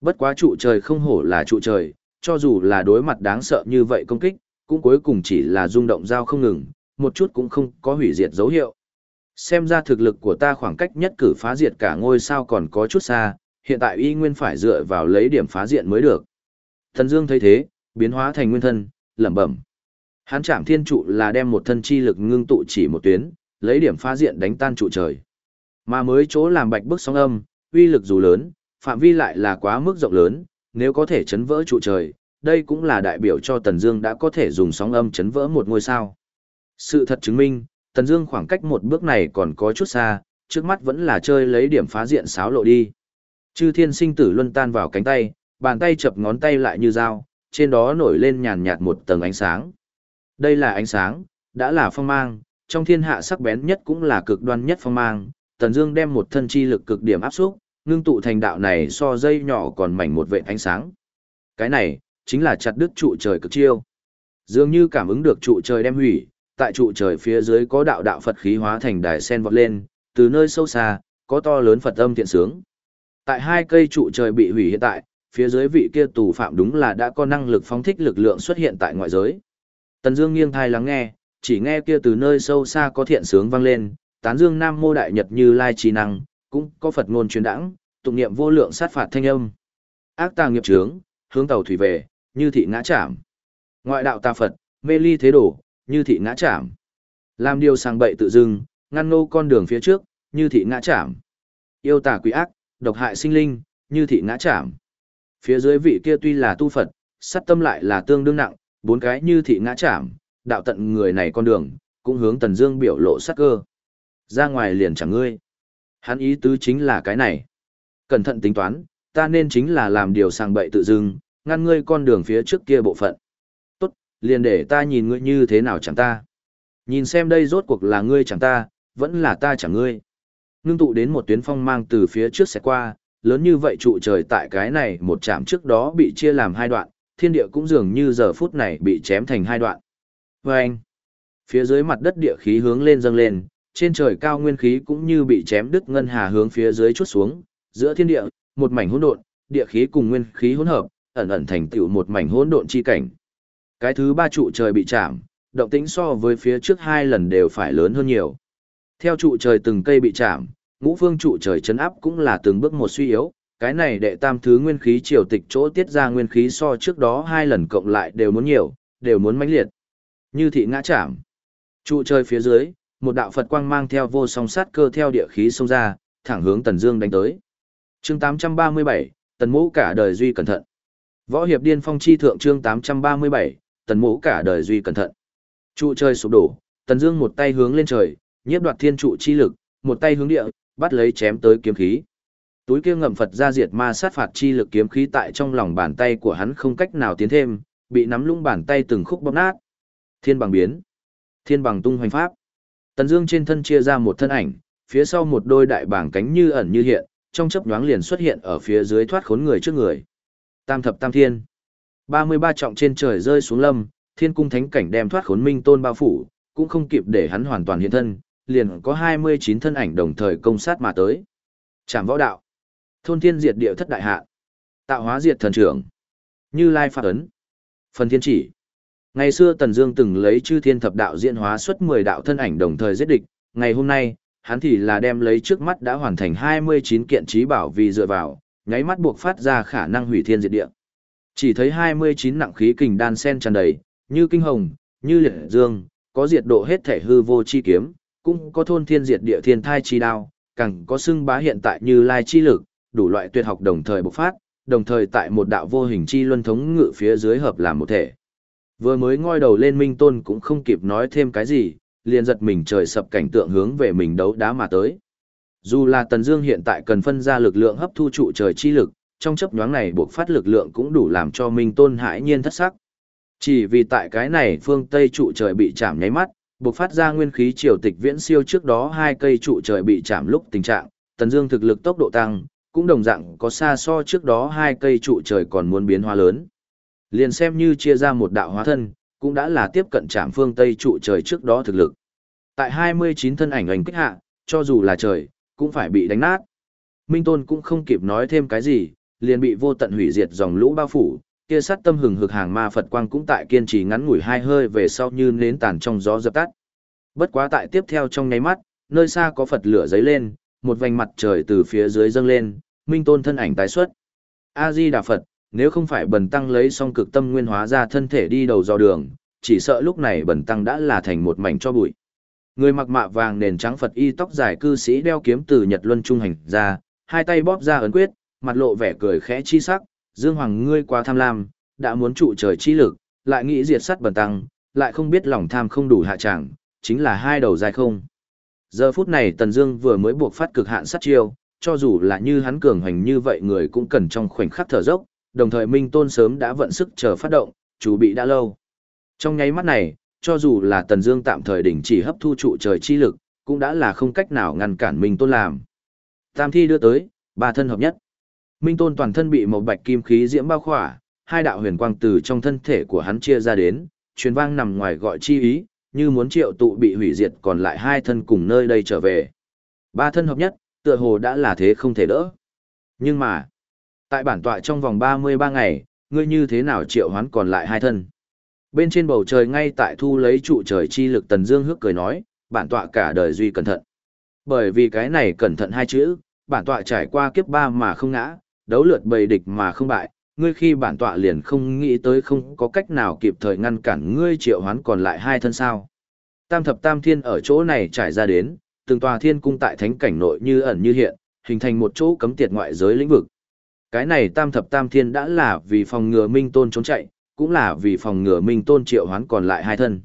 Bất quá trụ trời không hổ là trụ trời, cho dù là đối mặt đáng sợ như vậy công kích, cũng cuối cùng chỉ là rung động giao không ngừng, một chút cũng không có hủy diệt dấu hiệu. Xem ra thực lực của ta khoảng cách nhất cử phá diệt cả ngôi sao còn có chút xa, hiện tại y nguyên phải dựa vào lấy điểm phá diện mới được. Thần Dương thấy thế, biến hóa thành nguyên thân, lẩm bẩm. Hắn chạm thiên trụ là đem một thân chi lực ngưng tụ chỉ một tuyến, lấy điểm phá diện đánh tan trụ trời. Mà mới chỗ làm bạch bức sóng âm, uy lực dù lớn, phạm vi lại là quá mức rộng lớn, nếu có thể chấn vỡ trụ trời, đây cũng là đại biểu cho Tần Dương đã có thể dùng sóng âm chấn vỡ một ngôi sao. Sự thật chứng minh, Tần Dương khoảng cách một bước này còn có chút xa, trước mắt vẫn là chơi lấy điểm phá diện xáo lộ đi. Chư Thiên Sinh Tử luân tan vào cánh tay, bàn tay chập ngón tay lại như dao, trên đó nổi lên nhàn nhạt một tầng ánh sáng. Đây là ánh sáng, đã là phong mang, trong thiên hạ sắc bén nhất cũng là cực đoan nhất phong mang, Tần Dương đem một thân chi lực cực điểm áp xúc, ngưng tụ thành đạo này so dây nhỏ còn mảnh một vệt ánh sáng. Cái này chính là chặt đứt trụ trời cực chiêu. Dường như cảm ứng được trụ trời đem hủy, tại trụ trời phía dưới có đạo đạo Phật khí hóa thành đài sen vọt lên, từ nơi sâu xa, có to lớn Phật âm thiện sướng. Tại hai cây trụ trời bị hủy hiện tại, phía dưới vị kia tù phạm đúng là đã có năng lực phóng thích lực lượng xuất hiện tại ngoại giới. Tần Dương nghiêng tai lắng nghe, chỉ nghe kia từ nơi sâu xa có thiện sướng vang lên, tán dương Nam Mô Đại Nhật Như Lai Chi năng, cũng có Phật ngôn truyền đãng, tụng niệm vô lượng sát phạt thanh âm. Ác tà nghiệp chướng, hướng tàu thủy về, như thị ngã chạm. Ngoại đạo tà Phật, mê ly thế đổ, như thị ngã chạm. Làm điều sang bậy tự dưng, ngăn nô con đường phía trước, như thị ngã chạm. Yêu tà quỷ ác, độc hại sinh linh, như thị ngã chạm. Phía dưới vị kia tuy là tu Phật, sát tâm lại là tương đương nặng, bốn cái như thị ngã chạm, đạo tận người này con đường, cũng hướng Tần Dương biểu lộ sát cơ. Ra ngoài liền chẳng ngươi. Hắn ý tứ chính là cái này. Cẩn thận tính toán, ta nên chính là làm điều sang bậy tự dưng, ngăn ngươi con đường phía trước kia bộ phận. Tốt, liền để ta nhìn ngươi như thế nào chẳng ta. Nhìn xem đây rốt cuộc là ngươi chẳng ta, vẫn là ta chẳng ngươi. nương tụ đến một tuyến phong mang từ phía trước sẽ qua, lớn như vậy trụ trời tại cái này một chạm trước đó bị chia làm hai đoạn, thiên địa cũng dường như giờ phút này bị chém thành hai đoạn. Và anh, phía dưới mặt đất địa khí hướng lên dâng lên, trên trời cao nguyên khí cũng như bị chém đứt ngân hà hướng phía dưới chút xuống, giữa thiên địa, một mảnh hỗn độn, địa khí cùng nguyên khí hỗn hợp, ẩn ẩn thành tựu một mảnh hỗn độn chi cảnh. Cái thứ ba trụ trời bị chạm, động tĩnh so với phía trước hai lần đều phải lớn hơn nhiều. Theo trụ trời từng cây bị chạm, ngũ phương trụ trời chấn áp cũng là từng bước một suy yếu, cái này đệ tam thứ nguyên khí triều tịch chỗ tiết ra nguyên khí so trước đó hai lần cộng lại đều muốn nhiều, đều muốn mãnh liệt. Như thị ngã chạm. Trụ trời phía dưới, một đạo Phật quang mang theo vô song sát cơ theo địa khí xông ra, thẳng hướng Tần Dương đánh tới. Chương 837, Tần mũ cả đời duy cẩn thận. Võ hiệp điên phong chi thượng chương 837, Tần mũ cả đời duy cẩn thận. Trụ trời sụp đổ, Tần Dương một tay hướng lên trời, nhiếp đoạt thiên trụ chi lực, một tay hướng địa, bắt lấy chém tới kiếm khí. Túi kia ngậm Phật ra diệt ma sát phạt chi lực kiếm khí tại trong lòng bàn tay của hắn không cách nào tiến thêm, bị nắm lung bàn tay từng khúc bóp nát. Thiên bằng biến, thiên bằng tung hoành pháp. Tần Dương trên thân chia ra một thân ảnh, phía sau một đôi đại bảng cánh như ẩn như hiện, trong chớp nhoáng liền xuất hiện ở phía dưới thoát khốn người trước người. Tam thập tam thiên. 33 trọng trên trời rơi xuống lâm, thiên cung thánh cảnh đem thoát khốn minh tôn bao phủ, cũng không kịp để hắn hoàn toàn hiện thân, liền có 29 thân ảnh đồng thời công sát mà tới. Trảm võ đạo. Thôn thiên diệt địa thất đại hạ. Tạo hóa diệt thần trưởng. Như lai phát ấn. Phần thiên chỉ. Ngày xưa Tần Dương từng lấy chư thiên thập đạo diễn hóa xuất 10 đạo thân ảnh đồng thời giết địch, ngày hôm nay, hắn thì là đem lấy trước mắt đã hoàn thành 29 kiện trí bảo vì dựa vào, nháy mắt buộc phát ra khả năng hủy thiên diệt địa. Chỉ thấy 29 nặng khí kình đan sen tràn đầy, như kinh hồng, như liệt dương, có diệt độ hết thể hư vô chi kiếm, cũng có thôn thiên diệt địa thiên thai chi đao, càng có xưng bá hiện tại như lai chi lực, đủ loại tuyệt học đồng thời bộc phát, đồng thời tại một đạo vô hình chi luân thống ngự phía dưới hợp làm một thể. Vừa mới ngoi đầu lên Minh Tôn cũng không kịp nói thêm cái gì, liền giật mình trời sập cảnh tượng hướng về mình đấu đá mà tới. Dù là Tần Dương hiện tại cần phân ra lực lượng hấp thu trụ trời chi lực, trong chớp nhoáng này buộc phát lực lượng cũng đủ làm cho Minh Tôn hãi nhiên thất sắc. Chỉ vì tại cái này phương Tây trụ trời bị chạm nháy mắt, buộc phát ra nguyên khí triều tịch viễn siêu trước đó hai cây trụ trời bị chạm lúc tình trạng, Tần Dương thực lực tốc độ tăng, cũng đồng dạng có xa so trước đó hai cây trụ trời còn muốn biến hóa lớn. Liền xem như chia ra một đạo hóa thân, cũng đã là tiếp cận chạm phương Tây trụ trời trước đó thực lực. Tại 29 thân ảnh ảnh kích hạ, cho dù là trời, cũng phải bị đánh nát. Minh Tôn cũng không kịp nói thêm cái gì, liền bị vô tận hủy diệt dòng lũ bao phủ, kia sát tâm hừng hực hàng ma Phật quang cũng tại kiên trì ngắn ngủi hai hơi về sau như nến tàn trong gió dập tắt. Bất quá tại tiếp theo trong nháy mắt, nơi xa có Phật lửa giấy lên, một vành mặt trời từ phía dưới dâng lên, Minh Tôn thân ảnh tái xuất. A Di Đà Phật, nếu không phải bần tăng lấy xong cực tâm nguyên hóa ra thân thể đi đầu dò đường, chỉ sợ lúc này bần tăng đã là thành một mảnh cho bụi. Người mặc mạ vàng nền trắng Phật y tóc dài cư sĩ đeo kiếm từ Nhật Luân trung hành ra, hai tay bóp ra ấn quyết, mặt lộ vẻ cười khẽ chi sắc, Dương Hoàng ngươi quá tham lam, đã muốn trụ trời chi lực, lại nghĩ diệt sát bần tăng, lại không biết lòng tham không đủ hạ trạng, chính là hai đầu dài không. Giờ phút này Tần Dương vừa mới buộc phát cực hạn sát chiêu, cho dù là như hắn cường hành như vậy người cũng cần trong khoảnh khắc thở dốc, đồng thời Minh Tôn sớm đã vận sức chờ phát động, chủ bị đã lâu. Trong nháy mắt này, cho dù là Tần Dương tạm thời đình chỉ hấp thu trụ trời chi lực, cũng đã là không cách nào ngăn cản Minh Tôn làm. Tam thi đưa tới, ba thân hợp nhất. Minh Tôn toàn thân bị màu bạch kim khí diễm bao khỏa, hai đạo huyền quang từ trong thân thể của hắn chia ra đến, truyền vang nằm ngoài gọi chi ý, như muốn triệu tụ bị hủy diệt còn lại hai thân cùng nơi đây trở về. Ba thân hợp nhất, tựa hồ đã là thế không thể đỡ. Nhưng mà, tại bản tọa trong vòng 33 ngày, ngươi như thế nào triệu hoán còn lại hai thân? Bên trên bầu trời ngay tại thu lấy trụ trời chi lực Tần Dương hước cười nói, bản tọa cả đời duy cẩn thận. Bởi vì cái này cẩn thận hai chữ, bản tọa trải qua kiếp ba mà không ngã, đấu lượt bầy địch mà không bại, ngươi khi bản tọa liền không nghĩ tới không có cách nào kịp thời ngăn cản ngươi triệu hoán còn lại hai thân sao. Tam thập tam thiên ở chỗ này trải ra đến, từng tòa thiên cung tại thánh cảnh nội như ẩn như hiện, hình thành một chỗ cấm tiệt ngoại giới lĩnh vực. Cái này tam thập tam thiên đã là vì phòng ngừa minh tôn trốn chạy, cũng là vì phòng ngừa minh tôn triệu hoán còn lại hai thân.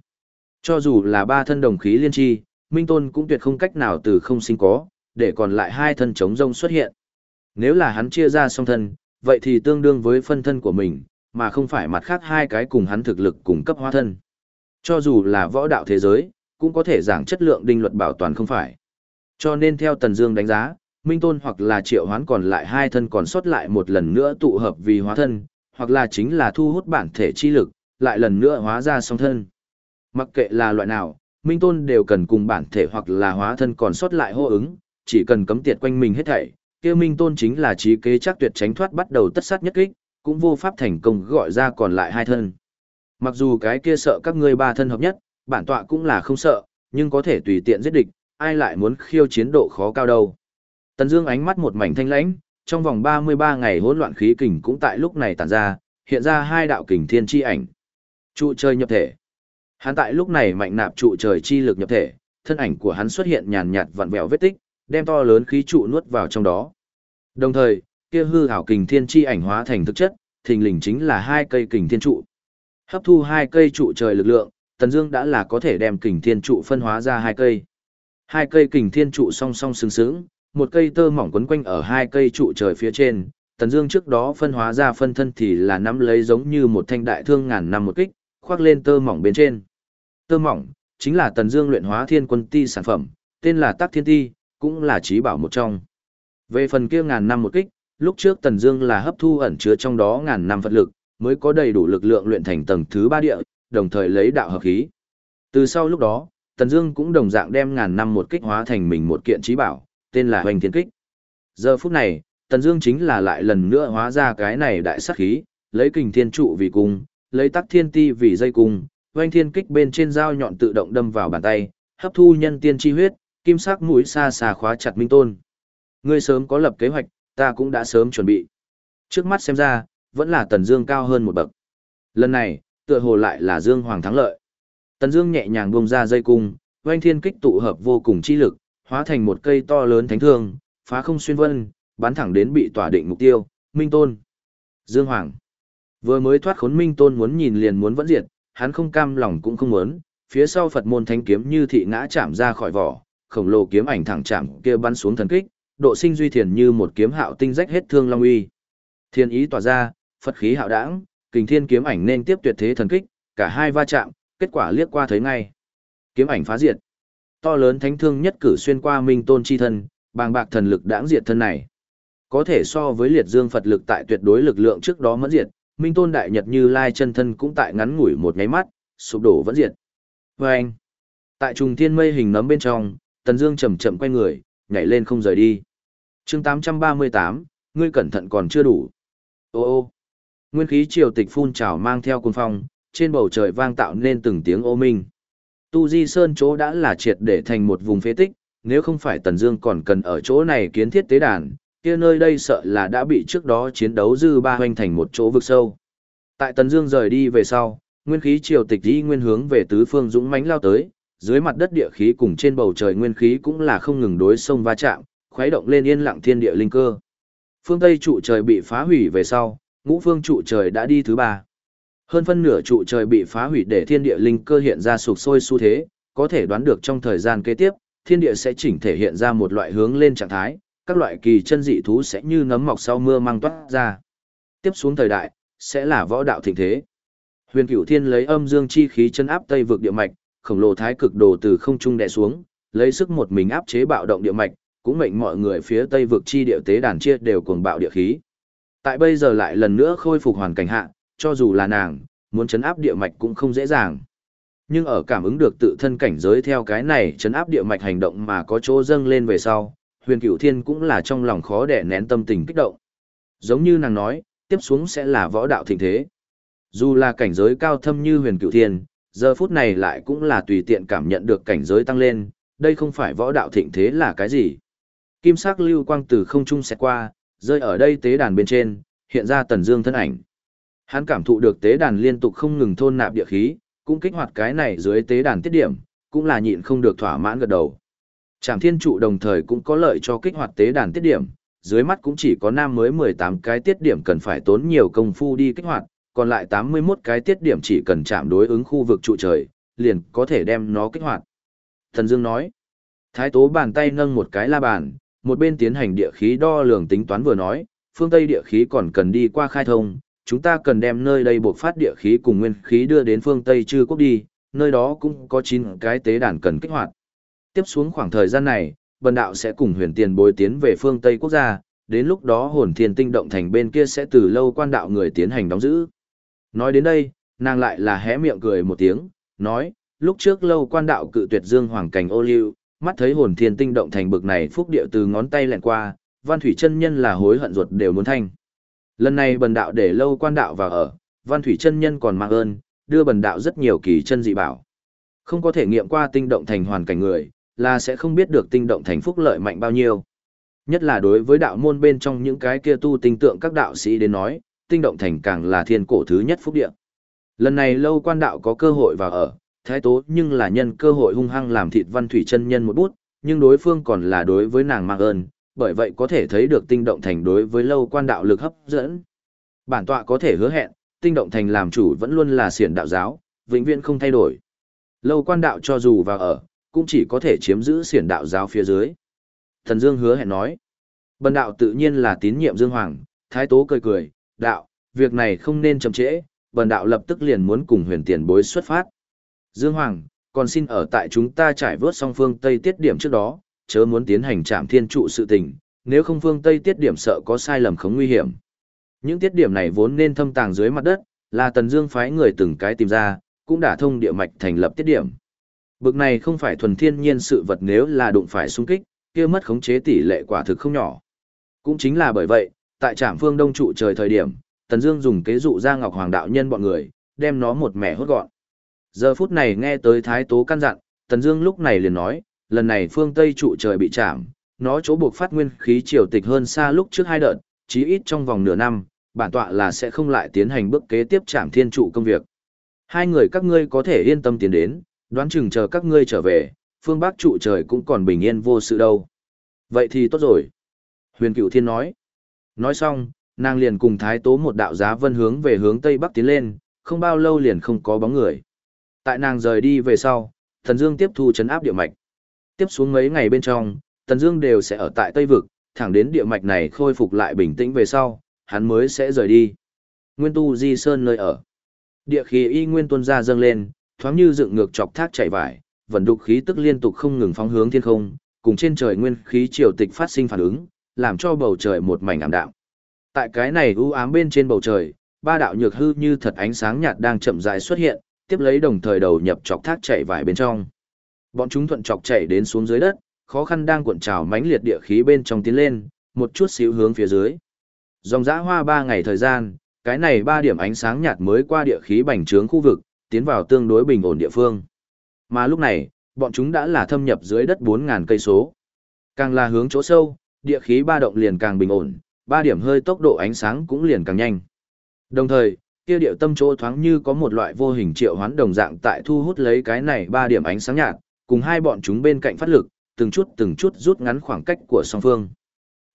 Cho dù là ba thân đồng khí liên tri, minh tôn cũng tuyệt không cách nào từ không sinh có, để còn lại hai thân chống rông xuất hiện. Nếu là hắn chia ra song thân, vậy thì tương đương với phân thân của mình, mà không phải mặt khác hai cái cùng hắn thực lực cùng cấp hóa thân. Cho dù là võ đạo thế giới, cũng có thể giảng chất lượng đinh luật bảo toàn không phải. Cho nên theo Tần Dương đánh giá, Minh Tôn hoặc là triệu hoán còn lại hai thân còn sót lại một lần nữa tụ hợp vì hóa thân, hoặc là chính là thu hút bản thể chi lực, lại lần nữa hóa ra song thân. Mặc kệ là loại nào, Minh Tôn đều cần cùng bản thể hoặc là hóa thân còn sót lại hô ứng, chỉ cần cấm tiệt quanh mình hết thảy, kia Minh Tôn chính là trí kế chắc tuyệt tránh thoát bắt đầu tất sát nhất kích, cũng vô pháp thành công gọi ra còn lại hai thân. Mặc dù cái kia sợ các ngươi ba thân hợp nhất, bản tọa cũng là không sợ, nhưng có thể tùy tiện giết địch, ai lại muốn khiêu chiến độ khó cao đâu. Tần Dương ánh mắt một mảnh thanh lãnh, trong vòng 33 ngày hỗn loạn khí kình cũng tại lúc này tản ra, hiện ra hai đạo kình thiên chi ảnh. Trụ trời nhập thể. Hắn tại lúc này mạnh nạp trụ trời chi lực nhập thể, thân ảnh của hắn xuất hiện nhàn nhạt vặn vẹo vết tích, đem to lớn khí trụ nuốt vào trong đó. Đồng thời, kia hư ảo kình thiên chi ảnh hóa thành thực chất, thình lình chính là hai cây kình thiên trụ. Hấp thu hai cây trụ trời lực lượng, Tần Dương đã là có thể đem kình thiên trụ phân hóa ra hai cây. Hai cây kình thiên trụ song song sừng sững, một cây tơ mỏng quấn quanh ở hai cây trụ trời phía trên. Tần Dương trước đó phân hóa ra phân thân thì là nắm lấy giống như một thanh đại thương ngàn năm một kích, khoác lên tơ mỏng bên trên. Tơ mỏng chính là Tần Dương luyện hóa thiên quân ti sản phẩm, tên là Tắc Thiên Ti, cũng là trí bảo một trong. Về phần kia ngàn năm một kích, lúc trước Tần Dương là hấp thu ẩn chứa trong đó ngàn năm vật lực, mới có đầy đủ lực lượng luyện thành tầng thứ ba địa, đồng thời lấy đạo hợp khí. Từ sau lúc đó, Tần Dương cũng đồng dạng đem ngàn năm một kích hóa thành mình một kiện trí bảo, tên là Hoành Thiên Kích. Giờ phút này, Tần Dương chính là lại lần nữa hóa ra cái này đại sát khí, lấy kình thiên trụ vì cung, lấy tắc thiên ti vì dây cung, Hoành Thiên Kích bên trên dao nhọn tự động đâm vào bàn tay, hấp thu nhân tiên chi huyết, kim sắc mũi xa xa khóa chặt Minh Tôn. Ngươi sớm có lập kế hoạch, ta cũng đã sớm chuẩn bị. Trước mắt xem ra, vẫn là Tần Dương cao hơn một bậc. Lần này, tựa hồ lại là Dương Hoàng thắng lợi. Tần Dương nhẹ nhàng buông ra dây cung, oanh thiên kích tụ hợp vô cùng chi lực, hóa thành một cây to lớn thánh thương, phá không xuyên vân, bắn thẳng đến bị tỏa định mục tiêu, Minh Tôn. Dương Hoàng. Vừa mới thoát khốn Minh Tôn muốn nhìn liền muốn vẫn diệt, hắn không cam lòng cũng không muốn, phía sau Phật môn thánh kiếm như thị ngã chạm ra khỏi vỏ, khổng lồ kiếm ảnh thẳng chạm kia bắn xuống thần kích, độ sinh duy thiền như một kiếm hạo tinh rách hết thương long uy. Thiên ý tỏa ra, Phật khí hạo đãng, kình thiên kiếm ảnh nên tiếp tuyệt thế thần kích, cả hai va chạm, kết quả liếc qua thấy ngay. Kiếm ảnh phá diệt. To lớn thánh thương nhất cử xuyên qua Minh Tôn chi thân, bàng bạc thần lực đãng diệt thân này. Có thể so với liệt dương Phật lực tại tuyệt đối lực lượng trước đó mẫn diệt, Minh Tôn Đại Nhật như lai chân thân cũng tại ngắn ngủi một nháy mắt, sụp đổ vẫn diệt. vâng tại trùng thiên mây hình nấm bên trong, Tần Dương chậm chậm quay người, nhảy lên không rời đi. Chương 838, ngươi cẩn thận còn chưa đủ. Ô ô. Nguyên khí triều tịch phun trào mang theo cuồng phong, trên bầu trời vang tạo nên từng tiếng ô minh. Tu Di Sơn chỗ đã là triệt để thành một vùng phế tích, nếu không phải Tần Dương còn cần ở chỗ này kiến thiết tế đàn, kia nơi đây sợ là đã bị trước đó chiến đấu dư ba hoành thành một chỗ vực sâu. Tại Tần Dương rời đi về sau, nguyên khí triều tịch đi nguyên hướng về tứ phương dũng mãnh lao tới, dưới mặt đất địa khí cùng trên bầu trời nguyên khí cũng là không ngừng đối sông va chạm, khuấy động lên yên lặng thiên địa linh cơ. Phương Tây trụ trời bị phá hủy về sau, ngũ phương trụ trời đã đi thứ ba. Hơn phân nửa trụ trời bị phá hủy để thiên địa linh cơ hiện ra sụp sôi xu thế, có thể đoán được trong thời gian kế tiếp, thiên địa sẽ chỉnh thể hiện ra một loại hướng lên trạng thái, các loại kỳ chân dị thú sẽ như nấm mọc sau mưa mang toát ra. Tiếp xuống thời đại, sẽ là võ đạo thịnh thế. Huyền Cửu Thiên lấy âm dương chi khí chân áp Tây vực địa mạch, khổng lồ thái cực đồ từ không trung đè xuống, lấy sức một mình áp chế bạo động địa mạch, cũng mệnh mọi người phía Tây vực chi địa tế đàn chia đều cuồng bạo địa khí. Tại bây giờ lại lần nữa khôi phục hoàn cảnh hạ, cho dù là nàng, muốn chấn áp địa mạch cũng không dễ dàng. Nhưng ở cảm ứng được tự thân cảnh giới theo cái này chấn áp địa mạch hành động mà có chỗ dâng lên về sau, huyền cửu thiên cũng là trong lòng khó để nén tâm tình kích động. Giống như nàng nói, tiếp xuống sẽ là võ đạo thịnh thế. Dù là cảnh giới cao thâm như huyền cửu thiên, giờ phút này lại cũng là tùy tiện cảm nhận được cảnh giới tăng lên, đây không phải võ đạo thịnh thế là cái gì. Kim sắc lưu quang từ không trung sẽ qua, rơi ở đây tế đàn bên trên, hiện ra tần dương thân ảnh. Hắn cảm thụ được tế đàn liên tục không ngừng thôn nạp địa khí, cũng kích hoạt cái này dưới tế đàn tiết điểm, cũng là nhịn không được thỏa mãn gật đầu. Trảm thiên trụ đồng thời cũng có lợi cho kích hoạt tế đàn tiết điểm, dưới mắt cũng chỉ có nam mới 18 cái tiết điểm cần phải tốn nhiều công phu đi kích hoạt, còn lại 81 cái tiết điểm chỉ cần chạm đối ứng khu vực trụ trời, liền có thể đem nó kích hoạt. Thần Dương nói, Thái Tố bàn tay nâng một cái la bàn, một bên tiến hành địa khí đo lường tính toán vừa nói, phương Tây địa khí còn cần đi qua khai thông, chúng ta cần đem nơi đây buộc phát địa khí cùng nguyên khí đưa đến phương Tây chư quốc đi, nơi đó cũng có 9 cái tế đàn cần kích hoạt. Tiếp xuống khoảng thời gian này, bần đạo sẽ cùng huyền tiền bối tiến về phương Tây quốc gia, đến lúc đó hồn thiên tinh động thành bên kia sẽ từ lâu quan đạo người tiến hành đóng giữ. Nói đến đây, nàng lại là hé miệng cười một tiếng, nói, lúc trước lâu quan đạo cự tuyệt dương hoàng cảnh ô liu, mắt thấy hồn thiên tinh động thành bực này phúc điệu từ ngón tay lẹn qua, văn thủy chân nhân là hối hận ruột đều muốn thanh. Lần này bần đạo để lâu quan đạo vào ở, văn thủy chân nhân còn mang ơn, đưa bần đạo rất nhiều kỳ chân dị bảo. Không có thể nghiệm qua tinh động thành hoàn cảnh người, là sẽ không biết được tinh động thành phúc lợi mạnh bao nhiêu. Nhất là đối với đạo môn bên trong những cái kia tu tinh tượng các đạo sĩ đến nói, tinh động thành càng là thiên cổ thứ nhất phúc địa. Lần này lâu quan đạo có cơ hội vào ở, thái tố nhưng là nhân cơ hội hung hăng làm thịt văn thủy chân nhân một bút, nhưng đối phương còn là đối với nàng mang ơn, bởi vậy có thể thấy được tinh động thành đối với lâu quan đạo lực hấp dẫn. Bản tọa có thể hứa hẹn, tinh động thành làm chủ vẫn luôn là siển đạo giáo, vĩnh viễn không thay đổi. Lâu quan đạo cho dù vào ở, cũng chỉ có thể chiếm giữ siển đạo giáo phía dưới. Thần Dương hứa hẹn nói, bần đạo tự nhiên là tín nhiệm Dương Hoàng, thái tố cười cười, đạo, việc này không nên chậm trễ, bần đạo lập tức liền muốn cùng huyền tiền bối xuất phát. Dương Hoàng, còn xin ở tại chúng ta trải vớt song phương Tây tiết điểm trước đó, chớ muốn tiến hành trạm thiên trụ sự tình, nếu không phương Tây tiết điểm sợ có sai lầm không nguy hiểm. Những tiết điểm này vốn nên thâm tàng dưới mặt đất, là Tần Dương phái người từng cái tìm ra, cũng đã thông địa mạch thành lập tiết điểm. Bực này không phải thuần thiên nhiên sự vật nếu là đụng phải xung kích, kia mất khống chế tỷ lệ quả thực không nhỏ. Cũng chính là bởi vậy, tại trạm phương đông trụ trời thời điểm, Tần Dương dùng kế dụ ra Ngọc Hoàng đạo nhân bọn người, đem nó một mẻ hốt gọn. Giờ phút này nghe tới Thái Tố căn dặn, Tần Dương lúc này liền nói, lần này phương Tây trụ trời bị chạm, nó chỗ buộc phát nguyên khí triều tịch hơn xa lúc trước hai đợt, chí ít trong vòng nửa năm, bản tọa là sẽ không lại tiến hành bước kế tiếp chạm thiên trụ công việc. Hai người các ngươi có thể yên tâm tiến đến, đoán chừng chờ các ngươi trở về, phương Bắc trụ trời cũng còn bình yên vô sự đâu. Vậy thì tốt rồi. Huyền Cựu Thiên nói. Nói xong, nàng liền cùng Thái Tố một đạo giá vân hướng về hướng Tây Bắc tiến lên, không bao lâu liền không có bóng người. Tại nàng rời đi về sau, Thần Dương tiếp thu chấn áp địa mạch. Tiếp xuống mấy ngày bên trong, Thần Dương đều sẽ ở tại Tây Vực, thẳng đến địa mạch này khôi phục lại bình tĩnh về sau, hắn mới sẽ rời đi. Nguyên tu di sơn nơi ở. Địa khí y nguyên tuôn ra dâng lên, thoáng như dựng ngược chọc thác chảy vải, vận đục khí tức liên tục không ngừng phóng hướng thiên không, cùng trên trời nguyên khí triều tịch phát sinh phản ứng, làm cho bầu trời một mảnh ảm đạm. Tại cái này u ám bên trên bầu trời, ba đạo nhược hư như thật ánh sáng nhạt đang chậm rãi xuất hiện, tiếp lấy đồng thời đầu nhập chọc thác chạy vải bên trong. Bọn chúng thuận chọc chạy đến xuống dưới đất, khó khăn đang cuộn trào mãnh liệt địa khí bên trong tiến lên, một chút xíu hướng phía dưới. Dòng dã hoa ba ngày thời gian, cái này ba điểm ánh sáng nhạt mới qua địa khí bành trướng khu vực, tiến vào tương đối bình ổn địa phương. Mà lúc này, bọn chúng đã là thâm nhập dưới đất 4000 cây số. Càng là hướng chỗ sâu, địa khí ba động liền càng bình ổn, ba điểm hơi tốc độ ánh sáng cũng liền càng nhanh. Đồng thời, kia điệu tâm chỗ thoáng như có một loại vô hình triệu hoán đồng dạng tại thu hút lấy cái này ba điểm ánh sáng nhạt, cùng hai bọn chúng bên cạnh phát lực, từng chút từng chút rút ngắn khoảng cách của song phương.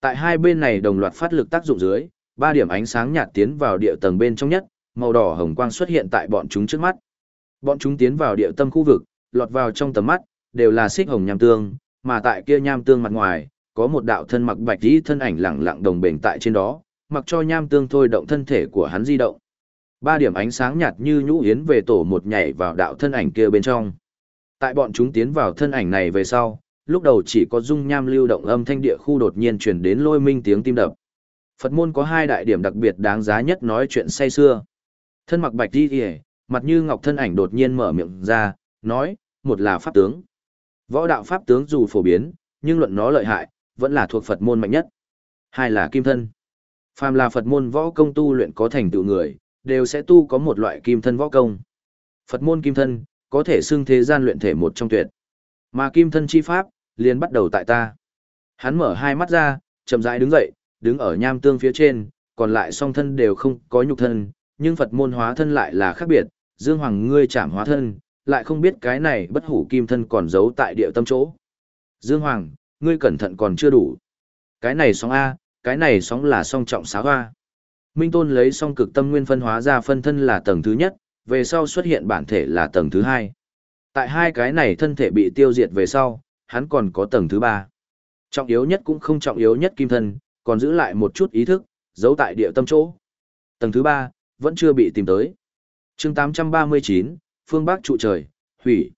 Tại hai bên này đồng loạt phát lực tác dụng dưới, ba điểm ánh sáng nhạt tiến vào địa tầng bên trong nhất, màu đỏ hồng quang xuất hiện tại bọn chúng trước mắt. Bọn chúng tiến vào địa tâm khu vực, lọt vào trong tầm mắt, đều là xích hồng nham tương, mà tại kia nham tương mặt ngoài, có một đạo thân mặc bạch y thân ảnh lẳng lặng đồng bền tại trên đó, mặc cho nham tương thôi động thân thể của hắn di động. Ba điểm ánh sáng nhạt như nhũ yến về tổ một nhảy vào đạo thân ảnh kia bên trong. Tại bọn chúng tiến vào thân ảnh này về sau, lúc đầu chỉ có dung nham lưu động âm thanh địa khu đột nhiên truyền đến lôi minh tiếng tim đập. Phật môn có hai đại điểm đặc biệt đáng giá nhất nói chuyện say xưa. Thân mặc bạch đi kìa, mặt như ngọc thân ảnh đột nhiên mở miệng ra, nói, một là pháp tướng. Võ đạo pháp tướng dù phổ biến, nhưng luận nó lợi hại, vẫn là thuộc Phật môn mạnh nhất. Hai là kim thân. Phàm là Phật môn võ công tu luyện có thành tựu người, đều sẽ tu có một loại kim thân võ công. Phật môn kim thân, có thể xưng thế gian luyện thể một trong tuyệt. Mà kim thân chi pháp, liền bắt đầu tại ta. Hắn mở hai mắt ra, chậm rãi đứng dậy, đứng ở nham tương phía trên, còn lại song thân đều không có nhục thân, nhưng Phật môn hóa thân lại là khác biệt, Dương Hoàng ngươi chạm hóa thân, lại không biết cái này bất hủ kim thân còn giấu tại địa tâm chỗ. Dương Hoàng, ngươi cẩn thận còn chưa đủ. Cái này sóng A, cái này sóng là song trọng xá hoa. Minh Tôn lấy song cực tâm nguyên phân hóa ra phân thân là tầng thứ nhất, về sau xuất hiện bản thể là tầng thứ hai. Tại hai cái này thân thể bị tiêu diệt về sau, hắn còn có tầng thứ ba. Trọng yếu nhất cũng không trọng yếu nhất kim thân, còn giữ lại một chút ý thức, giấu tại địa tâm chỗ. Tầng thứ ba, vẫn chưa bị tìm tới. chương 839, phương Bắc trụ trời, hủy.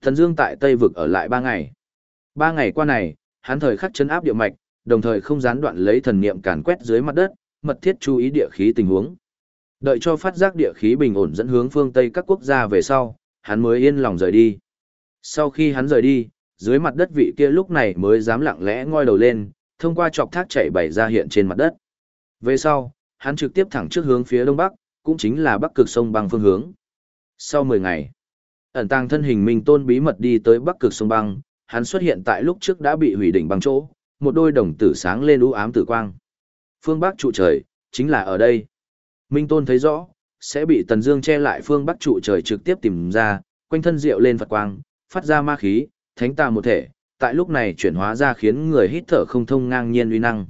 Thần Dương tại Tây Vực ở lại ba ngày. Ba ngày qua này, hắn thời khắc chấn áp địa mạch, đồng thời không gián đoạn lấy thần niệm càn quét dưới mặt đất, mật thiết chú ý địa khí tình huống. Đợi cho phát giác địa khí bình ổn dẫn hướng phương Tây các quốc gia về sau, hắn mới yên lòng rời đi. Sau khi hắn rời đi, dưới mặt đất vị kia lúc này mới dám lặng lẽ ngoi đầu lên, thông qua chọc thác chảy bảy ra hiện trên mặt đất. Về sau, hắn trực tiếp thẳng trước hướng phía đông bắc, cũng chính là bắc cực sông băng phương hướng. Sau 10 ngày, ẩn tàng thân hình mình Tôn bí mật đi tới bắc cực sông băng, hắn xuất hiện tại lúc trước đã bị hủy đỉnh bằng chỗ, một đôi đồng tử sáng lên u ám tử quang. Phương Bắc trụ trời, chính là ở đây. Minh Tôn thấy rõ, sẽ bị Tần Dương che lại phương Bắc trụ trời trực tiếp tìm ra, quanh thân diệu lên Phật quang, phát ra ma khí, thánh tà một thể, tại lúc này chuyển hóa ra khiến người hít thở không thông ngang nhiên uy năng.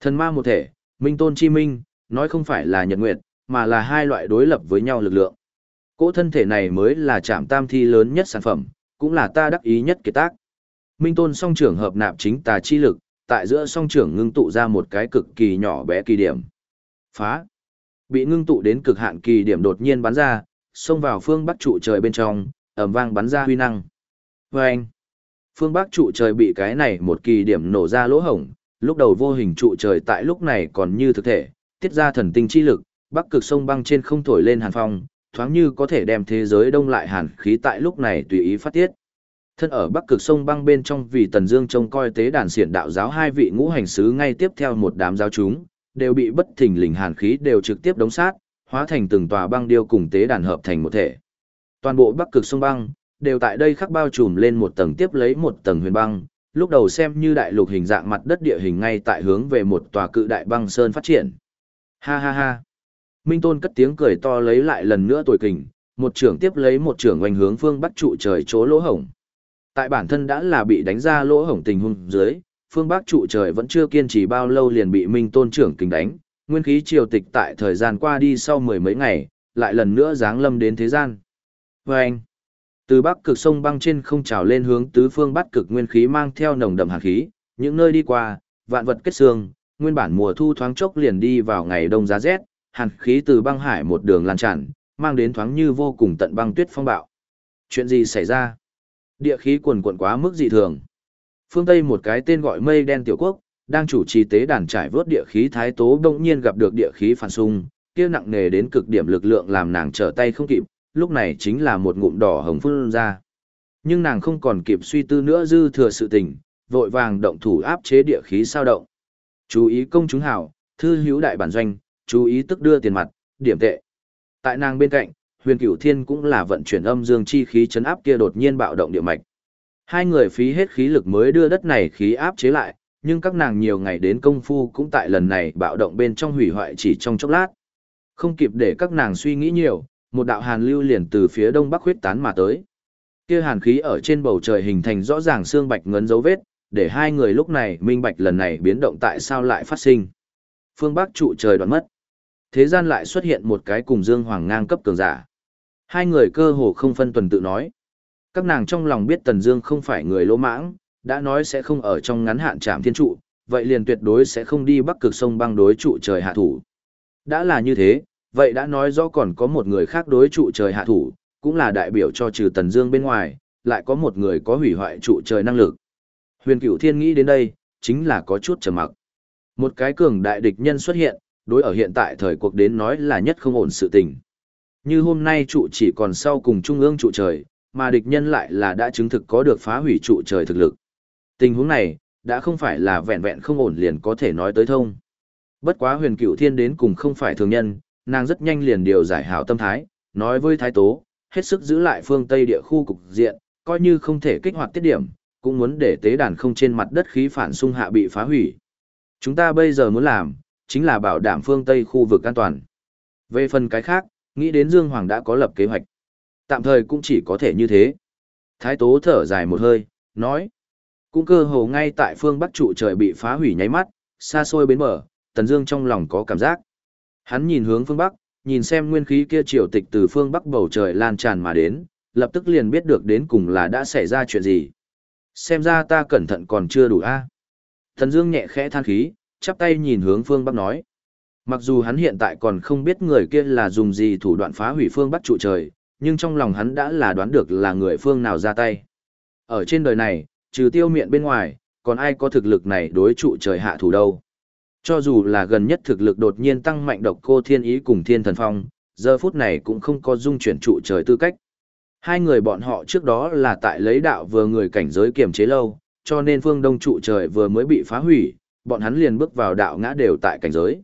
Thần ma một thể, Minh Tôn chi minh, nói không phải là nhật nguyệt, mà là hai loại đối lập với nhau lực lượng. Cỗ thân thể này mới là trạm tam thi lớn nhất sản phẩm, cũng là ta đắc ý nhất kiệt tác. Minh Tôn song trưởng hợp nạp chính tà chi lực, tại giữa song trưởng ngưng tụ ra một cái cực kỳ nhỏ bé kỳ điểm. Phá. Bị ngưng tụ đến cực hạn kỳ điểm đột nhiên bắn ra, xông vào phương bắc trụ trời bên trong, ầm vang bắn ra huy năng. Vâng! Phương bắc trụ trời bị cái này một kỳ điểm nổ ra lỗ hổng, lúc đầu vô hình trụ trời tại lúc này còn như thực thể, tiết ra thần tinh chi lực, bắc cực sông băng trên không thổi lên hàn phong, thoáng như có thể đem thế giới đông lại hàn khí tại lúc này tùy ý phát tiết. Thân ở bắc cực sông băng bên trong vì Tần Dương trông coi tế đàn xiển đạo giáo hai vị ngũ hành sứ ngay tiếp theo một đám giáo chúng, đều bị bất thình lình hàn khí đều trực tiếp đóng sát, hóa thành từng tòa băng điêu cùng tế đàn hợp thành một thể. Toàn bộ bắc cực sông băng đều tại đây khắc bao trùm lên một tầng tiếp lấy một tầng huyền băng, lúc đầu xem như đại lục hình dạng mặt đất địa hình ngay tại hướng về một tòa cự đại băng sơn phát triển. Ha ha ha. Minh Tôn cất tiếng cười to lấy lại lần nữa tuổi kình, một trưởng tiếp lấy một trưởng oanh hướng phương bắc trụ trời chỗ lỗ hổng. Tại bản thân đã là bị đánh ra lỗ hổng tình huống dưới, phương bắc trụ trời vẫn chưa kiên trì bao lâu liền bị Minh Tôn trưởng kinh đánh, nguyên khí triều tịch tại thời gian qua đi sau mười mấy ngày, lại lần nữa giáng lâm đến thế gian. Và anh, từ bắc cực sông băng trên không trào lên hướng tứ phương bắc cực nguyên khí mang theo nồng đậm hàn khí, những nơi đi qua, vạn vật kết xương, nguyên bản mùa thu thoáng chốc liền đi vào ngày đông giá rét, hàn khí từ băng hải một đường lan tràn, mang đến thoáng như vô cùng tận băng tuyết phong bạo. Chuyện gì xảy ra? Địa khí quần cuộn quá mức dị thường. Phương Tây một cái tên gọi mây đen tiểu quốc, đang chủ trì tế đàn trải vớt địa khí thái tố đông nhiên gặp được địa khí phản xung, kia nặng nề đến cực điểm lực lượng làm nàng trở tay không kịp, lúc này chính là một ngụm đỏ hồng phun ra. Nhưng nàng không còn kịp suy tư nữa dư thừa sự tình, vội vàng động thủ áp chế địa khí sao động. Chú ý công chúng hảo, thư hữu đại bản doanh, chú ý tức đưa tiền mặt, điểm tệ. Tại nàng bên cạnh, huyền cửu thiên cũng là vận chuyển âm dương chi khí chấn áp kia đột nhiên bạo động địa mạch. Hai người phí hết khí lực mới đưa đất này khí áp chế lại, nhưng các nàng nhiều ngày đến công phu cũng tại lần này bạo động bên trong hủy hoại chỉ trong chốc lát. Không kịp để các nàng suy nghĩ nhiều, một đạo hàn lưu liền từ phía đông bắc huyết tán mà tới. Kia hàn khí ở trên bầu trời hình thành rõ ràng xương bạch ngấn dấu vết, để hai người lúc này minh bạch lần này biến động tại sao lại phát sinh. Phương Bắc trụ trời đoạn mất. Thế gian lại xuất hiện một cái cùng Dương Hoàng ngang cấp cường giả. Hai người cơ hồ không phân tuần tự nói. Các nàng trong lòng biết Tần Dương không phải người lỗ mãng, đã nói sẽ không ở trong ngắn hạn chạm thiên trụ, vậy liền tuyệt đối sẽ không đi bắc cực sông băng đối trụ trời hạ thủ. Đã là như thế, vậy đã nói rõ còn có một người khác đối trụ trời hạ thủ, cũng là đại biểu cho trừ Tần Dương bên ngoài, lại có một người có hủy hoại trụ trời năng lực. Huyền Cửu Thiên nghĩ đến đây, chính là có chút trầm mặc. Một cái cường đại địch nhân xuất hiện, đối ở hiện tại thời cuộc đến nói là nhất không ổn sự tình. Như hôm nay trụ chỉ còn sau cùng trung ương trụ trời, mà địch nhân lại là đã chứng thực có được phá hủy trụ trời thực lực. Tình huống này, đã không phải là vẹn vẹn không ổn liền có thể nói tới thông. Bất quá huyền cửu thiên đến cùng không phải thường nhân, nàng rất nhanh liền điều giải hảo tâm thái, nói với thái tố, hết sức giữ lại phương Tây địa khu cục diện, coi như không thể kích hoạt tiết điểm, cũng muốn để tế đàn không trên mặt đất khí phản xung hạ bị phá hủy. Chúng ta bây giờ muốn làm, chính là bảo đảm phương Tây khu vực an toàn. Về phần cái khác, nghĩ đến Dương Hoàng đã có lập kế hoạch. Tạm thời cũng chỉ có thể như thế. Thái Tố thở dài một hơi, nói. Cũng cơ hồ ngay tại phương Bắc trụ trời bị phá hủy nháy mắt, xa xôi bến bờ, Tần Dương trong lòng có cảm giác. Hắn nhìn hướng phương Bắc, nhìn xem nguyên khí kia triều tịch từ phương Bắc bầu trời lan tràn mà đến, lập tức liền biết được đến cùng là đã xảy ra chuyện gì. Xem ra ta cẩn thận còn chưa đủ a. Tần Dương nhẹ khẽ than khí, chắp tay nhìn hướng phương Bắc nói. Mặc dù hắn hiện tại còn không biết người kia là dùng gì thủ đoạn phá hủy phương Bắc trụ trời, nhưng trong lòng hắn đã là đoán được là người phương nào ra tay. Ở trên đời này, trừ tiêu miện bên ngoài, còn ai có thực lực này đối trụ trời hạ thủ đâu. Cho dù là gần nhất thực lực đột nhiên tăng mạnh độc cô thiên ý cùng thiên thần phong, giờ phút này cũng không có dung chuyển trụ trời tư cách. Hai người bọn họ trước đó là tại lấy đạo vừa người cảnh giới kiềm chế lâu, cho nên phương đông trụ trời vừa mới bị phá hủy, bọn hắn liền bước vào đạo ngã đều tại cảnh giới.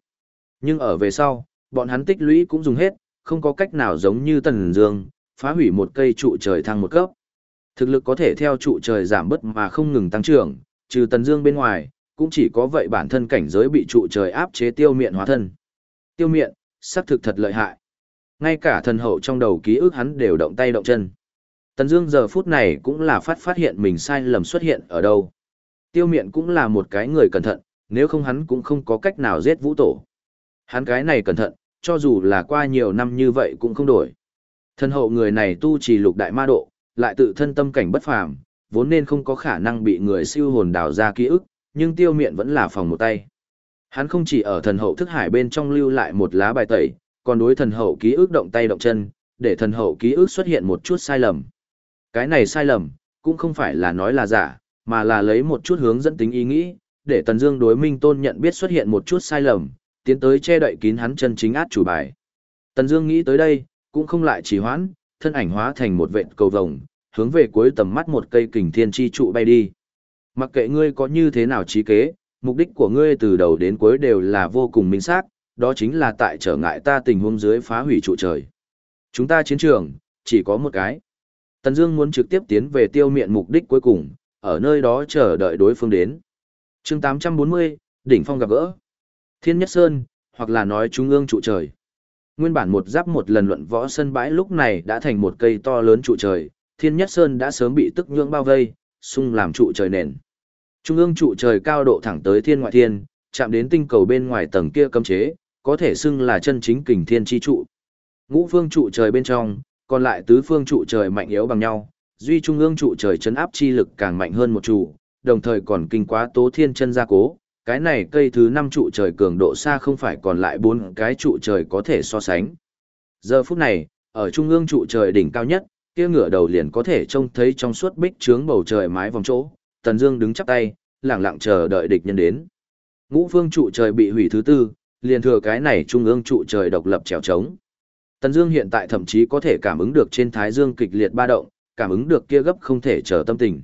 Nhưng ở về sau, bọn hắn tích lũy cũng dùng hết, không có cách nào giống như Tần Dương, phá hủy một cây trụ trời thăng một cấp. Thực lực có thể theo trụ trời giảm bớt mà không ngừng tăng trưởng, trừ Tần Dương bên ngoài, cũng chỉ có vậy bản thân cảnh giới bị trụ trời áp chế tiêu miện hóa thân. Tiêu miện, xác thực thật lợi hại. Ngay cả thần hậu trong đầu ký ức hắn đều động tay động chân. Tần Dương giờ phút này cũng là phát phát hiện mình sai lầm xuất hiện ở đâu. Tiêu miện cũng là một cái người cẩn thận, nếu không hắn cũng không có cách nào giết vũ tổ. Hắn cái này cẩn thận, cho dù là qua nhiều năm như vậy cũng không đổi. Thân hậu người này tu trì lục đại ma độ, lại tự thân tâm cảnh bất phàm, vốn nên không có khả năng bị người siêu hồn đào ra ký ức, nhưng tiêu miện vẫn là phòng một tay. Hắn không chỉ ở thần hậu thức hải bên trong lưu lại một lá bài tẩy, còn đối thần hậu ký ức động tay động chân, để thần hậu ký ức xuất hiện một chút sai lầm. Cái này sai lầm, cũng không phải là nói là giả, mà là lấy một chút hướng dẫn tính ý nghĩ, để Tần Dương đối Minh Tôn nhận biết xuất hiện một chút sai lầm, tiến tới che đậy kín hắn chân chính át chủ bài. Tần Dương nghĩ tới đây, cũng không lại trì hoãn, thân ảnh hóa thành một vệt cầu vồng, hướng về cuối tầm mắt một cây kình thiên chi trụ bay đi. Mặc kệ ngươi có như thế nào trí kế, mục đích của ngươi từ đầu đến cuối đều là vô cùng minh xác, đó chính là tại trở ngại ta tình huống dưới phá hủy trụ trời. Chúng ta chiến trường, chỉ có một cái. Tần Dương muốn trực tiếp tiến về tiêu miện mục đích cuối cùng, ở nơi đó chờ đợi đối phương đến. Chương 840, đỉnh phong gặp gỡ. Thiên Nhất Sơn, hoặc là nói trung ương trụ trời. Nguyên bản một giáp một lần luận võ sân bãi lúc này đã thành một cây to lớn trụ trời, Thiên Nhất Sơn đã sớm bị tức nhưỡng bao vây, sung làm trụ trời nền. Trung ương trụ trời cao độ thẳng tới thiên ngoại thiên, chạm đến tinh cầu bên ngoài tầng kia cấm chế, có thể xưng là chân chính kình thiên chi trụ. Ngũ phương trụ trời bên trong, còn lại tứ phương trụ trời mạnh yếu bằng nhau, duy trung ương trụ trời chấn áp chi lực càng mạnh hơn một trụ, đồng thời còn kinh quá tố thiên chân gia cố. Cái này cây thứ năm trụ trời cường độ xa không phải còn lại bốn cái trụ trời có thể so sánh. Giờ phút này, ở trung ương trụ trời đỉnh cao nhất, kia ngửa đầu liền có thể trông thấy trong suốt bích trướng bầu trời mái vòng chỗ, Tần Dương đứng chắp tay, lặng lặng chờ đợi địch nhân đến. Ngũ phương trụ trời bị hủy thứ tư, liền thừa cái này trung ương trụ trời độc lập trèo trống. Tần Dương hiện tại thậm chí có thể cảm ứng được trên thái dương kịch liệt ba động, cảm ứng được kia gấp không thể chờ tâm tình.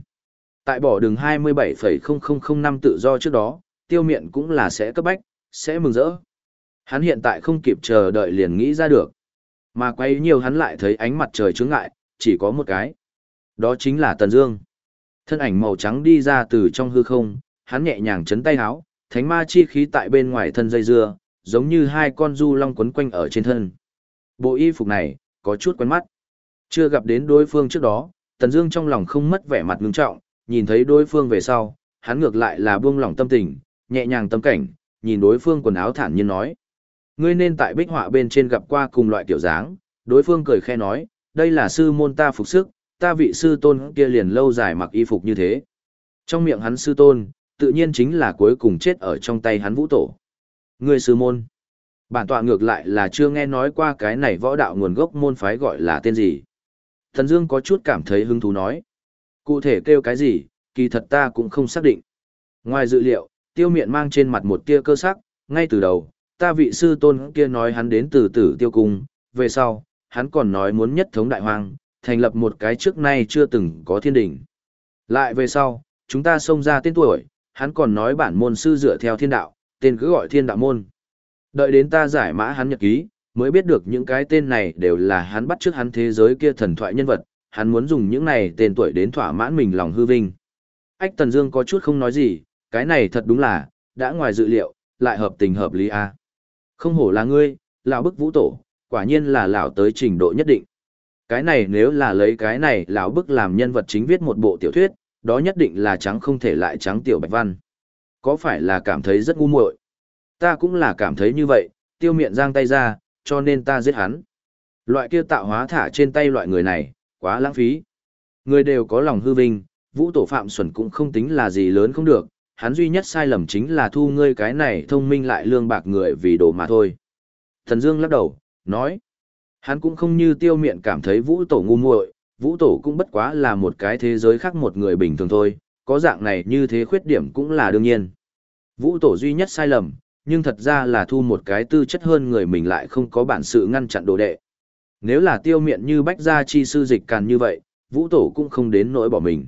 Tại bỏ đường 27,0005 tự do trước đó, tiêu miện cũng là sẽ cấp bách, sẽ mừng rỡ. Hắn hiện tại không kịp chờ đợi liền nghĩ ra được. Mà quay nhiều hắn lại thấy ánh mặt trời chướng ngại, chỉ có một cái. Đó chính là Tần Dương. Thân ảnh màu trắng đi ra từ trong hư không, hắn nhẹ nhàng chấn tay áo, thánh ma chi khí tại bên ngoài thân dây dưa, giống như hai con du long quấn quanh ở trên thân. Bộ y phục này, có chút quen mắt. Chưa gặp đến đối phương trước đó, Tần Dương trong lòng không mất vẻ mặt ngưng trọng, nhìn thấy đối phương về sau, hắn ngược lại là buông lỏng tâm tình, nhẹ nhàng tâm cảnh, nhìn đối phương quần áo thản nhiên nói: "Ngươi nên tại bích họa bên trên gặp qua cùng loại tiểu dáng." Đối phương cười khẽ nói: "Đây là sư môn ta phục sức, ta vị sư tôn kia liền lâu dài mặc y phục như thế." Trong miệng hắn sư tôn, tự nhiên chính là cuối cùng chết ở trong tay hắn Vũ Tổ. Ngươi sư môn? Bản tọa ngược lại là chưa nghe nói qua cái này võ đạo nguồn gốc môn phái gọi là tên gì. Thần Dương có chút cảm thấy hứng thú nói. Cụ thể kêu cái gì, kỳ thật ta cũng không xác định. Ngoài dự liệu, tiêu miện mang trên mặt một tia cơ sắc, ngay từ đầu, ta vị sư tôn kia nói hắn đến từ tử tiêu cung, về sau, hắn còn nói muốn nhất thống đại hoang, thành lập một cái trước nay chưa từng có thiên đỉnh. Lại về sau, chúng ta xông ra tên tuổi, hắn còn nói bản môn sư dựa theo thiên đạo, tên cứ gọi thiên đạo môn. Đợi đến ta giải mã hắn nhật ký, mới biết được những cái tên này đều là hắn bắt trước hắn thế giới kia thần thoại nhân vật, hắn muốn dùng những này tên tuổi đến thỏa mãn mình lòng hư vinh. Ách Tần Dương có chút không nói gì, cái này thật đúng là, đã ngoài dự liệu, lại hợp tình hợp lý a. Không hổ là ngươi, lão bức vũ tổ, quả nhiên là lão tới trình độ nhất định. Cái này nếu là lấy cái này lão bức làm nhân vật chính viết một bộ tiểu thuyết, đó nhất định là trắng không thể lại trắng tiểu bạch văn. Có phải là cảm thấy rất ngu muội? Ta cũng là cảm thấy như vậy, tiêu miệng giang tay ra, cho nên ta giết hắn. Loại kia tạo hóa thả trên tay loại người này, quá lãng phí. Người đều có lòng hư vinh, vũ tổ phạm xuẩn cũng không tính là gì lớn không được, hắn duy nhất sai lầm chính là thu ngươi cái này thông minh lại lương bạc người vì đồ mà thôi. Thần Dương lắc đầu, nói, hắn cũng không như tiêu miện cảm thấy vũ tổ ngu muội, vũ tổ cũng bất quá là một cái thế giới khác một người bình thường thôi, có dạng này như thế khuyết điểm cũng là đương nhiên. Vũ tổ duy nhất sai lầm, nhưng thật ra là thu một cái tư chất hơn người mình lại không có bản sự ngăn chặn đồ đệ. Nếu là tiêu miện như bách gia chi sư dịch càn như vậy, vũ tổ cũng không đến nỗi bỏ mình.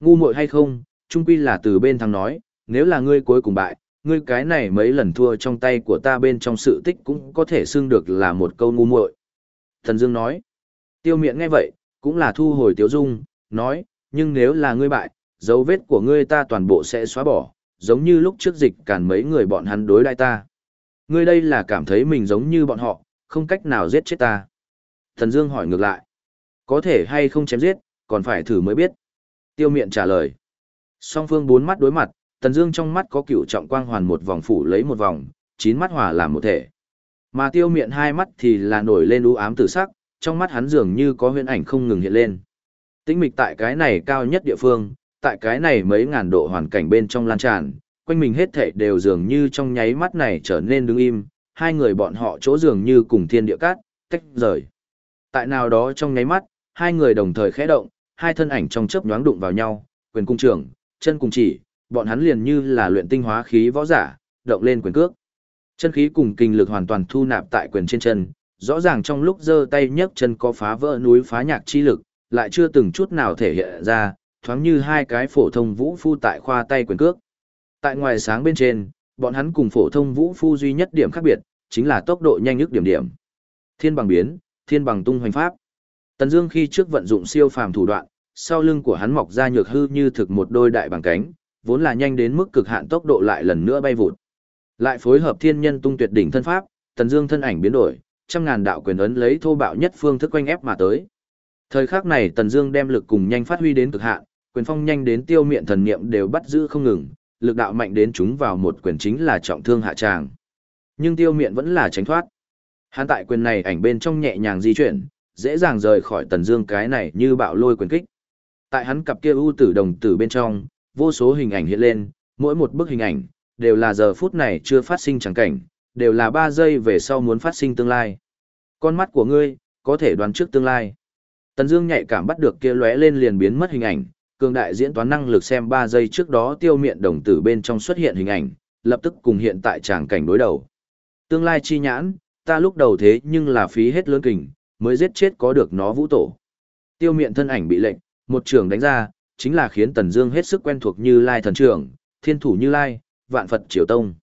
Ngu muội hay không, trung quy là từ bên thằng nói, nếu là ngươi cuối cùng bại, ngươi cái này mấy lần thua trong tay của ta bên trong sự tích cũng có thể xưng được là một câu ngu muội. Thần Dương nói, tiêu miệng nghe vậy, cũng là thu hồi tiếu dung, nói, nhưng nếu là ngươi bại, dấu vết của ngươi ta toàn bộ sẽ xóa bỏ, giống như lúc trước dịch cản mấy người bọn hắn đối đai ta. Ngươi đây là cảm thấy mình giống như bọn họ, không cách nào giết chết ta. Thần Dương hỏi ngược lại, có thể hay không chém giết, còn phải thử mới biết. Tiêu miện trả lời. Song phương bốn mắt đối mặt, Tần Dương trong mắt có cựu trọng quang hoàn một vòng phủ lấy một vòng, chín mắt hòa làm một thể. Mà tiêu miện hai mắt thì là nổi lên u ám tử sắc, trong mắt hắn dường như có huyễn ảnh không ngừng hiện lên. Tĩnh mịch tại cái này cao nhất địa phương, tại cái này mấy ngàn độ hoàn cảnh bên trong lan tràn, quanh mình hết thảy đều dường như trong nháy mắt này trở nên đứng im, hai người bọn họ chỗ dường như cùng thiên địa cát, tách rời. Tại nào đó trong nháy mắt, hai người đồng thời khẽ động, hai thân ảnh trong chớp nhoáng đụng vào nhau, quyền cung trưởng, chân cùng chỉ, bọn hắn liền như là luyện tinh hóa khí võ giả, động lên quyền cước. Chân khí cùng kinh lực hoàn toàn thu nạp tại quyền trên chân, rõ ràng trong lúc giơ tay nhấc chân có phá vỡ núi phá nhạc chi lực, lại chưa từng chút nào thể hiện ra, thoáng như hai cái phổ thông vũ phu tại khoa tay quyền cước. Tại ngoài sáng bên trên, bọn hắn cùng phổ thông vũ phu duy nhất điểm khác biệt, chính là tốc độ nhanh nhất điểm điểm. Thiên bằng biến, thiên bằng tung hoành pháp. Tần Dương khi trước vận dụng siêu phàm thủ đoạn, sau lưng của hắn mọc ra nhược hư như thực một đôi đại bằng cánh, vốn là nhanh đến mức cực hạn tốc độ lại lần nữa bay vụt. Lại phối hợp thiên nhân tung tuyệt đỉnh thân pháp, Tần Dương thân ảnh biến đổi, trăm ngàn đạo quyền ấn lấy thô bạo nhất phương thức quanh ép mà tới. Thời khắc này Tần Dương đem lực cùng nhanh phát huy đến cực hạn, quyền phong nhanh đến tiêu miệng thần niệm đều bắt giữ không ngừng, lực đạo mạnh đến chúng vào một quyền chính là trọng thương hạ tràng. Nhưng tiêu miệng vẫn là tránh thoát. Hắn tại quyền này ảnh bên trong nhẹ nhàng di chuyển, dễ dàng rời khỏi Tần Dương cái này như bạo lôi quyền kích. Tại hắn cặp kia u tử đồng tử bên trong, vô số hình ảnh hiện lên, mỗi một bức hình ảnh đều là giờ phút này chưa phát sinh chẳng cảnh, đều là 3 giây về sau muốn phát sinh tương lai. Con mắt của ngươi có thể đoán trước tương lai. Tần Dương nhạy cảm bắt được kia lóe lên liền biến mất hình ảnh, cường đại diễn toán năng lực xem 3 giây trước đó tiêu miệng đồng tử bên trong xuất hiện hình ảnh, lập tức cùng hiện tại tràng cảnh đối đầu. Tương lai chi nhãn, ta lúc đầu thế nhưng là phí hết lớn kình, mới giết chết có được nó vũ tổ. Tiêu miệng thân ảnh bị lệnh, một trường đánh ra, chính là khiến Tần Dương hết sức quen thuộc như Lai thần trưởng, thiên thủ như Lai, vạn Phật triều tông.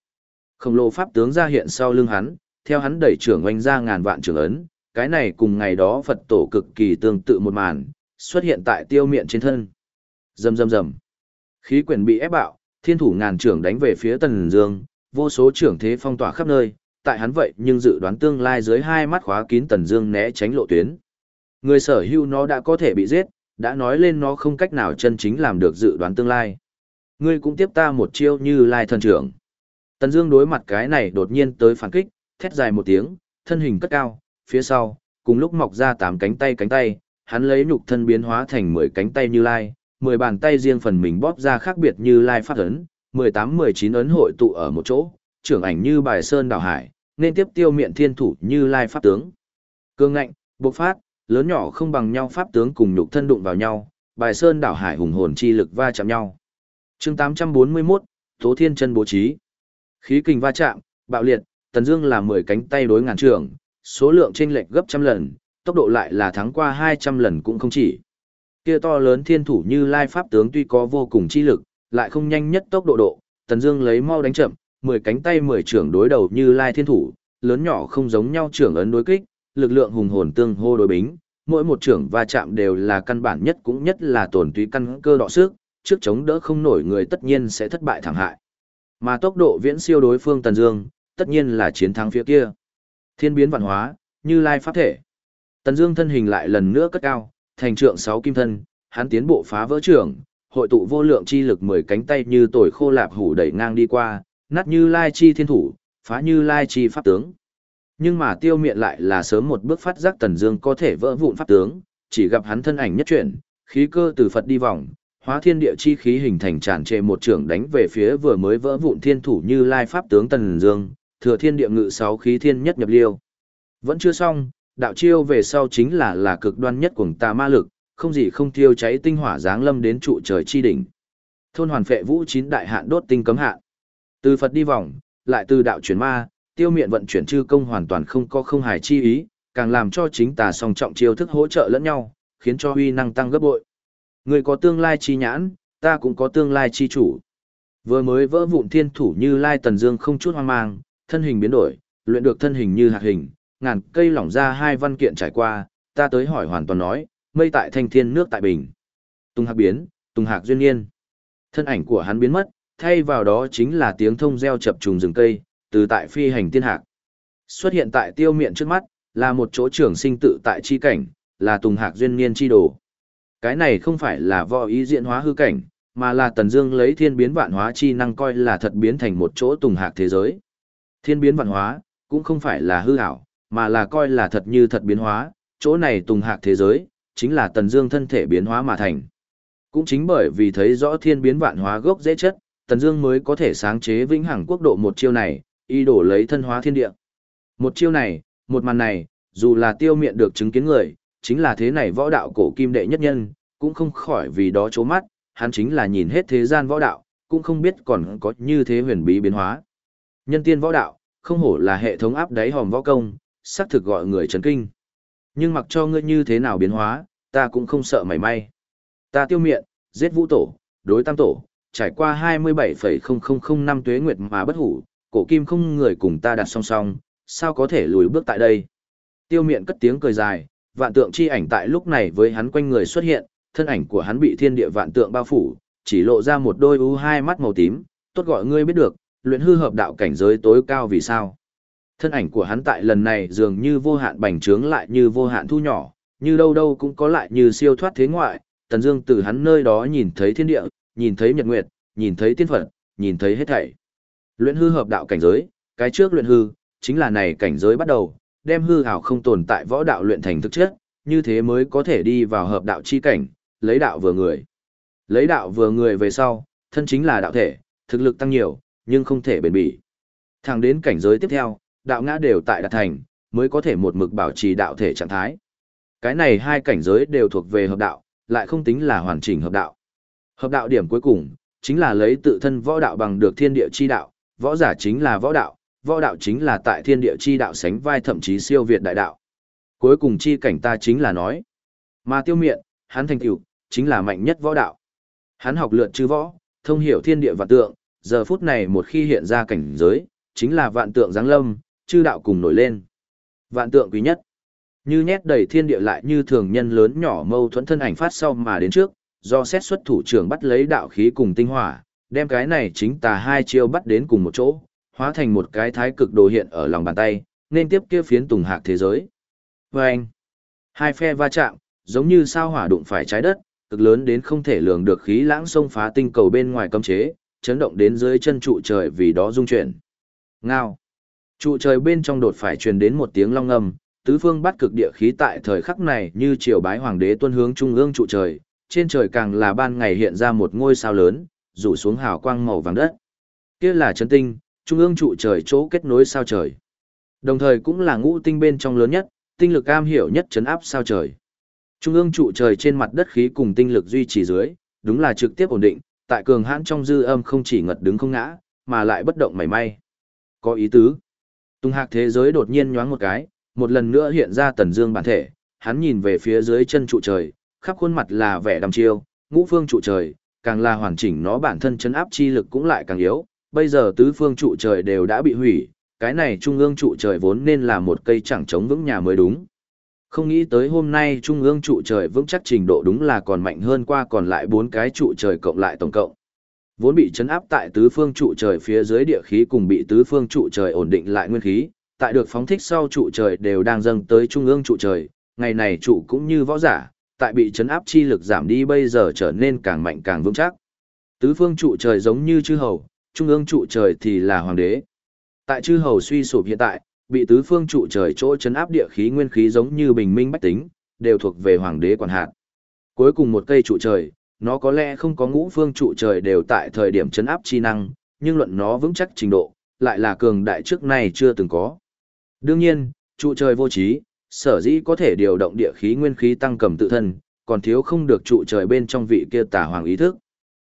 Khổng lồ pháp tướng ra hiện sau lưng hắn, theo hắn đẩy trưởng oanh ra ngàn vạn trường ấn, cái này cùng ngày đó Phật tổ cực kỳ tương tự một màn, xuất hiện tại tiêu miệng trên thân. Rầm rầm rầm. Khí quyển bị ép bạo, thiên thủ ngàn trưởng đánh về phía Tần Dương, vô số trưởng thế phong tỏa khắp nơi, tại hắn vậy nhưng dự đoán tương lai dưới hai mắt khóa kín Tần Dương né tránh lộ tuyến. Người sở hữu nó đã có thể bị giết, đã nói lên nó không cách nào chân chính làm được dự đoán tương lai. Ngươi cũng tiếp ta một chiêu như lai thần trưởng. Tần Dương đối mặt cái này đột nhiên tới phản kích, thét dài một tiếng, thân hình cất cao, phía sau, cùng lúc mọc ra tám cánh tay cánh tay, hắn lấy nhục thân biến hóa thành mười cánh tay như lai, mười bàn tay riêng phần mình bóp ra khác biệt như lai pháp ấn, mười tám mười chín ấn hội tụ ở một chỗ, trưởng ảnh như bài sơn đảo hải, nên tiếp tiêu miệng thiên thủ như lai pháp tướng. Cương ngạnh, bộc phát, lớn nhỏ không bằng nhau pháp tướng cùng nhục thân đụng vào nhau, bài sơn đảo hải hùng hồn chi lực va chạm nhau. Chương 841, Tố Thiên chân bố trí. Khí kình va chạm, bạo liệt, Tần Dương là 10 cánh tay đối ngàn trường, số lượng chênh lệch gấp trăm lần, tốc độ lại là thắng qua 200 lần cũng không chỉ. Kia to lớn thiên thủ như Lai pháp tướng tuy có vô cùng chi lực, lại không nhanh nhất tốc độ độ, Tần Dương lấy mau đánh chậm, 10 cánh tay 10 trưởng đối đầu như Lai thiên thủ, lớn nhỏ không giống nhau trưởng ấn đối kích, lực lượng hùng hồn tương hô đối bính, mỗi một trưởng va chạm đều là căn bản nhất cũng nhất là tổn túy căn cơ đọ sức, trước chống đỡ không nổi người tất nhiên sẽ thất bại thảm hại. Mà tốc độ viễn siêu đối phương Tần Dương, tất nhiên là chiến thắng phía kia. Thiên biến vạn hóa, như lai pháp thể. Tần Dương thân hình lại lần nữa cất cao, thành trượng sáu kim thân, hắn tiến bộ phá vỡ trưởng, hội tụ vô lượng chi lực mười cánh tay như tồi khô lạp hủ đẩy ngang đi qua, nát như lai chi thiên thủ, phá như lai chi pháp tướng. Nhưng mà tiêu miện lại là sớm một bước phát giác Tần Dương có thể vỡ vụn pháp tướng, chỉ gặp hắn thân ảnh nhất chuyển, khí cơ từ Phật đi vòng, hóa thiên địa chi khí hình thành tràn trề một trường đánh về phía vừa mới vỡ vụn thiên thủ như lai pháp tướng Tần Dương, thừa thiên địa ngự sáu khí thiên nhất nhập liêu. Vẫn chưa xong, đạo chiêu về sau chính là là cực đoan nhất của tà ma lực, không gì không tiêu cháy tinh hỏa giáng lâm đến trụ trời chi đỉnh. Thôn hoàn phệ vũ chín đại hạn đốt tinh cấm hạn. Từ Phật đi vòng, lại từ đạo chuyển ma, tiêu miện vận chuyển chư công hoàn toàn không có không hài chi ý, càng làm cho chính tà song trọng chiêu thức hỗ trợ lẫn nhau, khiến cho huy năng tăng gấp bội. Người có tương lai chi nhãn, ta cũng có tương lai chi chủ. Vừa mới vỡ vụn thiên thủ như Lai Tần Dương không chút hoang mang, thân hình biến đổi, luyện được thân hình như hạt hình, ngàn cây lỏng ra hai văn kiện trải qua, ta tới hỏi hoàn toàn nói, mây tại thanh thiên nước tại bình. Tung hạc biến, tung hạc duyên nhiên. Thân ảnh của hắn biến mất, thay vào đó chính là tiếng thông reo chập trùng rừng cây, từ tại phi hành tiên hạc. Xuất hiện tại tiêu miệng trước mắt, là một chỗ trưởng sinh tự tại chi cảnh, là tùng hạc duyên niên chi đồ. Cái này không phải là võ ý diễn hóa hư cảnh, mà là tần dương lấy thiên biến vạn hóa chi năng coi là thật biến thành một chỗ tùng hạc thế giới. Thiên biến vạn hóa, cũng không phải là hư ảo, mà là coi là thật như thật biến hóa, chỗ này tùng hạc thế giới, chính là tần dương thân thể biến hóa mà thành. Cũng chính bởi vì thấy rõ thiên biến vạn hóa gốc dễ chất, tần dương mới có thể sáng chế vĩnh hằng quốc độ một chiêu này, y đổ lấy thân hóa thiên địa. Một chiêu này, một màn này, dù là tiêu miện được chứng kiến người, chính là thế này võ đạo cổ kim đệ nhất nhân, cũng không khỏi vì đó chố mắt, hắn chính là nhìn hết thế gian võ đạo, cũng không biết còn có như thế huyền bí biến hóa. Nhân tiên võ đạo, không hổ là hệ thống áp đáy hòm võ công, xác thực gọi người chấn kinh. Nhưng mặc cho ngươi như thế nào biến hóa, ta cũng không sợ mảy may. Ta tiêu miện, giết vũ tổ, đối tam tổ, trải qua 27,0005 năm tuế nguyệt mà bất hủ, cổ kim không người cùng ta đặt song song, sao có thể lùi bước tại đây. Tiêu Miện cất tiếng cười dài, vạn tượng chi ảnh tại lúc này với hắn quanh người xuất hiện, thân ảnh của hắn bị thiên địa vạn tượng bao phủ, chỉ lộ ra một đôi u hai mắt màu tím, tốt gọi ngươi biết được, luyện hư hợp đạo cảnh giới tối cao vì sao. Thân ảnh của hắn tại lần này dường như vô hạn bành trướng lại như vô hạn thu nhỏ, như đâu đâu cũng có lại như siêu thoát thế ngoại, Tần Dương từ hắn nơi đó nhìn thấy thiên địa, nhìn thấy nhật nguyệt, nhìn thấy tiên phật, nhìn thấy hết thảy. Luyện hư hợp đạo cảnh giới, cái trước luyện hư, chính là này cảnh giới bắt đầu, đem hư ảo không tồn tại võ đạo luyện thành thực chất, như thế mới có thể đi vào hợp đạo chi cảnh, lấy đạo vừa người. Lấy đạo vừa người về sau, thân chính là đạo thể, thực lực tăng nhiều, nhưng không thể bền bỉ. Thẳng đến cảnh giới tiếp theo, đạo ngã đều tại đạt thành, mới có thể một mực bảo trì đạo thể trạng thái. Cái này hai cảnh giới đều thuộc về hợp đạo, lại không tính là hoàn chỉnh hợp đạo. Hợp đạo điểm cuối cùng, chính là lấy tự thân võ đạo bằng được thiên địa chi đạo, võ giả chính là võ đạo, võ đạo chính là tại thiên địa chi đạo sánh vai thậm chí siêu việt đại đạo. Cuối cùng chi cảnh ta chính là nói. Mà tiêu miện, hắn thành tựu chính là mạnh nhất võ đạo. Hắn học lượt chư võ, thông hiểu thiên địa và tượng, giờ phút này một khi hiện ra cảnh giới, chính là vạn tượng giáng lâm, chư đạo cùng nổi lên. Vạn tượng quý nhất. Như nhét đầy thiên địa lại như thường nhân lớn nhỏ mâu thuẫn thân ảnh phát sau mà đến trước, do xét xuất thủ trưởng bắt lấy đạo khí cùng tinh hỏa, đem cái này chính tà hai chiêu bắt đến cùng một chỗ, hóa thành một cái thái cực đồ hiện ở lòng bàn tay, nên tiếp kia phiến tùng hạc thế giới. Và anh, hai phe va chạm, giống như sao hỏa đụng phải trái đất, cực lớn đến không thể lường được khí lãng sông phá tinh cầu bên ngoài cấm chế, chấn động đến dưới chân trụ trời vì đó rung chuyển. Ngao. Trụ trời bên trong đột phải truyền đến một tiếng long ngâm, tứ phương bắt cực địa khí tại thời khắc này như triều bái hoàng đế tuân hướng trung ương trụ trời, trên trời càng là ban ngày hiện ra một ngôi sao lớn, rủ xuống hào quang màu vàng đất. Kia là chấn tinh, trung ương trụ trời chỗ kết nối sao trời. Đồng thời cũng là ngũ tinh bên trong lớn nhất, tinh lực am hiểu nhất chấn áp sao trời. Trung ương trụ trời trên mặt đất khí cùng tinh lực duy trì dưới, đúng là trực tiếp ổn định, tại cường hãn trong dư âm không chỉ ngật đứng không ngã, mà lại bất động mảy may. Có ý tứ. Tung hạc thế giới đột nhiên nhoáng một cái, một lần nữa hiện ra tần dương bản thể, hắn nhìn về phía dưới chân trụ trời, khắp khuôn mặt là vẻ đăm chiêu, ngũ phương trụ trời, càng là hoàn chỉnh nó bản thân chấn áp chi lực cũng lại càng yếu, bây giờ tứ phương trụ trời đều đã bị hủy, cái này trung ương trụ trời vốn nên là một cây chẳng chống vững nhà mới đúng. Không nghĩ tới hôm nay trung ương trụ trời vững chắc trình độ đúng là còn mạnh hơn qua còn lại bốn cái trụ trời cộng lại tổng cộng. Vốn bị chấn áp tại tứ phương trụ trời phía dưới địa khí cùng bị tứ phương trụ trời ổn định lại nguyên khí, tại được phóng thích sau trụ trời đều đang dâng tới trung ương trụ trời, ngày này trụ cũng như võ giả, tại bị chấn áp chi lực giảm đi bây giờ trở nên càng mạnh càng vững chắc. Tứ phương trụ trời giống như chư hầu, trung ương trụ trời thì là hoàng đế. Tại chư hầu suy sụp hiện tại, bị tứ phương trụ trời chỗ chấn áp địa khí nguyên khí giống như bình minh bách tính, đều thuộc về hoàng đế quản hạt. Cuối cùng một cây trụ trời, nó có lẽ không có ngũ phương trụ trời đều tại thời điểm chấn áp chi năng, nhưng luận nó vững chắc trình độ, lại là cường đại trước nay chưa từng có. Đương nhiên, trụ trời vô trí, sở dĩ có thể điều động địa khí nguyên khí tăng cầm tự thân, còn thiếu không được trụ trời bên trong vị kia tả hoàng ý thức.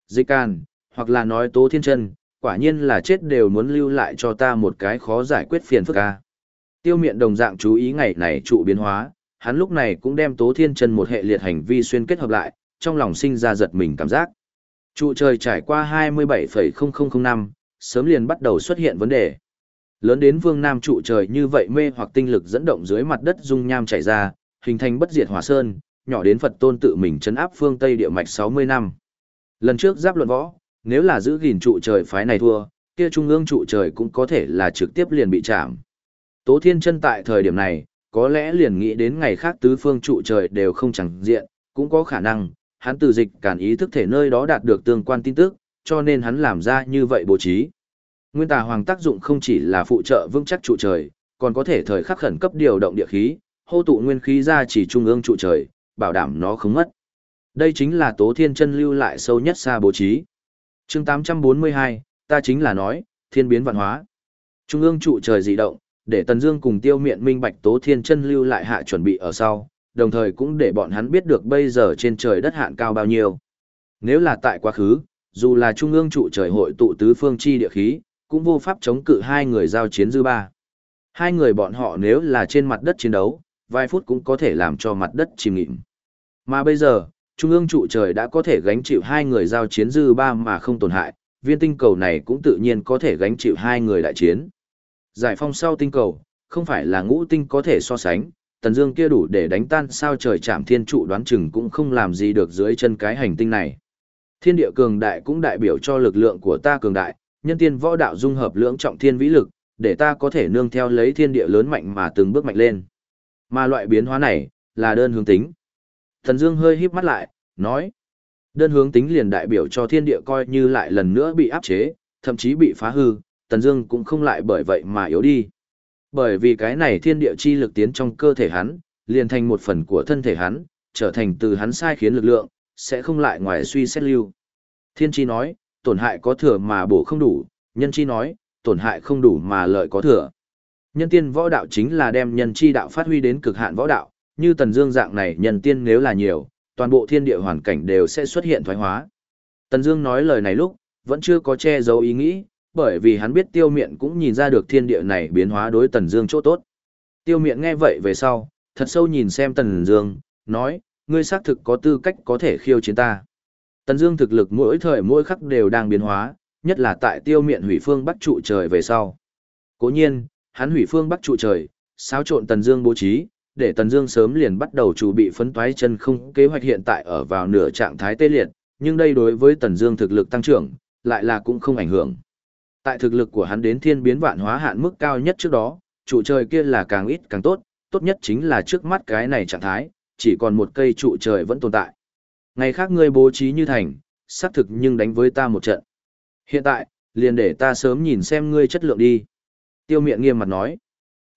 Dịch can, hoặc là nói tố thiên chân, quả nhiên là chết đều muốn lưu lại cho ta một cái khó giải quyết phiền phức ca. Tiêu miện đồng dạng chú ý ngày này trụ biến hóa, hắn lúc này cũng đem tố thiên chân một hệ liệt hành vi xuyên kết hợp lại, trong lòng sinh ra giật mình cảm giác. Trụ trời trải qua 27,0005, năm, sớm liền bắt đầu xuất hiện vấn đề. Lớn đến vương nam trụ trời như vậy mê hoặc tinh lực dẫn động dưới mặt đất dung nham chảy ra, hình thành bất diệt hỏa sơn, nhỏ đến Phật tôn tự mình chấn áp phương Tây địa mạch 60 năm. Lần trước giáp luận võ, nếu là giữ gìn trụ trời phái này thua, kia trung ương trụ trời cũng có thể là trực tiếp liền bị chạm. Tố Thiên Chân tại thời điểm này, có lẽ liền nghĩ đến ngày khác tứ phương trụ trời đều không chẳng diện, cũng có khả năng, hắn từ dịch cản ý thức thể nơi đó đạt được tương quan tin tức, cho nên hắn làm ra như vậy bố trí. Nguyên tà hoàng tác dụng không chỉ là phụ trợ vững chắc trụ trời, còn có thể thời khắc khẩn cấp điều động địa khí, hô tụ nguyên khí ra chỉ trung ương trụ trời, bảo đảm nó không mất. Đây chính là Tố Thiên Chân lưu lại sâu nhất xa bố trí. Chương 842, ta chính là nói, thiên biến vạn hóa. Trung ương trụ trời dị động, để Tần Dương cùng Tiêu Miện minh bạch Tố Thiên Chân lưu lại hạ chuẩn bị ở sau, đồng thời cũng để bọn hắn biết được bây giờ trên trời đất hạn cao bao nhiêu. Nếu là tại quá khứ, dù là trung ương trụ trời hội tụ tứ phương chi địa khí, cũng vô pháp chống cự hai người giao chiến dư ba. Hai người bọn họ nếu là trên mặt đất chiến đấu, vài phút cũng có thể làm cho mặt đất chìm nghịm. Mà bây giờ, trung ương trụ trời đã có thể gánh chịu hai người giao chiến dư ba mà không tổn hại, viên tinh cầu này cũng tự nhiên có thể gánh chịu hai người đại chiến. Giải phong sau tinh cầu, không phải là ngũ tinh có thể so sánh, Tần Dương kia đủ để đánh tan sao trời chạm thiên trụ đoán chừng cũng không làm gì được dưới chân cái hành tinh này. Thiên địa cường đại cũng đại biểu cho lực lượng của ta cường đại, nhân tiên võ đạo dung hợp lưỡng trọng thiên vĩ lực, để ta có thể nương theo lấy thiên địa lớn mạnh mà từng bước mạnh lên. Mà loại biến hóa này, là đơn hướng tính. Thần Dương hơi híp mắt lại, nói. Đơn hướng tính liền đại biểu cho thiên địa coi như lại lần nữa bị áp chế, thậm chí bị phá hư, Tần Dương cũng không lại bởi vậy mà yếu đi. Bởi vì cái này thiên địa chi lực tiến trong cơ thể hắn, liền thành một phần của thân thể hắn, trở thành từ hắn sai khiến lực lượng, sẽ không lại ngoài suy xét lưu. Thiên chi nói, tổn hại có thừa mà bổ không đủ, nhân chi nói, tổn hại không đủ mà lợi có thừa. Nhân tiên võ đạo chính là đem nhân chi đạo phát huy đến cực hạn võ đạo, như tần dương dạng này nhân tiên nếu là nhiều, toàn bộ thiên địa hoàn cảnh đều sẽ xuất hiện thoái hóa. Tần Dương nói lời này lúc, vẫn chưa có che giấu ý nghĩ, bởi vì hắn biết tiêu miện cũng nhìn ra được thiên địa này biến hóa đối Tần Dương chỗ tốt. Tiêu miện nghe vậy về sau, thật sâu nhìn xem Tần Dương, nói, ngươi xác thực có tư cách có thể khiêu chiến ta. Tần Dương thực lực mỗi thời mỗi khắc đều đang biến hóa, nhất là tại tiêu miện hủy phương bắc trụ trời về sau. Cố nhiên, hắn hủy phương bắc trụ trời, xáo trộn Tần Dương bố trí, để Tần Dương sớm liền bắt đầu chuẩn bị phấn toái chân không kế hoạch hiện tại ở vào nửa trạng thái tê liệt, nhưng đây đối với Tần Dương thực lực tăng trưởng, lại là cũng không ảnh hưởng. Tại thực lực của hắn đến thiên biến vạn hóa hạn mức cao nhất trước đó, trụ trời kia là càng ít càng tốt, tốt nhất chính là trước mắt cái này trạng thái, chỉ còn một cây trụ trời vẫn tồn tại. Ngày khác ngươi bố trí như thành, xác thực nhưng đánh với ta một trận. Hiện tại, liền để ta sớm nhìn xem ngươi chất lượng đi. Tiêu miệng nghiêm mặt nói.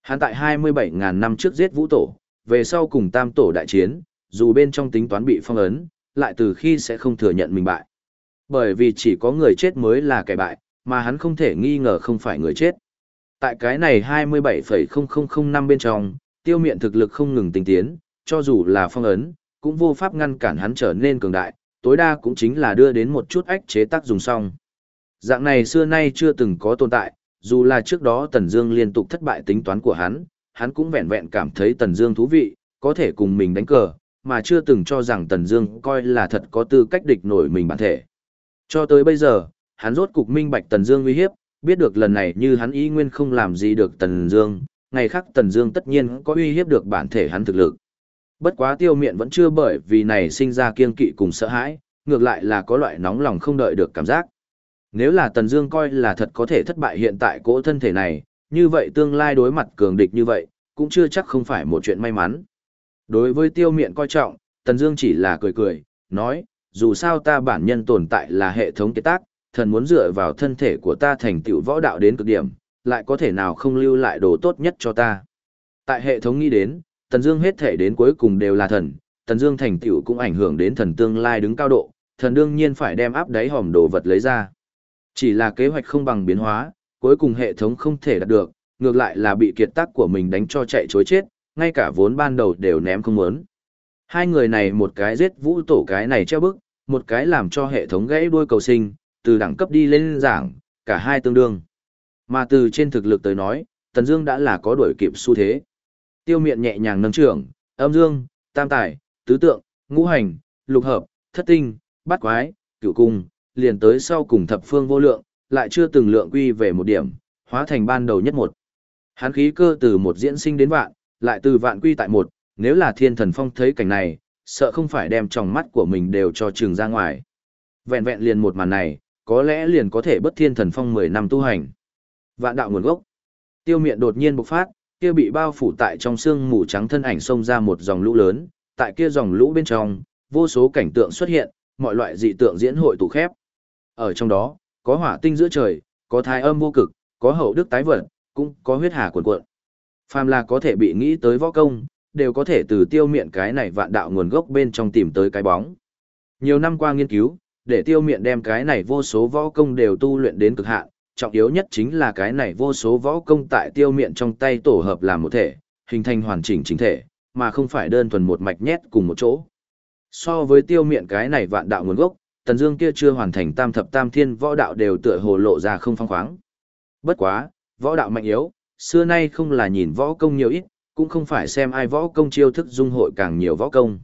Hắn tại 27.000 năm trước giết vũ tổ, về sau cùng tam tổ đại chiến, dù bên trong tính toán bị phong ấn, lại từ khi sẽ không thừa nhận mình bại. Bởi vì chỉ có người chết mới là kẻ bại, mà hắn không thể nghi ngờ không phải người chết. Tại cái này 27,0005 năm bên trong, tiêu miệng thực lực không ngừng tinh tiến, cho dù là phong ấn, cũng vô pháp ngăn cản hắn trở nên cường đại, tối đa cũng chính là đưa đến một chút ách chế tác dùng xong. Dạng này xưa nay chưa từng có tồn tại, dù là trước đó Tần Dương liên tục thất bại tính toán của hắn, hắn cũng vẹn vẹn cảm thấy Tần Dương thú vị, có thể cùng mình đánh cờ, mà chưa từng cho rằng Tần Dương coi là thật có tư cách địch nổi mình bản thể. Cho tới bây giờ, hắn rốt cục minh bạch Tần Dương uy hiếp, biết được lần này như hắn ý nguyên không làm gì được Tần Dương, ngày khác Tần Dương tất nhiên có uy hiếp được bản thể hắn thực lực. Bất quá Tiêu Miện vẫn chưa bởi vì này sinh ra kiên kỵ cùng sợ hãi, ngược lại là có loại nóng lòng không đợi được cảm giác. Nếu là Tần Dương coi là thật có thể thất bại hiện tại cỗ thân thể này, như vậy tương lai đối mặt cường địch như vậy, cũng chưa chắc không phải một chuyện may mắn. Đối với tiêu miện coi trọng, Tần Dương chỉ là cười cười, nói, dù sao ta bản nhân tồn tại là hệ thống kế tác, thần muốn dựa vào thân thể của ta thành tựu võ đạo đến cực điểm, lại có thể nào không lưu lại đồ tốt nhất cho ta. Tại hệ thống nghĩ đến, Tần Dương hết thể đến cuối cùng đều là thần, Tần Dương thành tựu cũng ảnh hưởng đến thần tương lai đứng cao độ, thần đương nhiên phải đem áp đáy hòm đồ vật lấy ra. Chỉ là kế hoạch không bằng biến hóa, cuối cùng hệ thống không thể đạt được, ngược lại là bị kiệt tác của mình đánh cho chạy chối chết, ngay cả vốn ban đầu đều ném không muốn. Hai người này một cái giết vũ tổ cái này treo bức, một cái làm cho hệ thống gãy đuôi cầu sinh, từ đẳng cấp đi lên giảng, cả hai tương đương. Mà từ trên thực lực tới nói, Tần Dương đã là có đuổi kịp xu thế. Tiêu miện nhẹ nhàng nâng trưởng, âm dương, tam tài, tứ tượng, ngũ hành, lục hợp, thất tinh, bát quái, cửu cung, liền tới sau cùng thập phương vô lượng, lại chưa từng lượng quy về một điểm, hóa thành ban đầu nhất một. Hán khí cơ từ một diễn sinh đến vạn, lại từ vạn quy tại một, nếu là thiên thần phong thấy cảnh này, sợ không phải đem tròng mắt của mình đều cho trường ra ngoài. Vẹn vẹn liền một màn này, có lẽ liền có thể bất thiên thần phong 10 năm tu hành. Vạn đạo nguồn gốc. Tiêu miện đột nhiên bộc phát, kia bị bao phủ tại trong xương mù trắng thân ảnh xông ra một dòng lũ lớn, tại kia dòng lũ bên trong, vô số cảnh tượng xuất hiện, mọi loại dị tượng diễn hội tụ khép. Ở trong đó, có hỏa tinh giữa trời, có thái âm vô cực, có hậu đức tái vận, cũng có huyết hà cuồn cuộn. Phàm là có thể bị nghĩ tới võ công, đều có thể từ tiêu miệng cái này vạn đạo nguồn gốc bên trong tìm tới cái bóng. Nhiều năm qua nghiên cứu, để tiêu miệng đem cái này vô số võ công đều tu luyện đến cực hạn, trọng yếu nhất chính là cái này vô số võ công tại tiêu miệng trong tay tổ hợp làm một thể, hình thành hoàn chỉnh chính thể, mà không phải đơn thuần một mạch nhét cùng một chỗ. So với tiêu miệng cái này vạn đạo nguồn gốc, Tần Dương kia chưa hoàn thành tam thập tam thiên võ đạo đều tựa hồ lộ ra không phong khoáng. Bất quá, võ đạo mạnh yếu, xưa nay không là nhìn võ công nhiều ít, cũng không phải xem ai võ công chiêu thức dung hội càng nhiều võ công.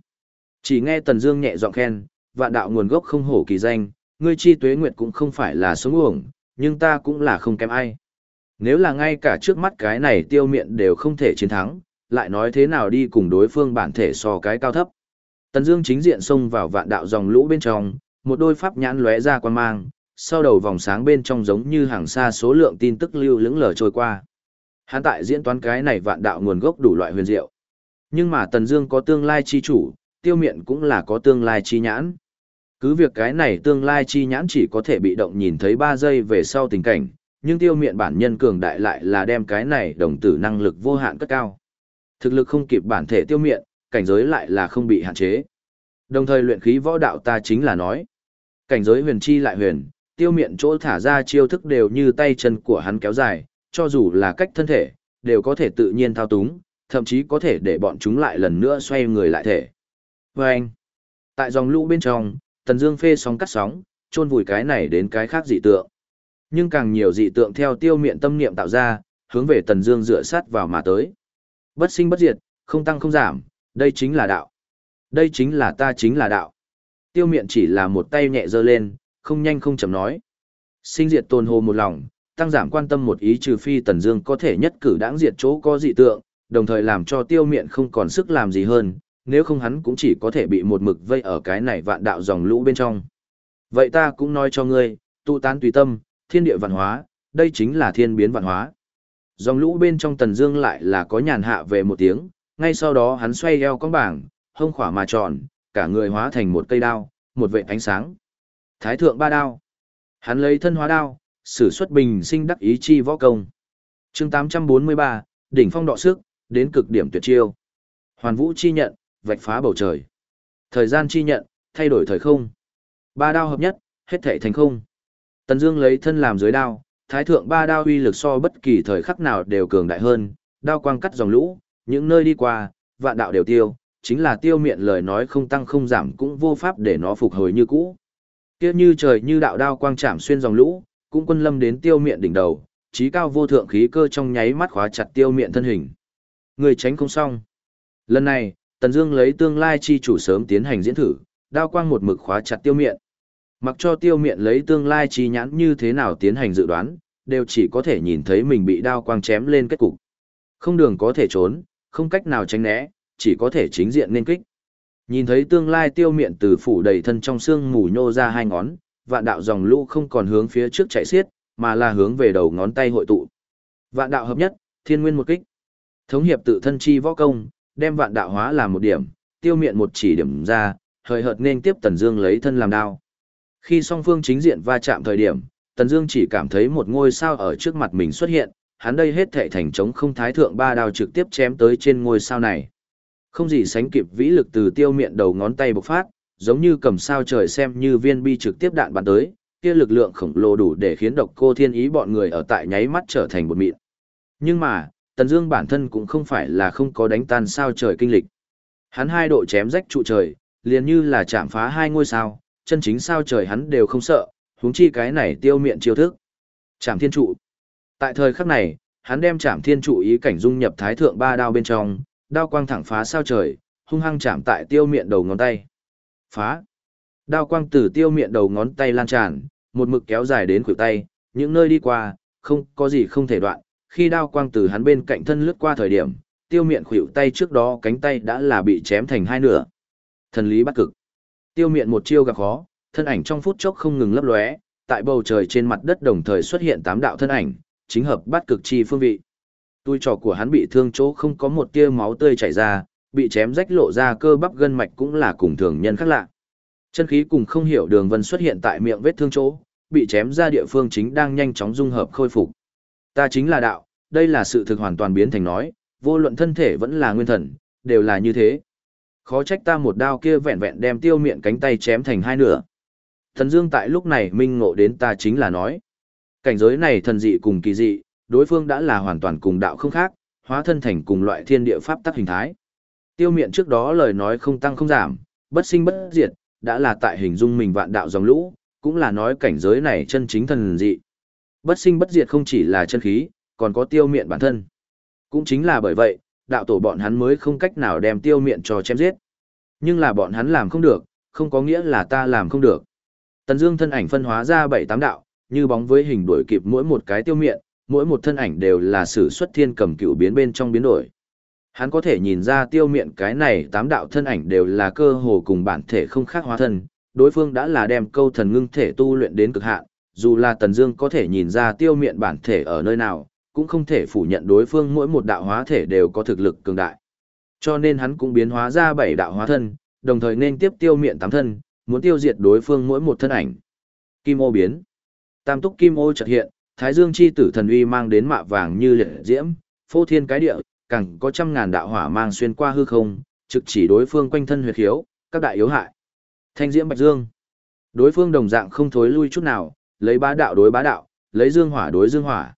Chỉ nghe Tần Dương nhẹ giọng khen, vạn đạo nguồn gốc không hổ kỳ danh, ngươi chi tuế nguyệt cũng không phải là sống uổng, nhưng ta cũng là không kém ai. Nếu là ngay cả trước mắt cái này tiêu miện đều không thể chiến thắng, lại nói thế nào đi cùng đối phương bản thể so cái cao thấp. Tần Dương chính diện xông vào vạn đạo dòng lũ bên trong, một đôi pháp nhãn lóe ra quan mang, sau đầu vòng sáng bên trong giống như hàng xa số lượng tin tức lưu lững lờ trôi qua. Hắn tại diễn toán cái này vạn đạo nguồn gốc đủ loại huyền diệu. Nhưng mà Tần Dương có tương lai chi chủ, tiêu miện cũng là có tương lai chi nhãn. Cứ việc cái này tương lai chi nhãn chỉ có thể bị động nhìn thấy 3 giây về sau tình cảnh, nhưng tiêu miện bản nhân cường đại lại là đem cái này đồng tử năng lực vô hạn cất cao. Thực lực không kịp bản thể tiêu miện, cảnh giới lại là không bị hạn chế. Đồng thời luyện khí võ đạo ta chính là nói. Cảnh giới huyền chi lại huyền, tiêu miện chỗ thả ra chiêu thức đều như tay chân của hắn kéo dài, cho dù là cách thân thể, đều có thể tự nhiên thao túng, thậm chí có thể để bọn chúng lại lần nữa xoay người lại thể. Vâng! anh, tại dòng lũ bên trong, tần dương phê sóng cắt sóng, chôn vùi cái này đến cái khác dị tượng. Nhưng càng nhiều dị tượng theo tiêu miện tâm niệm tạo ra, hướng về tần dương dựa sát vào mà tới. Bất sinh bất diệt, không tăng không giảm, đây chính là đạo. Đây chính là ta chính là đạo. Tiêu miện chỉ là một tay nhẹ giơ lên, không nhanh không chậm nói. Sinh diệt tồn hồ một lòng, tăng giảm quan tâm một ý trừ phi Tần Dương có thể nhất cử đãng diệt chỗ có dị tượng, đồng thời làm cho tiêu miện không còn sức làm gì hơn, nếu không hắn cũng chỉ có thể bị một mực vây ở cái này vạn đạo dòng lũ bên trong. Vậy ta cũng nói cho ngươi, tụ tán tùy tâm, thiên địa vạn hóa, đây chính là thiên biến vạn hóa. Dòng lũ bên trong Tần Dương lại là có nhàn hạ về một tiếng, ngay sau đó hắn xoay eo con bảng, hông khỏa mà tròn, cả người hóa thành một cây đao, một vệt ánh sáng. Thái thượng ba đao. Hắn lấy thân hóa đao, sử xuất bình sinh đắc ý chi võ công. Chương 843, đỉnh phong đọ sức, đến cực điểm tuyệt chiêu. Hoàn vũ chi nhận, vạch phá bầu trời. Thời gian chi nhận, thay đổi thời không. Ba đao hợp nhất, hết thảy thành không. Tần Dương lấy thân làm dưới đao, thái thượng ba đao uy lực so bất kỳ thời khắc nào đều cường đại hơn, đao quang cắt dòng lũ, những nơi đi qua, vạn đạo đều tiêu, chính là tiêu miệng lời nói không tăng không giảm cũng vô pháp để nó phục hồi như cũ. Kia như trời như đạo đao quang chạm xuyên dòng lũ, cũng quân lâm đến tiêu miệng đỉnh đầu, trí cao vô thượng khí cơ trong nháy mắt khóa chặt tiêu miệng thân hình. Người tránh không xong. Lần này, Tần Dương lấy tương lai chi chủ sớm tiến hành diễn thử, đao quang một mực khóa chặt tiêu miệng. Mặc cho tiêu miệng lấy tương lai chi nhãn như thế nào tiến hành dự đoán, đều chỉ có thể nhìn thấy mình bị đao quang chém lên kết cục. Không đường có thể trốn, không cách nào tránh né, chỉ có thể chính diện nên kích. Nhìn thấy tương lai tiêu miệng từ phủ đầy thân trong xương mù nhô ra hai ngón, vạn đạo dòng lũ không còn hướng phía trước chạy xiết, mà là hướng về đầu ngón tay hội tụ. Vạn đạo hợp nhất, thiên nguyên một kích. Thống hiệp tự thân chi võ công, đem vạn đạo hóa làm một điểm, tiêu miệng một chỉ điểm ra, hời hợt nên tiếp Tần Dương lấy thân làm đao. Khi song phương chính diện va chạm thời điểm, Tần Dương chỉ cảm thấy một ngôi sao ở trước mặt mình xuất hiện, hắn đây hết thảy thành chống không thái thượng ba đao trực tiếp chém tới trên ngôi sao này. Không gì sánh kịp vĩ lực từ tiêu miệng đầu ngón tay bộc phát, giống như cầm sao trời xem như viên bi trực tiếp đạn bắn tới, kia lực lượng khổng lồ đủ để khiến độc cô thiên ý bọn người ở tại nháy mắt trở thành một mịn. Nhưng mà, Tần Dương bản thân cũng không phải là không có đánh tan sao trời kinh lịch. Hắn hai độ chém rách trụ trời, liền như là chạm phá hai ngôi sao, chân chính sao trời hắn đều không sợ, huống chi cái này tiêu miệng chiêu thức. Trảm thiên trụ. Tại thời khắc này, hắn đem Trảm thiên trụ ý cảnh dung nhập thái thượng ba đao bên trong, đao quang thẳng phá sao trời, hung hăng chạm tại tiêu miệng đầu ngón tay. Phá. Đao quang từ tiêu miệng đầu ngón tay lan tràn, một mực kéo dài đến khuỷu tay, những nơi đi qua, không có gì không thể đoạn. Khi đao quang từ hắn bên cạnh thân lướt qua thời điểm, tiêu Miện khuỷu tay trước đó cánh tay đã là bị chém thành hai nửa. Thần lý bắt cực. Tiêu Miện một chiêu gặp khó, thân ảnh trong phút chốc không ngừng lấp lóe, tại bầu trời trên mặt đất đồng thời xuất hiện tám đạo thân ảnh, chính hợp bắt cực chi phương vị. Tui trò của hắn bị thương chỗ không có một tia máu tươi chảy ra, bị chém rách lộ ra cơ bắp gân mạch cũng là cùng thường nhân khác lạ. Chân khí cùng không hiểu đường vân xuất hiện tại miệng vết thương chỗ, bị chém ra địa phương chính đang nhanh chóng dung hợp khôi phục. Ta chính là đạo, đây là sự thực hoàn toàn biến thành nói, vô luận thân thể vẫn là nguyên thần, đều là như thế. Khó trách ta một đao kia vẹn vẹn đem tiêu miệng cánh tay chém thành hai nửa. Thần Dương tại lúc này minh ngộ đến ta chính là nói. Cảnh giới này thần dị cùng kỳ dị, đối phương đã là hoàn toàn cùng đạo không khác, hóa thân thành cùng loại thiên địa pháp tắc hình thái. Tiêu miệng trước đó lời nói không tăng không giảm, bất sinh bất diệt, đã là tại hình dung mình vạn đạo dòng lũ, cũng là nói cảnh giới này chân chính thần dị. Bất sinh bất diệt không chỉ là chân khí, còn có tiêu miệng bản thân. Cũng chính là bởi vậy, đạo tổ bọn hắn mới không cách nào đem tiêu miệng cho chém giết. Nhưng là bọn hắn làm không được, không có nghĩa là ta làm không được. Tần Dương thân ảnh phân hóa ra bảy tám đạo, như bóng với hình đuổi kịp mỗi một cái tiêu miệng, mỗi một thân ảnh đều là sự xuất thiên cầm cựu biến bên trong biến đổi. Hắn có thể nhìn ra tiêu miệng cái này tám đạo thân ảnh đều là cơ hồ cùng bản thể không khác hóa thân, đối phương đã là đem câu thần ngưng thể tu luyện đến cực hạn, dù là Tần Dương có thể nhìn ra tiêu miệng bản thể ở nơi nào, cũng không thể phủ nhận đối phương mỗi một đạo hóa thể đều có thực lực cường đại. Cho nên hắn cũng biến hóa ra bảy đạo hóa thân, đồng thời nên tiếp tiêu miệng tám thân, muốn tiêu diệt đối phương mỗi một thân ảnh. Kim ô biến. Tam túc kim ô chợt hiện, Thái Dương chi tử thần uy mang đến mạ vàng như liệt diễm, phô thiên cái địa, càng có trăm ngàn đạo hỏa mang xuyên qua hư không, trực chỉ đối phương quanh thân huyệt khiếu, các đại yếu hại. Thanh diễm bạch dương. Đối phương đồng dạng không thối lui chút nào, lấy bá đạo đối bá đạo, lấy dương hỏa đối dương hỏa.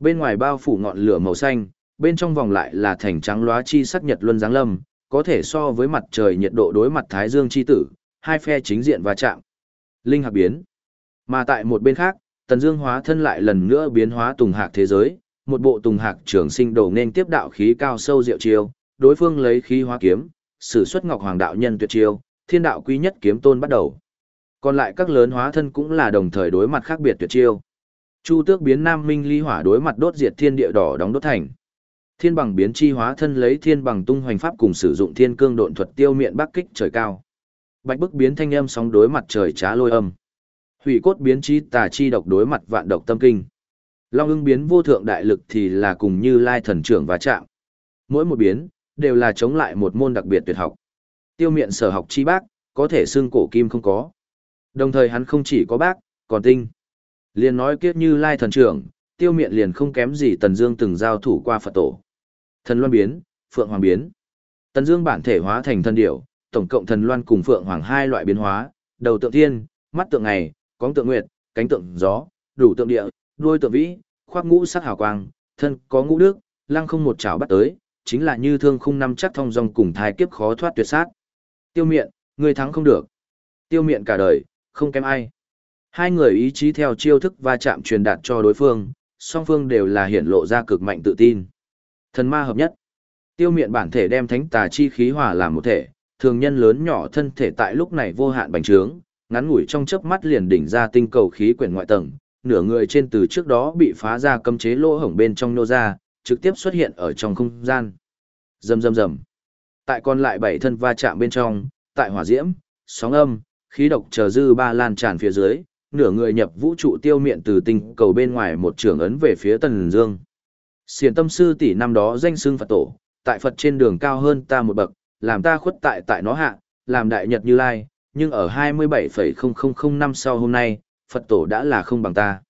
Bên ngoài bao phủ ngọn lửa màu xanh, bên trong vòng lại là thành trắng lóa chi sắc nhật luân giáng lâm, có thể so với mặt trời nhiệt độ đối mặt thái dương chi tử, hai phe chính diện va chạm. Linh hạc biến. Mà tại một bên khác, Tần Dương hóa thân lại lần nữa biến hóa tùng hạc thế giới, một bộ tùng hạc trường sinh đồ nên tiếp đạo khí cao sâu diệu chiêu, đối phương lấy khí hóa kiếm, sử xuất ngọc hoàng đạo nhân tuyệt chiêu, thiên đạo quý nhất kiếm tôn bắt đầu. Còn lại các lớn hóa thân cũng là đồng thời đối mặt khác biệt tuyệt chiêu. Chu Tước biến Nam Minh Ly Hỏa đối mặt đốt diệt thiên địa đỏ đóng đốt thành. Thiên bằng biến chi hóa thân lấy thiên bằng tung hoành pháp cùng sử dụng thiên cương độn thuật tiêu miệng bắc kích trời cao. Bạch bức biến thanh âm sóng đối mặt trời trá lôi âm. Hủy cốt biến chi tà chi độc đối mặt vạn độc tâm kinh. Long ưng biến vô thượng đại lực thì là cùng như lai thần trưởng và chạm. Mỗi một biến, đều là chống lại một môn đặc biệt tuyệt học. Tiêu miệng sở học chi bác, có thể xương cổ kim không có. Đồng thời hắn không chỉ có bác, còn tinh. Liền nói kiếp như lai thần trưởng, tiêu miện liền không kém gì Tần Dương từng giao thủ qua Phật tổ. Thần Loan biến, Phượng Hoàng biến. Tần Dương bản thể hóa thành thần điểu, tổng cộng thần loan cùng Phượng Hoàng hai loại biến hóa, đầu tượng thiên, mắt tượng ngày, cóng tượng nguyệt, cánh tượng gió, đủ tượng địa, đuôi tượng vĩ, khoác ngũ sắc hào quang, thân có ngũ đức, lăng không một chảo bắt tới, chính là như thương khung năm chắc thông dòng cùng thai kiếp khó thoát tuyệt sát. Tiêu miện, người thắng không được. Tiêu miện cả đời, không kém ai. Hai người ý chí theo chiêu thức va chạm truyền đạt cho đối phương, song phương đều là hiển lộ ra cực mạnh tự tin. Thần ma hợp nhất. Tiêu miện bản thể đem thánh tà chi khí hòa làm một thể, thường nhân lớn nhỏ thân thể tại lúc này vô hạn bành trướng, ngắn ngủi trong chớp mắt liền đỉnh ra tinh cầu khí quyển ngoại tầng, nửa người trên từ trước đó bị phá ra cấm chế lỗ hổng bên trong nô ra, trực tiếp xuất hiện ở trong không gian. Rầm rầm rầm. Tại còn lại bảy thân va chạm bên trong, tại hỏa diễm, sóng âm, khí độc chờ dư ba lan tràn phía dưới, nửa người nhập vũ trụ tiêu miệng từ tinh cầu bên ngoài một trường ấn về phía Tần Dương. Xiển tâm sư tỷ năm đó danh xưng Phật tổ, tại Phật trên đường cao hơn ta một bậc, làm ta khuất tại tại nó hạ, làm đại nhật như lai, nhưng ở 27,0005 năm sau hôm nay, Phật tổ đã là không bằng ta.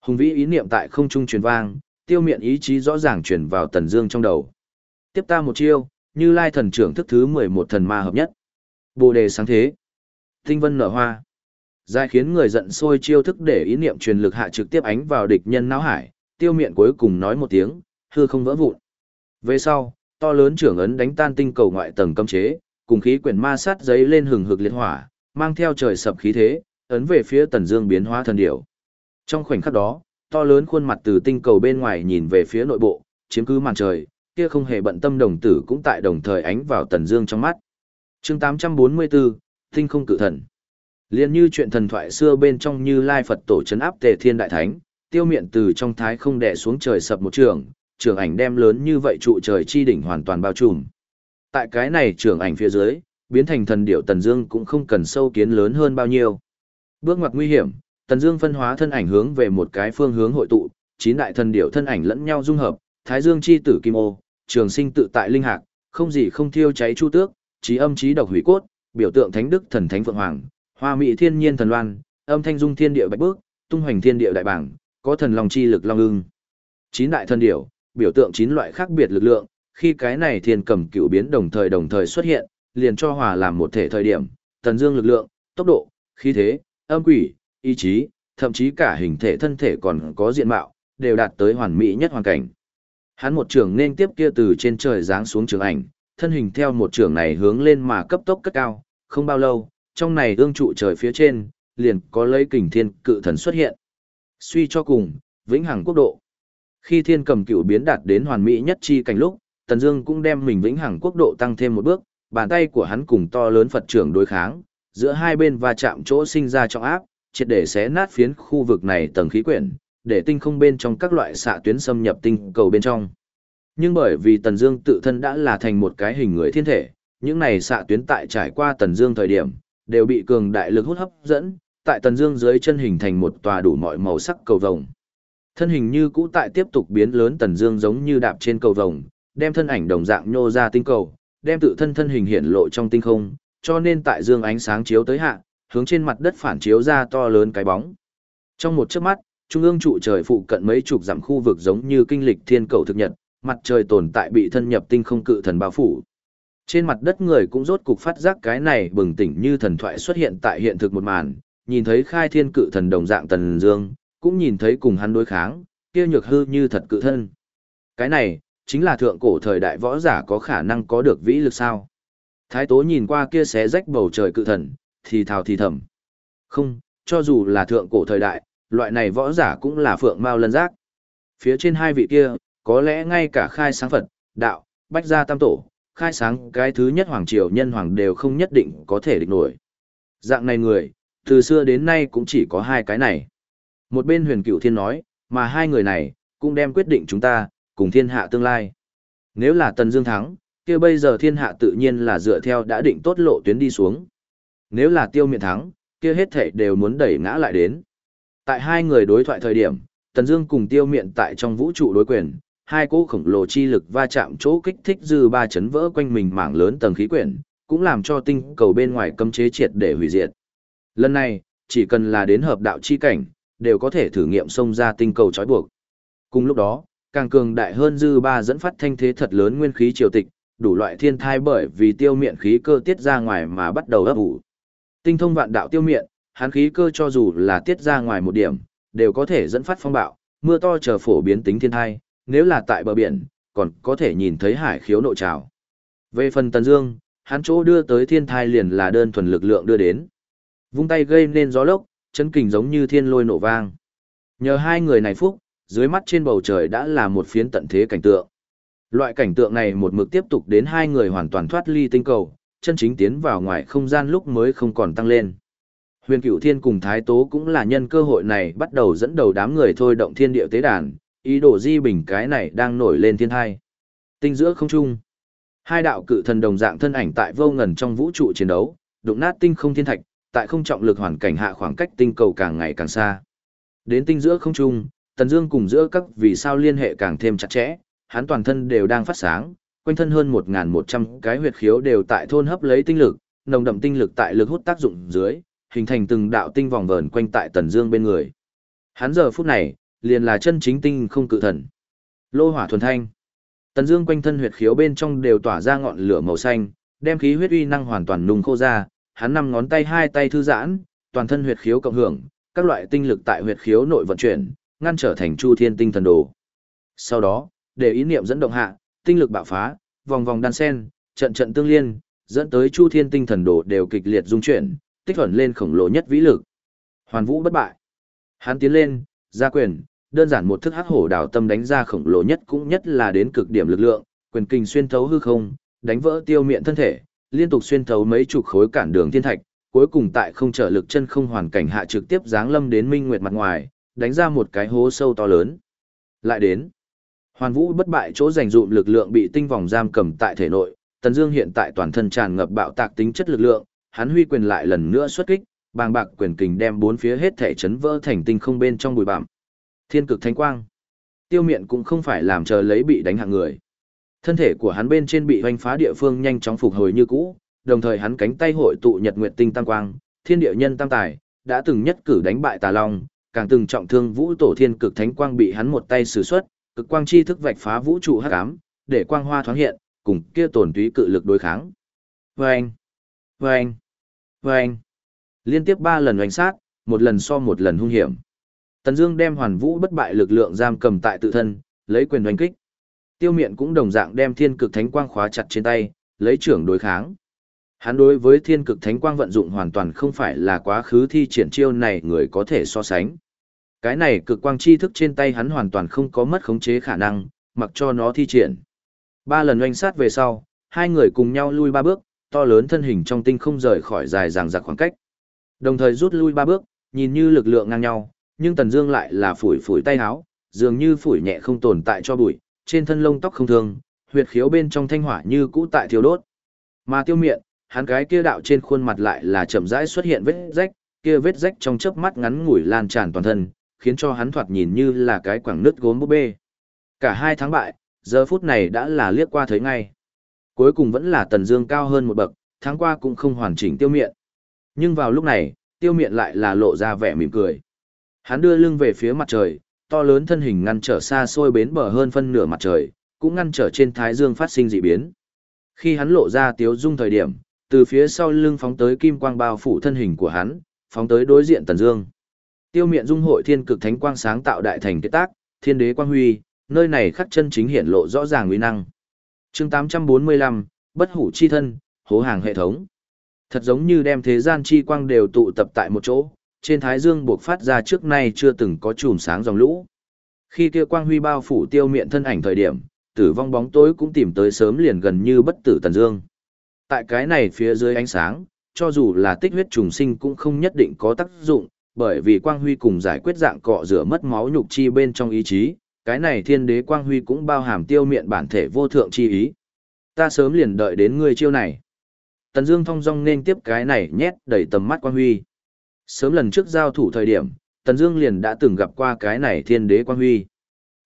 Hùng vĩ ý niệm tại không trung truyền vang, tiêu miệng ý chí rõ ràng truyền vào Tần Dương trong đầu. Tiếp ta một chiêu, Như Lai thần trưởng thức thứ 11 thần ma hợp nhất. Bồ đề sáng thế. Tinh vân nở hoa. Dài khiến người giận sôi chiêu thức để ý niệm truyền lực hạ trực tiếp ánh vào địch nhân não hải, tiêu miệng cuối cùng nói một tiếng, hư không vỡ vụn. Về sau, to lớn trưởng ấn đánh tan tinh cầu ngoại tầng cấm chế, cùng khí quyển ma sát giấy lên hừng hực liệt hỏa, mang theo trời sập khí thế, ấn về phía Tần Dương biến hóa thần điểu. Trong khoảnh khắc đó, to lớn khuôn mặt từ tinh cầu bên ngoài nhìn về phía nội bộ, chiếm cứ màn trời, kia không hề bận tâm đồng tử cũng tại đồng thời ánh vào Tần Dương trong mắt. Chương 844, Tinh không cự thần. Liên như chuyện thần thoại xưa bên trong Như Lai Phật tổ trấn áp Tề Thiên đại thánh, tiêu miệng từ trong thái không đè xuống trời sập một trường, trường ảnh đem lớn như vậy trụ trời chi đỉnh hoàn toàn bao trùm. Tại cái này trường ảnh phía dưới, biến thành thần điệu Tần Dương cũng không cần sâu kiến lớn hơn bao nhiêu. Bước ngoặt nguy hiểm, Tần Dương phân hóa thân ảnh hướng về một cái phương hướng hội tụ, chín đại thần điệu thân ảnh lẫn nhau dung hợp, Thái Dương chi tử Kim Ô, Trường Sinh tự tại linh hạc, không gì không thiêu cháy chu tước, trí âm trí độc hủy cốt, biểu tượng thánh đức thần thánh phượng hoàng, hoa mỹ thiên nhiên thần loan, âm thanh dung thiên địa bạch bước, tung hoành thiên địa đại bảng, có thần long chi lực long ưng. Chín đại thần điểu, biểu tượng chín loại khác biệt lực lượng, khi cái này thiên cầm cựu biến đồng thời đồng thời xuất hiện, liền cho hòa làm một thể thời điểm, tần dương lực lượng, tốc độ, khí thế, âm quỷ, ý chí, thậm chí cả hình thể thân thể còn có diện mạo, đều đạt tới hoàn mỹ nhất hoàn cảnh. Hắn một trường nên tiếp kia từ trên trời giáng xuống trường ảnh, thân hình theo một trường này hướng lên mà cấp tốc cất cao, không bao lâu, trong này ương trụ trời phía trên, liền có lấy kình thiên cự thần xuất hiện. Suy cho cùng, vĩnh hằng quốc độ. Khi thiên cầm cựu biến đạt đến hoàn mỹ nhất chi cảnh lúc, Tần Dương cũng đem mình vĩnh hằng quốc độ tăng thêm một bước, bàn tay của hắn cùng to lớn Phật trưởng đối kháng, giữa hai bên va chạm chỗ sinh ra trọng áp, triệt để xé nát phiến khu vực này tầng khí quyển, để tinh không bên trong các loại xạ tuyến xâm nhập tinh cầu bên trong. Nhưng bởi vì Tần Dương tự thân đã là thành một cái hình người thiên thể, những này xạ tuyến tại trải qua Tần Dương thời điểm, đều bị cường đại lực hút hấp dẫn, tại Tần Dương dưới chân hình thành một tòa đủ mọi màu sắc cầu vồng. Thân hình như cũ tại tiếp tục biến lớn Tần Dương giống như đạp trên cầu vồng, đem thân ảnh đồng dạng nhô ra tinh cầu, đem tự thân thân hình hiện lộ trong tinh không, cho nên tại dương ánh sáng chiếu tới hạ, hướng trên mặt đất phản chiếu ra to lớn cái bóng. Trong một chớp mắt, trung ương trụ trời phụ cận mấy chục dặm khu vực giống như kinh lịch thiên cầu thực nhật, mặt trời tồn tại bị thân nhập tinh không cự thần bao phủ. Trên mặt đất người cũng rốt cục phát giác cái này bừng tỉnh như thần thoại xuất hiện tại hiện thực một màn, nhìn thấy khai thiên cự thần đồng dạng tần dương, cũng nhìn thấy cùng hắn đối kháng, kia nhược hư như thật cự thân. Cái này, chính là thượng cổ thời đại võ giả có khả năng có được vĩ lực sao. Thái tố nhìn qua kia xé rách bầu trời cự thần, thì thào thì thầm. Không, cho dù là thượng cổ thời đại, loại này võ giả cũng là phượng mao lân giác. Phía trên hai vị kia, có lẽ ngay cả khai sáng Phật, đạo, bách gia tam tổ, khai sáng cái thứ nhất hoàng triều nhân hoàng đều không nhất định có thể địch nổi. Dạng này người, từ xưa đến nay cũng chỉ có hai cái này. Một bên huyền cửu thiên nói, mà hai người này, cũng đem quyết định chúng ta, cùng thiên hạ tương lai. Nếu là Tần Dương thắng, kia bây giờ thiên hạ tự nhiên là dựa theo đã định tốt lộ tuyến đi xuống. Nếu là tiêu miện thắng, kia hết thảy đều muốn đẩy ngã lại đến. Tại hai người đối thoại thời điểm, Tần Dương cùng tiêu miện tại trong vũ trụ đối quyền, hai cỗ khổng lồ chi lực va chạm chỗ kích thích dư ba chấn vỡ quanh mình mảng lớn tầng khí quyển, cũng làm cho tinh cầu bên ngoài cấm chế triệt để hủy diệt. Lần này, chỉ cần là đến hợp đạo chi cảnh, đều có thể thử nghiệm xông ra tinh cầu trói buộc. Cùng lúc đó, càng cường đại hơn dư ba dẫn phát thanh thế thật lớn nguyên khí triều tịch, đủ loại thiên thai bởi vì tiêu miệng khí cơ tiết ra ngoài mà bắt đầu ấp ủ. Tinh thông vạn đạo tiêu miệng, hắn khí cơ cho dù là tiết ra ngoài một điểm, đều có thể dẫn phát phong bạo, mưa to chờ phổ biến tính thiên thai, nếu là tại bờ biển, còn có thể nhìn thấy hải khiếu nội trào. Về phần Tần Dương, hắn chỗ đưa tới thiên thai liền là đơn thuần lực lượng đưa đến. Vung tay gây nên gió lốc, chân kình giống như thiên lôi nổ vang. Nhờ hai người này phúc, dưới mắt trên bầu trời đã là một phiến tận thế cảnh tượng. Loại cảnh tượng này một mực tiếp tục đến hai người hoàn toàn thoát ly tinh cầu, chân chính tiến vào ngoài không gian lúc mới không còn tăng lên. Huyền Cửu Thiên cùng Thái Tố cũng là nhân cơ hội này bắt đầu dẫn đầu đám người thôi động thiên địa tế đàn, ý đồ di bình cái này đang nổi lên thiên thai. Tinh giữa không trung, hai đạo cự thần đồng dạng thân ảnh tại vô ngần trong vũ trụ chiến đấu, đụng nát tinh không thiên thạch, tại không trọng lực hoàn cảnh hạ khoảng cách tinh cầu càng ngày càng xa. Đến tinh giữa không trung, Tần Dương cùng giữa các vì sao liên hệ càng thêm chặt chẽ, hắn toàn thân đều đang phát sáng, quanh thân hơn 1100 cái huyệt khiếu đều tại thôn hấp lấy tinh lực, nồng đậm tinh lực tại lực hút tác dụng dưới, hình thành từng đạo tinh vòng vờn quanh tại Tần Dương bên người. Hắn giờ phút này, liền là chân chính tinh không cự thần. Lô hỏa thuần thanh. Tần Dương quanh thân huyệt khiếu bên trong đều tỏa ra ngọn lửa màu xanh, đem khí huyết uy năng hoàn toàn nung khô ra, hắn năm ngón tay hai tay thư giãn, toàn thân huyệt khiếu cộng hưởng, các loại tinh lực tại huyệt khiếu nội vận chuyển, ngăn trở thành Chu Thiên Tinh Thần Đồ. Sau đó, để ý niệm dẫn động hạ, tinh lực bạo phá, vòng vòng đan sen, trận trận tương liên, dẫn tới Chu Thiên Tinh Thần Đồ đều kịch liệt dung chuyển, tích thuần lên khổng lồ nhất vĩ lực. Hoàn Vũ bất bại. Hắn tiến lên, ra quyền, đơn giản một thức hắc hổ đảo tâm đánh ra khổng lồ nhất cũng nhất là đến cực điểm lực lượng, quyền kinh xuyên thấu hư không, đánh vỡ tiêu miệng thân thể, liên tục xuyên thấu mấy chục khối cản đường thiên thạch, cuối cùng tại không trở lực chân không hoàn cảnh hạ trực tiếp giáng lâm đến Minh Nguyệt mặt ngoài, đánh ra một cái hố sâu to lớn. Lại đến, Hoàn Vũ bất bại chỗ dành dụm lực lượng bị tinh vòng giam cầm tại thể nội, Tần Dương hiện tại toàn thân tràn ngập bạo tạc tính chất lực lượng, hắn huy quyền lại lần nữa xuất kích, bàng bạc quyền kình đem bốn phía hết thể chấn vỡ thành tinh không bên trong bụi bặm. Thiên cực thánh quang. Tiêu Miện cũng không phải làm chờ lấy bị đánh hạng người. Thân thể của hắn bên trên bị hoanh phá địa phương nhanh chóng phục hồi như cũ, đồng thời hắn cánh tay hội tụ nhật nguyệt tinh tam quang, thiên địa nhân tam tài, đã từng nhất cử đánh bại Tà Long, càng từng trọng thương Vũ Tổ Thiên cực thánh quang bị hắn một tay sử xuất, cực quang chi thức vạch phá vũ trụ hắc ám, để quang hoa thoáng hiện, cùng kia tổn túy cự lực đối kháng. Vâng! Vâng! Vâng! Liên tiếp ba lần oanh sát, một lần so một lần hung hiểm. Tần Dương đem hoàn vũ bất bại lực lượng giam cầm tại tự thân, lấy quyền đánh kích. Tiêu Miện cũng đồng dạng đem Thiên Cực Thánh Quang khóa chặt trên tay, lấy trưởng đối kháng. Hắn đối với Thiên Cực Thánh Quang vận dụng hoàn toàn không phải là quá khứ thi triển chiêu này người có thể so sánh. Cái này cực quang chi thức trên tay hắn hoàn toàn không có mất khống chế khả năng, mặc cho nó thi triển. Ba lần oanh sát về sau, hai người cùng nhau lui ba bước, to lớn thân hình trong tinh không rời khỏi dài dàng dặc khoảng cách. Đồng thời rút lui ba bước, nhìn như lực lượng ngang nhau, nhưng Tần Dương lại là phủi phủi tay áo, dường như phủi nhẹ không tồn tại cho bụi, trên thân lông tóc không thường, huyệt khiếu bên trong thanh hỏa như cũ tại thiêu đốt. Mà tiêu miện, hắn cái kia đạo trên khuôn mặt lại là chậm rãi xuất hiện vết rách, kia vết rách trong chớp mắt ngắn ngủi lan tràn toàn thân, khiến cho hắn thoạt nhìn như là cái quảng nứt gốm búp bê. Cả hai tháng bại, giờ phút này đã là liếc qua thấy ngay. Cuối cùng vẫn là Tần Dương cao hơn một bậc, tháng qua cũng không hoàn chỉnh tiêu miện, Nhưng vào lúc này, tiêu miện lại là lộ ra vẻ mỉm cười. Hắn đưa lưng về phía mặt trời, to lớn thân hình ngăn trở xa xôi bến bờ hơn phân nửa mặt trời, cũng ngăn trở trên thái dương phát sinh dị biến. Khi hắn lộ ra tiếu dung thời điểm, từ phía sau lưng phóng tới kim quang bao phủ thân hình của hắn, phóng tới đối diện Tần Dương. Tiêu Miện Dung hội thiên cực thánh quang sáng tạo đại thành kết tác, thiên đế quang huy, nơi này khắc chân chính hiện lộ rõ ràng uy năng. Chương 845, bất hủ chi thân, hố hàng hệ thống. Thật giống như đem thế gian chi quang đều tụ tập tại một chỗ, trên thái dương buộc phát ra trước nay chưa từng có chùm sáng dòng lũ. Khi kia quang huy bao phủ tiêu miện thân ảnh thời điểm, tử vong bóng tối cũng tìm tới sớm liền gần như bất tử tần dương. Tại cái này phía dưới ánh sáng, cho dù là tích huyết trùng sinh cũng không nhất định có tác dụng, bởi vì quang huy cùng giải quyết dạng cọ rửa mất máu nhục chi bên trong ý chí, cái này thiên đế quang huy cũng bao hàm tiêu Miện bản thể vô thượng chi ý. Ta sớm liền đợi đến ngươi chiêu này. Tần Dương thong dong nên tiếp cái này nhét đầy tầm mắt quang huy. Sớm lần trước giao thủ thời điểm, Tần Dương liền đã từng gặp qua cái này thiên đế quang huy.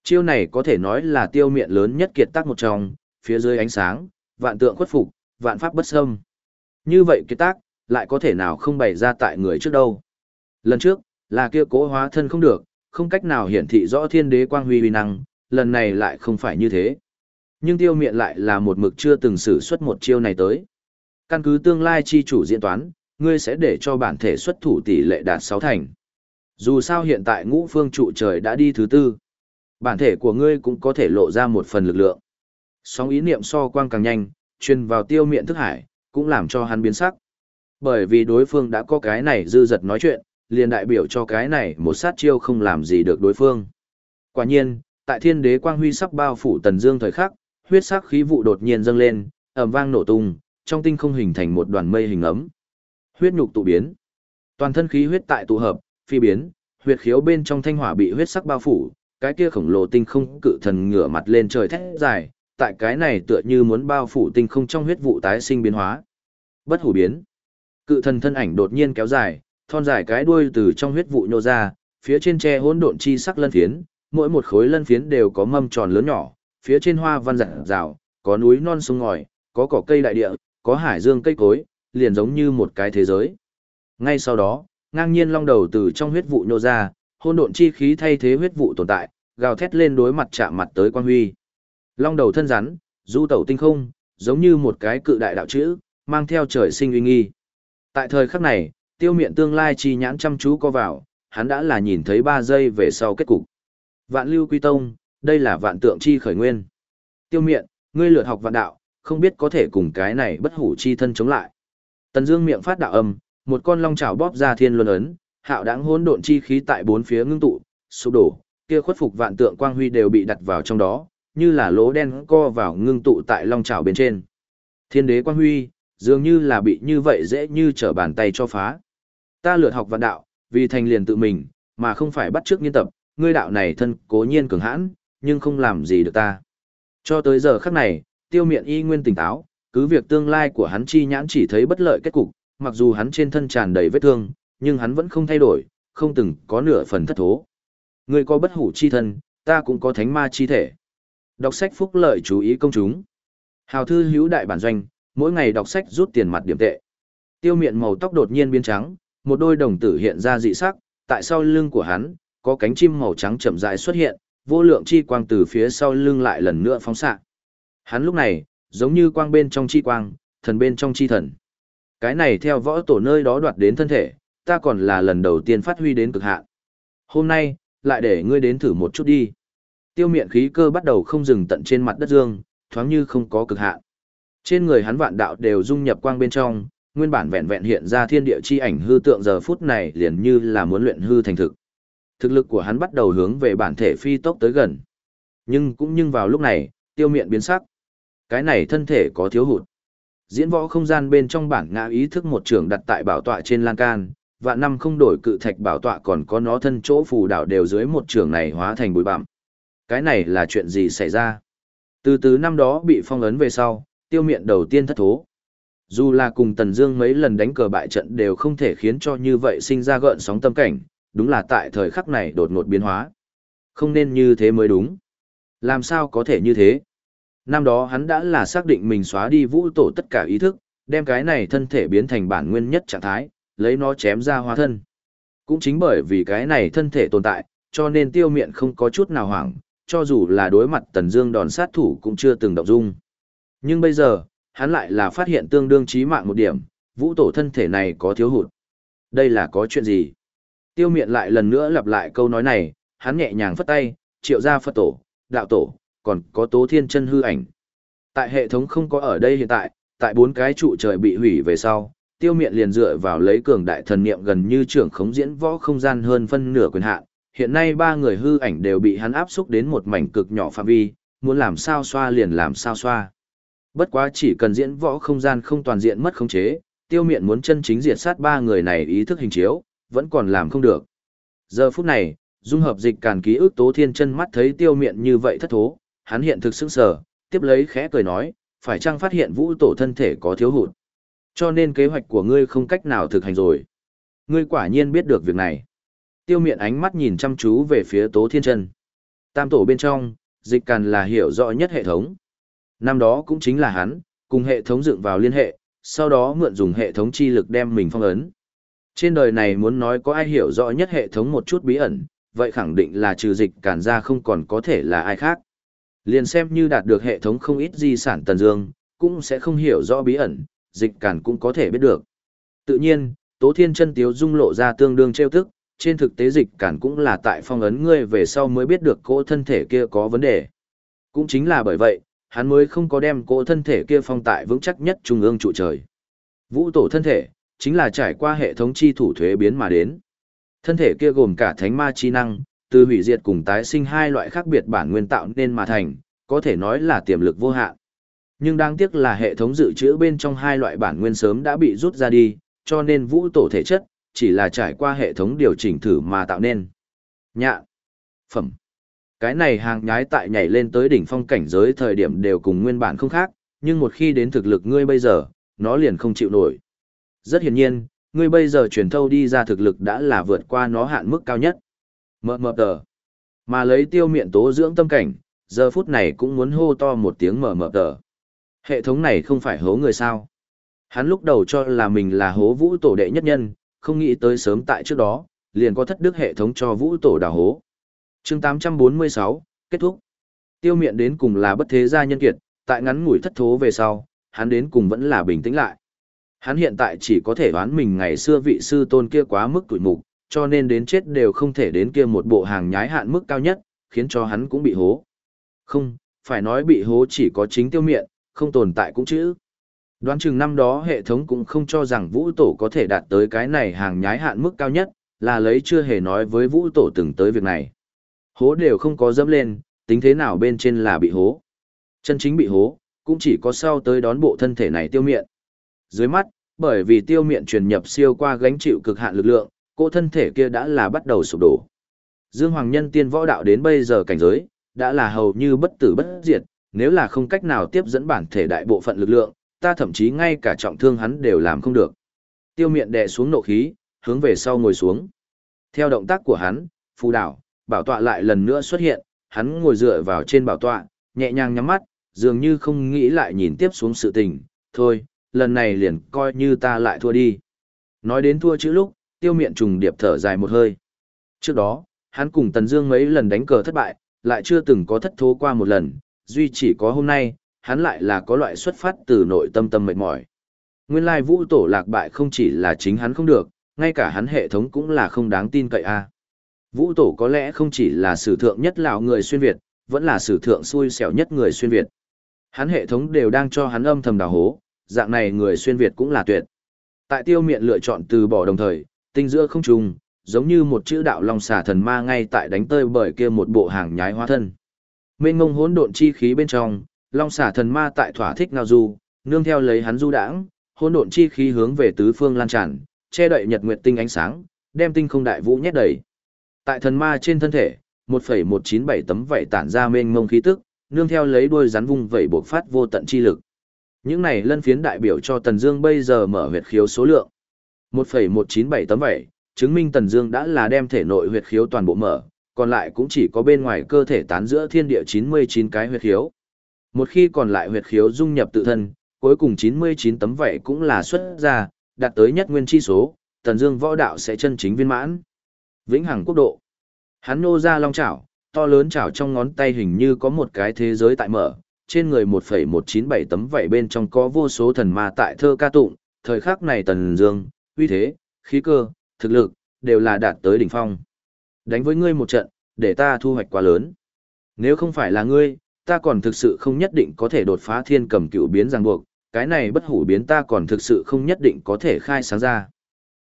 Chiêu này có thể nói là tiêu miệng lớn nhất kiệt tác một trong, phía dưới ánh sáng, vạn tượng khuất phục, vạn pháp bất xâm. Như vậy kiệt tác, lại có thể nào không bày ra tại người trước đâu. Lần trước, là kia cố hóa thân không được, không cách nào hiển thị rõ thiên đế quang huy uy năng, lần này lại không phải như thế. Nhưng tiêu miệng lại là một mực chưa từng sử xuất một chiêu này tới. Căn cứ tương lai chi chủ diễn toán, ngươi sẽ để cho bản thể xuất thủ tỷ lệ đạt 6 thành. Dù sao hiện tại ngũ phương trụ trời đã đi thứ tư. Bản thể của ngươi cũng có thể lộ ra một phần lực lượng. Sóng ý niệm so quang càng nhanh, truyền vào tiêu miệng thức hải, cũng làm cho hắn biến sắc. Bởi vì đối phương đã có cái này dư giật nói chuyện, liền đại biểu cho cái này một sát chiêu không làm gì được đối phương. Quả nhiên, tại thiên đế quang huy sắp bao phủ tần dương thời khắc, huyết sắc khí vụ đột nhiên dâng lên, ầm vang nổ tung, trong tinh không hình thành một đoàn mây hình ấm. Huyết nhục tụ biến. Toàn thân khí huyết tại tụ hợp, phi biến, huyết khiếu bên trong thanh hỏa bị huyết sắc bao phủ, cái kia khổng lồ tinh không cự thần ngửa mặt lên trời thét dài, tại cái này tựa như muốn bao phủ tinh không trong huyết vụ tái sinh biến hóa. Bất hủ biến. Cự thần thân ảnh đột nhiên kéo dài, thon dài cái đuôi từ trong huyết vụ nhô ra, phía trên tre hỗn độn chi sắc lân phiến, mỗi một khối lân phiến đều có mâm tròn lớn nhỏ, phía trên hoa văn rạng rào, có núi non sông ngòi, có cỏ cây đại địa, có hải dương cây cối, liền giống như một cái thế giới. Ngay sau đó, ngang nhiên long đầu từ trong huyết vụ nhô ra, hỗn độn chi khí thay thế huyết vụ tồn tại, gào thét lên đối mặt chạm mặt tới quan huy. Long đầu thân rắn, du tẩu tinh không, giống như một cái cự đại đạo chữ, mang theo trời sinh uy nghi. Tại thời khắc này, tiêu miện tương lai chi nhãn chăm chú co vào, hắn đã là nhìn thấy 3 giây về sau kết cục. Vạn lưu quy tông, đây là vạn tượng chi khởi nguyên. Tiêu miện ngươi lượt học vạn đạo, không biết có thể cùng cái này bất hủ chi thân chống lại. Tần Dương miệng phát đạo âm, một con long chảo bóp ra thiên luân ấn, hạo đãng hỗn độn chi khí tại bốn phía ngưng tụ, sụp đổ, kia khuất phục vạn tượng quang huy đều bị đặt vào trong đó, như là lỗ đen co vào ngưng tụ tại long chảo bên trên. Thiên đế quang huy, dường như là bị như vậy dễ như trở bàn tay cho phá. Ta lượt học vạn đạo, vì thành liền tự mình, mà không phải bắt trước nghiên tập, ngươi đạo này thân cố nhiên cường hãn, nhưng không làm gì được ta. Cho tới giờ khắc này, tiêu miện y nguyên tỉnh táo, cứ việc tương lai của hắn chi nhãn chỉ thấy bất lợi kết cục, mặc dù hắn trên thân tràn đầy vết thương, nhưng hắn vẫn không thay đổi, không từng có nửa phần thất thố. Ngươi có bất hủ chi thân, ta cũng có thánh ma chi thể. Đọc sách phúc lợi chú ý công chúng. Hào thư hữu đại bản doanh, mỗi ngày đọc sách rút tiền mặt điểm tệ. Tiêu miện màu tóc đột nhiên biến trắng, một đôi đồng tử hiện ra dị sắc, tại sau lưng của hắn, có cánh chim màu trắng chậm rãi xuất hiện, vô lượng chi quang từ phía sau lưng lại lần nữa phóng xạ. Hắn lúc này, giống như quang bên trong chi quang, thần bên trong chi thần. Cái này theo võ tổ nơi đó đoạt đến thân thể, ta còn là lần đầu tiên phát huy đến cực hạn. Hôm nay, lại để ngươi đến thử một chút đi. Tiêu miện khí cơ bắt đầu không dừng tận trên mặt đất dương, thoáng như không có cực hạn. Trên người hắn vạn đạo đều dung nhập quang bên trong, nguyên bản vẹn vẹn hiện ra thiên địa chi ảnh hư tượng giờ phút này liền như là muốn luyện hư thành thực. Thực lực của hắn bắt đầu hướng về bản thể phi tốc tới gần. Nhưng cũng nhưng vào lúc này, tiêu miện biến sắc. Cái này thân thể có thiếu hụt. Diễn võ không gian bên trong bản ngã ý thức một trường đặt tại bảo tọa trên lan can, và năm không đổi cự thạch bảo tọa còn có nó thân chỗ phù đảo đều dưới một trường này hóa thành bụi bặm. Cái này là chuyện gì xảy ra? Từ từ năm đó bị phong ấn về sau, tiêu miện đầu tiên thất thố. Dù là cùng Tần Dương mấy lần đánh cờ bại trận đều không thể khiến cho như vậy sinh ra gợn sóng tâm cảnh, đúng là tại thời khắc này đột ngột biến hóa. Không nên như thế mới đúng. Làm sao có thể như thế? Năm đó hắn đã là xác định mình xóa đi vũ tổ tất cả ý thức, đem cái này thân thể biến thành bản nguyên nhất trạng thái, lấy nó chém ra hóa thân. Cũng chính bởi vì cái này thân thể tồn tại, cho nên tiêu miện không có chút nào hoảng, cho dù là đối mặt Tần Dương đòn sát thủ cũng chưa từng động dung. Nhưng bây giờ, hắn lại là phát hiện tương đương chí mạng một điểm, vũ tổ thân thể này có thiếu hụt. Đây là có chuyện gì? Tiêu miện lại lần nữa lặp lại câu nói này, hắn nhẹ nhàng phất tay, triệu ra Phật tổ, đạo tổ, còn có tố thiên chân hư ảnh. Tại hệ thống không có ở đây hiện tại, tại bốn cái trụ trời bị hủy về sau, tiêu miện liền dựa vào lấy cường đại thần niệm gần như trưởng khống diễn võ không gian hơn phân nửa quyền hạn. Hiện nay ba người hư ảnh đều bị hắn áp xúc đến một mảnh cực nhỏ phạm vi, muốn làm sao xoa liền làm sao xoa. Bất quá chỉ cần diễn võ không gian không toàn diện mất khống chế, tiêu miện muốn chân chính diệt sát ba người này ý thức hình chiếu, vẫn còn làm không được. Giờ phút này, dung hợp dịch càn ký ức tố thiên chân mắt thấy tiêu miện như vậy thất thố, hắn hiện thực sững sờ, tiếp lấy khẽ cười nói, phải chăng phát hiện vũ tổ thân thể có thiếu hụt. Cho nên kế hoạch của ngươi không cách nào thực hành rồi. Ngươi quả nhiên biết được việc này. Tiêu miện ánh mắt nhìn chăm chú về phía tố thiên Trần Tam tổ bên trong, dịch càn là hiểu rõ nhất hệ thống. Năm đó cũng chính là hắn, cùng hệ thống dựng vào liên hệ, sau đó mượn dùng hệ thống chi lực đem mình phong ấn. Trên đời này muốn nói có ai hiểu rõ nhất hệ thống một chút bí ẩn, vậy khẳng định là trừ dịch càn ra không còn có thể là ai khác. Liền xem như đạt được hệ thống không ít di sản tần dương, cũng sẽ không hiểu rõ bí ẩn, dịch cản cũng có thể biết được. Tự nhiên, Tố Thiên chân tiếu dung lộ ra tương đương trêu tức, trên thực tế dịch cản cũng là tại phong ấn ngươi về sau mới biết được cỗ thân thể kia có vấn đề. Cũng chính là bởi vậy, hắn mới không có đem cỗ thân thể kia phong tại vững chắc nhất trung ương trụ trời. Vũ tổ thân thể, chính là trải qua hệ thống chi thủ thuế biến mà đến. Thân thể kia gồm cả thánh ma chi năng, từ hủy diệt cùng tái sinh hai loại khác biệt bản nguyên tạo nên mà thành, có thể nói là tiềm lực vô hạn. Nhưng đáng tiếc là hệ thống dự trữ bên trong hai loại bản nguyên sớm đã bị rút ra đi, cho nên vũ tổ thể chất, chỉ là trải qua hệ thống điều chỉnh thử mà tạo nên. Nhạ. Phẩm. Cái này hàng nhái tại nhảy lên tới đỉnh phong cảnh giới thời điểm đều cùng nguyên bản không khác, nhưng một khi đến thực lực ngươi bây giờ, nó liền không chịu nổi. Rất hiển nhiên, ngươi bây giờ truyền thâu đi ra thực lực đã là vượt qua nó hạn mức cao nhất. Mờ mờ tờ. Mà lấy tiêu miệng tố dưỡng tâm cảnh, giờ phút này cũng muốn hô to một tiếng mờ mờ tờ. Hệ thống này không phải hố người sao. Hắn lúc đầu cho là mình là hố vũ tổ đệ nhất nhân, không nghĩ tới sớm tại trước đó, liền có thất đức hệ thống cho vũ tổ đào hố. chương 846, kết thúc. Tiêu miệng đến cùng là bất thế gia nhân kiệt, tại ngắn ngủi thất thố về sau, hắn đến cùng vẫn là bình tĩnh lại. Hắn hiện tại chỉ có thể đoán mình ngày xưa vị sư tôn kia quá mức tuổi mục, cho nên đến chết đều không thể đến kia một bộ hàng nhái hạn mức cao nhất, khiến cho hắn cũng bị hố. Không, phải nói bị hố chỉ có chính tiêu miệng, không tồn tại cũng chữ. Đoán chừng năm đó hệ thống cũng không cho rằng vũ tổ có thể đạt tới cái này hàng nhái hạn mức cao nhất, là lấy chưa hề nói với vũ tổ từng tới việc này. Hố đều không có dẫm lên, tính thế nào bên trên là bị hố. Chân chính bị hố, cũng chỉ có sau tới đón bộ thân thể này tiêu miệng. Dưới mắt, bởi vì tiêu miệng truyền nhập siêu qua gánh chịu cực hạn lực lượng, cô thân thể kia đã là bắt đầu sụp đổ. Dương Hoàng Nhân tiên võ đạo đến bây giờ cảnh giới, đã là hầu như bất tử bất diệt, nếu là không cách nào tiếp dẫn bản thể đại bộ phận lực lượng, ta thậm chí ngay cả trọng thương hắn đều làm không được. Tiêu Miện đè xuống nộ khí, hướng về sau ngồi xuống. Theo động tác của hắn, phù đảo, bảo tọa lại lần nữa xuất hiện, hắn ngồi dựa vào trên bảo tọa, nhẹ nhàng nhắm mắt, dường như không nghĩ lại nhìn tiếp xuống sự tình, thôi, lần này liền coi như ta lại thua đi. Nói đến thua chữ lúc, tiêu Miện trùng điệp thở dài một hơi. Trước đó, hắn cùng Tần Dương mấy lần đánh cờ thất bại, lại chưa từng có thất thố qua một lần, duy chỉ có hôm nay, hắn lại là có loại xuất phát từ nội tâm tâm mệt mỏi. Nguyên lai vũ tổ lạc bại không chỉ là chính hắn không được, ngay cả hắn hệ thống cũng là không đáng tin cậy a. Vũ tổ có lẽ không chỉ là sử thượng nhất lão người xuyên Việt, vẫn là sử thượng xui xẻo nhất người xuyên Việt. Hắn hệ thống đều đang cho hắn âm thầm đào hố, dạng này người xuyên Việt cũng là tuyệt. Tại tiêu miện lựa chọn từ bỏ đồng thời, tinh giữa không trùng, giống như một chữ đạo long xà thần ma ngay tại đánh tơi bởi kia một bộ hàng nhái hóa thân. Mênh ngông hỗn độn chi khí bên trong, long xà thần ma tại thỏa thích ngao du, nương theo lấy hắn du đãng, hỗn độn chi khí hướng về tứ phương lan tràn, che đậy nhật nguyệt tinh ánh sáng, đem tinh không đại vũ nhét đầy. Tại thần ma trên thân thể, 1.197 tấm vảy tản ra mênh mông khí tức, nương theo lấy đuôi rắn vung vẩy buộc phát vô tận chi lực. Những này lân phiến đại biểu cho Tần Dương bây giờ mở huyệt khiếu số lượng. 1.197 tấm vảy, chứng minh Tần Dương đã là đem thể nội huyệt khiếu toàn bộ mở, còn lại cũng chỉ có bên ngoài cơ thể tán giữa thiên địa 99 cái huyệt khiếu. Một khi còn lại huyệt khiếu dung nhập tự thân, cuối cùng 99 tấm vảy cũng là xuất ra, đạt tới nhất nguyên chi số, Tần Dương võ đạo sẽ chân chính viên mãn. Vĩnh hằng quốc độ. Hắn nô ra long chảo, to lớn chảo trong ngón tay hình như có một cái thế giới tại mở, trên người 1.197 tấm vảy bên trong có vô số thần ma tại thơ ca tụng, thời khắc này Tần Dương, uy thế, khí cơ, thực lực đều là đạt tới đỉnh phong. Đánh với ngươi một trận, để ta thu hoạch quá lớn. Nếu không phải là ngươi, ta còn thực sự không nhất định có thể đột phá thiên cầm cựu biến ràng buộc, cái này bất hủ biến ta còn thực sự không nhất định có thể khai sáng ra.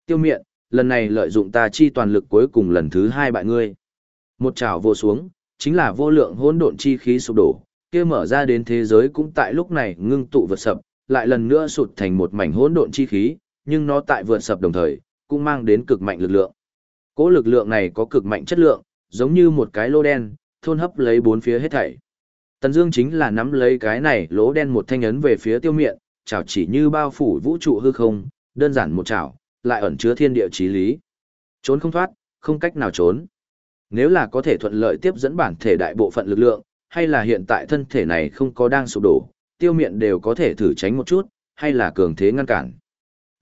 Tiêu miện, lần này lợi dụng ta chi toàn lực cuối cùng lần thứ hai bại ngươi. Một trào vô xuống, chính là vô lượng hỗn độn chi khí sụp đổ, kia mở ra đến thế giới cũng tại lúc này ngưng tụ vượt sập, lại lần nữa sụt thành một mảnh hỗn độn chi khí, nhưng nó tại vượt sập đồng thời, cũng mang đến cực mạnh lực lượng. Cỗ lực lượng này có cực mạnh chất lượng, giống như một cái lô đen, thôn hấp lấy bốn phía hết thảy. Tần Dương chính là nắm lấy cái này lỗ đen một thanh ấn về phía tiêu miện, chảo chỉ như bao phủ vũ trụ hư không, đơn giản một chảo, lại ẩn chứa thiên địa chí lý. Trốn không thoát, không cách nào trốn. Nếu là có thể thuận lợi tiếp dẫn bản thể đại bộ phận lực lượng, hay là hiện tại thân thể này không có đang sụp đổ, tiêu miện đều có thể thử tránh một chút, hay là cường thế ngăn cản.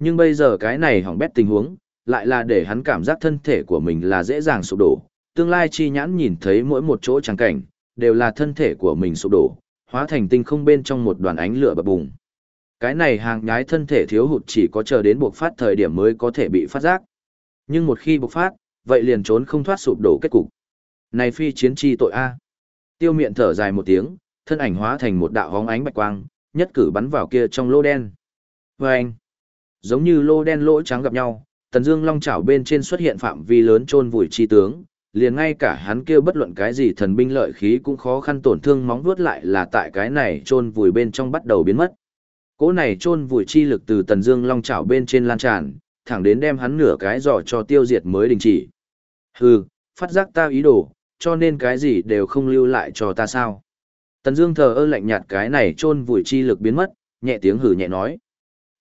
Nhưng bây giờ cái này hỏng bét tình huống, lại là để hắn cảm giác thân thể của mình là dễ dàng sụp đổ. Tương lai chi nhãn nhìn thấy mỗi một chỗ trắng cảnh, đều là thân thể của mình sụp đổ, hóa thành tinh không bên trong một đoàn ánh lửa bập bùng. Cái này hàng nhái thân thể thiếu hụt chỉ có chờ đến buộc phát thời điểm mới có thể bị phát giác. Nhưng một khi buộc phát, vậy liền trốn không thoát sụp đổ kết cục. Này phi chiến chi tội A. Tiêu miệng thở dài một tiếng, thân ảnh hóa thành một đạo hóng ánh bạch quang, nhất cử bắn vào kia trong lô đen. Vâng! Giống như lô đen lỗ trắng gặp nhau, Tần Dương Long chảo bên trên xuất hiện phạm vi lớn chôn vùi chi tướng, liền ngay cả hắn kia bất luận cái gì thần binh lợi khí cũng khó khăn tổn thương móng vuốt lại là tại cái này chôn vùi bên trong bắt đầu biến mất. Cỗ này chôn vùi chi lực từ Tần Dương Long chảo bên trên lan tràn, thẳng đến đem hắn nửa cái giò cho tiêu diệt mới đình chỉ. Hừ, phát giác ta ý đồ, cho nên cái gì đều không lưu lại cho ta sao? Tần Dương thờ ơ lạnh nhạt cái này chôn vùi chi lực biến mất, nhẹ tiếng hừ nhẹ nói.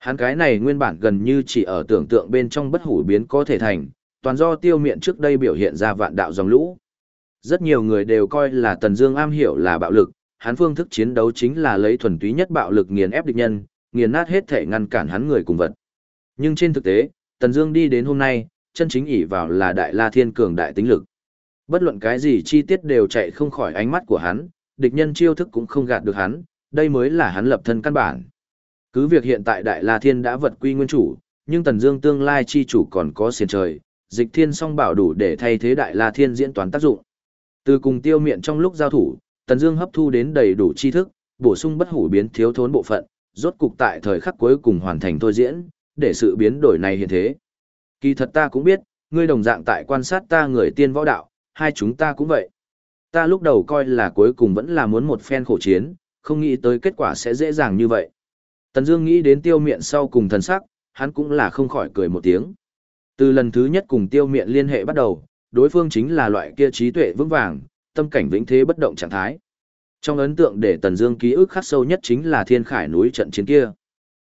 Hắn cái này nguyên bản gần như chỉ ở tưởng tượng bên trong bất hủ biến có thể thành, toàn do tiêu miện trước đây biểu hiện ra vạn đạo dòng lũ. Rất nhiều người đều coi là Tần Dương am hiểu là bạo lực, hắn phương thức chiến đấu chính là lấy thuần túy nhất bạo lực nghiền ép địch nhân, nghiền nát hết thể ngăn cản hắn người cùng vật. Nhưng trên thực tế, Tần Dương đi đến hôm nay, chân chính ỷ vào là đại la thiên cường đại tính lực. Bất luận cái gì chi tiết đều chạy không khỏi ánh mắt của hắn, địch nhân chiêu thức cũng không gạt được hắn, đây mới là hắn lập thân căn bản. Cứ việc hiện tại Đại La Thiên đã vật quy nguyên chủ, nhưng Tần Dương tương lai chi chủ còn có xiển trời, dịch thiên song bảo đủ để thay thế Đại La Thiên diễn toán tác dụng. Từ cùng tiêu miện trong lúc giao thủ, Tần Dương hấp thu đến đầy đủ tri thức, bổ sung bất hủ biến thiếu thốn bộ phận, rốt cục tại thời khắc cuối cùng hoàn thành thôi diễn, để sự biến đổi này hiện thế. Kỳ thật ta cũng biết, ngươi đồng dạng tại quan sát ta người tiên võ đạo, hai chúng ta cũng vậy. Ta lúc đầu coi là cuối cùng vẫn là muốn một phen khổ chiến, không nghĩ tới kết quả sẽ dễ dàng như vậy. Tần Dương nghĩ đến tiêu miện sau cùng thần sắc, hắn cũng là không khỏi cười một tiếng. Từ lần thứ nhất cùng tiêu miện liên hệ bắt đầu, đối phương chính là loại kia trí tuệ vững vàng, tâm cảnh vĩnh thế bất động trạng thái. Trong ấn tượng để Tần Dương ký ức khắc sâu nhất chính là Thiên Khải núi trận chiến kia.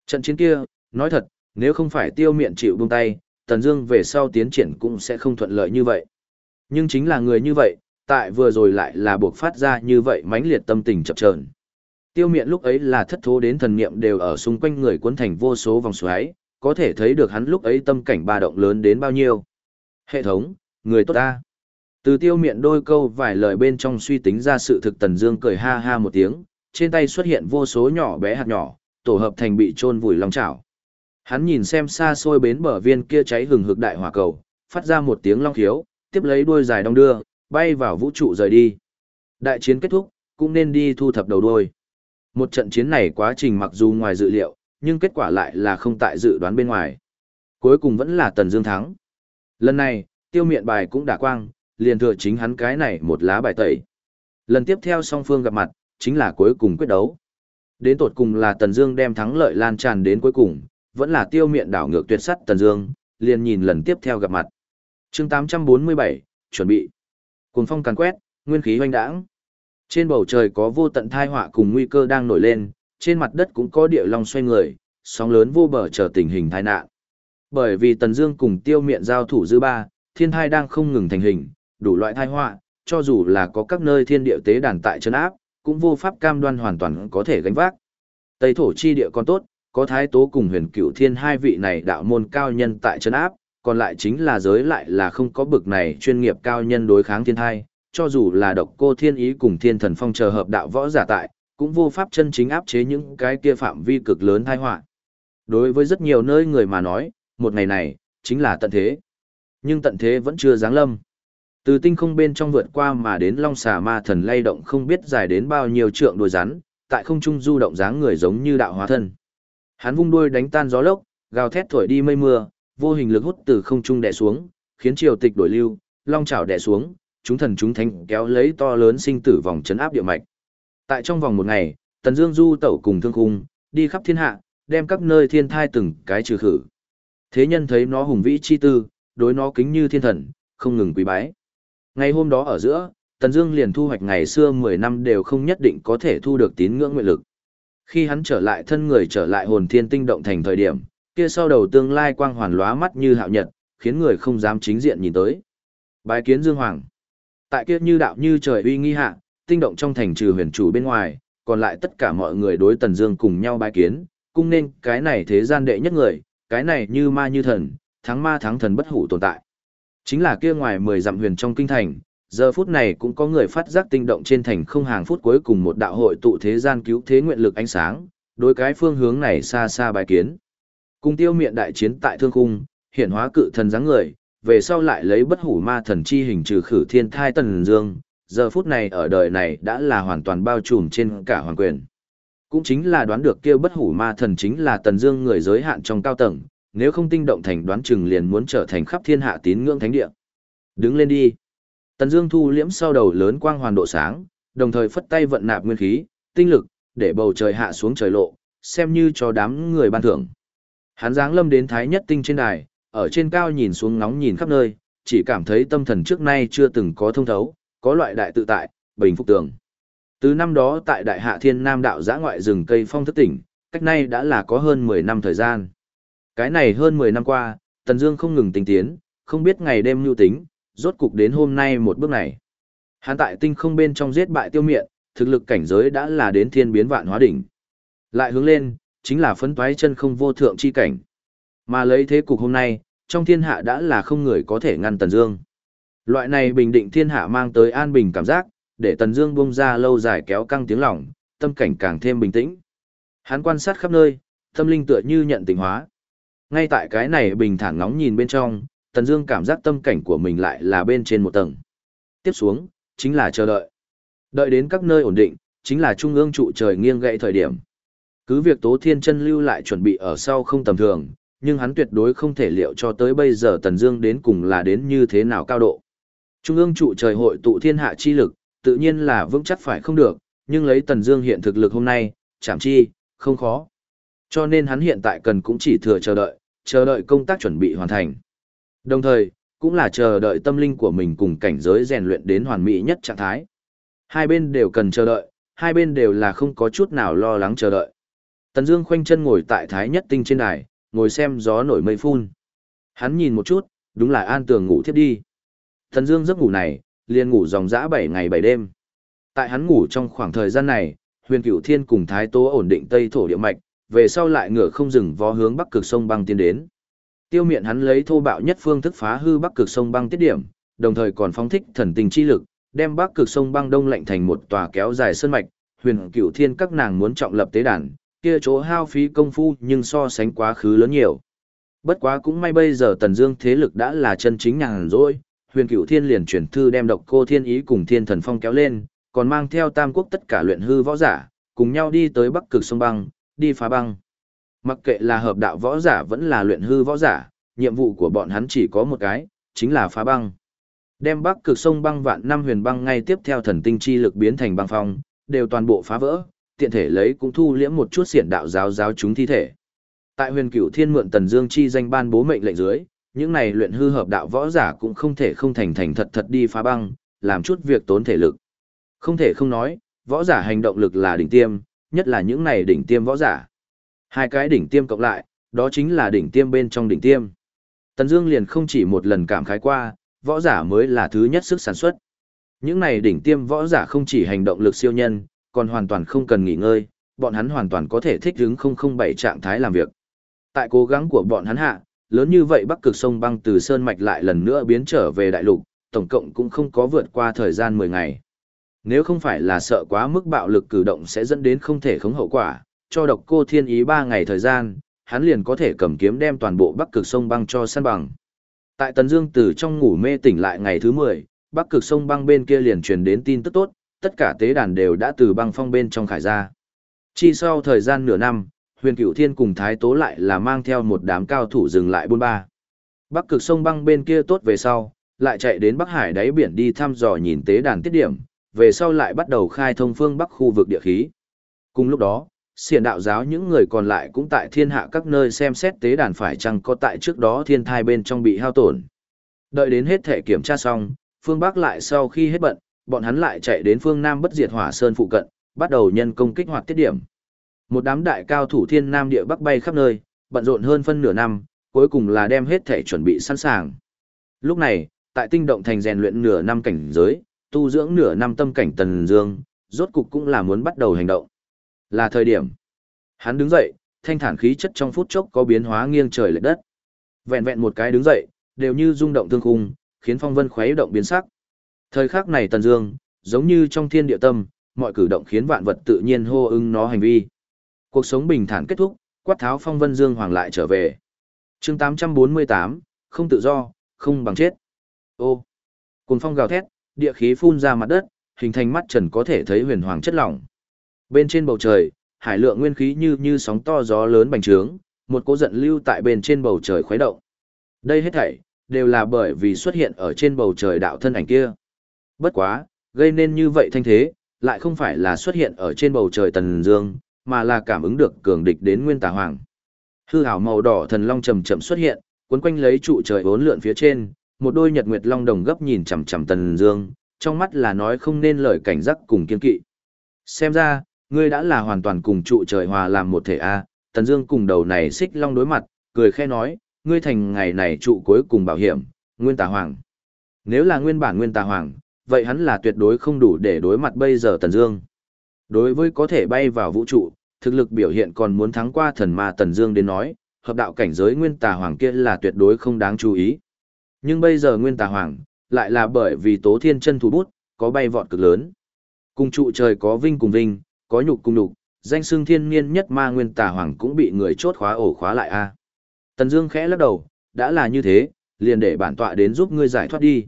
Trận chiến kia, nói thật, nếu không phải tiêu miện chịu buông tay, Tần Dương về sau tiến triển cũng sẽ không thuận lợi như vậy. Nhưng chính là người như vậy, tại vừa rồi lại là buộc phát ra như vậy mãnh liệt tâm tình chập chờn. Tiêu miện lúc ấy là thất thố đến thần niệm đều ở xung quanh người cuốn thành vô số vòng xoáy, có thể thấy được hắn lúc ấy tâm cảnh ba động lớn đến bao nhiêu. Hệ thống, người tốt ta. Từ tiêu miện đôi câu vài lời bên trong suy tính ra sự thực tần dương cười ha ha một tiếng, trên tay xuất hiện vô số nhỏ bé hạt nhỏ, tổ hợp thành bị trôn vùi lòng chảo. Hắn nhìn xem xa xôi bến bờ viên kia cháy hừng hực đại hỏa cầu, phát ra một tiếng long khiếu, tiếp lấy đuôi dài đong đưa, bay vào vũ trụ rời đi. Đại chiến kết thúc, cũng nên đi thu thập đầu đuôi. Một trận chiến này quá trình mặc dù ngoài dự liệu, nhưng kết quả lại là không tại dự đoán bên ngoài. Cuối cùng vẫn là Tần Dương thắng. Lần này, tiêu miện bài cũng đã quang, liền thừa chính hắn cái này một lá bài tẩy. Lần tiếp theo song phương gặp mặt, chính là cuối cùng quyết đấu. Đến tột cùng là Tần Dương đem thắng lợi lan tràn đến cuối cùng, vẫn là tiêu miện đảo ngược tuyệt sắt Tần Dương, liền nhìn lần tiếp theo gặp mặt. Chương 847, chuẩn bị. Cuồng phong càn quét, nguyên khí hoành đãng. Trên bầu trời có vô tận thai họa cùng nguy cơ đang nổi lên, trên mặt đất cũng có địa long xoay người, sóng lớn vô bờ chờ tình hình tai nạn. Bởi vì Tần Dương cùng Tiêu Miện giao thủ dư ba, thiên thai đang không ngừng thành hình, đủ loại tai họa, cho dù là có các nơi thiên địa tế đàn tại trấn áp, cũng vô pháp cam đoan hoàn toàn có thể gánh vác. Tây thổ chi địa còn tốt, có thái tố cùng huyền cửu thiên hai vị này đạo môn cao nhân tại trấn áp, còn lại chính là giới lại là không có bực này chuyên nghiệp cao nhân đối kháng thiên thai, cho dù là độc cô thiên ý cùng thiên thần phong chờ hợp đạo võ giả tại, cũng vô pháp chân chính áp chế những cái kia phạm vi cực lớn tai họa. Đối với rất nhiều nơi người mà nói, một ngày này, chính là tận thế. Nhưng tận thế vẫn chưa giáng lâm. Từ tinh không bên trong vượt qua mà đến long xà ma thần lay động không biết dài đến bao nhiêu trượng đuôi rắn, tại không trung du động dáng người giống như đạo hóa thân. Hắn vung đuôi đánh tan gió lốc, gào thét thổi đi mây mưa, vô hình lực hút từ không trung đè xuống, khiến triều tịch đổi lưu, long chảo đè xuống, chúng thần chúng thánh kéo lấy to lớn sinh tử vòng chấn áp địa mạch. Tại trong vòng một ngày, Tần Dương du tẩu cùng thương khung, đi khắp thiên hạ, đem các nơi thiên thai từng cái trừ khử. Thế nhân thấy nó hùng vĩ chi tư, đối nó kính như thiên thần, không ngừng quý bái. Ngày hôm đó ở giữa, Tần Dương liền thu hoạch ngày xưa 10 năm đều không nhất định có thể thu được tín ngưỡng nguyện lực. Khi hắn trở lại thân người trở lại hồn thiên tinh động thành thời điểm, kia sau đầu tương lai quang hoàn lóa mắt như hạo nhật, khiến người không dám chính diện nhìn tới. Bái kiến Dương Hoàng. Tại kia như đạo như trời uy nghi hạ, tinh động trong thành trừ huyền chủ bên ngoài, còn lại tất cả mọi người đối Tần Dương cùng nhau bái kiến, cung nên cái này thế gian đệ nhất người, cái này như ma như thần, thắng ma thắng thần bất hủ tồn tại. Chính là kia ngoài mười dặm huyền trong kinh thành, giờ phút này cũng có người phát giác tinh động trên thành không hàng phút cuối cùng một đạo hội tụ thế gian cứu thế nguyện lực ánh sáng, đối cái phương hướng này xa xa bài kiến. Cùng tiêu miện đại chiến tại thương khung, hiển hóa cự thần dáng người, về sau lại lấy bất hủ ma thần chi hình trừ khử thiên thai tần dương, giờ phút này ở đời này đã là hoàn toàn bao trùm trên cả hoàng quyền. Cũng chính là đoán được kia bất hủ ma thần chính là tần dương người giới hạn trong cao tầng, nếu không tinh động thành đoán chừng liền muốn trở thành khắp thiên hạ tín ngưỡng thánh địa. Đứng lên đi. Tần Dương thu liễm sau đầu lớn quang hoàn độ sáng, đồng thời phất tay vận nạp nguyên khí, tinh lực, để bầu trời hạ xuống trời lộ, xem như cho đám người ban thưởng. Hắn giáng lâm đến thái nhất tinh trên đài, ở trên cao nhìn xuống ngóng nhìn khắp nơi, chỉ cảm thấy tâm thần trước nay chưa từng có thông thấu, có loại đại tự tại, bình phục tường. Từ năm đó tại Đại Hạ Thiên Nam đạo giã ngoại rừng cây phong thất tỉnh, cách nay đã là có hơn 10 năm thời gian. Cái này hơn 10 năm qua, Tần Dương không ngừng tinh tiến, không biết ngày đêm nhu tính, rốt cục đến hôm nay một bước này. Hắn tại tinh không bên trong giết bại tiêu miện, thực lực cảnh giới đã là đến thiên biến vạn hóa đỉnh. Lại hướng lên, chính là phấn toái chân không vô thượng chi cảnh. Mà lấy thế cục hôm nay, trong thiên hạ đã là không người có thể ngăn Tần Dương. Loại này bình định thiên hạ mang tới an bình cảm giác, để Tần Dương bung ra lâu dài kéo căng tiếng lòng, tâm cảnh càng thêm bình tĩnh. Hắn quan sát khắp nơi, tâm linh tựa như nhận tỉnh hóa. Ngay tại cái này bình thản ngóng nhìn bên trong, Tần Dương cảm giác tâm cảnh của mình lại là bên trên một tầng. Tiếp xuống, chính là chờ đợi. Đợi đến các nơi ổn định, chính là trung ương trụ trời nghiêng gãy thời điểm. Cứ việc Tố Thiên Chân lưu lại chuẩn bị ở sau không tầm thường, nhưng hắn tuyệt đối không thể liệu cho tới bây giờ Tần Dương đến cùng là đến như thế nào cao độ. Trung ương trụ trời hội tụ thiên hạ chi lực, tự nhiên là vững chắc phải không được, nhưng lấy Tần Dương hiện thực lực hôm nay, chạm chi, không khó. Cho nên hắn hiện tại cần cũng chỉ thừa chờ đợi, chờ đợi công tác chuẩn bị hoàn thành. Đồng thời, cũng là chờ đợi tâm linh của mình cùng cảnh giới rèn luyện đến hoàn mỹ nhất trạng thái. Hai bên đều cần chờ đợi, hai bên đều là không có chút nào lo lắng chờ đợi. Tần Dương khoanh chân ngồi tại Thái Nhất Tinh trên đài, ngồi xem gió nổi mây phun. Hắn nhìn một chút, đúng là an tường ngủ thiếp đi. Thần Dương giấc ngủ này, liền ngủ dòng dã 7 ngày 7 đêm. Tại hắn ngủ trong khoảng thời gian này, Huyền Cửu Thiên cùng Thái Tố ổn định Tây thổ địa mạch, về sau lại ngựa không dừng vó hướng Bắc cực sông băng tiến đến. Tiêu miện hắn lấy thô bạo nhất phương thức phá hư bắc cực sông băng tiết điểm, đồng thời còn phóng thích thần tình chi lực, đem bắc cực sông băng đông lạnh thành một tòa kéo dài sơn mạch, huyền cửu thiên các nàng muốn trọng lập tế đàn, kia chỗ hao phí công phu nhưng so sánh quá khứ lớn nhiều. Bất quá cũng may bây giờ Tần Dương thế lực đã là chân chính nhàn rỗi, Huyền Cửu Thiên liền chuyển thư đem độc cô Thiên Ý cùng Thiên Thần Phong kéo lên, còn mang theo Tam Quốc tất cả luyện hư võ giả, cùng nhau đi tới Bắc Cực sông băng, đi phá băng. Mặc kệ là hợp đạo võ giả vẫn là luyện hư võ giả, nhiệm vụ của bọn hắn chỉ có một cái, chính là phá băng. Đem bắc cực sông băng vạn năm huyền băng ngay tiếp theo thần tinh chi lực biến thành băng phong, đều toàn bộ phá vỡ, tiện thể lấy cũng thu liễm một chút xiển đạo giáo giáo chúng thi thể. Tại huyền cửu thiên mượn tần dương chi danh ban bố mệnh lệnh dưới, những này luyện hư hợp đạo võ giả cũng không thể không thành thành thật thật đi phá băng, làm chút việc tốn thể lực. Không thể không nói, võ giả hành động lực là đỉnh tiêm, nhất là những này đỉnh tiêm võ giả. Hai cái đỉnh tiêm cộng lại, đó chính là đỉnh tiêm bên trong đỉnh tiêm. Tần Dương liền không chỉ một lần cảm khái qua, võ giả mới là thứ nhất sức sản xuất. Những này đỉnh tiêm võ giả không chỉ hành động lực siêu nhân, còn hoàn toàn không cần nghỉ ngơi, bọn hắn hoàn toàn có thể thích ứng 007 trạng thái làm việc. Tại cố gắng của bọn hắn hạ, lớn như vậy Bắc Cực sông băng từ sơn mạch lại lần nữa biến trở về đại lục, tổng cộng cũng không có vượt qua thời gian 10 ngày. Nếu không phải là sợ quá mức bạo lực cử động sẽ dẫn đến không thể khống hậu quả, cho độc cô thiên ý 3 ngày thời gian, hắn liền có thể cầm kiếm đem toàn bộ Bắc Cực sông băng cho săn bằng. Tại Tần Dương từ trong ngủ mê tỉnh lại ngày thứ 10, Bắc Cực sông băng bên kia liền truyền đến tin tức tốt, tất cả tế đàn đều đã từ băng phong bên trong khải ra. Chi sau thời gian nửa năm, Huyền Cửu Thiên cùng Thái Tố lại là mang theo một đám cao thủ dừng lại buôn ba. Bắc Cực sông băng bên kia tốt về sau, lại chạy đến Bắc Hải đáy biển đi thăm dò nhìn tế đàn tiết điểm, về sau lại bắt đầu khai thông phương Bắc khu vực địa khí. Cùng lúc đó, xiển đạo giáo những người còn lại cũng tại thiên hạ các nơi xem xét tế đàn phải chăng có tại trước đó thiên thai bên trong bị hao tổn. Đợi đến hết thể kiểm tra xong, phương Bắc lại sau khi hết bận, bọn hắn lại chạy đến phương Nam bất diệt hỏa sơn phụ cận, bắt đầu nhân công kích hoạt tiết điểm. Một đám đại cao thủ thiên Nam địa Bắc bay khắp nơi, bận rộn hơn phân nửa năm, cuối cùng là đem hết thể chuẩn bị sẵn sàng. Lúc này, tại tinh động thành rèn luyện nửa năm cảnh giới, tu dưỡng nửa năm tâm cảnh tần dương, rốt cục cũng là muốn bắt đầu hành động. Là thời điểm. Hắn đứng dậy, thanh thản khí chất trong phút chốc có biến hóa nghiêng trời lệch đất. Vẹn vẹn một cái đứng dậy, đều như rung động tương khung, khiến phong vân khuấy động biến sắc. Thời khắc này Tần Dương, giống như trong thiên địa tâm, mọi cử động khiến vạn vật tự nhiên hô ứng nó hành vi. Cuộc sống bình thản kết thúc, quát tháo phong vân dương hoàng lại trở về. Chương 848, không tự do, không bằng chết. Ô. Cồn phong gào thét, địa khí phun ra mặt đất, hình thành mắt trần có thể thấy huyền hoàng chất lỏng. Bên trên bầu trời, hải lượng nguyên khí như như sóng to gió lớn bành trướng, một cỗ giận lưu tại bên trên bầu trời khuấy động. Đây hết thảy đều là bởi vì xuất hiện ở trên bầu trời đạo thân ảnh kia. Bất quá, gây nên như vậy thanh thế, lại không phải là xuất hiện ở trên bầu trời tần dương, mà là cảm ứng được cường địch đến nguyên tà hoàng. Hư hảo màu đỏ thần long chậm chậm xuất hiện, cuốn quanh lấy trụ trời bốn lượn phía trên, một đôi nhật nguyệt long đồng gấp nhìn chằm chằm tần dương, trong mắt là nói không nên lời cảnh giác cùng kiên kỵ. Xem ra, ngươi đã là hoàn toàn cùng trụ trời hòa làm một thể a. Tần Dương cùng đầu này xích long đối mặt, cười khẽ nói, ngươi thành ngày này trụ cuối cùng bảo hiểm, Nguyên Tà Hoàng. Nếu là nguyên bản Nguyên Tà Hoàng, vậy hắn là tuyệt đối không đủ để đối mặt bây giờ Tần Dương. Đối với có thể bay vào vũ trụ, thực lực biểu hiện còn muốn thắng qua thần ma Tần Dương đến nói, hợp đạo cảnh giới Nguyên Tà Hoàng kia là tuyệt đối không đáng chú ý. Nhưng bây giờ Nguyên Tà Hoàng, lại là bởi vì Tố Thiên chân thủ bút, có bay vọt cực lớn. Cùng trụ trời có vinh cùng vinh, có nhục cùng nhục, danh xưng thiên niên nhất ma Nguyên Tà Hoàng cũng bị người chốt khóa ổ khóa lại a. Tần Dương khẽ lắc đầu, đã là như thế, liền để bản tọa đến giúp ngươi giải thoát đi.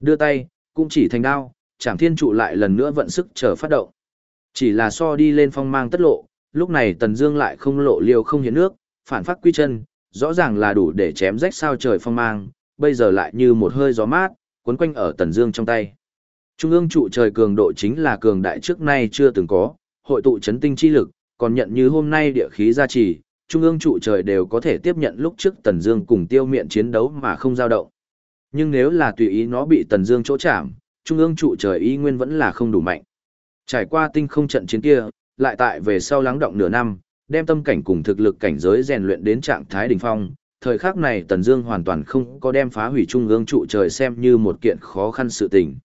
Đưa tay, cũng chỉ thành đao, chảm Thiên trụ lại lần nữa vận sức chờ phát động. Chỉ là so đi lên phong mang tất lộ, lúc này Tần Dương lại không lộ liều không hiện nước, phản phát quy chân, rõ ràng là đủ để chém rách sao trời phong mang, bây giờ lại như một hơi gió mát, cuốn quanh ở Tần Dương trong tay. Trung ương trụ trời cường độ chính là cường đại trước nay chưa từng có, hội tụ chấn tinh chi lực, còn nhận như hôm nay địa khí gia trì, trung ương trụ trời đều có thể tiếp nhận lúc trước Tần Dương cùng Tiêu Miện chiến đấu mà không dao động. Nhưng nếu là tùy ý nó bị Tần Dương chỗ chạm, trung ương trụ trời y nguyên vẫn là không đủ mạnh. Trải qua tinh không trận chiến kia, lại tại về sau lắng động nửa năm, đem tâm cảnh cùng thực lực cảnh giới rèn luyện đến trạng thái đỉnh phong, thời khắc này Tần Dương hoàn toàn không có đem phá hủy trung ương trụ trời xem như một kiện khó khăn sự tình.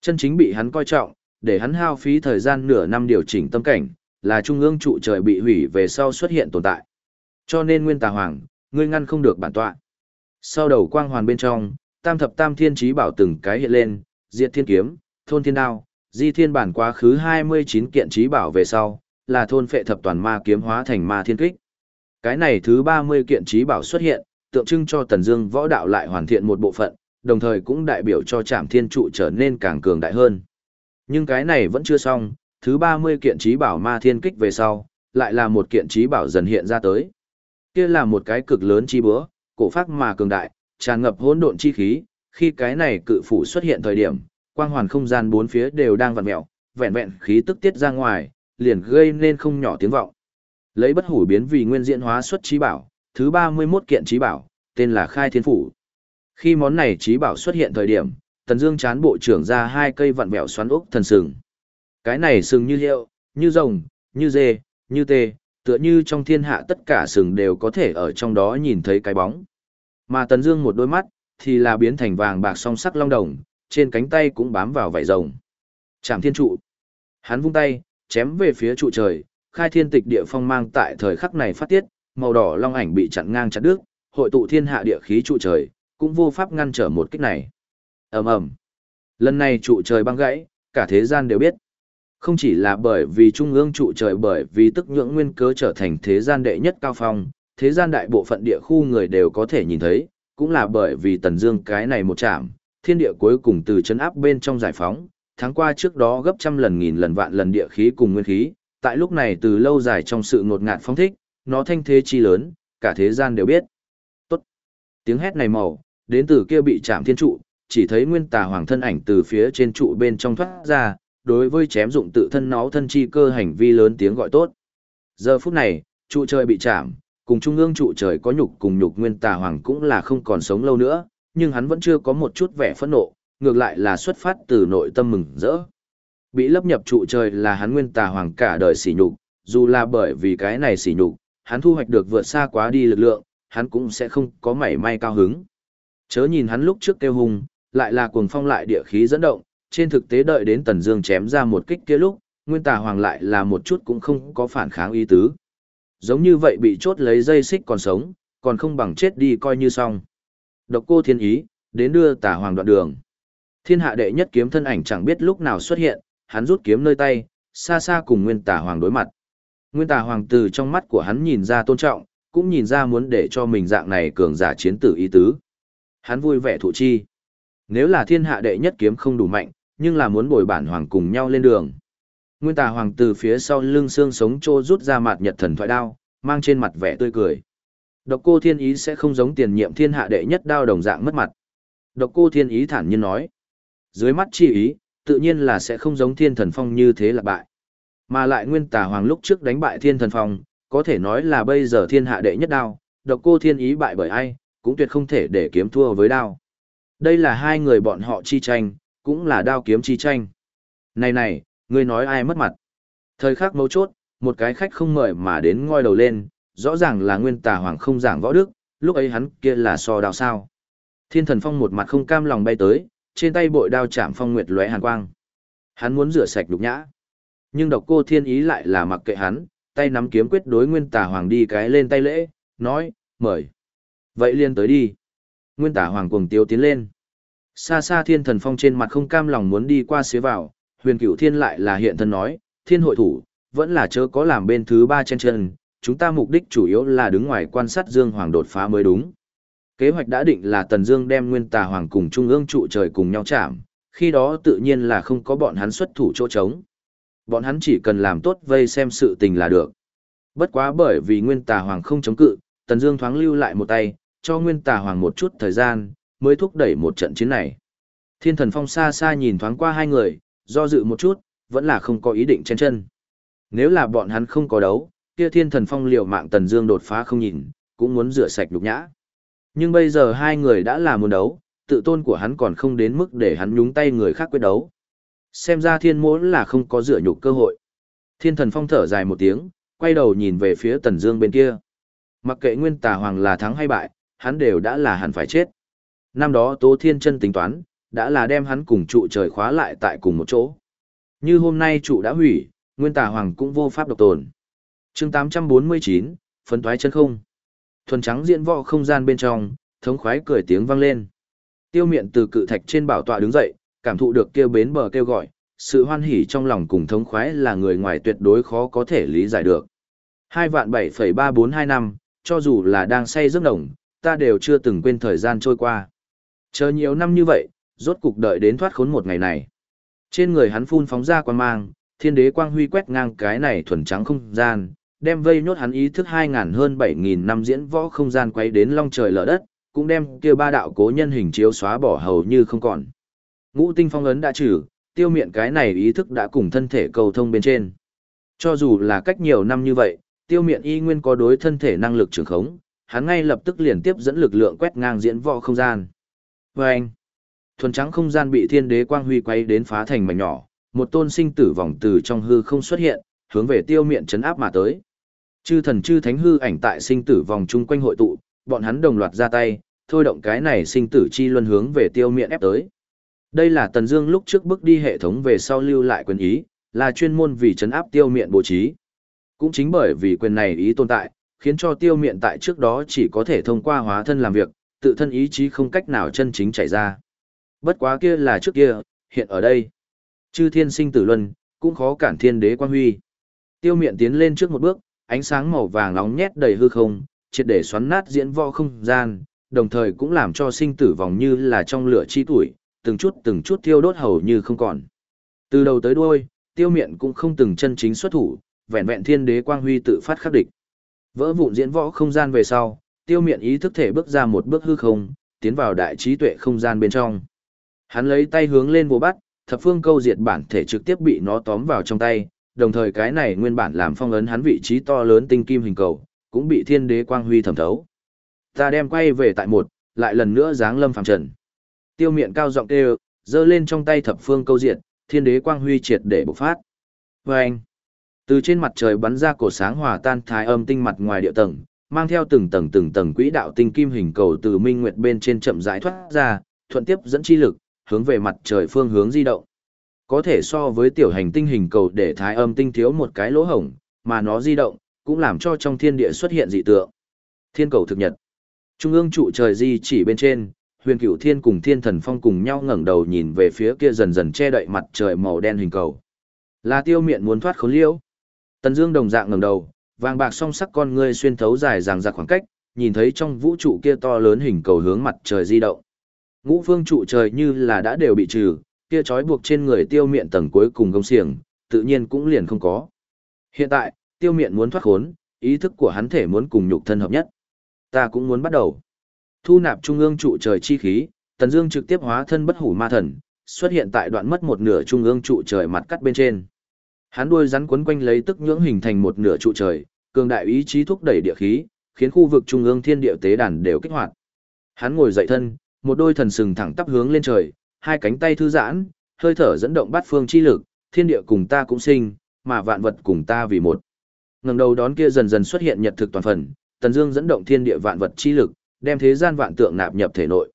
Chân chính bị hắn coi trọng, để hắn hao phí thời gian nửa năm điều chỉnh tâm cảnh, là trung ương trụ trời bị hủy về sau xuất hiện tồn tại. Cho nên Nguyên Tà Hoàng, ngươi ngăn không được bản tọa. Sau đầu quang hoàn bên trong, Tam thập Tam Thiên trí bảo từng cái hiện lên, Diệt Thiên kiếm, Thôn Thiên đao, Di Thiên bản quá khứ 29 kiện trí bảo về sau, là thôn phệ thập toàn ma kiếm hóa thành ma thiên kích. Cái này thứ 30 kiện trí bảo xuất hiện, tượng trưng cho Tần Dương võ đạo lại hoàn thiện một bộ phận, đồng thời cũng đại biểu cho Trảm Thiên trụ trở nên càng cường đại hơn. Nhưng cái này vẫn chưa xong, thứ 30 kiện trí bảo ma thiên kích về sau, lại là một kiện trí bảo dần hiện ra tới. Kia là một cái cực lớn chi búa, cổ phát mà cường đại, tràn ngập hỗn độn chi khí, khi cái này cự phủ xuất hiện thời điểm, quang hoàn không gian bốn phía đều đang vặn mèo, vẹn vẹn khí tức tiết ra ngoài, liền gây nên không nhỏ tiếng vọng. Lấy bất hủ biến vì nguyên diễn hóa xuất trí bảo, thứ 31 kiện trí bảo, tên là Khai Thiên phủ. Khi món này trí bảo xuất hiện thời điểm, Tần Dương chán bộ trưởng ra hai cây vặn vẹo xoắn ốc thần sừng. Cái này sừng như hiệu, như rồng, như dê, như tê, tựa như trong thiên hạ tất cả sừng đều có thể ở trong đó nhìn thấy cái bóng. Mà Tần Dương một đôi mắt thì là biến thành vàng bạc song sắc long đồng, trên cánh tay cũng bám vào vảy rồng. Trảm Thiên trụ. Hắn vung tay, chém về phía trụ trời, khai thiên tịch địa phong mang tại thời khắc này phát tiết, màu đỏ long ảnh bị chặn ngang chặt đứt, hội tụ thiên hạ địa khí trụ trời, cũng vô pháp ngăn trở một kích này. Ầm ầm. Lần này trụ trời băng gãy, cả thế gian đều biết. Không chỉ là bởi vì trung ương trụ trời bởi vì tức nhưỡng nguyên cớ trở thành thế gian đệ nhất cao phong, thế gian đại bộ phận địa khu người đều có thể nhìn thấy, cũng là bởi vì tần dương cái này một chạm, thiên địa cuối cùng từ chấn áp bên trong giải phóng, tháng qua trước đó gấp trăm lần nghìn lần vạn lần địa khí cùng nguyên khí, tại lúc này từ lâu dài trong sự ngột ngạt phóng thích, nó thanh thế chi lớn, cả thế gian đều biết. Tốt. Tiếng hét này màu, đến từ kia bị chạm thiên trụ, chỉ thấy nguyên tà hoàng thân ảnh từ phía trên trụ bên trong thoát ra, đối với chém dụng tự thân nó thân chi cơ hành vi lớn tiếng gọi tốt. Giờ phút này, trụ trời bị chạm, cùng trung ương trụ trời có nhục cùng nhục nguyên tà hoàng cũng là không còn sống lâu nữa, nhưng hắn vẫn chưa có một chút vẻ phẫn nộ, ngược lại là xuất phát từ nội tâm mừng rỡ. Bị lấp nhập trụ trời là hắn nguyên tà hoàng cả đời sỉ nhục, dù là bởi vì cái này sỉ nhục, hắn thu hoạch được vượt xa quá đi lực lượng, hắn cũng sẽ không có mảy may cao hứng. Chớ nhìn hắn lúc trước kêu hùng, lại là cuồng phong lại địa khí dẫn động, trên thực tế đợi đến Tần Dương chém ra một kích kia lúc, Nguyên Tà Hoàng lại là một chút cũng không có phản kháng ý tứ. Giống như vậy bị chốt lấy dây xích còn sống, còn không bằng chết đi coi như xong. Độc Cô Thiên Ý, đến đưa Tà Hoàng đoạn đường. Thiên hạ đệ nhất kiếm thân ảnh chẳng biết lúc nào xuất hiện, hắn rút kiếm nơi tay, xa xa cùng Nguyên Tà Hoàng đối mặt. Nguyên Tà Hoàng từ trong mắt của hắn nhìn ra tôn trọng, cũng nhìn ra muốn để cho mình dạng này cường giả chiến tử ý tứ. Hắn vui vẻ thụ chi. Nếu là thiên hạ đệ nhất kiếm không đủ mạnh, nhưng là muốn bồi bản hoàng cùng nhau lên đường. Nguyên tà hoàng từ phía sau lưng xương sống trô rút ra mặt nhật thần thoại đao, mang trên mặt vẻ tươi cười. Độc cô thiên ý sẽ không giống tiền nhiệm thiên hạ đệ nhất đao đồng dạng mất mặt. Độc cô thiên ý thản nhiên nói. Dưới mắt chi ý, tự nhiên là sẽ không giống thiên thần phong như thế là bại. Mà lại nguyên tà hoàng lúc trước đánh bại thiên thần phong, có thể nói là bây giờ thiên hạ đệ nhất đao, độc cô thiên ý bại bởi ai, cũng tuyệt không thể để kiếm thua với đao. Đây là hai người bọn họ chi tranh, cũng là đao kiếm chi tranh. Này này, ngươi nói ai mất mặt. Thời khắc mấu chốt, một cái khách không mời mà đến ngoi đầu lên, rõ ràng là nguyên tà hoàng không giảng võ đức, lúc ấy hắn kia là so đào sao. Thiên thần phong một mặt không cam lòng bay tới, trên tay bội đao chạm phong nguyệt lóe hàn quang. Hắn muốn rửa sạch đục nhã. Nhưng độc cô thiên ý lại là mặc kệ hắn, tay nắm kiếm quyết đối nguyên tà hoàng đi cái lên tay lễ, nói, mời. Vậy liên tới đi. Nguyên Tà hoàng cuồng tiêu tiến lên. Xa xa thiên thần phong trên mặt không cam lòng muốn đi qua xế vào, huyền cửu thiên lại là hiện thân nói, thiên hội thủ, vẫn là chớ có làm bên thứ ba chân chân, chúng ta mục đích chủ yếu là đứng ngoài quan sát Dương Hoàng đột phá mới đúng. Kế hoạch đã định là Tần Dương đem Nguyên Tà Hoàng cùng Trung ương trụ trời cùng nhau chạm, khi đó tự nhiên là không có bọn hắn xuất thủ chỗ trống. Bọn hắn chỉ cần làm tốt vây xem sự tình là được. Bất quá bởi vì Nguyên Tà Hoàng không chống cự, Tần Dương thoáng lưu lại một tay, cho Nguyên Tà Hoàng một chút thời gian, mới thúc đẩy một trận chiến này. Thiên thần phong xa xa nhìn thoáng qua hai người, do dự một chút, vẫn là không có ý định chen chân. Nếu là bọn hắn không có đấu, kia thiên thần phong liều mạng Tần Dương đột phá không nhìn, cũng muốn rửa sạch nhục nhã. Nhưng bây giờ hai người đã là muốn đấu, tự tôn của hắn còn không đến mức để hắn nhúng tay người khác quyết đấu. Xem ra thiên mỗ là không có rửa nhục cơ hội. Thiên thần phong thở dài một tiếng, quay đầu nhìn về phía Tần Dương bên kia. Mặc kệ Nguyên Tà Hoàng là thắng hay bại, hắn đều đã là hẳn phải chết. Năm đó Tố Thiên Chân tính toán, đã là đem hắn cùng trụ trời khóa lại tại cùng một chỗ. Như hôm nay trụ đã hủy, Nguyên Tà Hoàng cũng vô pháp độc tồn. Chương 849, phấn thoái chân không. Thuần trắng diễn võ không gian bên trong, thống khoái cười tiếng vang lên. Tiêu miện từ cự thạch trên bảo tọa đứng dậy, cảm thụ được kêu bến bờ kêu gọi, sự hoan hỉ trong lòng cùng thống khoái là người ngoài tuyệt đối khó có thể lý giải được. Hai vạn bảy phẩy ba bốn hai năm, cho dù là đang say giấc nồng, ta đều chưa từng quên thời gian trôi qua. Chờ nhiều năm như vậy, rốt cục đợi đến thoát khốn một ngày này. Trên người hắn phun phóng ra quan mang, thiên đế quang huy quét ngang cái này thuần trắng không gian, đem vây nhốt hắn ý thức 2000 hơn 7000 năm diễn võ không gian quay đến long trời lở đất, cũng đem kia ba đạo cố nhân hình chiếu xóa bỏ hầu như không còn. Ngũ tinh phong ấn đã trừ, tiêu miện cái này ý thức đã cùng thân thể cầu thông bên trên. Cho dù là cách nhiều năm như vậy, tiêu miện y nguyên có đối thân thể năng lực trường khống, hắn ngay lập tức liền tiếp dẫn lực lượng quét ngang diễn võ không gian. Vâng! anh, thuần trắng không gian bị thiên đế quang huy quay đến phá thành mảnh nhỏ, một tôn sinh tử vòng từ trong hư không xuất hiện, hướng về tiêu miện chấn áp mà tới. Chư thần chư thánh hư ảnh tại sinh tử vòng chung quanh hội tụ, bọn hắn đồng loạt ra tay, thôi động cái này sinh tử chi luân hướng về tiêu miện ép tới. Đây là Tần Dương lúc trước bước đi hệ thống về sau lưu lại quyền ý, là chuyên môn vì chấn áp tiêu miện bố trí. Cũng chính bởi vì quyền này ý tồn tại, khiến cho tiêu miện tại trước đó chỉ có thể thông qua hóa thân làm việc, tự thân ý chí không cách nào chân chính chảy ra. Bất quá kia là trước kia, hiện ở đây. Chư thiên sinh tử luân, cũng khó cản thiên đế quan huy. Tiêu miện tiến lên trước một bước, ánh sáng màu vàng nóng nhét đầy hư không, triệt để xoắn nát diễn võ không gian, đồng thời cũng làm cho sinh tử vòng như là trong lửa chi tuổi, từng chút từng chút tiêu đốt hầu như không còn. Từ đầu tới đuôi, tiêu miện cũng không từng chân chính xuất thủ, vẹn vẹn thiên đế quang huy tự phát khắc địch. Vỡ vụn diễn võ không gian về sau, tiêu miện ý thức thể bước ra một bước hư không, tiến vào đại trí tuệ không gian bên trong. Hắn lấy tay hướng lên vô bắt, thập phương câu diệt bản thể trực tiếp bị nó tóm vào trong tay, đồng thời cái này nguyên bản làm phong ấn hắn vị trí to lớn tinh kim hình cầu, cũng bị thiên đế quang huy thẩm thấu. Ta đem quay về tại một, lại lần nữa giáng lâm phàm trần. Tiêu miện cao giọng kêu, giơ lên trong tay thập phương câu diệt, thiên đế quang huy triệt để bộc phát. Vâng! Từ trên mặt trời bắn ra cổ sáng hòa tan thái âm tinh mặt ngoài địa tầng, mang theo từng tầng từng tầng quỹ đạo tinh kim hình cầu từ minh nguyệt bên trên chậm rãi thoát ra, thuận tiếp dẫn chi lực, hướng về mặt trời phương hướng di động. Có thể so với tiểu hành tinh hình cầu để thái âm tinh thiếu một cái lỗ hổng, mà nó di động, cũng làm cho trong thiên địa xuất hiện dị tượng. Thiên cầu thực nhật. Trung ương trụ trời di chỉ bên trên, huyền cửu thiên cùng thiên thần phong cùng nhau ngẩng đầu nhìn về phía kia dần dần che đậy mặt trời màu đen hình cầu. Là tiêu miện muốn thoát khốn liễu. Tần Dương đồng dạng ngẩng đầu, vàng bạc song sắc con ngươi xuyên thấu dài ràng ra khoảng cách, nhìn thấy trong vũ trụ kia to lớn hình cầu hướng mặt trời di động. Ngũ phương trụ trời như là đã đều bị trừ, kia trói buộc trên người tiêu miện tầng cuối cùng gông xiềng, tự nhiên cũng liền không có. Hiện tại, tiêu miện muốn thoát khốn, ý thức của hắn thể muốn cùng nhục thân hợp nhất. Ta cũng muốn bắt đầu. Thu nạp trung ương trụ trời chi khí, Tần Dương trực tiếp hóa thân bất hủ ma thần, xuất hiện tại đoạn mất một nửa trung ương trụ trời mặt cắt bên trên. Hắn đuôi rắn quấn quanh lấy tức nhưỡng hình thành một nửa trụ trời, cường đại ý chí thúc đẩy địa khí, khiến khu vực trung ương thiên địa tế đàn đều kích hoạt. Hắn ngồi dậy thân, một đôi thần sừng thẳng tắp hướng lên trời, hai cánh tay thư giãn, hơi thở dẫn động bát phương chi lực, thiên địa cùng ta cũng sinh, mà vạn vật cùng ta vì một. Ngẩng đầu đón kia dần dần xuất hiện nhật thực toàn phần, Tần Dương dẫn động thiên địa vạn vật chi lực, đem thế gian vạn tượng nạp nhập thể nội.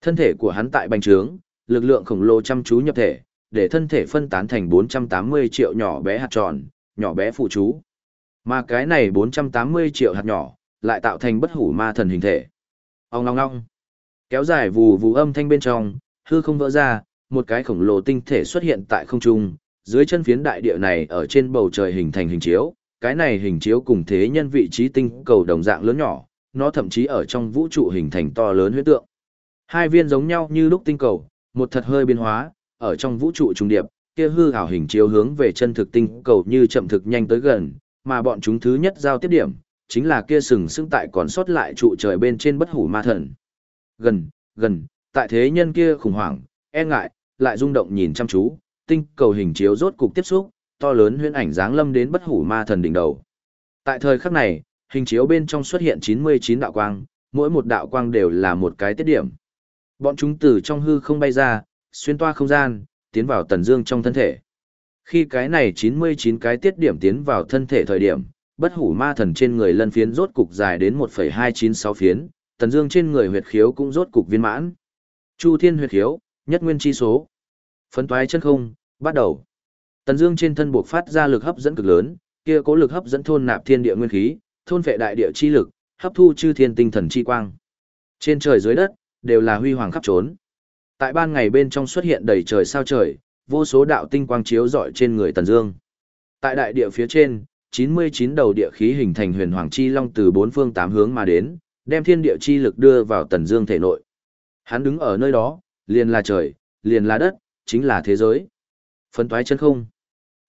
Thân thể của hắn tại bành trướng, lực lượng khổng lồ chăm chú nhập thể, để thân thể phân tán thành 480 triệu nhỏ bé hạt tròn, nhỏ bé phụ chú. Mà cái này 480 triệu hạt nhỏ, lại tạo thành bất hủ ma thần hình thể. Ông long long. Kéo dài vù vù âm thanh bên trong, hư không vỡ ra, một cái khổng lồ tinh thể xuất hiện tại không trung, dưới chân phiến đại địa này ở trên bầu trời hình thành hình chiếu, cái này hình chiếu cùng thế nhân vị trí tinh cầu đồng dạng lớn nhỏ, nó thậm chí ở trong vũ trụ hình thành to lớn huyết tượng. Hai viên giống nhau như lúc tinh cầu, một thật hơi biến hóa, ở trong vũ trụ trung điệp, kia hư ảo hình chiếu hướng về chân thực tinh cầu như chậm thực nhanh tới gần, mà bọn chúng thứ nhất giao tiếp điểm, chính là kia sừng sững tại còn sót lại trụ trời bên trên bất hủ ma thần. Gần, gần, tại thế nhân kia khủng hoảng, e ngại, lại rung động nhìn chăm chú, tinh cầu hình chiếu rốt cục tiếp xúc, to lớn huyễn ảnh dáng lâm đến bất hủ ma thần đỉnh đầu. Tại thời khắc này, hình chiếu bên trong xuất hiện 99 đạo quang, mỗi một đạo quang đều là một cái tiết điểm. Bọn chúng từ trong hư không bay ra, xuyên toa không gian, tiến vào tần dương trong thân thể. Khi cái này 99 cái tiết điểm tiến vào thân thể thời điểm, bất hủ ma thần trên người lân phiến rốt cục dài đến 1,296 phiến, tần dương trên người huyệt khiếu cũng rốt cục viên mãn. Chu thiên huyệt khiếu, nhất nguyên chi số. Phấn toái chân không, bắt đầu. Tần dương trên thân buộc phát ra lực hấp dẫn cực lớn, kia cố lực hấp dẫn thôn nạp thiên địa nguyên khí, thôn phệ đại địa chi lực, hấp thu chư thiên tinh thần chi quang. Trên trời dưới đất, đều là huy hoàng khắp trốn. Tại ban ngày bên trong xuất hiện đầy trời sao trời, vô số đạo tinh quang chiếu rọi trên người Tần Dương. Tại đại địa phía trên, 99 đầu địa khí hình thành huyền hoàng chi long từ bốn phương tám hướng mà đến, đem thiên địa chi lực đưa vào Tần Dương thể nội. Hắn đứng ở nơi đó, liền là trời, liền là đất, chính là thế giới. Phân toái chân không.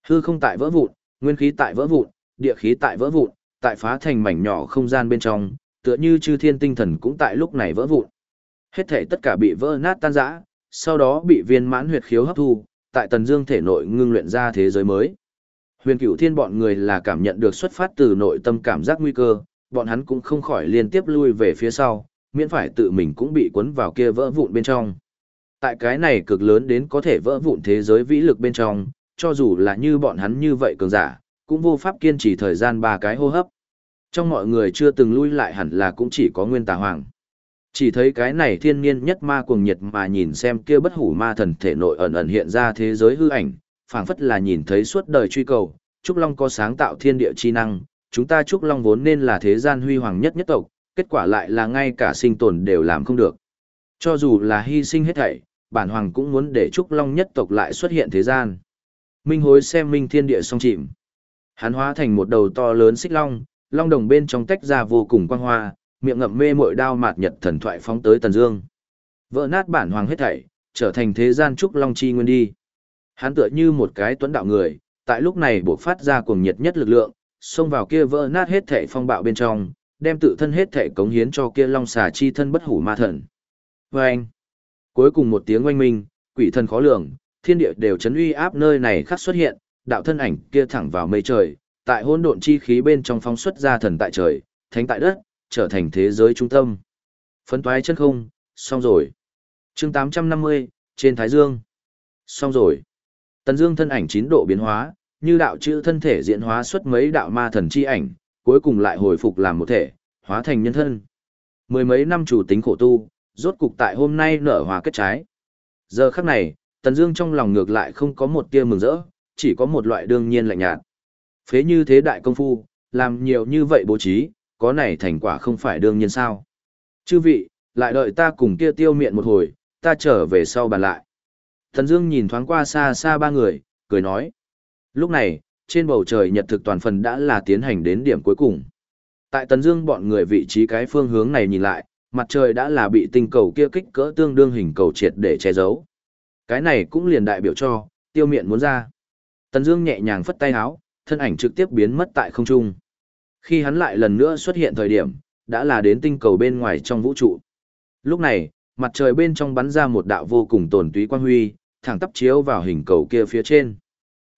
Hư không tại vỡ vụn, nguyên khí tại vỡ vụn, địa khí tại vỡ vụn, tại phá thành mảnh nhỏ không gian bên trong, tựa như chư thiên tinh thần cũng tại lúc này vỡ vụn. Hết thể tất cả bị vỡ nát tan rã, sau đó bị viên mãn huyệt khiếu hấp thu, tại tần dương thể nội ngưng luyện ra thế giới mới. Huyền cửu thiên bọn người là cảm nhận được xuất phát từ nội tâm cảm giác nguy cơ, bọn hắn cũng không khỏi liên tiếp lui về phía sau, miễn phải tự mình cũng bị cuốn vào kia vỡ vụn bên trong. Tại cái này cực lớn đến có thể vỡ vụn thế giới vĩ lực bên trong, cho dù là như bọn hắn như vậy cường giả, cũng vô pháp kiên trì thời gian ba cái hô hấp. Trong mọi người chưa từng lui lại hẳn là cũng chỉ có Nguyên Tà Hoàng. Chỉ thấy cái này thiên niên nhất ma cuồng nhiệt mà nhìn xem kia bất hủ ma thần thể nội ẩn ẩn hiện ra thế giới hư ảnh, phảng phất là nhìn thấy suốt đời truy cầu, Trúc Long có sáng tạo thiên địa chi năng, chúng ta Trúc Long vốn nên là thế gian huy hoàng nhất nhất tộc, kết quả lại là ngay cả sinh tồn đều làm không được. Cho dù là hy sinh hết thảy, bản hoàng cũng muốn để Trúc Long nhất tộc lại xuất hiện thế gian. Minh hối xem minh thiên địa song chìm. Hắn hóa thành một đầu to lớn xích long, long đồng bên trong tách ra vô cùng quang hoa, miệng ngậm mê mội đao mạt nhật thần thoại phóng tới Tần Dương. Vỡ nát bản hoàng hết thảy, trở thành thế gian Trúc Long chi nguyên đi. Hắn tựa như một cái tuấn đạo người, tại lúc này buộc phát ra cuồng nhiệt nhất lực lượng, xông vào kia vỡ nát hết thảy phong bạo bên trong, đem tự thân hết thảy cống hiến cho kia long xà chi thân bất hủ ma thần. Và anh, cuối cùng một tiếng oanh minh, quỷ thần khó lường, thiên địa đều chấn uy áp nơi này khắc xuất hiện, đạo thân ảnh kia thẳng vào mây trời, tại hỗn độn chi khí bên trong phóng xuất ra thần tại trời, thánh tại đất, trở thành thế giới trung tâm. Phấn toái chân không, xong rồi. chương 850, trên Thái Dương. Xong rồi. Tần Dương thân ảnh chín độ biến hóa, như đạo chữ thân thể diễn hóa xuất mấy đạo ma thần chi ảnh, cuối cùng lại hồi phục làm một thể, hóa thành nhân thân. Mười mấy năm chủ tính khổ tu, rốt cục tại hôm nay nở hoa kết trái. Giờ khắc này, Tần Dương trong lòng ngược lại không có một tia mừng rỡ, chỉ có một loại đương nhiên lạnh nhạt. Phế như thế đại công phu, làm nhiều như vậy bố trí, có này thành quả không phải đương nhiên sao? Chư vị, lại đợi ta cùng kia tiêu miệng một hồi, ta trở về sau bàn lại. Tần Dương nhìn thoáng qua xa xa ba người, cười nói. Lúc này, trên bầu trời nhật thực toàn phần đã là tiến hành đến điểm cuối cùng. Tại Tần Dương bọn người vị trí cái phương hướng này nhìn lại, mặt trời đã là bị tinh cầu kia kích cỡ tương đương hình cầu triệt để che giấu. Cái này cũng liền đại biểu cho, tiêu miện muốn ra. Tần Dương nhẹ nhàng phất tay áo, thân ảnh trực tiếp biến mất tại không trung. Khi hắn lại lần nữa xuất hiện thời điểm, đã là đến tinh cầu bên ngoài trong vũ trụ. Lúc này, mặt trời bên trong bắn ra một đạo vô cùng tồn túy quang huy, thẳng tắp chiếu vào hình cầu kia phía trên.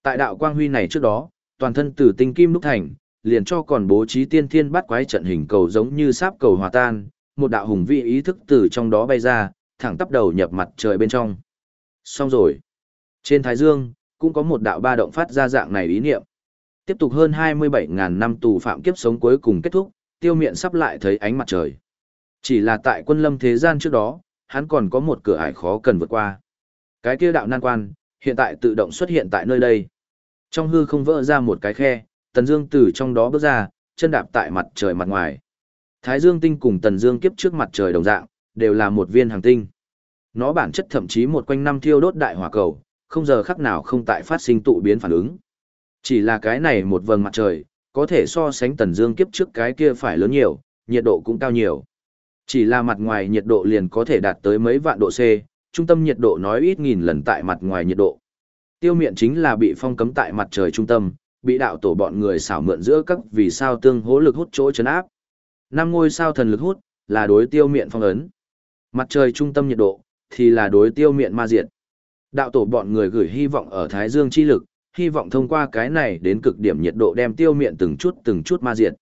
Tại đạo quang huy này trước đó, toàn thân tử tinh kim đúc thành, liền cho còn bố trí tiên thiên bắt quái trận hình cầu giống như sáp cầu hòa tan, một đạo hùng vĩ ý thức từ trong đó bay ra, thẳng tắp đầu nhập mặt trời bên trong. Xong rồi. Trên Thái Dương, cũng có một đạo ba động phát ra dạng này ý niệm. Tiếp tục hơn 27.000 năm tù phạm kiếp sống cuối cùng kết thúc, tiêu miện sắp lại thấy ánh mặt trời. Chỉ là tại quân lâm thế gian trước đó, hắn còn có một cửa ải khó cần vượt qua. Cái kia đạo nan quan, hiện tại tự động xuất hiện tại nơi đây. Trong hư không vỡ ra một cái khe, Tần Dương từ trong đó bước ra, chân đạp tại mặt trời mặt ngoài. Thái Dương tinh cùng Tần Dương kiếp trước mặt trời đồng dạng, đều là một viên hành tinh. Nó bản chất thậm chí một quanh năm thiêu đốt đại hỏa cầu, không giờ khắc nào không tại phát sinh tụ biến phản ứng. Chỉ là cái này một vầng mặt trời, có thể so sánh Tần Dương kiếp trước cái kia phải lớn nhiều, nhiệt độ cũng cao nhiều. Chỉ là mặt ngoài nhiệt độ liền có thể đạt tới mấy vạn độ C, trung tâm nhiệt độ nói ít nghìn lần tại mặt ngoài nhiệt độ. Tiêu miện chính là bị phong cấm tại mặt trời trung tâm, bị đạo tổ bọn người xảo mượn giữa các vì sao tương hỗ lực hút chỗ chấn áp. Năm ngôi sao thần lực hút, là đối tiêu miện phong ấn. Mặt trời trung tâm nhiệt độ, thì là đối tiêu miện ma diệt. Đạo tổ bọn người gửi hy vọng ở Thái Dương chi lực, hy vọng thông qua cái này đến cực điểm nhiệt độ đem tiêu miện từng chút từng chút ma diệt.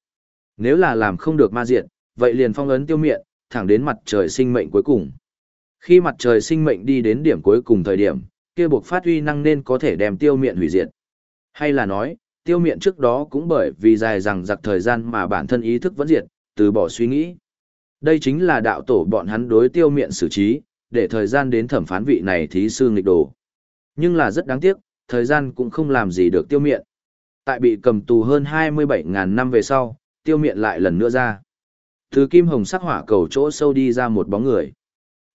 Nếu là làm không được ma diệt, vậy liền phong ấn tiêu miện, thẳng đến mặt trời sinh mệnh cuối cùng. Khi mặt trời sinh mệnh đi đến điểm cuối cùng thời điểm, kia buộc phát huy năng nên có thể đem tiêu miện hủy diệt. Hay là nói, tiêu miện trước đó cũng bởi vì dài rằng giặc thời gian mà bản thân ý thức vẫn diệt, từ bỏ suy nghĩ. Đây chính là đạo tổ bọn hắn đối tiêu miện xử trí, để thời gian đến thẩm phán vị này thí sư nghịch đồ. Nhưng là rất đáng tiếc, thời gian cũng không làm gì được tiêu miện. Tại bị cầm tù hơn 27.000 năm về sau, tiêu miện lại lần nữa ra. Từ kim hồng sắc hỏa cầu chỗ sâu đi ra một bóng người.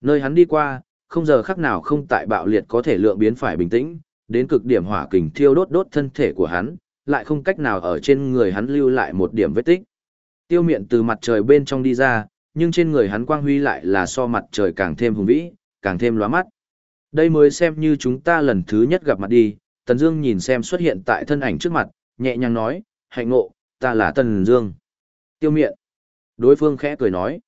Nơi hắn đi qua, không giờ khắc nào không tại bạo liệt có thể lượng biến phải bình tĩnh, đến cực điểm hỏa kình thiêu đốt đốt thân thể của hắn, lại không cách nào ở trên người hắn lưu lại một điểm vết tích. Tiêu miện từ mặt trời bên trong đi ra, nhưng trên người hắn quang huy lại là so mặt trời càng thêm hùng vĩ, càng thêm lóa mắt. Đây mới xem như chúng ta lần thứ nhất gặp mặt đi, Tần Dương nhìn xem xuất hiện tại thân ảnh trước mặt, nhẹ nhàng nói, hạnh ngộ, ta là Tần Dương. Tiêu miện. Đối phương khẽ cười nói.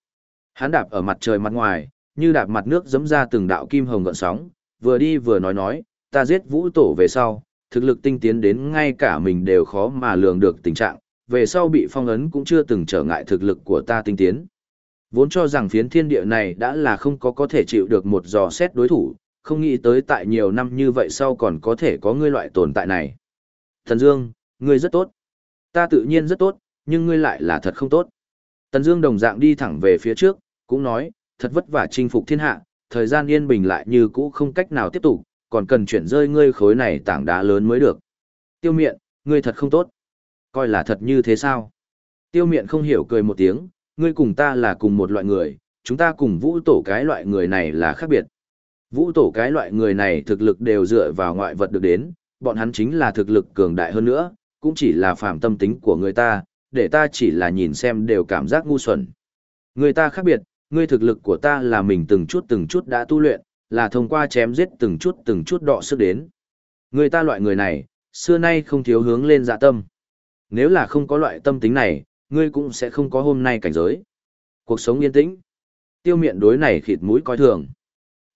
Hắn đạp ở mặt trời mặt ngoài, như đạp mặt nước dẫm ra từng đạo kim hồng gợn sóng, vừa đi vừa nói nói, ta giết vũ tổ về sau, thực lực tinh tiến đến ngay cả mình đều khó mà lường được tình trạng, về sau bị phong ấn cũng chưa từng trở ngại thực lực của ta tinh tiến. Vốn cho rằng phiến thiên địa này đã là không có có thể chịu được một dò xét đối thủ, không nghĩ tới tại nhiều năm như vậy sau còn có thể có ngươi loại tồn tại này. Thần Dương, ngươi rất tốt. Ta tự nhiên rất tốt, nhưng ngươi lại là thật không tốt. Tần Dương đồng dạng đi thẳng về phía trước, cũng nói, thật vất vả chinh phục thiên hạ, thời gian yên bình lại như cũ không cách nào tiếp tục, còn cần chuyển rơi ngươi khối này tảng đá lớn mới được. Tiêu miện, ngươi thật không tốt. Coi là thật như thế sao? Tiêu miện không hiểu cười một tiếng, ngươi cùng ta là cùng một loại người, chúng ta cùng vũ tổ cái loại người này là khác biệt. Vũ tổ cái loại người này thực lực đều dựa vào ngoại vật được đến, bọn hắn chính là thực lực cường đại hơn nữa, cũng chỉ là phàm tâm tính của người ta, để ta chỉ là nhìn xem đều cảm giác ngu xuẩn. Người ta khác biệt, ngươi thực lực của ta là mình từng chút từng chút đã tu luyện, là thông qua chém giết từng chút từng chút đọ sức đến. Người ta loại người này, xưa nay không thiếu hướng lên dạ tâm. Nếu là không có loại tâm tính này, ngươi cũng sẽ không có hôm nay cảnh giới. Cuộc sống yên tĩnh. Tiêu miệng đối này khịt mũi coi thường.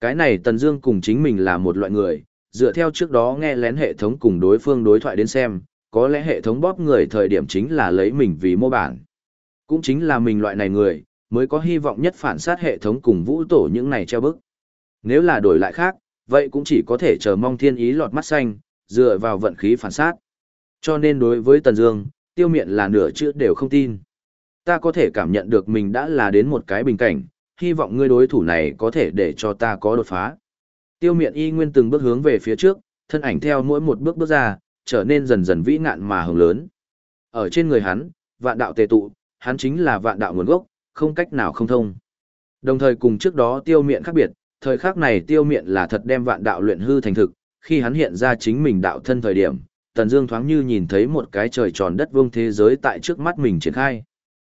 Cái này Tần Dương cùng chính mình là một loại người, dựa theo trước đó nghe lén hệ thống cùng đối phương đối thoại đến xem, có lẽ hệ thống bóp người thời điểm chính là lấy mình vì mô bản. Cũng chính là mình loại này người, mới có hy vọng nhất phản sát hệ thống cùng vũ tổ những này treo bức. Nếu là đổi lại khác, vậy cũng chỉ có thể chờ mong thiên ý lọt mắt xanh, dựa vào vận khí phản sát. Cho nên đối với Tần Dương, tiêu miện là nửa chữ đều không tin. Ta có thể cảm nhận được mình đã là đến một cái bình cảnh, hy vọng ngươi đối thủ này có thể để cho ta có đột phá. Tiêu miện y nguyên từng bước hướng về phía trước, thân ảnh theo mỗi một bước bước ra, trở nên dần dần vĩ ngạn mà hồng lớn. Ở trên người hắn, vạn đạo tề tụ, hắn chính là vạn đạo nguồn gốc, không cách nào không thông. Đồng thời cùng trước đó tiêu miện khác biệt, thời khắc này tiêu miện là thật đem vạn đạo luyện hư thành thực, khi hắn hiện ra chính mình đạo thân thời điểm, Tần Dương thoáng như nhìn thấy một cái trời tròn đất vuông thế giới tại trước mắt mình triển khai.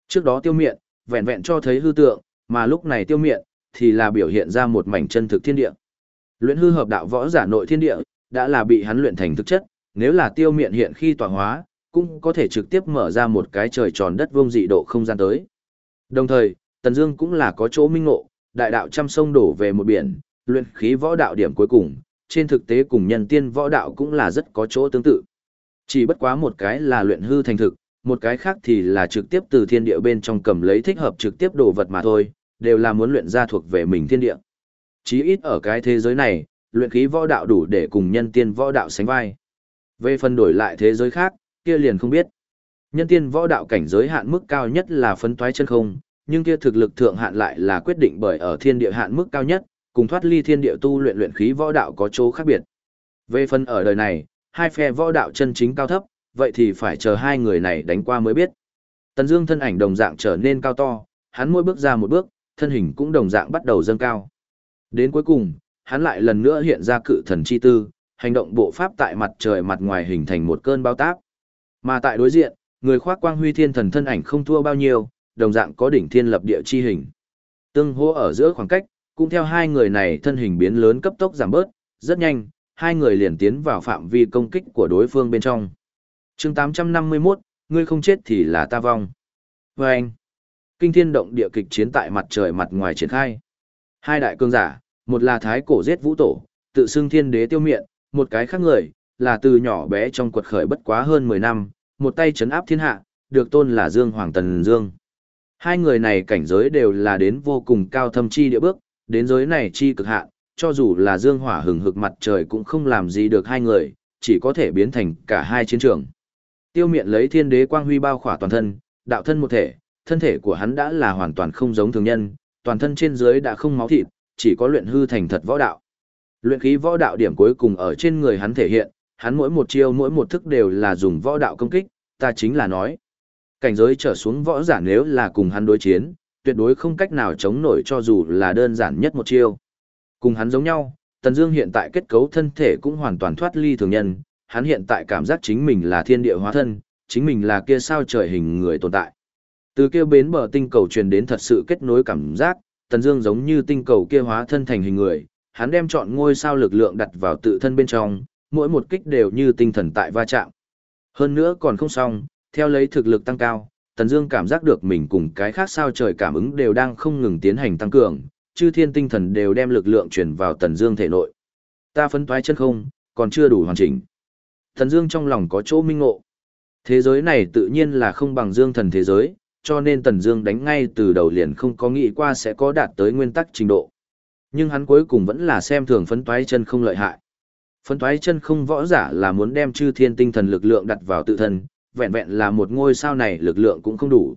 Trước đó tiêu miện, vẹn vẹn cho thấy hư tượng, mà lúc này tiêu miện, thì là biểu hiện ra một mảnh chân thực thiên địa. Luyện hư hợp đạo võ giả nội thiên địa, đã là bị hắn luyện thành thực chất, nếu là tiêu miện hiện khi tọa hóa, cũng có thể trực tiếp mở ra một cái trời tròn đất vuông dị độ không gian tới. Đồng thời, Tần Dương cũng là có chỗ minh ngộ, đại đạo trăm sông đổ về một biển, luyện khí võ đạo điểm cuối cùng, trên thực tế cùng nhân tiên võ đạo cũng là rất có chỗ tương tự. Chỉ bất quá một cái là luyện hư thành thực, một cái khác thì là trực tiếp từ thiên địa bên trong cầm lấy thích hợp trực tiếp đồ vật mà thôi, đều là muốn luyện ra thuộc về mình thiên địa. Chí ít ở cái thế giới này, luyện khí võ đạo đủ để cùng nhân tiên võ đạo sánh vai. Về phần đổi lại thế giới khác, kia liền không biết. Nhân tiên võ đạo cảnh giới hạn mức cao nhất là phấn toái chân không, nhưng kia thực lực thượng hạn lại là quyết định bởi ở thiên địa hạn mức cao nhất, cùng thoát ly thiên địa tu luyện luyện khí võ đạo có chỗ khác biệt. Về phần ở đời này, hai phe võ đạo chân chính cao thấp, vậy thì phải chờ hai người này đánh qua mới biết. Tần Dương thân ảnh đồng dạng trở nên cao to, hắn mỗi bước ra một bước, thân hình cũng đồng dạng bắt đầu dâng cao. Đến cuối cùng, hắn lại lần nữa hiện ra cự thần chi tư, hành động bộ pháp tại mặt trời mặt ngoài hình thành một cơn bao táp. Mà tại đối diện, người khoác quang huy thiên thần thân ảnh không thua bao nhiêu, đồng dạng có đỉnh thiên lập địa chi hình. Tương hô ở giữa khoảng cách, cũng theo hai người này thân hình biến lớn cấp tốc giảm bớt, rất nhanh, hai người liền tiến vào phạm vi công kích của đối phương bên trong. chương 851, ngươi không chết thì là ta vong. Và anh, kinh thiên động địa kịch chiến tại mặt trời mặt ngoài triển khai. Hai đại cương giả, một là thái cổ giết vũ tổ, tự xưng thiên đế tiêu miện, một cái khác người, là từ nhỏ bé trong quật khởi bất quá hơn 10 năm, một tay chấn áp thiên hạ, được tôn là Dương Hoàng Tần Dương. Hai người này cảnh giới đều là đến vô cùng cao thâm chi địa bước, đến giới này chi cực hạn, cho dù là dương hỏa hừng hực mặt trời cũng không làm gì được hai người, chỉ có thể biến thành cả hai chiến trường. Tiêu miện lấy thiên đế quang huy bao khỏa toàn thân, đạo thân một thể, thân thể của hắn đã là hoàn toàn không giống thường nhân, toàn thân trên dưới đã không máu thịt, chỉ có luyện hư thành thật võ đạo. Luyện khí võ đạo điểm cuối cùng ở trên người hắn thể hiện, hắn mỗi một chiêu mỗi một thức đều là dùng võ đạo công kích, ta chính là nói. Cảnh giới trở xuống võ giả nếu là cùng hắn đối chiến, tuyệt đối không cách nào chống nổi cho dù là đơn giản nhất một chiêu. Cùng hắn giống nhau, Tần Dương hiện tại kết cấu thân thể cũng hoàn toàn thoát ly thường nhân, hắn hiện tại cảm giác chính mình là thiên địa hóa thân, chính mình là kia sao trời hình người tồn tại. Từ kia bến bờ tinh cầu truyền đến thật sự kết nối cảm giác, Tần Dương giống như tinh cầu kia hóa thân thành hình người, hắn đem chọn ngôi sao lực lượng đặt vào tự thân bên trong, mỗi một kích đều như tinh thần tại va chạm. Hơn nữa còn không xong, theo lấy thực lực tăng cao, Tần Dương cảm giác được mình cùng cái khác sao trời cảm ứng đều đang không ngừng tiến hành tăng cường, chư thiên tinh thần đều đem lực lượng truyền vào Tần Dương thể nội. Ta phấn toái chân không, còn chưa đủ hoàn chỉnh. Tần Dương trong lòng có chỗ minh ngộ. Thế giới này tự nhiên là không bằng Dương thần thế giới, cho nên Tần Dương đánh ngay từ đầu liền không có nghĩ qua sẽ có đạt tới nguyên tắc trình độ. Nhưng hắn cuối cùng vẫn là xem thường phấn toái chân không lợi hại. Phấn toái chân không võ giả là muốn đem chư thiên tinh thần lực lượng đặt vào tự thân, vẹn vẹn là một ngôi sao này lực lượng cũng không đủ.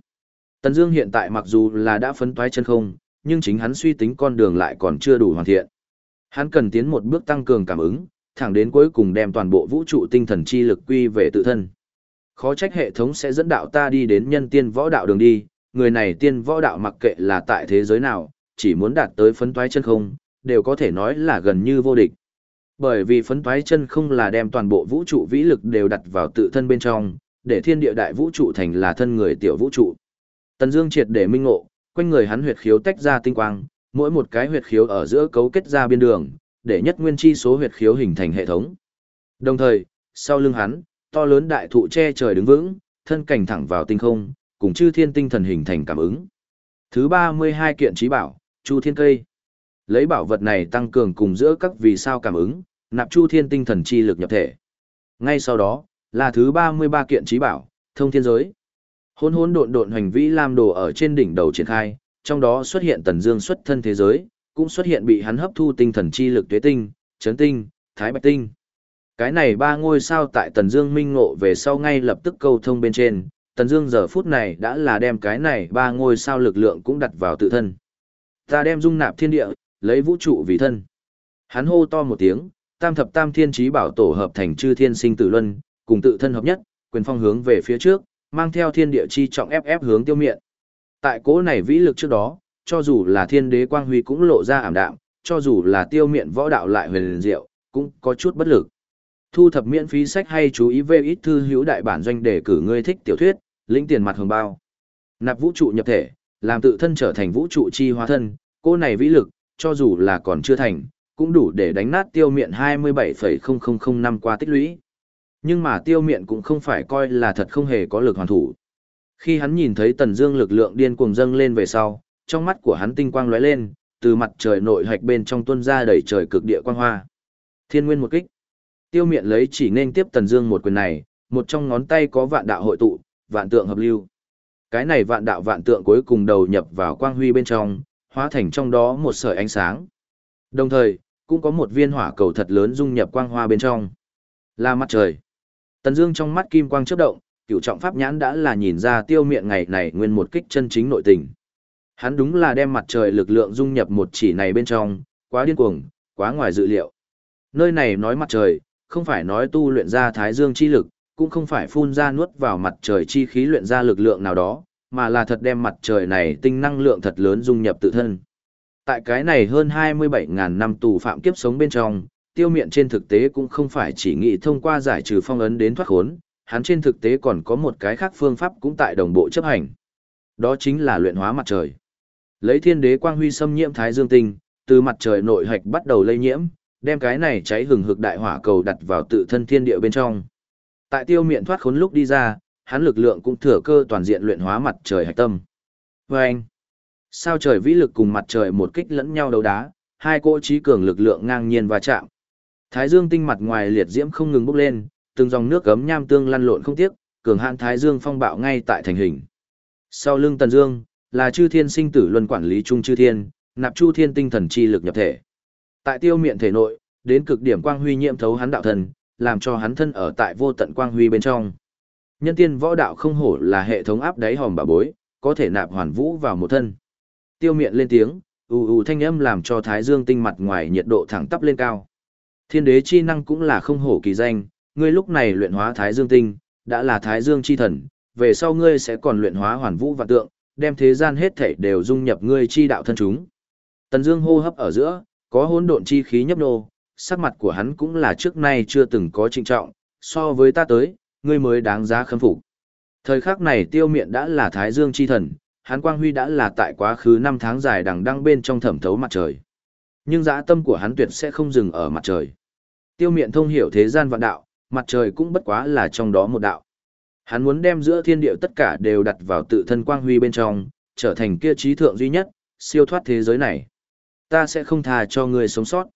Tần Dương hiện tại mặc dù là đã phấn toái chân không, nhưng chính hắn suy tính con đường lại còn chưa đủ hoàn thiện. Hắn cần tiến một bước tăng cường cảm ứng, thẳng đến cuối cùng đem toàn bộ vũ trụ tinh thần chi lực quy về tự thân. Khó trách hệ thống sẽ dẫn đạo ta đi đến nhân tiên võ đạo đường đi, người này tiên võ đạo mặc kệ là tại thế giới nào, chỉ muốn đạt tới phấn toái chân không, đều có thể nói là gần như vô địch. Bởi vì phấn toái chân không là đem toàn bộ vũ trụ vĩ lực đều đặt vào tự thân bên trong, để thiên địa đại vũ trụ thành là thân người tiểu vũ trụ. Tần Dương triệt để minh ngộ, quanh người hắn huyệt khiếu tách ra tinh quang, mỗi một cái huyệt khiếu ở giữa cấu kết ra biên đường, để nhất nguyên chi số huyệt khiếu hình thành hệ thống. Đồng thời, sau lưng hắn, to lớn đại thụ che trời đứng vững, thân cảnh thẳng vào tinh không, cùng chư thiên tinh thần hình thành cảm ứng. Thứ 32 kiện trí bảo, Chu Thiên Cây. Lấy bảo vật này tăng cường cùng giữa các vì sao cảm ứng, nạp Chu Thiên tinh thần chi lực nhập thể. Ngay sau đó, là thứ 33 kiện trí bảo, Thông Thiên Giới. Hỗn hỗn độn độn hành vĩ lam đồ ở trên đỉnh đầu triển khai, trong đó xuất hiện Tần Dương xuất thân thế giới, cũng xuất hiện bị hắn hấp thu tinh thần chi lực tuế tinh, chấn tinh, thái bạch tinh. Cái này ba ngôi sao tại Tần Dương minh ngộ về sau ngay lập tức câu thông bên trên, Tần Dương giờ phút này đã là đem cái này ba ngôi sao lực lượng cũng đặt vào tự thân. Ta đem dung nạp thiên địa, lấy vũ trụ vì thân. Hắn hô to một tiếng, Tam thập Tam Thiên trí Bảo tổ hợp thành chư thiên sinh tử luân, cùng tự thân hợp nhất, quyền phong hướng về phía trước, mang theo thiên địa chi trọng ép ép hướng tiêu miện. Tại cố này vĩ lực trước đó, cho dù là thiên đế quang huy cũng lộ ra ảm đạm, cho dù là tiêu miện võ đạo lại huyền diệu, cũng có chút bất lực. Thu thập miễn phí sách hay chú ý về ít thư hữu đại bản doanh để cử ngươi thích tiểu thuyết, lĩnh tiền mặt hồng bao. Nạp vũ trụ nhập thể, làm tự thân trở thành vũ trụ chi hóa thân, cô này vĩ lực, cho dù là còn chưa thành, cũng đủ để đánh nát tiêu miện 27,0005 năm qua tích lũy. Nhưng mà tiêu miện cũng không phải coi là thật không hề có lực hoàn thủ. Khi hắn nhìn thấy tần dương lực lượng điên cuồng dâng lên về sau, trong mắt của hắn tinh quang lóe lên, từ mặt trời nội hạch bên trong tuôn ra đầy trời cực địa quang hoa. Thiên nguyên một kích. Tiêu miện lấy chỉ nên tiếp tần dương một quyền này, một trong ngón tay có vạn đạo hội tụ, vạn tượng hợp lưu. Cái này vạn đạo vạn tượng cuối cùng đầu nhập vào quang huy bên trong, hóa thành trong đó một sợi ánh sáng. Đồng thời, cũng có một viên hỏa cầu thật lớn dung nhập quang hoa bên trong. Là mặt trời. Tần Dương trong mắt kim quang chớp động, cửu trọng pháp nhãn đã là nhìn ra tiêu miệng ngày này nguyên một kích chân chính nội tình. Hắn đúng là đem mặt trời lực lượng dung nhập một chỉ này bên trong, quá điên cuồng, quá ngoài dự liệu. Nơi này nói mặt trời, không phải nói tu luyện ra thái dương chi lực, cũng không phải phun ra nuốt vào mặt trời chi khí luyện ra lực lượng nào đó, mà là thật đem mặt trời này tinh năng lượng thật lớn dung nhập tự thân. Tại cái này hơn 27.000 năm tù phạm kiếp sống bên trong, tiêu miện trên thực tế cũng không phải chỉ nghĩ thông qua giải trừ phong ấn đến thoát khốn, hắn trên thực tế còn có một cái khác phương pháp cũng tại đồng bộ chấp hành. Đó chính là luyện hóa mặt trời. Lấy thiên đế quang huy xâm nhiễm thái dương tinh, từ mặt trời nội hạch bắt đầu lây nhiễm, đem cái này cháy hừng hực đại hỏa cầu đặt vào tự thân thiên địa bên trong. Tại tiêu miện thoát khốn lúc đi ra, hắn lực lượng cũng thừa cơ toàn diện luyện hóa mặt trời hạch tâm. Vâng! anh, sao trời vĩ lực cùng mặt trời một kích lẫn nhau đấu đá, hai cỗ trí cường lực lượng ngang nhiên va chạm. Thái dương tinh mặt ngoài liệt diễm không ngừng bốc lên, từng dòng nước gấm nham tương lăn lộn không tiếc, cường hạn thái dương phong bạo ngay tại thành hình. Sau lưng Tần Dương, là chư thiên sinh tử luân quản lý trung chư thiên, nạp chu thiên tinh thần chi lực nhập thể. Tại tiêu miện thể nội, đến cực điểm quang huy nhiễm thấu hắn đạo thần, làm cho hắn thân ở tại vô tận quang huy bên trong. Nhân tiên võ đạo không hổ là hệ thống áp đáy hòm bà bối, có thể nạp hoàn vũ vào một thân. Tiêu miện lên tiếng, ù ù thanh âm làm cho thái dương tinh mặt ngoài nhiệt độ thẳng tắp lên cao. Thiên đế chi năng cũng là không hổ kỳ danh, ngươi lúc này luyện hóa thái dương tinh, đã là thái dương chi thần, về sau ngươi sẽ còn luyện hóa hoàn vũ và tượng, đem thế gian hết thảy đều dung nhập ngươi chi đạo thân chúng. Tần Dương hô hấp ở giữa, có hỗn độn chi khí nhấp nô, sắc mặt của hắn cũng là trước nay chưa từng có trịnh trọng, so với ta tới, ngươi mới đáng giá khâm phục. Thời khắc này tiêu miện đã là thái dương chi thần, hắn quang huy đã là tại quá khứ năm tháng dài đằng đăng bên trong thẩm thấu mặt trời. Nhưng dã tâm của hắn tuyệt sẽ không dừng ở mặt trời. Tiêu miện thông hiểu thế gian vạn đạo, mặt trời cũng bất quá là trong đó một đạo. Hắn muốn đem giữa thiên địa tất cả đều đặt vào tự thân quang huy bên trong, trở thành kia trí thượng duy nhất, siêu thoát thế giới này. Ta sẽ không thà cho người sống sót.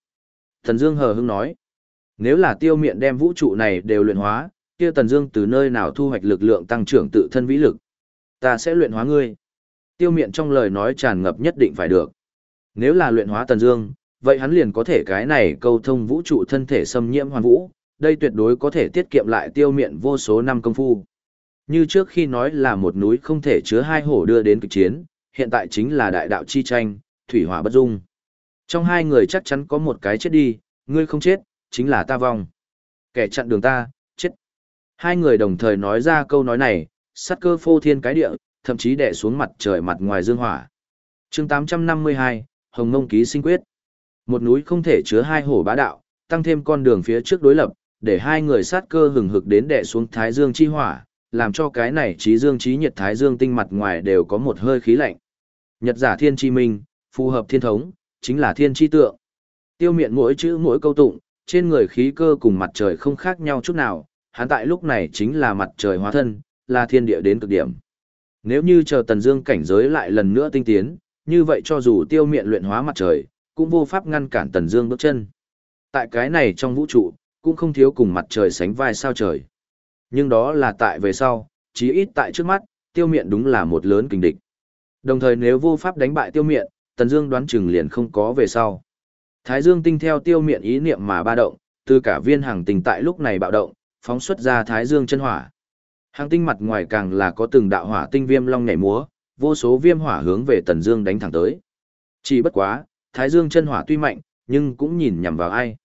Thần Dương hờ hững nói, nếu là tiêu miện đem vũ trụ này đều luyện hóa, kia Tần Dương từ nơi nào thu hoạch lực lượng tăng trưởng tự thân vĩ lực? Ta sẽ luyện hóa ngươi. Tiêu miện trong lời nói tràn ngập nhất định phải được. Nếu là luyện hóa Tần Dương, vậy hắn liền có thể cái này câu thông vũ trụ thân thể xâm nhiễm hoàn vũ, đây tuyệt đối có thể tiết kiệm lại tiêu miệng vô số năm công phu. Như trước khi nói là một núi không thể chứa hai hổ đưa đến cực chiến, hiện tại chính là đại đạo chi tranh, thủy hỏa bất dung. Trong hai người chắc chắn có một cái chết đi, ngươi không chết, chính là ta vong. Kẻ chặn đường ta, chết. Hai người đồng thời nói ra câu nói này, sát cơ phô thiên cái địa, thậm chí đè xuống mặt trời mặt ngoài dương hỏa. chương 852, Hồng Ngông Ký sinh quyết. Một núi không thể chứa hai hổ bá đạo, tăng thêm con đường phía trước đối lập, để hai người sát cơ hừng hực đến đè xuống thái dương chi hỏa, làm cho cái này trí dương trí nhiệt thái dương tinh mặt ngoài đều có một hơi khí lạnh. Nhật giả thiên chi minh, phù hợp thiên thống, chính là thiên chi tượng. Tiêu miệng mỗi chữ mỗi câu tụng, trên người khí cơ cùng mặt trời không khác nhau chút nào, hắn tại lúc này chính là mặt trời hóa thân, là thiên địa đến cực điểm. Nếu như chờ Tần Dương cảnh giới lại lần nữa tinh tiến, như vậy cho dù tiêu Miện luyện hóa mặt trời, cũng vô pháp ngăn cản Tần Dương bước chân. Tại cái này trong vũ trụ, cũng không thiếu cùng mặt trời sánh vai sao trời. Nhưng đó là tại về sau, chí ít tại trước mắt, tiêu Miện đúng là một lớn kình địch. Đồng thời nếu vô pháp đánh bại tiêu Miện, Tần Dương đoán chừng liền không có về sau. Thái Dương tinh theo tiêu Miện ý niệm mà ba động, từ cả viên hàng tinh tại lúc này bạo động, phóng xuất ra Thái Dương chân hỏa. Hàng tinh mặt ngoài càng là có từng đạo hỏa tinh viêm long nhảy múa, vô số viêm hỏa hướng về Tần Dương đánh thẳng tới. Chỉ bất quá, Thái Dương chân hỏa tuy mạnh, nhưng cũng nhìn nhằm vào ai.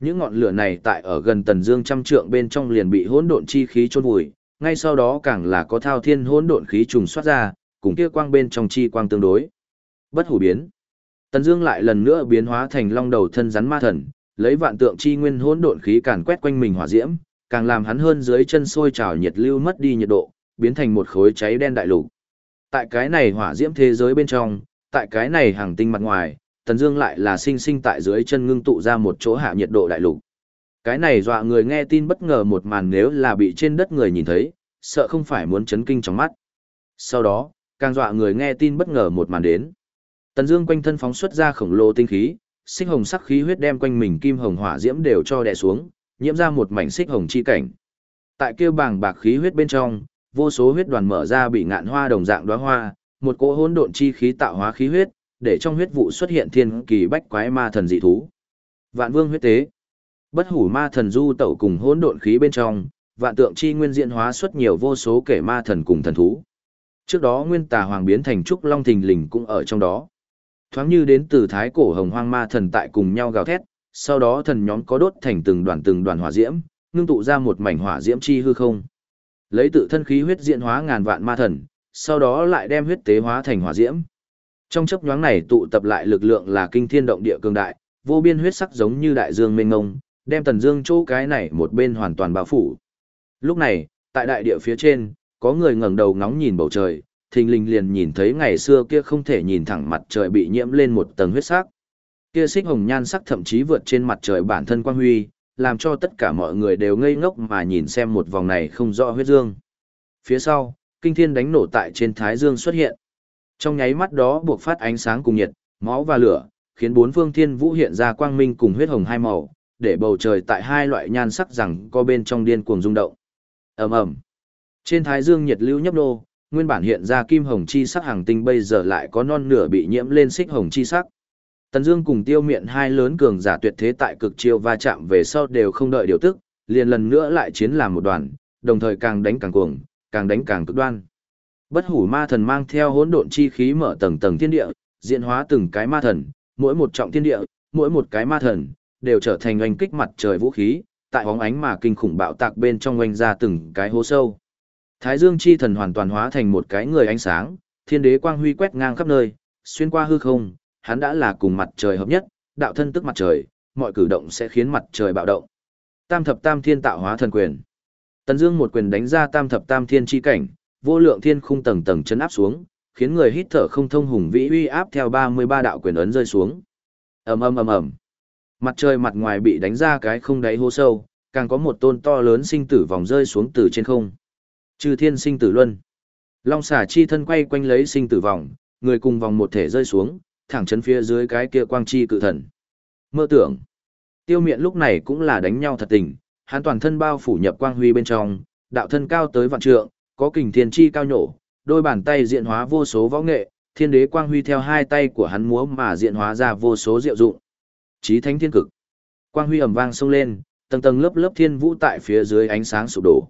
Những ngọn lửa này tại ở gần Tần Dương trăm trượng bên trong liền bị hỗn độn chi khí chôn vùi, ngay sau đó càng là có thao thiên hỗn độn khí trùng xuất ra, cùng kia quang bên trong chi quang tương đối. Bất hủ biến. Tần Dương lại lần nữa biến hóa thành long đầu thân rắn ma thần, lấy vạn tượng chi nguyên hỗn độn khí càn quét quanh mình hỏa diễm, càng làm hắn hơn dưới chân sôi trào nhiệt lưu mất đi nhiệt độ, biến thành một khối cháy đen đại lục. Tại cái này hỏa diễm thế giới bên trong, tại cái này hàng tinh mặt ngoài, Tần Dương lại là sinh sinh tại dưới chân ngưng tụ ra một chỗ hạ nhiệt độ đại lục. Cái này dọa người nghe tin bất ngờ một màn nếu là bị trên đất người nhìn thấy, sợ không phải muốn chấn kinh trong mắt. Sau đó, càng dọa người nghe tin bất ngờ một màn đến. Tần Dương quanh thân phóng xuất ra khổng lồ tinh khí, xích hồng sắc khí huyết đem quanh mình kim hồng hỏa diễm đều cho đè xuống, nhiễm ra một mảnh xích hồng chi cảnh. Tại kia bàng bạc khí huyết bên trong, vô số huyết đoàn mở ra bị ngạn hoa đồng dạng đóa hoa, một cỗ hỗn độn chi khí tạo hóa khí huyết, để trong huyết vụ xuất hiện thiên kỳ bách quái ma thần dị thú. Vạn Vương huyết tế. Bất hủ ma thần du tẩu cùng hỗn độn khí bên trong, vạn tượng chi nguyên diễn hóa xuất nhiều vô số kẻ ma thần cùng thần thú. Trước đó nguyên tà hoàng biến thành trúc long thình lình cũng ở trong đó. Thoáng như đến từ thái cổ hồng hoang ma thần tại cùng nhau gào thét, sau đó thần nhóm có đốt thành từng đoàn từng đoàn hỏa diễm, ngưng tụ ra một mảnh hỏa diễm chi hư không. Lấy tự thân khí huyết diễn hóa ngàn vạn ma thần, sau đó lại đem huyết tế hóa thành hỏa diễm. Trong chấp nhoáng này tụ tập lại lực lượng là kinh thiên động địa cường đại, vô biên huyết sắc giống như đại dương mênh mông, đem tần dương chỗ cái này một bên hoàn toàn bao phủ. Lúc này, tại đại địa phía trên, có người ngẩng đầu ngóng nhìn bầu trời, thình lình liền nhìn thấy ngày xưa kia không thể nhìn thẳng mặt trời bị nhiễm lên một tầng huyết sắc. Kia xích hồng nhan sắc thậm chí vượt trên mặt trời bản thân quang huy, làm cho tất cả mọi người đều ngây ngốc mà nhìn xem một vòng này không rõ huyết dương. Phía sau, kinh thiên đánh nổ tại trên thái dương xuất hiện. Trong nháy mắt đó buộc phát ánh sáng cùng nhiệt, máu và lửa, khiến bốn phương thiên vũ hiện ra quang minh cùng huyết hồng hai màu, để bầu trời tại hai loại nhan sắc rằng có bên trong điên cuồng rung động. Ầm ầm. Trên thái dương nhiệt lưu nhấp nô, nguyên bản hiện ra kim hồng chi sắc hàng tinh bây giờ lại có non nửa bị nhiễm lên xích hồng chi sắc. Tần Dương cùng Tiêu Miện hai lớn cường giả tuyệt thế tại cực chiêu va chạm về sau đều không đợi điều tức, liền lần nữa lại chiến làm một đoàn, đồng thời càng đánh càng cuồng, càng đánh càng cực đoan. Bất hủ ma thần mang theo hỗn độn chi khí mở tầng tầng thiên địa, diễn hóa từng cái ma thần, mỗi một trọng thiên địa, mỗi một cái ma thần đều trở thành oanh kích mặt trời vũ khí, tại bóng ánh mà kinh khủng bạo tạc bên trong oanh ra từng cái hố sâu. Thái Dương chi thần hoàn toàn hóa thành một cái người ánh sáng, thiên đế quang huy quét ngang khắp nơi, xuyên qua hư không, hắn đã là cùng mặt trời hợp nhất, đạo thân tức mặt trời, mọi cử động sẽ khiến mặt trời bạo động. Tam thập tam thiên tạo hóa thần quyền. Tần Dương một quyền đánh ra tam thập tam thiên chi cảnh, vô lượng thiên khung tầng tầng chấn áp xuống, khiến người hít thở không thông hùng vĩ uy áp theo 33 đạo quyền ấn rơi xuống. Ầm ầm ầm ầm. Mặt trời mặt ngoài bị đánh ra cái không đáy hố sâu, càng có một tôn to lớn sinh tử vòng rơi xuống từ trên không. Trừ thiên sinh tử luân. Long xà chi thân quay quanh lấy sinh tử vòng, người cùng vòng một thể rơi xuống, thẳng chấn phía dưới cái kia quang chi cự thần. Mơ tưởng. Tiêu miện lúc này cũng là đánh nhau thật tình, hắn toàn thân bao phủ nhập quang huy bên trong, đạo thân cao tới vạn trượng, có kình thiên chi cao nhổ, đôi bàn tay diện hóa vô số võ nghệ, thiên đế quang huy theo hai tay của hắn múa mà diện hóa ra vô số diệu dụng. Chí thánh thiên cực. Quang huy ầm vang xông lên, tầng tầng lớp lớp thiên vũ tại phía dưới ánh sáng sụp đổ.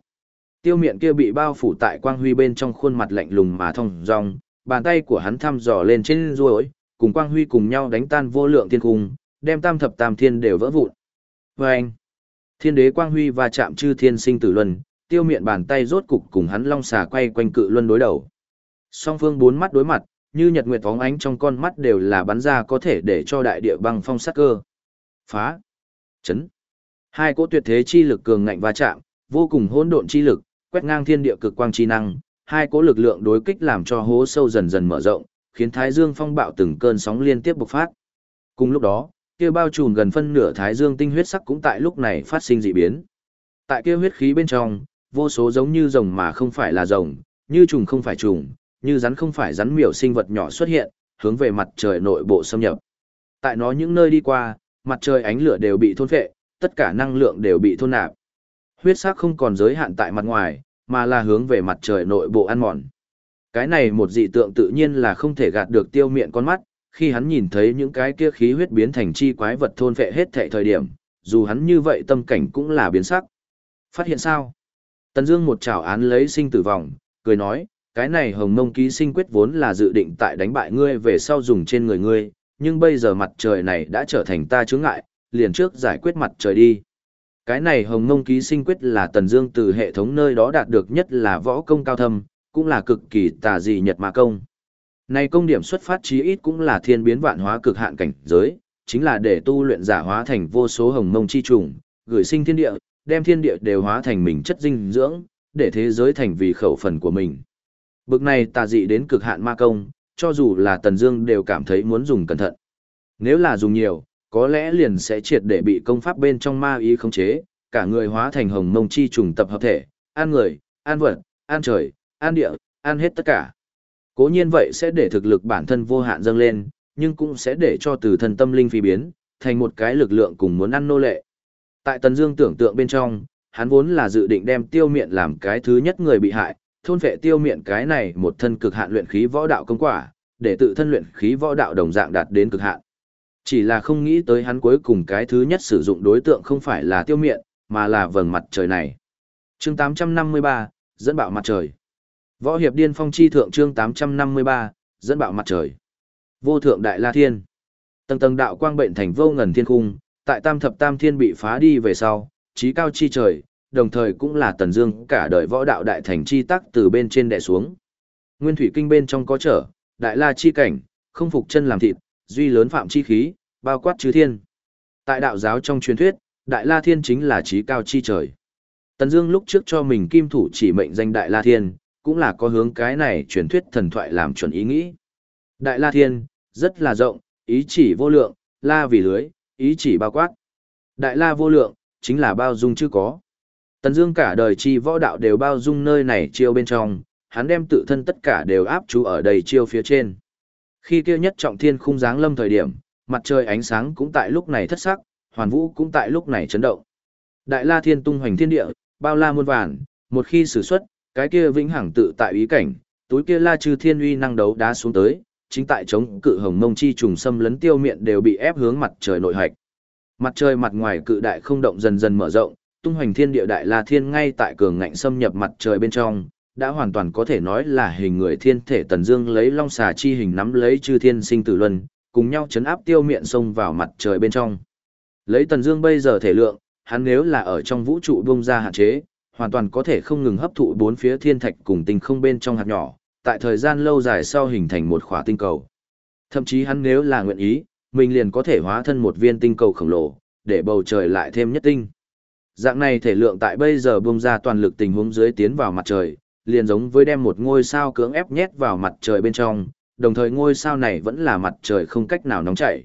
Tiêu miện kia bị bao phủ tại quang huy bên trong khuôn mặt lạnh lùng mà thông dong, bàn tay của hắn thăm dò lên trên ruồi, cùng quang huy cùng nhau đánh tan vô lượng thiên cung, đem tam thập tam thiên đều vỡ vụn. Và anh, thiên đế quang huy và chạm chư thiên sinh tử luân, tiêu miện bàn tay rốt cục cùng hắn long xà quay quanh cự luân đối đầu. Song phương bốn mắt đối mặt, như nhật nguyệt phóng ánh trong con mắt đều là bắn ra có thể để cho đại địa băng phong sát cơ. Phá, chấn. Hai cỗ tuyệt thế chi lực cường ngạnh va chạm, vô cùng hỗn độn chi lực, quét ngang thiên địa cực quang chi năng, hai cỗ lực lượng đối kích làm cho hố sâu dần dần mở rộng, khiến Thái Dương phong bạo từng cơn sóng liên tiếp bộc phát. Cùng lúc đó, kia bao trùm gần phân nửa Thái Dương tinh huyết sắc cũng tại lúc này phát sinh dị biến. Tại kia huyết khí bên trong, vô số giống như rồng mà không phải là rồng, như trùng không phải trùng, như rắn không phải rắn miểu sinh vật nhỏ xuất hiện, hướng về mặt trời nội bộ xâm nhập. Tại nó những nơi đi qua, mặt trời ánh lửa đều bị thôn phệ, tất cả năng lượng đều bị thôn nạp. Huyết sắc không còn giới hạn tại mặt ngoài, mà là hướng về mặt trời nội bộ ăn mòn. Cái này một dị tượng tự nhiên là không thể gạt được tiêu miệng con mắt, khi hắn nhìn thấy những cái kia khí huyết biến thành chi quái vật thôn phệ hết thệ thời điểm, dù hắn như vậy tâm cảnh cũng là biến sắc. Phát hiện sao? Tần Dương một chảo án lấy sinh tử vòng, cười nói, cái này hồng mông ký sinh quyết vốn là dự định tại đánh bại ngươi về sau dùng trên người ngươi, nhưng bây giờ mặt trời này đã trở thành ta chướng ngại, liền trước giải quyết mặt trời đi. Cái này hồng mông ký sinh quyết là Tần Dương từ hệ thống nơi đó đạt được nhất là võ công cao thâm, cũng là cực kỳ tà dị nhật mà công. Này công điểm xuất phát chí ít cũng là thiên biến vạn hóa cực hạn cảnh giới, chính là để tu luyện giả hóa thành vô số hồng mông chi trùng, gửi sinh thiên địa, đem thiên địa đều hóa thành mình chất dinh dưỡng, để thế giới thành vì khẩu phần của mình. Bực này tà dị đến cực hạn ma công, cho dù là Tần Dương đều cảm thấy muốn dùng cẩn thận. Nếu là dùng nhiều, có lẽ liền sẽ triệt để bị công pháp bên trong ma ý khống chế, cả người hóa thành hồng mông chi trùng tập hợp thể, an người, an vật, an trời, an địa, an hết tất cả. Cố nhiên vậy sẽ để thực lực bản thân vô hạn dâng lên, nhưng cũng sẽ để cho từ thân tâm linh phi biến, thành một cái lực lượng cùng muốn ăn nô lệ. Tại Tần Dương tưởng tượng bên trong, hắn vốn là dự định đem tiêu miện làm cái thứ nhất người bị hại, thôn vệ tiêu miện cái này một thân cực hạn luyện khí võ đạo công quả, để tự thân luyện khí võ đạo đồng dạng đạt đến cực hạn. Chỉ là không nghĩ tới hắn cuối cùng cái thứ nhất sử dụng đối tượng không phải là tiêu miện, mà là vầng mặt trời này. Chương 853, dẫn bạo mặt trời. Võ hiệp điên phong chi thượng chương 853, dẫn bạo mặt trời. Vô thượng đại la thiên. Tầng tầng đạo quang bệnh thành vô ngần thiên cung, tại tam thập tam thiên bị phá đi về sau, trí cao chi trời, đồng thời cũng là tần dương cả đời võ đạo đại thành chi tắc từ bên trên đè xuống. Nguyên thủy kinh bên trong có trở, đại la chi cảnh, không phục chân làm thịt, duy lớn phạm chi khí, bao quát chư thiên. Tại đạo giáo trong truyền thuyết, đại la thiên chính là trí cao chi trời. Tần Dương lúc trước cho mình kim thủ chỉ mệnh danh đại la thiên, cũng là có hướng cái này truyền thuyết thần thoại làm chuẩn ý nghĩ. Đại la thiên, rất là rộng, ý chỉ vô lượng, la vì lưới, ý chỉ bao quát. Đại la vô lượng, chính là bao dung chứ có. Tần Dương cả đời chi võ đạo đều bao dung nơi này chiêu bên trong, hắn đem tự thân tất cả đều áp chú ở đầy chiêu phía trên. Khi kia nhất trọng thiên khung dáng lâm thời điểm, mặt trời ánh sáng cũng tại lúc này thất sắc, hoàn vũ cũng tại lúc này chấn động. Đại La Thiên tung hoành thiên địa, bao la muôn vàn, một khi sử xuất, cái kia vĩnh hằng tự tại ý cảnh, túi kia La Chư Thiên uy năng đấu đá xuống tới, chính tại chống cự hồng mông chi trùng xâm lấn tiêu miệng đều bị ép hướng mặt trời nội hạch. Mặt trời mặt ngoài cự đại không động dần dần mở rộng, tung hoành thiên địa đại La Thiên ngay tại cường ngạnh xâm nhập mặt trời bên trong, đã hoàn toàn có thể nói là hình người thiên thể tần dương lấy long xà chi hình nắm lấy chư thiên sinh tử luân, cùng nhau chấn áp tiêu miệng xông vào mặt trời bên trong. Lấy tần dương bây giờ thể lượng, hắn nếu là ở trong vũ trụ bung ra hạn chế, hoàn toàn có thể không ngừng hấp thụ bốn phía thiên thạch cùng tinh không bên trong hạt nhỏ, tại thời gian lâu dài sau hình thành một khỏa tinh cầu. Thậm chí hắn nếu là nguyện ý, mình liền có thể hóa thân một viên tinh cầu khổng lồ, để bầu trời lại thêm nhất tinh. Dạng này thể lượng tại bây giờ bung ra toàn lực tình huống dưới tiến vào mặt trời, liền giống với đem một ngôi sao cưỡng ép nhét vào mặt trời bên trong, đồng thời ngôi sao này vẫn là mặt trời không cách nào nóng chảy.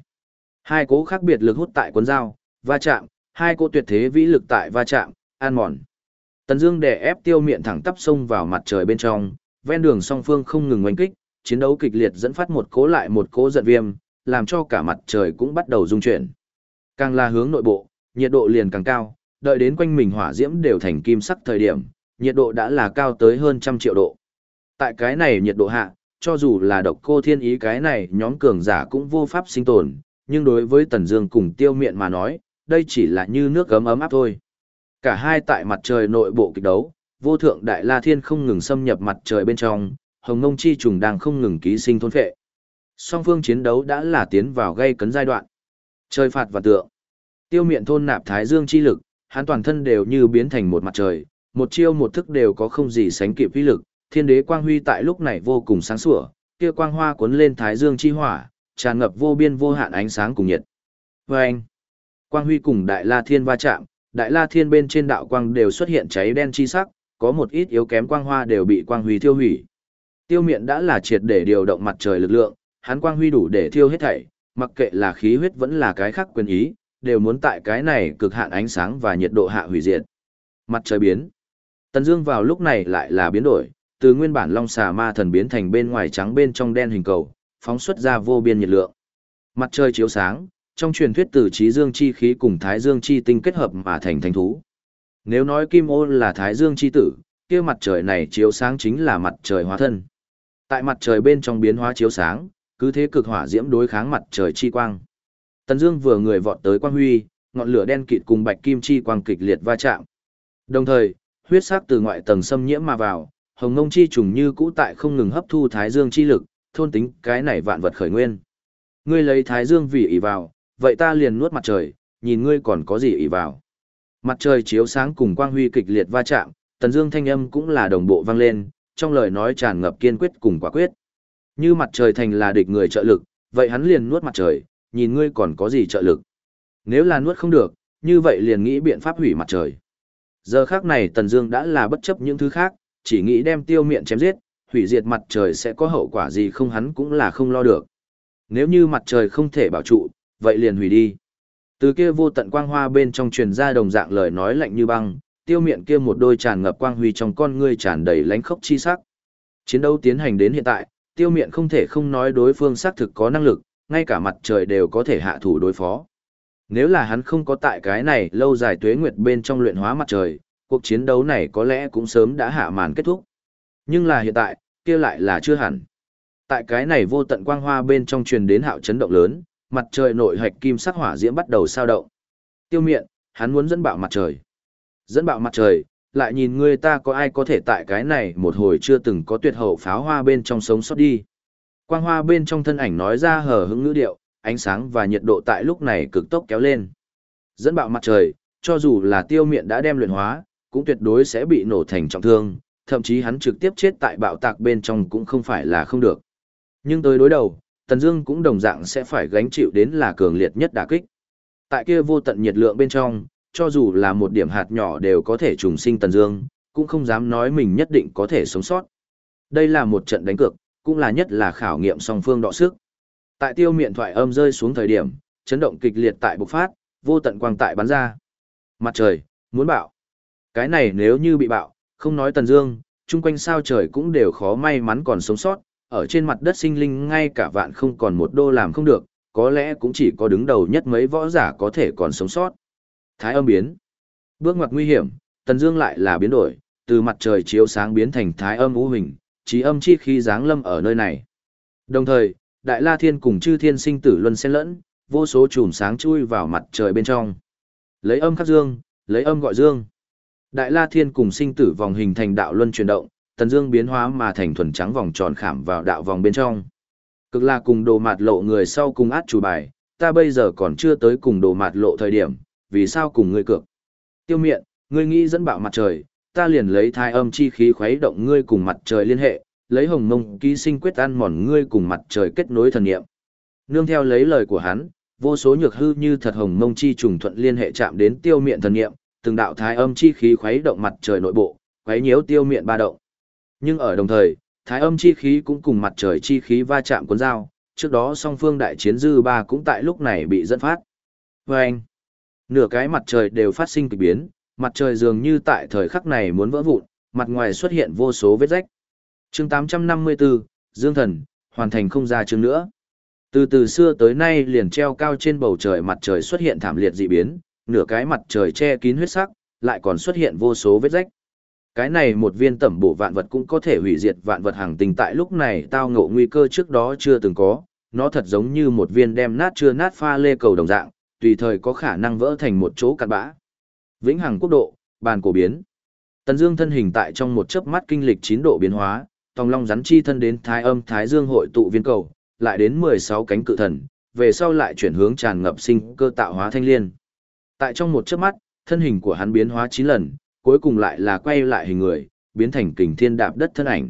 Hai cố khác biệt lực hút tại cuốn dao, va chạm, hai cố tuyệt thế vĩ lực tại va chạm, an mòn. Tần Dương đè ép tiêu miệng thẳng tắp xông vào mặt trời bên trong, ven đường song phương không ngừng oanh kích, chiến đấu kịch liệt dẫn phát một cố lại một cố giận viêm, làm cho cả mặt trời cũng bắt đầu rung chuyển. Càng là hướng nội bộ, nhiệt độ liền càng cao, đợi đến quanh mình hỏa diễm đều thành kim sắc thời điểm, nhiệt độ đã là cao tới hơn trăm triệu độ. Tại cái này nhiệt độ hạ, cho dù là độc cô thiên ý cái này nhóm cường giả cũng vô pháp sinh tồn, nhưng đối với Tần Dương cùng Tiêu Miện mà nói, đây chỉ là như nước gấm ấm áp thôi. Cả hai tại mặt trời nội bộ kịch đấu, vô thượng đại la thiên không ngừng xâm nhập mặt trời bên trong, hồng ngông chi trùng đang không ngừng ký sinh thôn phệ. Song phương chiến đấu đã là tiến vào gây cấn giai đoạn. Trời phạt và tượng. Tiêu miện thôn nạp thái dương chi lực, hắn toàn thân đều như biến thành một mặt trời, một chiêu một thức đều có không gì sánh kịp uy lực, thiên đế quang huy tại lúc này vô cùng sáng sủa, kia quang hoa cuốn lên thái dương chi hỏa, tràn ngập vô biên vô hạn ánh sáng cùng nhiệt. Và anh, quang huy cùng đại la thiên va chạm, đại la thiên bên trên đạo quang đều xuất hiện cháy đen chi sắc, có một ít yếu kém quang hoa đều bị quang huy thiêu hủy. Tiêu miện đã là triệt để điều động mặt trời lực lượng, hắn quang huy đủ để thiêu hết thảy, mặc kệ là khí huyết vẫn là cái khác quyền ý, đều muốn tại cái này cực hạn ánh sáng và nhiệt độ hạ hủy diệt. Mặt trời biến. Tần Dương vào lúc này lại là biến đổi, từ nguyên bản long xà ma thần biến thành bên ngoài trắng bên trong đen hình cầu, phóng xuất ra vô biên nhiệt lượng. Mặt trời chiếu sáng, trong truyền thuyết từ trí dương chi khí cùng thái dương chi tinh kết hợp mà thành thánh thú. Nếu nói kim ô là thái dương chi tử, kia mặt trời này chiếu sáng chính là mặt trời hóa thân. Tại mặt trời bên trong biến hóa chiếu sáng, cứ thế cực hỏa diễm đối kháng mặt trời chi quang. Tần Dương vừa người vọt tới quang huy, ngọn lửa đen kịt cùng bạch kim chi quang kịch liệt va chạm. Đồng thời, huyết sắc từ ngoại tầng xâm nhiễm mà vào, hồng ngông chi trùng như cũ tại không ngừng hấp thu thái dương chi lực, thôn tính cái này vạn vật khởi nguyên. Ngươi lấy thái dương vị ỷ vào, vậy ta liền nuốt mặt trời, nhìn ngươi còn có gì ỷ vào. Mặt trời chiếu sáng cùng quang huy kịch liệt va chạm, tần dương thanh âm cũng là đồng bộ vang lên, trong lời nói tràn ngập kiên quyết cùng quả quyết. Như mặt trời thành là địch người trợ lực, vậy hắn liền nuốt mặt trời, nhìn ngươi còn có gì trợ lực. Nếu là nuốt không được, như vậy liền nghĩ biện pháp hủy mặt trời. Giờ khác này Tần Dương đã là bất chấp những thứ khác, chỉ nghĩ đem tiêu miệng chém giết, hủy diệt mặt trời sẽ có hậu quả gì không hắn cũng là không lo được. Nếu như mặt trời không thể bảo trụ, vậy liền hủy đi. Từ kia vô tận quang hoa bên trong truyền ra đồng dạng lời nói lạnh như băng, tiêu miệng kia một đôi tràn ngập quang huy trong con ngươi tràn đầy lánh khốc chi sắc. Chiến đấu tiến hành đến hiện tại, tiêu miệng không thể không nói đối phương xác thực có năng lực, ngay cả mặt trời đều có thể hạ thủ đối phó. Nếu là hắn không có tại cái này lâu dài tuế nguyệt bên trong luyện hóa mặt trời, cuộc chiến đấu này có lẽ cũng sớm đã hạ màn kết thúc. Nhưng là hiện tại, kia lại là chưa hẳn. Tại cái này vô tận quang hoa bên trong truyền đến hạo chấn động lớn, mặt trời nội hạch kim sắc hỏa diễm bắt đầu sao động. Tiêu miện, hắn muốn dẫn bạo mặt trời. Dẫn bạo mặt trời, lại nhìn người ta có ai có thể tại cái này một hồi chưa từng có tuyệt hậu pháo hoa bên trong sống sót đi. Quang hoa bên trong thân ảnh nói ra hờ hững ngữ điệu, ánh sáng và nhiệt độ tại lúc này cực tốc kéo lên. Dẫn bạo mặt trời, cho dù là tiêu miện đã đem luyện hóa, cũng tuyệt đối sẽ bị nổ thành trọng thương, thậm chí hắn trực tiếp chết tại bạo tạc bên trong cũng không phải là không được. Nhưng tới đối đầu, Tần Dương cũng đồng dạng sẽ phải gánh chịu đến là cường liệt nhất đả kích. Tại kia vô tận nhiệt lượng bên trong, cho dù là một điểm hạt nhỏ đều có thể trùng sinh Tần Dương, cũng không dám nói mình nhất định có thể sống sót. Đây là một trận đánh cược, cũng là nhất là khảo nghiệm song phương đọ sức. Tại tiêu miệng thoại âm rơi xuống thời điểm, chấn động kịch liệt tại bộc phát, vô tận quang tại bắn ra. Mặt trời, muốn bạo. Cái này nếu như bị bạo, không nói Tần Dương, chung quanh sao trời cũng đều khó may mắn còn sống sót, ở trên mặt đất sinh linh ngay cả vạn không còn một đô làm không được, có lẽ cũng chỉ có đứng đầu nhất mấy võ giả có thể còn sống sót. Thái âm biến. Bước ngoặt nguy hiểm, Tần Dương lại là biến đổi, từ mặt trời chiếu sáng biến thành thái âm u hình, trí âm chi khí giáng lâm ở nơi này. Đồng thời, Đại La Thiên cùng Chư Thiên sinh tử luân xen lẫn, vô số chùm sáng chui vào mặt trời bên trong. Lấy âm khắc dương, lấy âm gọi dương. Đại La Thiên cùng sinh tử vòng hình thành đạo luân chuyển động, tần dương biến hóa mà thành thuần trắng vòng tròn khảm vào đạo vòng bên trong. Cực là cùng đồ mạt lộ người sau cùng át chủ bài, ta bây giờ còn chưa tới cùng đồ mạt lộ thời điểm, vì sao cùng ngươi cược. Tiêu miện, ngươi nghĩ dẫn bạo mặt trời, ta liền lấy thai âm chi khí khuấy động ngươi cùng mặt trời liên hệ, lấy hồng mông ký sinh quyết ăn mòn ngươi cùng mặt trời kết nối thần niệm Nương theo lấy lời của hắn, vô số nhược hư như thật hồng mông chi trùng thuận liên hệ chạm đến tiêu miện thần niệm từng đạo thái âm chi khí khuấy động mặt trời nội bộ, khuấy nhiễu tiêu miện ba động. Nhưng ở đồng thời, thái âm chi khí cũng cùng mặt trời chi khí va chạm cuốn dao, trước đó song phương đại chiến dư ba cũng tại lúc này bị dẫn phát. Và anh, nửa cái mặt trời đều phát sinh kỳ biến, mặt trời dường như tại thời khắc này muốn vỡ vụn, mặt ngoài xuất hiện vô số vết rách. chương 854, Dương Thần, hoàn thành không ra chương nữa. Từ từ xưa tới nay liền treo cao trên bầu trời mặt trời xuất hiện thảm liệt dị biến, nửa cái mặt trời che kín huyết sắc, lại còn xuất hiện vô số vết rách. Cái này một viên tẩm bổ vạn vật cũng có thể hủy diệt vạn vật hàng tình tại lúc này tao ngộ nguy cơ trước đó chưa từng có, nó thật giống như một viên đem nát chưa nát pha lê cầu đồng dạng, tùy thời có khả năng vỡ thành một chỗ cặn bã. Vĩnh hằng quốc độ, bàn cổ biến. Tần Dương thân hình tại trong một chớp mắt kinh lịch chín độ biến hóa, tòng long rắn chi thân đến Thái Âm Thái Dương hội tụ viên cầu, lại đến 16 cánh cự thần, về sau lại chuyển hướng tràn ngập sinh cơ tạo hóa thanh liên. Tại trong một chớp mắt, thân hình của hắn biến hóa chín lần, cuối cùng lại là quay lại hình người, biến thành kình thiên đạp đất thân ảnh.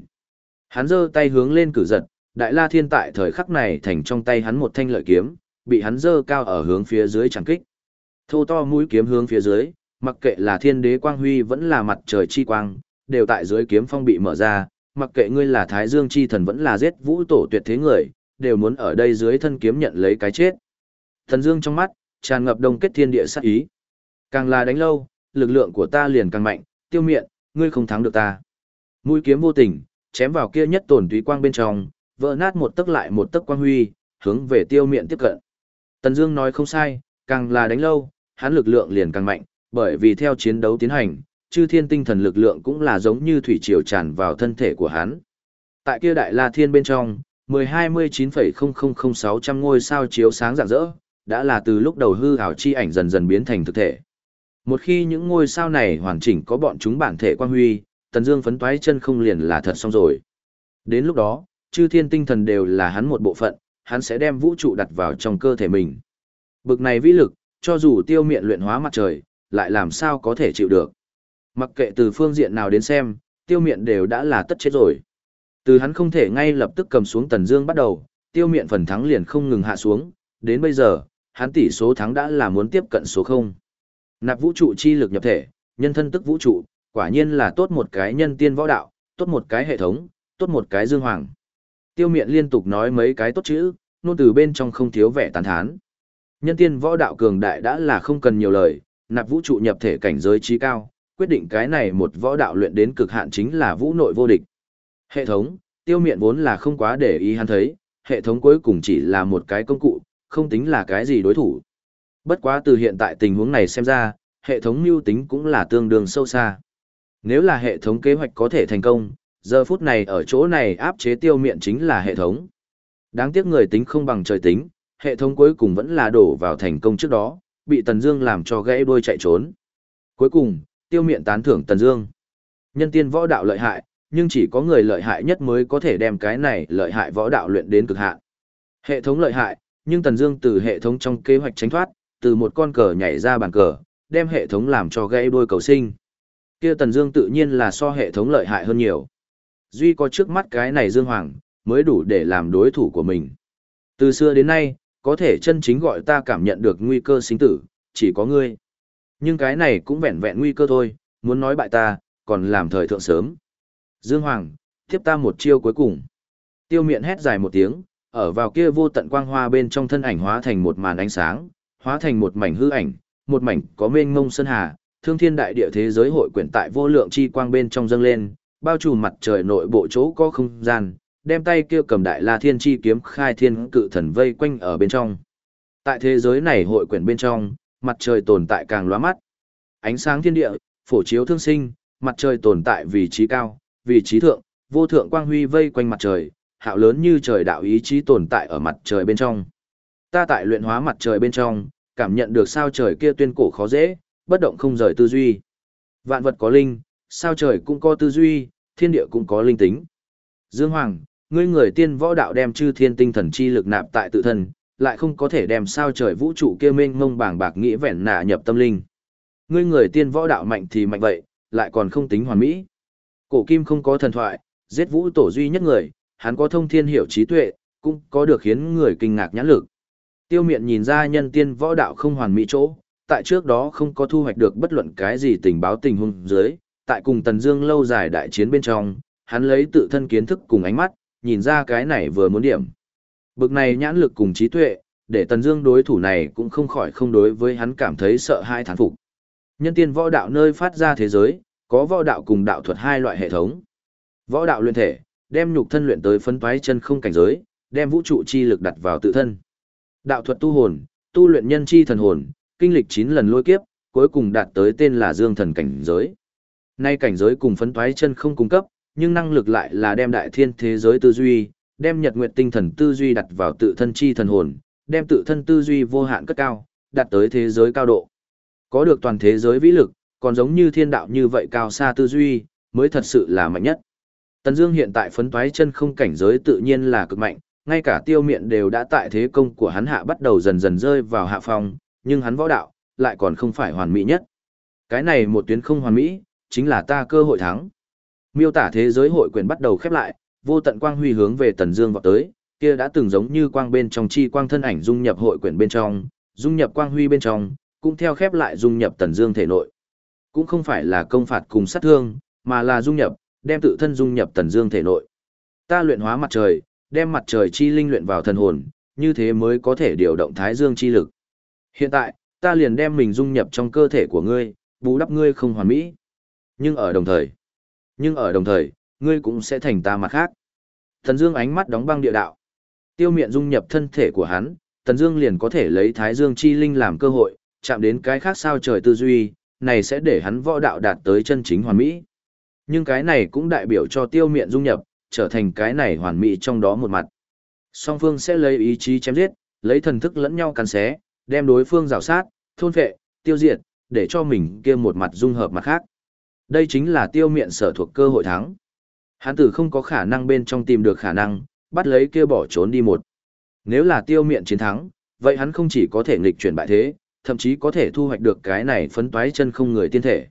Hắn giơ tay hướng lên cử giật, Đại La Thiên tại thời khắc này thành trong tay hắn một thanh lợi kiếm, bị hắn giơ cao ở hướng phía dưới chẳng kích. Thô to mũi kiếm hướng phía dưới, mặc kệ là thiên đế quang huy vẫn là mặt trời chi quang, đều tại dưới kiếm phong bị mở ra, mặc kệ ngươi là thái dương chi thần vẫn là giết vũ tổ tuyệt thế người, đều muốn ở đây dưới thân kiếm nhận lấy cái chết. Thần dương trong mắt, tràn ngập đông kết thiên địa sát ý. Càng là đánh lâu, lực lượng của ta liền càng mạnh, tiêu miện, ngươi không thắng được ta. Mũi kiếm vô tình, chém vào kia nhất tổn túy quang bên trong, vỡ nát một tấc lại một tấc quang huy, hướng về tiêu miện tiếp cận. Tần Dương nói không sai, càng là đánh lâu, hắn lực lượng liền càng mạnh, bởi vì theo chiến đấu tiến hành, chư thiên tinh thần lực lượng cũng là giống như thủy triều tràn vào thân thể của hắn. Tại kia đại la thiên bên trong, 10-29,000600 ngôi sao chiếu sáng rạng rỡ, đã là từ lúc đầu hư ảo chi ảnh dần dần biến thành thực thể. Một khi những ngôi sao này hoàn chỉnh có bọn chúng bản thể quan huy, Tần Dương phấn toái chân không liền là thật xong rồi. Đến lúc đó, chư thiên tinh thần đều là hắn một bộ phận, hắn sẽ đem vũ trụ đặt vào trong cơ thể mình. Bực này vĩ lực, cho dù tiêu miện luyện hóa mặt trời, lại làm sao có thể chịu được. Mặc kệ từ phương diện nào đến xem, tiêu miện đều đã là tất chết rồi. Từ hắn không thể ngay lập tức cầm xuống Tần Dương bắt đầu, tiêu miện phần thắng liền không ngừng hạ xuống, đến bây giờ, hắn tỷ số thắng đã là muốn tiếp cận số 0. Nạp vũ trụ chi lực nhập thể, nhân thân tức vũ trụ, quả nhiên là tốt một cái nhân tiên võ đạo, tốt một cái hệ thống, tốt một cái dương hoàng. Tiêu miện liên tục nói mấy cái tốt chữ, nôn từ bên trong không thiếu vẻ tàn thán. Nhân tiên võ đạo cường đại đã là không cần nhiều lời, nạp vũ trụ nhập thể cảnh giới trí cao, quyết định cái này một võ đạo luyện đến cực hạn chính là vũ nội vô địch. Hệ thống, tiêu miện vốn là không quá để ý hắn thấy, hệ thống cuối cùng chỉ là một cái công cụ, không tính là cái gì đối thủ. Bất quá từ hiện tại tình huống này xem ra, hệ thống mưu tính cũng là tương đương sâu xa. Nếu là hệ thống kế hoạch có thể thành công, giờ phút này ở chỗ này áp chế tiêu miện chính là hệ thống. Đáng tiếc người tính không bằng trời tính, hệ thống cuối cùng vẫn là đổ vào thành công trước đó, bị Tần Dương làm cho gãy đuôi chạy trốn. Cuối cùng, tiêu miện tán thưởng Tần Dương. Nhân tiên võ đạo lợi hại, nhưng chỉ có người lợi hại nhất mới có thể đem cái này lợi hại võ đạo luyện đến cực hạn. Hệ thống lợi hại, nhưng Tần Dương từ hệ thống trong kế hoạch tránh thoát, từ một con cờ nhảy ra bàn cờ, đem hệ thống làm cho gãy đuôi cầu sinh. Kia Tần Dương tự nhiên là so hệ thống lợi hại hơn nhiều. Duy có trước mắt cái này Dương Hoàng, mới đủ để làm đối thủ của mình. Từ xưa đến nay, có thể chân chính gọi ta cảm nhận được nguy cơ sinh tử, chỉ có ngươi. Nhưng cái này cũng vẹn vẹn nguy cơ thôi, muốn nói bại ta, còn làm thời thượng sớm. Dương Hoàng, tiếp ta một chiêu cuối cùng. Tiêu miện hét dài một tiếng, ở vào kia vô tận quang hoa bên trong thân ảnh hóa thành một màn ánh sáng, hóa thành một mảnh hư ảnh, một mảnh có mênh mông sơn hà, thương thiên đại địa thế giới hội quyển tại vô lượng chi quang bên trong dâng lên, bao trùm mặt trời nội bộ chỗ có không gian, đem tay kia cầm đại la thiên chi kiếm khai thiên cự thần vây quanh ở bên trong. Tại thế giới này hội quyển bên trong, mặt trời tồn tại càng lóa mắt. Ánh sáng thiên địa, phổ chiếu thương sinh, mặt trời tồn tại vị trí cao, vị trí thượng, vô thượng quang huy vây quanh mặt trời, hạo lớn như trời đạo ý chí tồn tại ở mặt trời bên trong. Ta tại luyện hóa mặt trời bên trong, cảm nhận được sao trời kia tuyên cổ khó dễ, bất động không rời tư duy. Vạn vật có linh, sao trời cũng có tư duy, thiên địa cũng có linh tính. Dương Hoàng, ngươi người tiên võ đạo đem chư thiên tinh thần chi lực nạp tại tự thân, lại không có thể đem sao trời vũ trụ kia mênh mông bảng bạc nghĩa vẹn nạ nhập tâm linh. Ngươi người tiên võ đạo mạnh thì mạnh vậy, lại còn không tính hoàn mỹ. Cổ kim không có thần thoại, giết vũ tổ duy nhất người, hắn có thông thiên hiểu trí tuệ, cũng có được khiến người kinh ngạc nhãn lực. Tiêu miện nhìn ra nhân tiên võ đạo không hoàn mỹ chỗ, tại trước đó không có thu hoạch được bất luận cái gì tình báo tình huống dưới, tại cùng Tần Dương lâu dài đại chiến bên trong, hắn lấy tự thân kiến thức cùng ánh mắt, nhìn ra cái này vừa muốn điểm. Bực này nhãn lực cùng trí tuệ, để Tần Dương đối thủ này cũng không khỏi không đối với hắn cảm thấy sợ hãi thán phục. Nhân tiên võ đạo nơi phát ra thế giới, có võ đạo cùng đạo thuật hai loại hệ thống. Võ đạo luyện thể, đem nhục thân luyện tới phân toái chân không cảnh giới, đem vũ trụ chi lực đặt vào tự thân. Đạo thuật tu hồn, tu luyện nhân chi thần hồn, kinh lịch 9 lần lôi kiếp, cuối cùng đạt tới tên là Dương thần cảnh giới. Nay cảnh giới cùng phấn toái chân không cung cấp, nhưng năng lực lại là đem đại thiên thế giới tư duy, đem nhật nguyệt tinh thần tư duy đặt vào tự thân chi thần hồn, đem tự thân tư duy vô hạn cất cao, đạt tới thế giới cao độ. Có được toàn thế giới vĩ lực, còn giống như thiên đạo như vậy cao xa tư duy, mới thật sự là mạnh nhất. Tần Dương hiện tại phấn toái chân không cảnh giới tự nhiên là cực mạnh, ngay cả tiêu miện đều đã tại thế công của hắn hạ bắt đầu dần dần rơi vào hạ phong, nhưng hắn võ đạo lại còn không phải hoàn mỹ nhất. Cái này một tuyến không hoàn mỹ, chính là ta cơ hội thắng. Miêu tả thế giới hội quyền bắt đầu khép lại, vô tận quang huy hướng về Tần Dương vọt tới, kia đã từng giống như quang bên trong chi quang thân ảnh dung nhập hội quyển bên trong, dung nhập quang huy bên trong, cũng theo khép lại dung nhập Tần Dương thể nội. Cũng không phải là công phạt cùng sát thương, mà là dung nhập, đem tự thân dung nhập Tần Dương thể nội. Ta luyện hóa mặt trời, đem mặt trời chi linh luyện vào thần hồn, như thế mới có thể điều động Thái Dương chi lực. Hiện tại, ta liền đem mình dung nhập trong cơ thể của ngươi, bù đắp ngươi không hoàn mỹ. Nhưng ở đồng thời, nhưng ở đồng thời, ngươi cũng sẽ thành ta mặt khác. Thần Dương ánh mắt đóng băng địa đạo. Tiêu miện dung nhập thân thể của hắn, Tần Dương liền có thể lấy Thái Dương chi linh làm cơ hội, chạm đến cái khác sao trời tư duy, này sẽ để hắn võ đạo đạt tới chân chính hoàn mỹ. Nhưng cái này cũng đại biểu cho tiêu miện dung nhập, trở thành cái này hoàn mỹ trong đó một mặt. Song phương sẽ lấy ý chí chém giết, lấy thần thức lẫn nhau cắn xé, đem đối phương rào sát, thôn phệ, tiêu diệt, để cho mình kia một mặt dung hợp mặt khác. Đây chính là tiêu miện sở thuộc cơ hội thắng. Hắn tử không có khả năng bên trong tìm được khả năng, bắt lấy kia bỏ trốn đi một. Nếu là tiêu miện chiến thắng, vậy hắn không chỉ có thể nghịch chuyển bại thế, thậm chí có thể thu hoạch được cái này phấn toái chân không người tiên thể.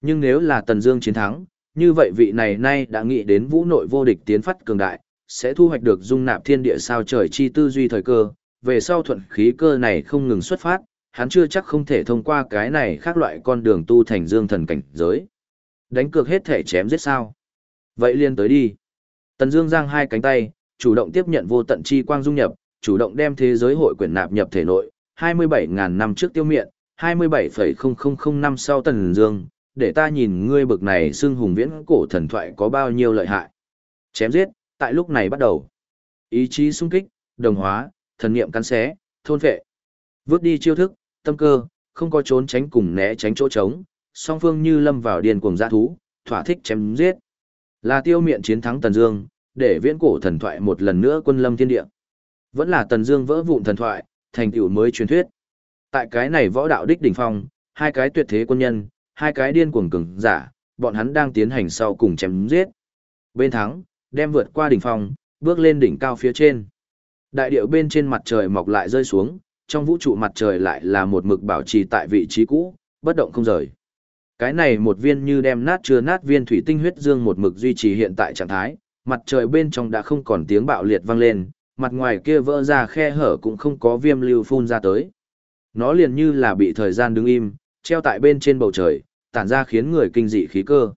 Nhưng nếu là Tần Dương chiến thắng, như vậy vị này nay đã nghĩ đến vũ nội vô địch tiến phát cường đại, sẽ thu hoạch được dung nạp thiên địa sao trời chi tư duy thời cơ, về sau thuận khí cơ này không ngừng xuất phát, hắn chưa chắc không thể thông qua cái này khác loại con đường tu thành dương thần cảnh giới. Đánh cược hết thể chém giết sao? Vậy liên tới đi. Tần Dương giang hai cánh tay, chủ động tiếp nhận vô tận chi quang dung nhập, chủ động đem thế giới hội quyển nạp nhập thể nội, 27.000 năm trước tiêu miện, 27,0005 năm sau Tần Dương, để ta nhìn ngươi bực này xưng hùng viễn cổ thần thoại có bao nhiêu lợi hại. Chém giết, tại lúc này bắt đầu. Ý chí xung kích, đồng hóa, thần niệm cắn xé, thôn vệ. Vước đi chiêu thức, tâm cơ, không có trốn tránh cùng né tránh chỗ trống, song phương như lâm vào điên cuồng dã thú, thỏa thích chém giết. Là tiêu miện chiến thắng Tần Dương, để viễn cổ thần thoại một lần nữa quân lâm thiên địa. Vẫn là Tần Dương vỡ vụn thần thoại, thành tựu mới truyền thuyết. Tại cái này võ đạo đích đỉnh phong, hai cái tuyệt thế quân nhân, hai cái điên cuồng cường giả, bọn hắn đang tiến hành sau cùng chém giết. Bên thắng, đem vượt qua đỉnh phong, bước lên đỉnh cao phía trên. Đại điệu bên trên mặt trời mọc lại rơi xuống, trong vũ trụ mặt trời lại là một mực bảo trì tại vị trí cũ, bất động không rời. Cái này một viên như đem nát chưa nát viên thủy tinh huyết dương một mực duy trì hiện tại trạng thái, mặt trời bên trong đã không còn tiếng bạo liệt vang lên, mặt ngoài kia vỡ ra khe hở cũng không có viêm lưu phun ra tới. Nó liền như là bị thời gian đứng im, treo tại bên trên bầu trời, tản ra khiến người kinh dị khí cơ.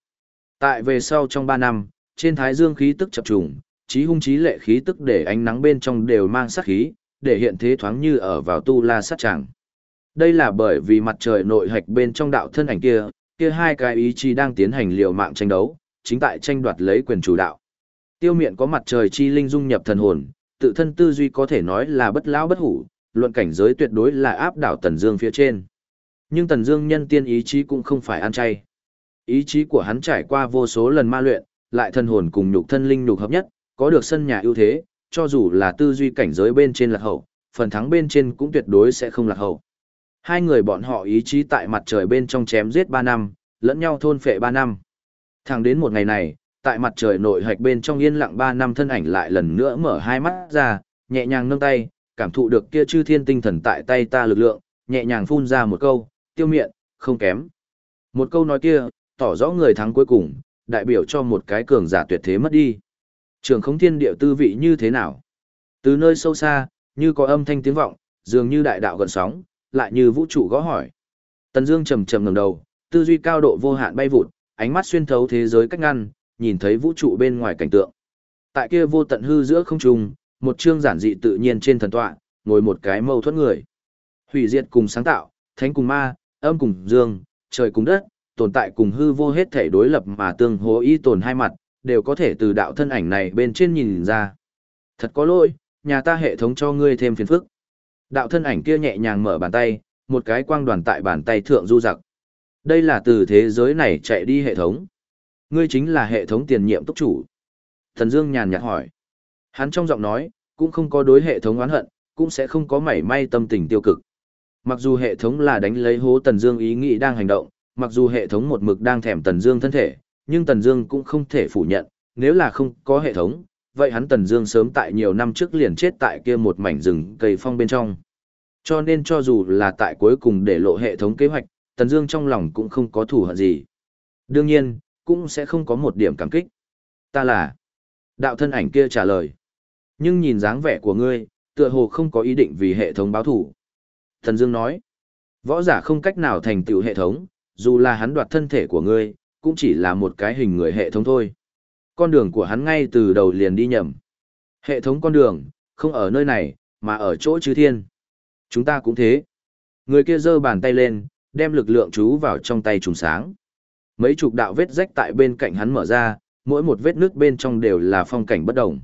Tại về sau trong 3 năm, trên thái dương khí tức chập trùng, trí hung trí lệ khí tức để ánh nắng bên trong đều mang sát khí, để hiện thế thoáng như ở vào tu la sát tràng. Đây là bởi vì mặt trời nội hạch bên trong đạo thân ảnh kia, kia hai cái ý chí đang tiến hành liều mạng tranh đấu, chính tại tranh đoạt lấy quyền chủ đạo. Tiêu miện có mặt trời chi linh dung nhập thần hồn, tự thân tư duy có thể nói là bất lão bất hủ, luận cảnh giới tuyệt đối là áp đảo Tần Dương phía trên. Nhưng Tần Dương nhân tiên ý chí cũng không phải ăn chay. Ý chí của hắn trải qua vô số lần ma luyện, lại thân hồn cùng nhục thân linh nhục hợp nhất, có được sân nhà ưu thế, cho dù là tư duy cảnh giới bên trên lạc hậu, phần thắng bên trên cũng tuyệt đối sẽ không lạc hậu. Hai người bọn họ ý chí tại mặt trời bên trong chém giết 3 năm, lẫn nhau thôn phệ 3 năm. Thẳng đến một ngày này, tại mặt trời nội hạch bên trong yên lặng 3 năm thân ảnh lại lần nữa mở hai mắt ra, nhẹ nhàng nâng tay, cảm thụ được kia chư thiên tinh thần tại tay ta lực lượng, nhẹ nhàng phun ra một câu, tiêu miện, không kém. Một câu nói kia, tỏ rõ người thắng cuối cùng, đại biểu cho một cái cường giả tuyệt thế mất đi. Trường không thiên địa tư vị như thế nào? Từ nơi sâu xa, như có âm thanh tiếng vọng, dường như đại đạo gần sóng, lại như vũ trụ gõ hỏi. Tần Dương trầm trầm ngẩng đầu, tư duy cao độ vô hạn bay vụt, ánh mắt xuyên thấu thế giới cách ngăn, nhìn thấy vũ trụ bên ngoài cảnh tượng. Tại kia vô tận hư giữa không trung, một chương giản dị tự nhiên trên thần tọa, ngồi một cái mâu thuẫn người. Hủy diệt cùng sáng tạo, thánh cùng ma, âm cùng dương, trời cùng đất, tồn tại cùng hư vô hết thể đối lập mà tương hỗ y tồn hai mặt, đều có thể từ đạo thân ảnh này bên trên nhìn ra. Thật có lỗi, nhà ta hệ thống cho ngươi thêm phiền phức. Đạo thân ảnh kia nhẹ nhàng mở bàn tay, một cái quang đoàn tại bàn tay thượng du giặc. Đây là từ thế giới này chạy đi hệ thống. Ngươi chính là hệ thống tiền nhiệm tốc chủ. Thần Dương nhàn nhạt hỏi. Hắn trong giọng nói, cũng không có đối hệ thống oán hận, cũng sẽ không có mảy may tâm tình tiêu cực. Mặc dù hệ thống là đánh lấy hố Tần Dương ý nghĩ đang hành động, mặc dù hệ thống một mực đang thèm Tần Dương thân thể, nhưng Tần Dương cũng không thể phủ nhận, nếu là không có hệ thống, vậy hắn Tần Dương sớm tại nhiều năm trước liền chết tại kia một mảnh rừng cây phong bên trong. Cho nên cho dù là tại cuối cùng để lộ hệ thống kế hoạch, Tần Dương trong lòng cũng không có thù hận gì. Đương nhiên, cũng sẽ không có một điểm cảm kích. Ta là Đạo thân ảnh kia trả lời. Nhưng nhìn dáng vẻ của ngươi, tựa hồ không có ý định vì hệ thống báo thù. Thần Dương nói, võ giả không cách nào thành tựu hệ thống, dù là hắn đoạt thân thể của ngươi, cũng chỉ là một cái hình người hệ thống thôi. Con đường của hắn ngay từ đầu liền đi nhầm. Hệ thống con đường, không ở nơi này, mà ở chỗ chư thiên. Chúng ta cũng thế. Người kia giơ bàn tay lên, đem lực lượng chú vào trong tay trùng sáng. Mấy chục đạo vết rách tại bên cạnh hắn mở ra, mỗi một vết nước bên trong đều là phong cảnh bất đồng.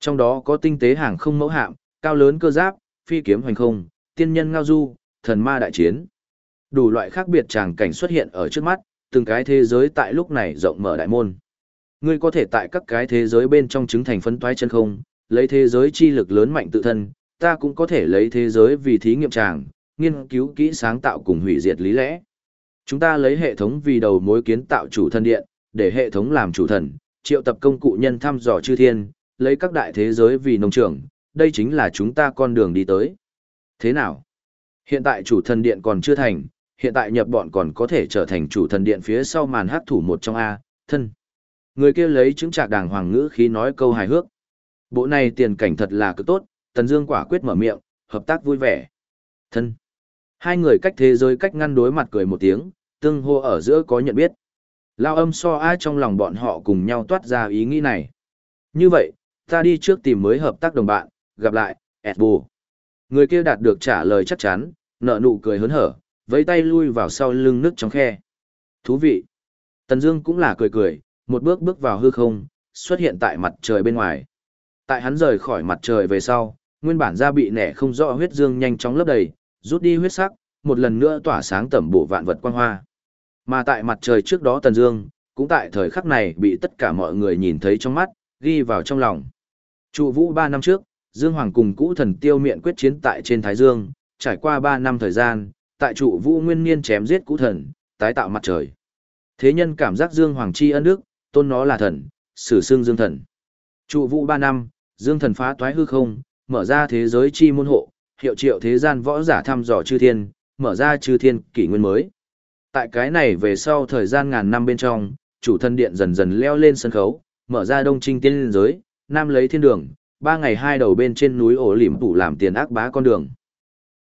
Trong đó có tinh tế hàng không mẫu hạm, cao lớn cơ giáp, phi kiếm hoành không, tiên nhân ngao du, thần ma đại chiến. Đủ loại khác biệt tràng cảnh xuất hiện ở trước mắt, từng cái thế giới tại lúc này rộng mở đại môn. Ngươi có thể tại các cái thế giới bên trong chứng thành phấn toái chân không, lấy thế giới chi lực lớn mạnh tự thân, ta cũng có thể lấy thế giới vì thí nghiệm tràng, nghiên cứu kỹ sáng tạo cùng hủy diệt lý lẽ. Chúng ta lấy hệ thống vì đầu mối kiến tạo chủ thân điện, để hệ thống làm chủ thần, triệu tập công cụ nhân thăm dò chư thiên, lấy các đại thế giới vì nông trường, đây chính là chúng ta con đường đi tới. Thế nào? Hiện tại chủ thần điện còn chưa thành, hiện tại nhập bọn còn có thể trở thành chủ thần điện phía sau màn hát thủ một trong A, thân. Người kia lấy chứng trạc đàng hoàng ngữ khí nói câu hài hước. Bộ này tiền cảnh thật là cực tốt, Tần Dương quả quyết mở miệng, hợp tác vui vẻ. Thân. Hai người cách thế giới cách ngăn đối mặt cười một tiếng, tương hô ở giữa có nhận biết. Lao âm so ai trong lòng bọn họ cùng nhau toát ra ý nghĩ này. Như vậy, ta đi trước tìm mới hợp tác đồng bạn, gặp lại, Edbo. Người kia đạt được trả lời chắc chắn, nợ nụ cười hớn hở, vẫy tay lui vào sau lưng nước trong khe. Thú vị. Tần Dương cũng là cười cười, một bước bước vào hư không, xuất hiện tại mặt trời bên ngoài. Tại hắn rời khỏi mặt trời về sau, nguyên bản da bị nẻ không rõ huyết dương nhanh chóng lấp đầy, rút đi huyết sắc, một lần nữa tỏa sáng tẩm bổ vạn vật quang hoa. Mà tại mặt trời trước đó Tần Dương, cũng tại thời khắc này bị tất cả mọi người nhìn thấy trong mắt, ghi vào trong lòng. Trụ Vũ 3 năm trước, Dương Hoàng cùng cũ thần tiêu miệng quyết chiến tại trên Thái Dương, trải qua 3 năm thời gian, tại trụ Vũ nguyên niên chém giết cũ thần, tái tạo mặt trời. Thế nhân cảm giác Dương Hoàng chi ân đức, tôn nó là thần, sử xương Dương thần. Trụ Vũ 3 năm, Dương thần phá toái hư không, mở ra thế giới chi môn hộ, hiệu triệu thế gian võ giả thăm dò chư thiên, mở ra chư thiên kỷ nguyên mới. Tại cái này về sau thời gian ngàn năm bên trong, chủ thân điện dần dần leo lên sân khấu, mở ra đông trinh tiên giới, nam lấy thiên đường, ba ngày hai đầu bên trên núi ổ lỉm tủ làm tiền ác bá con đường.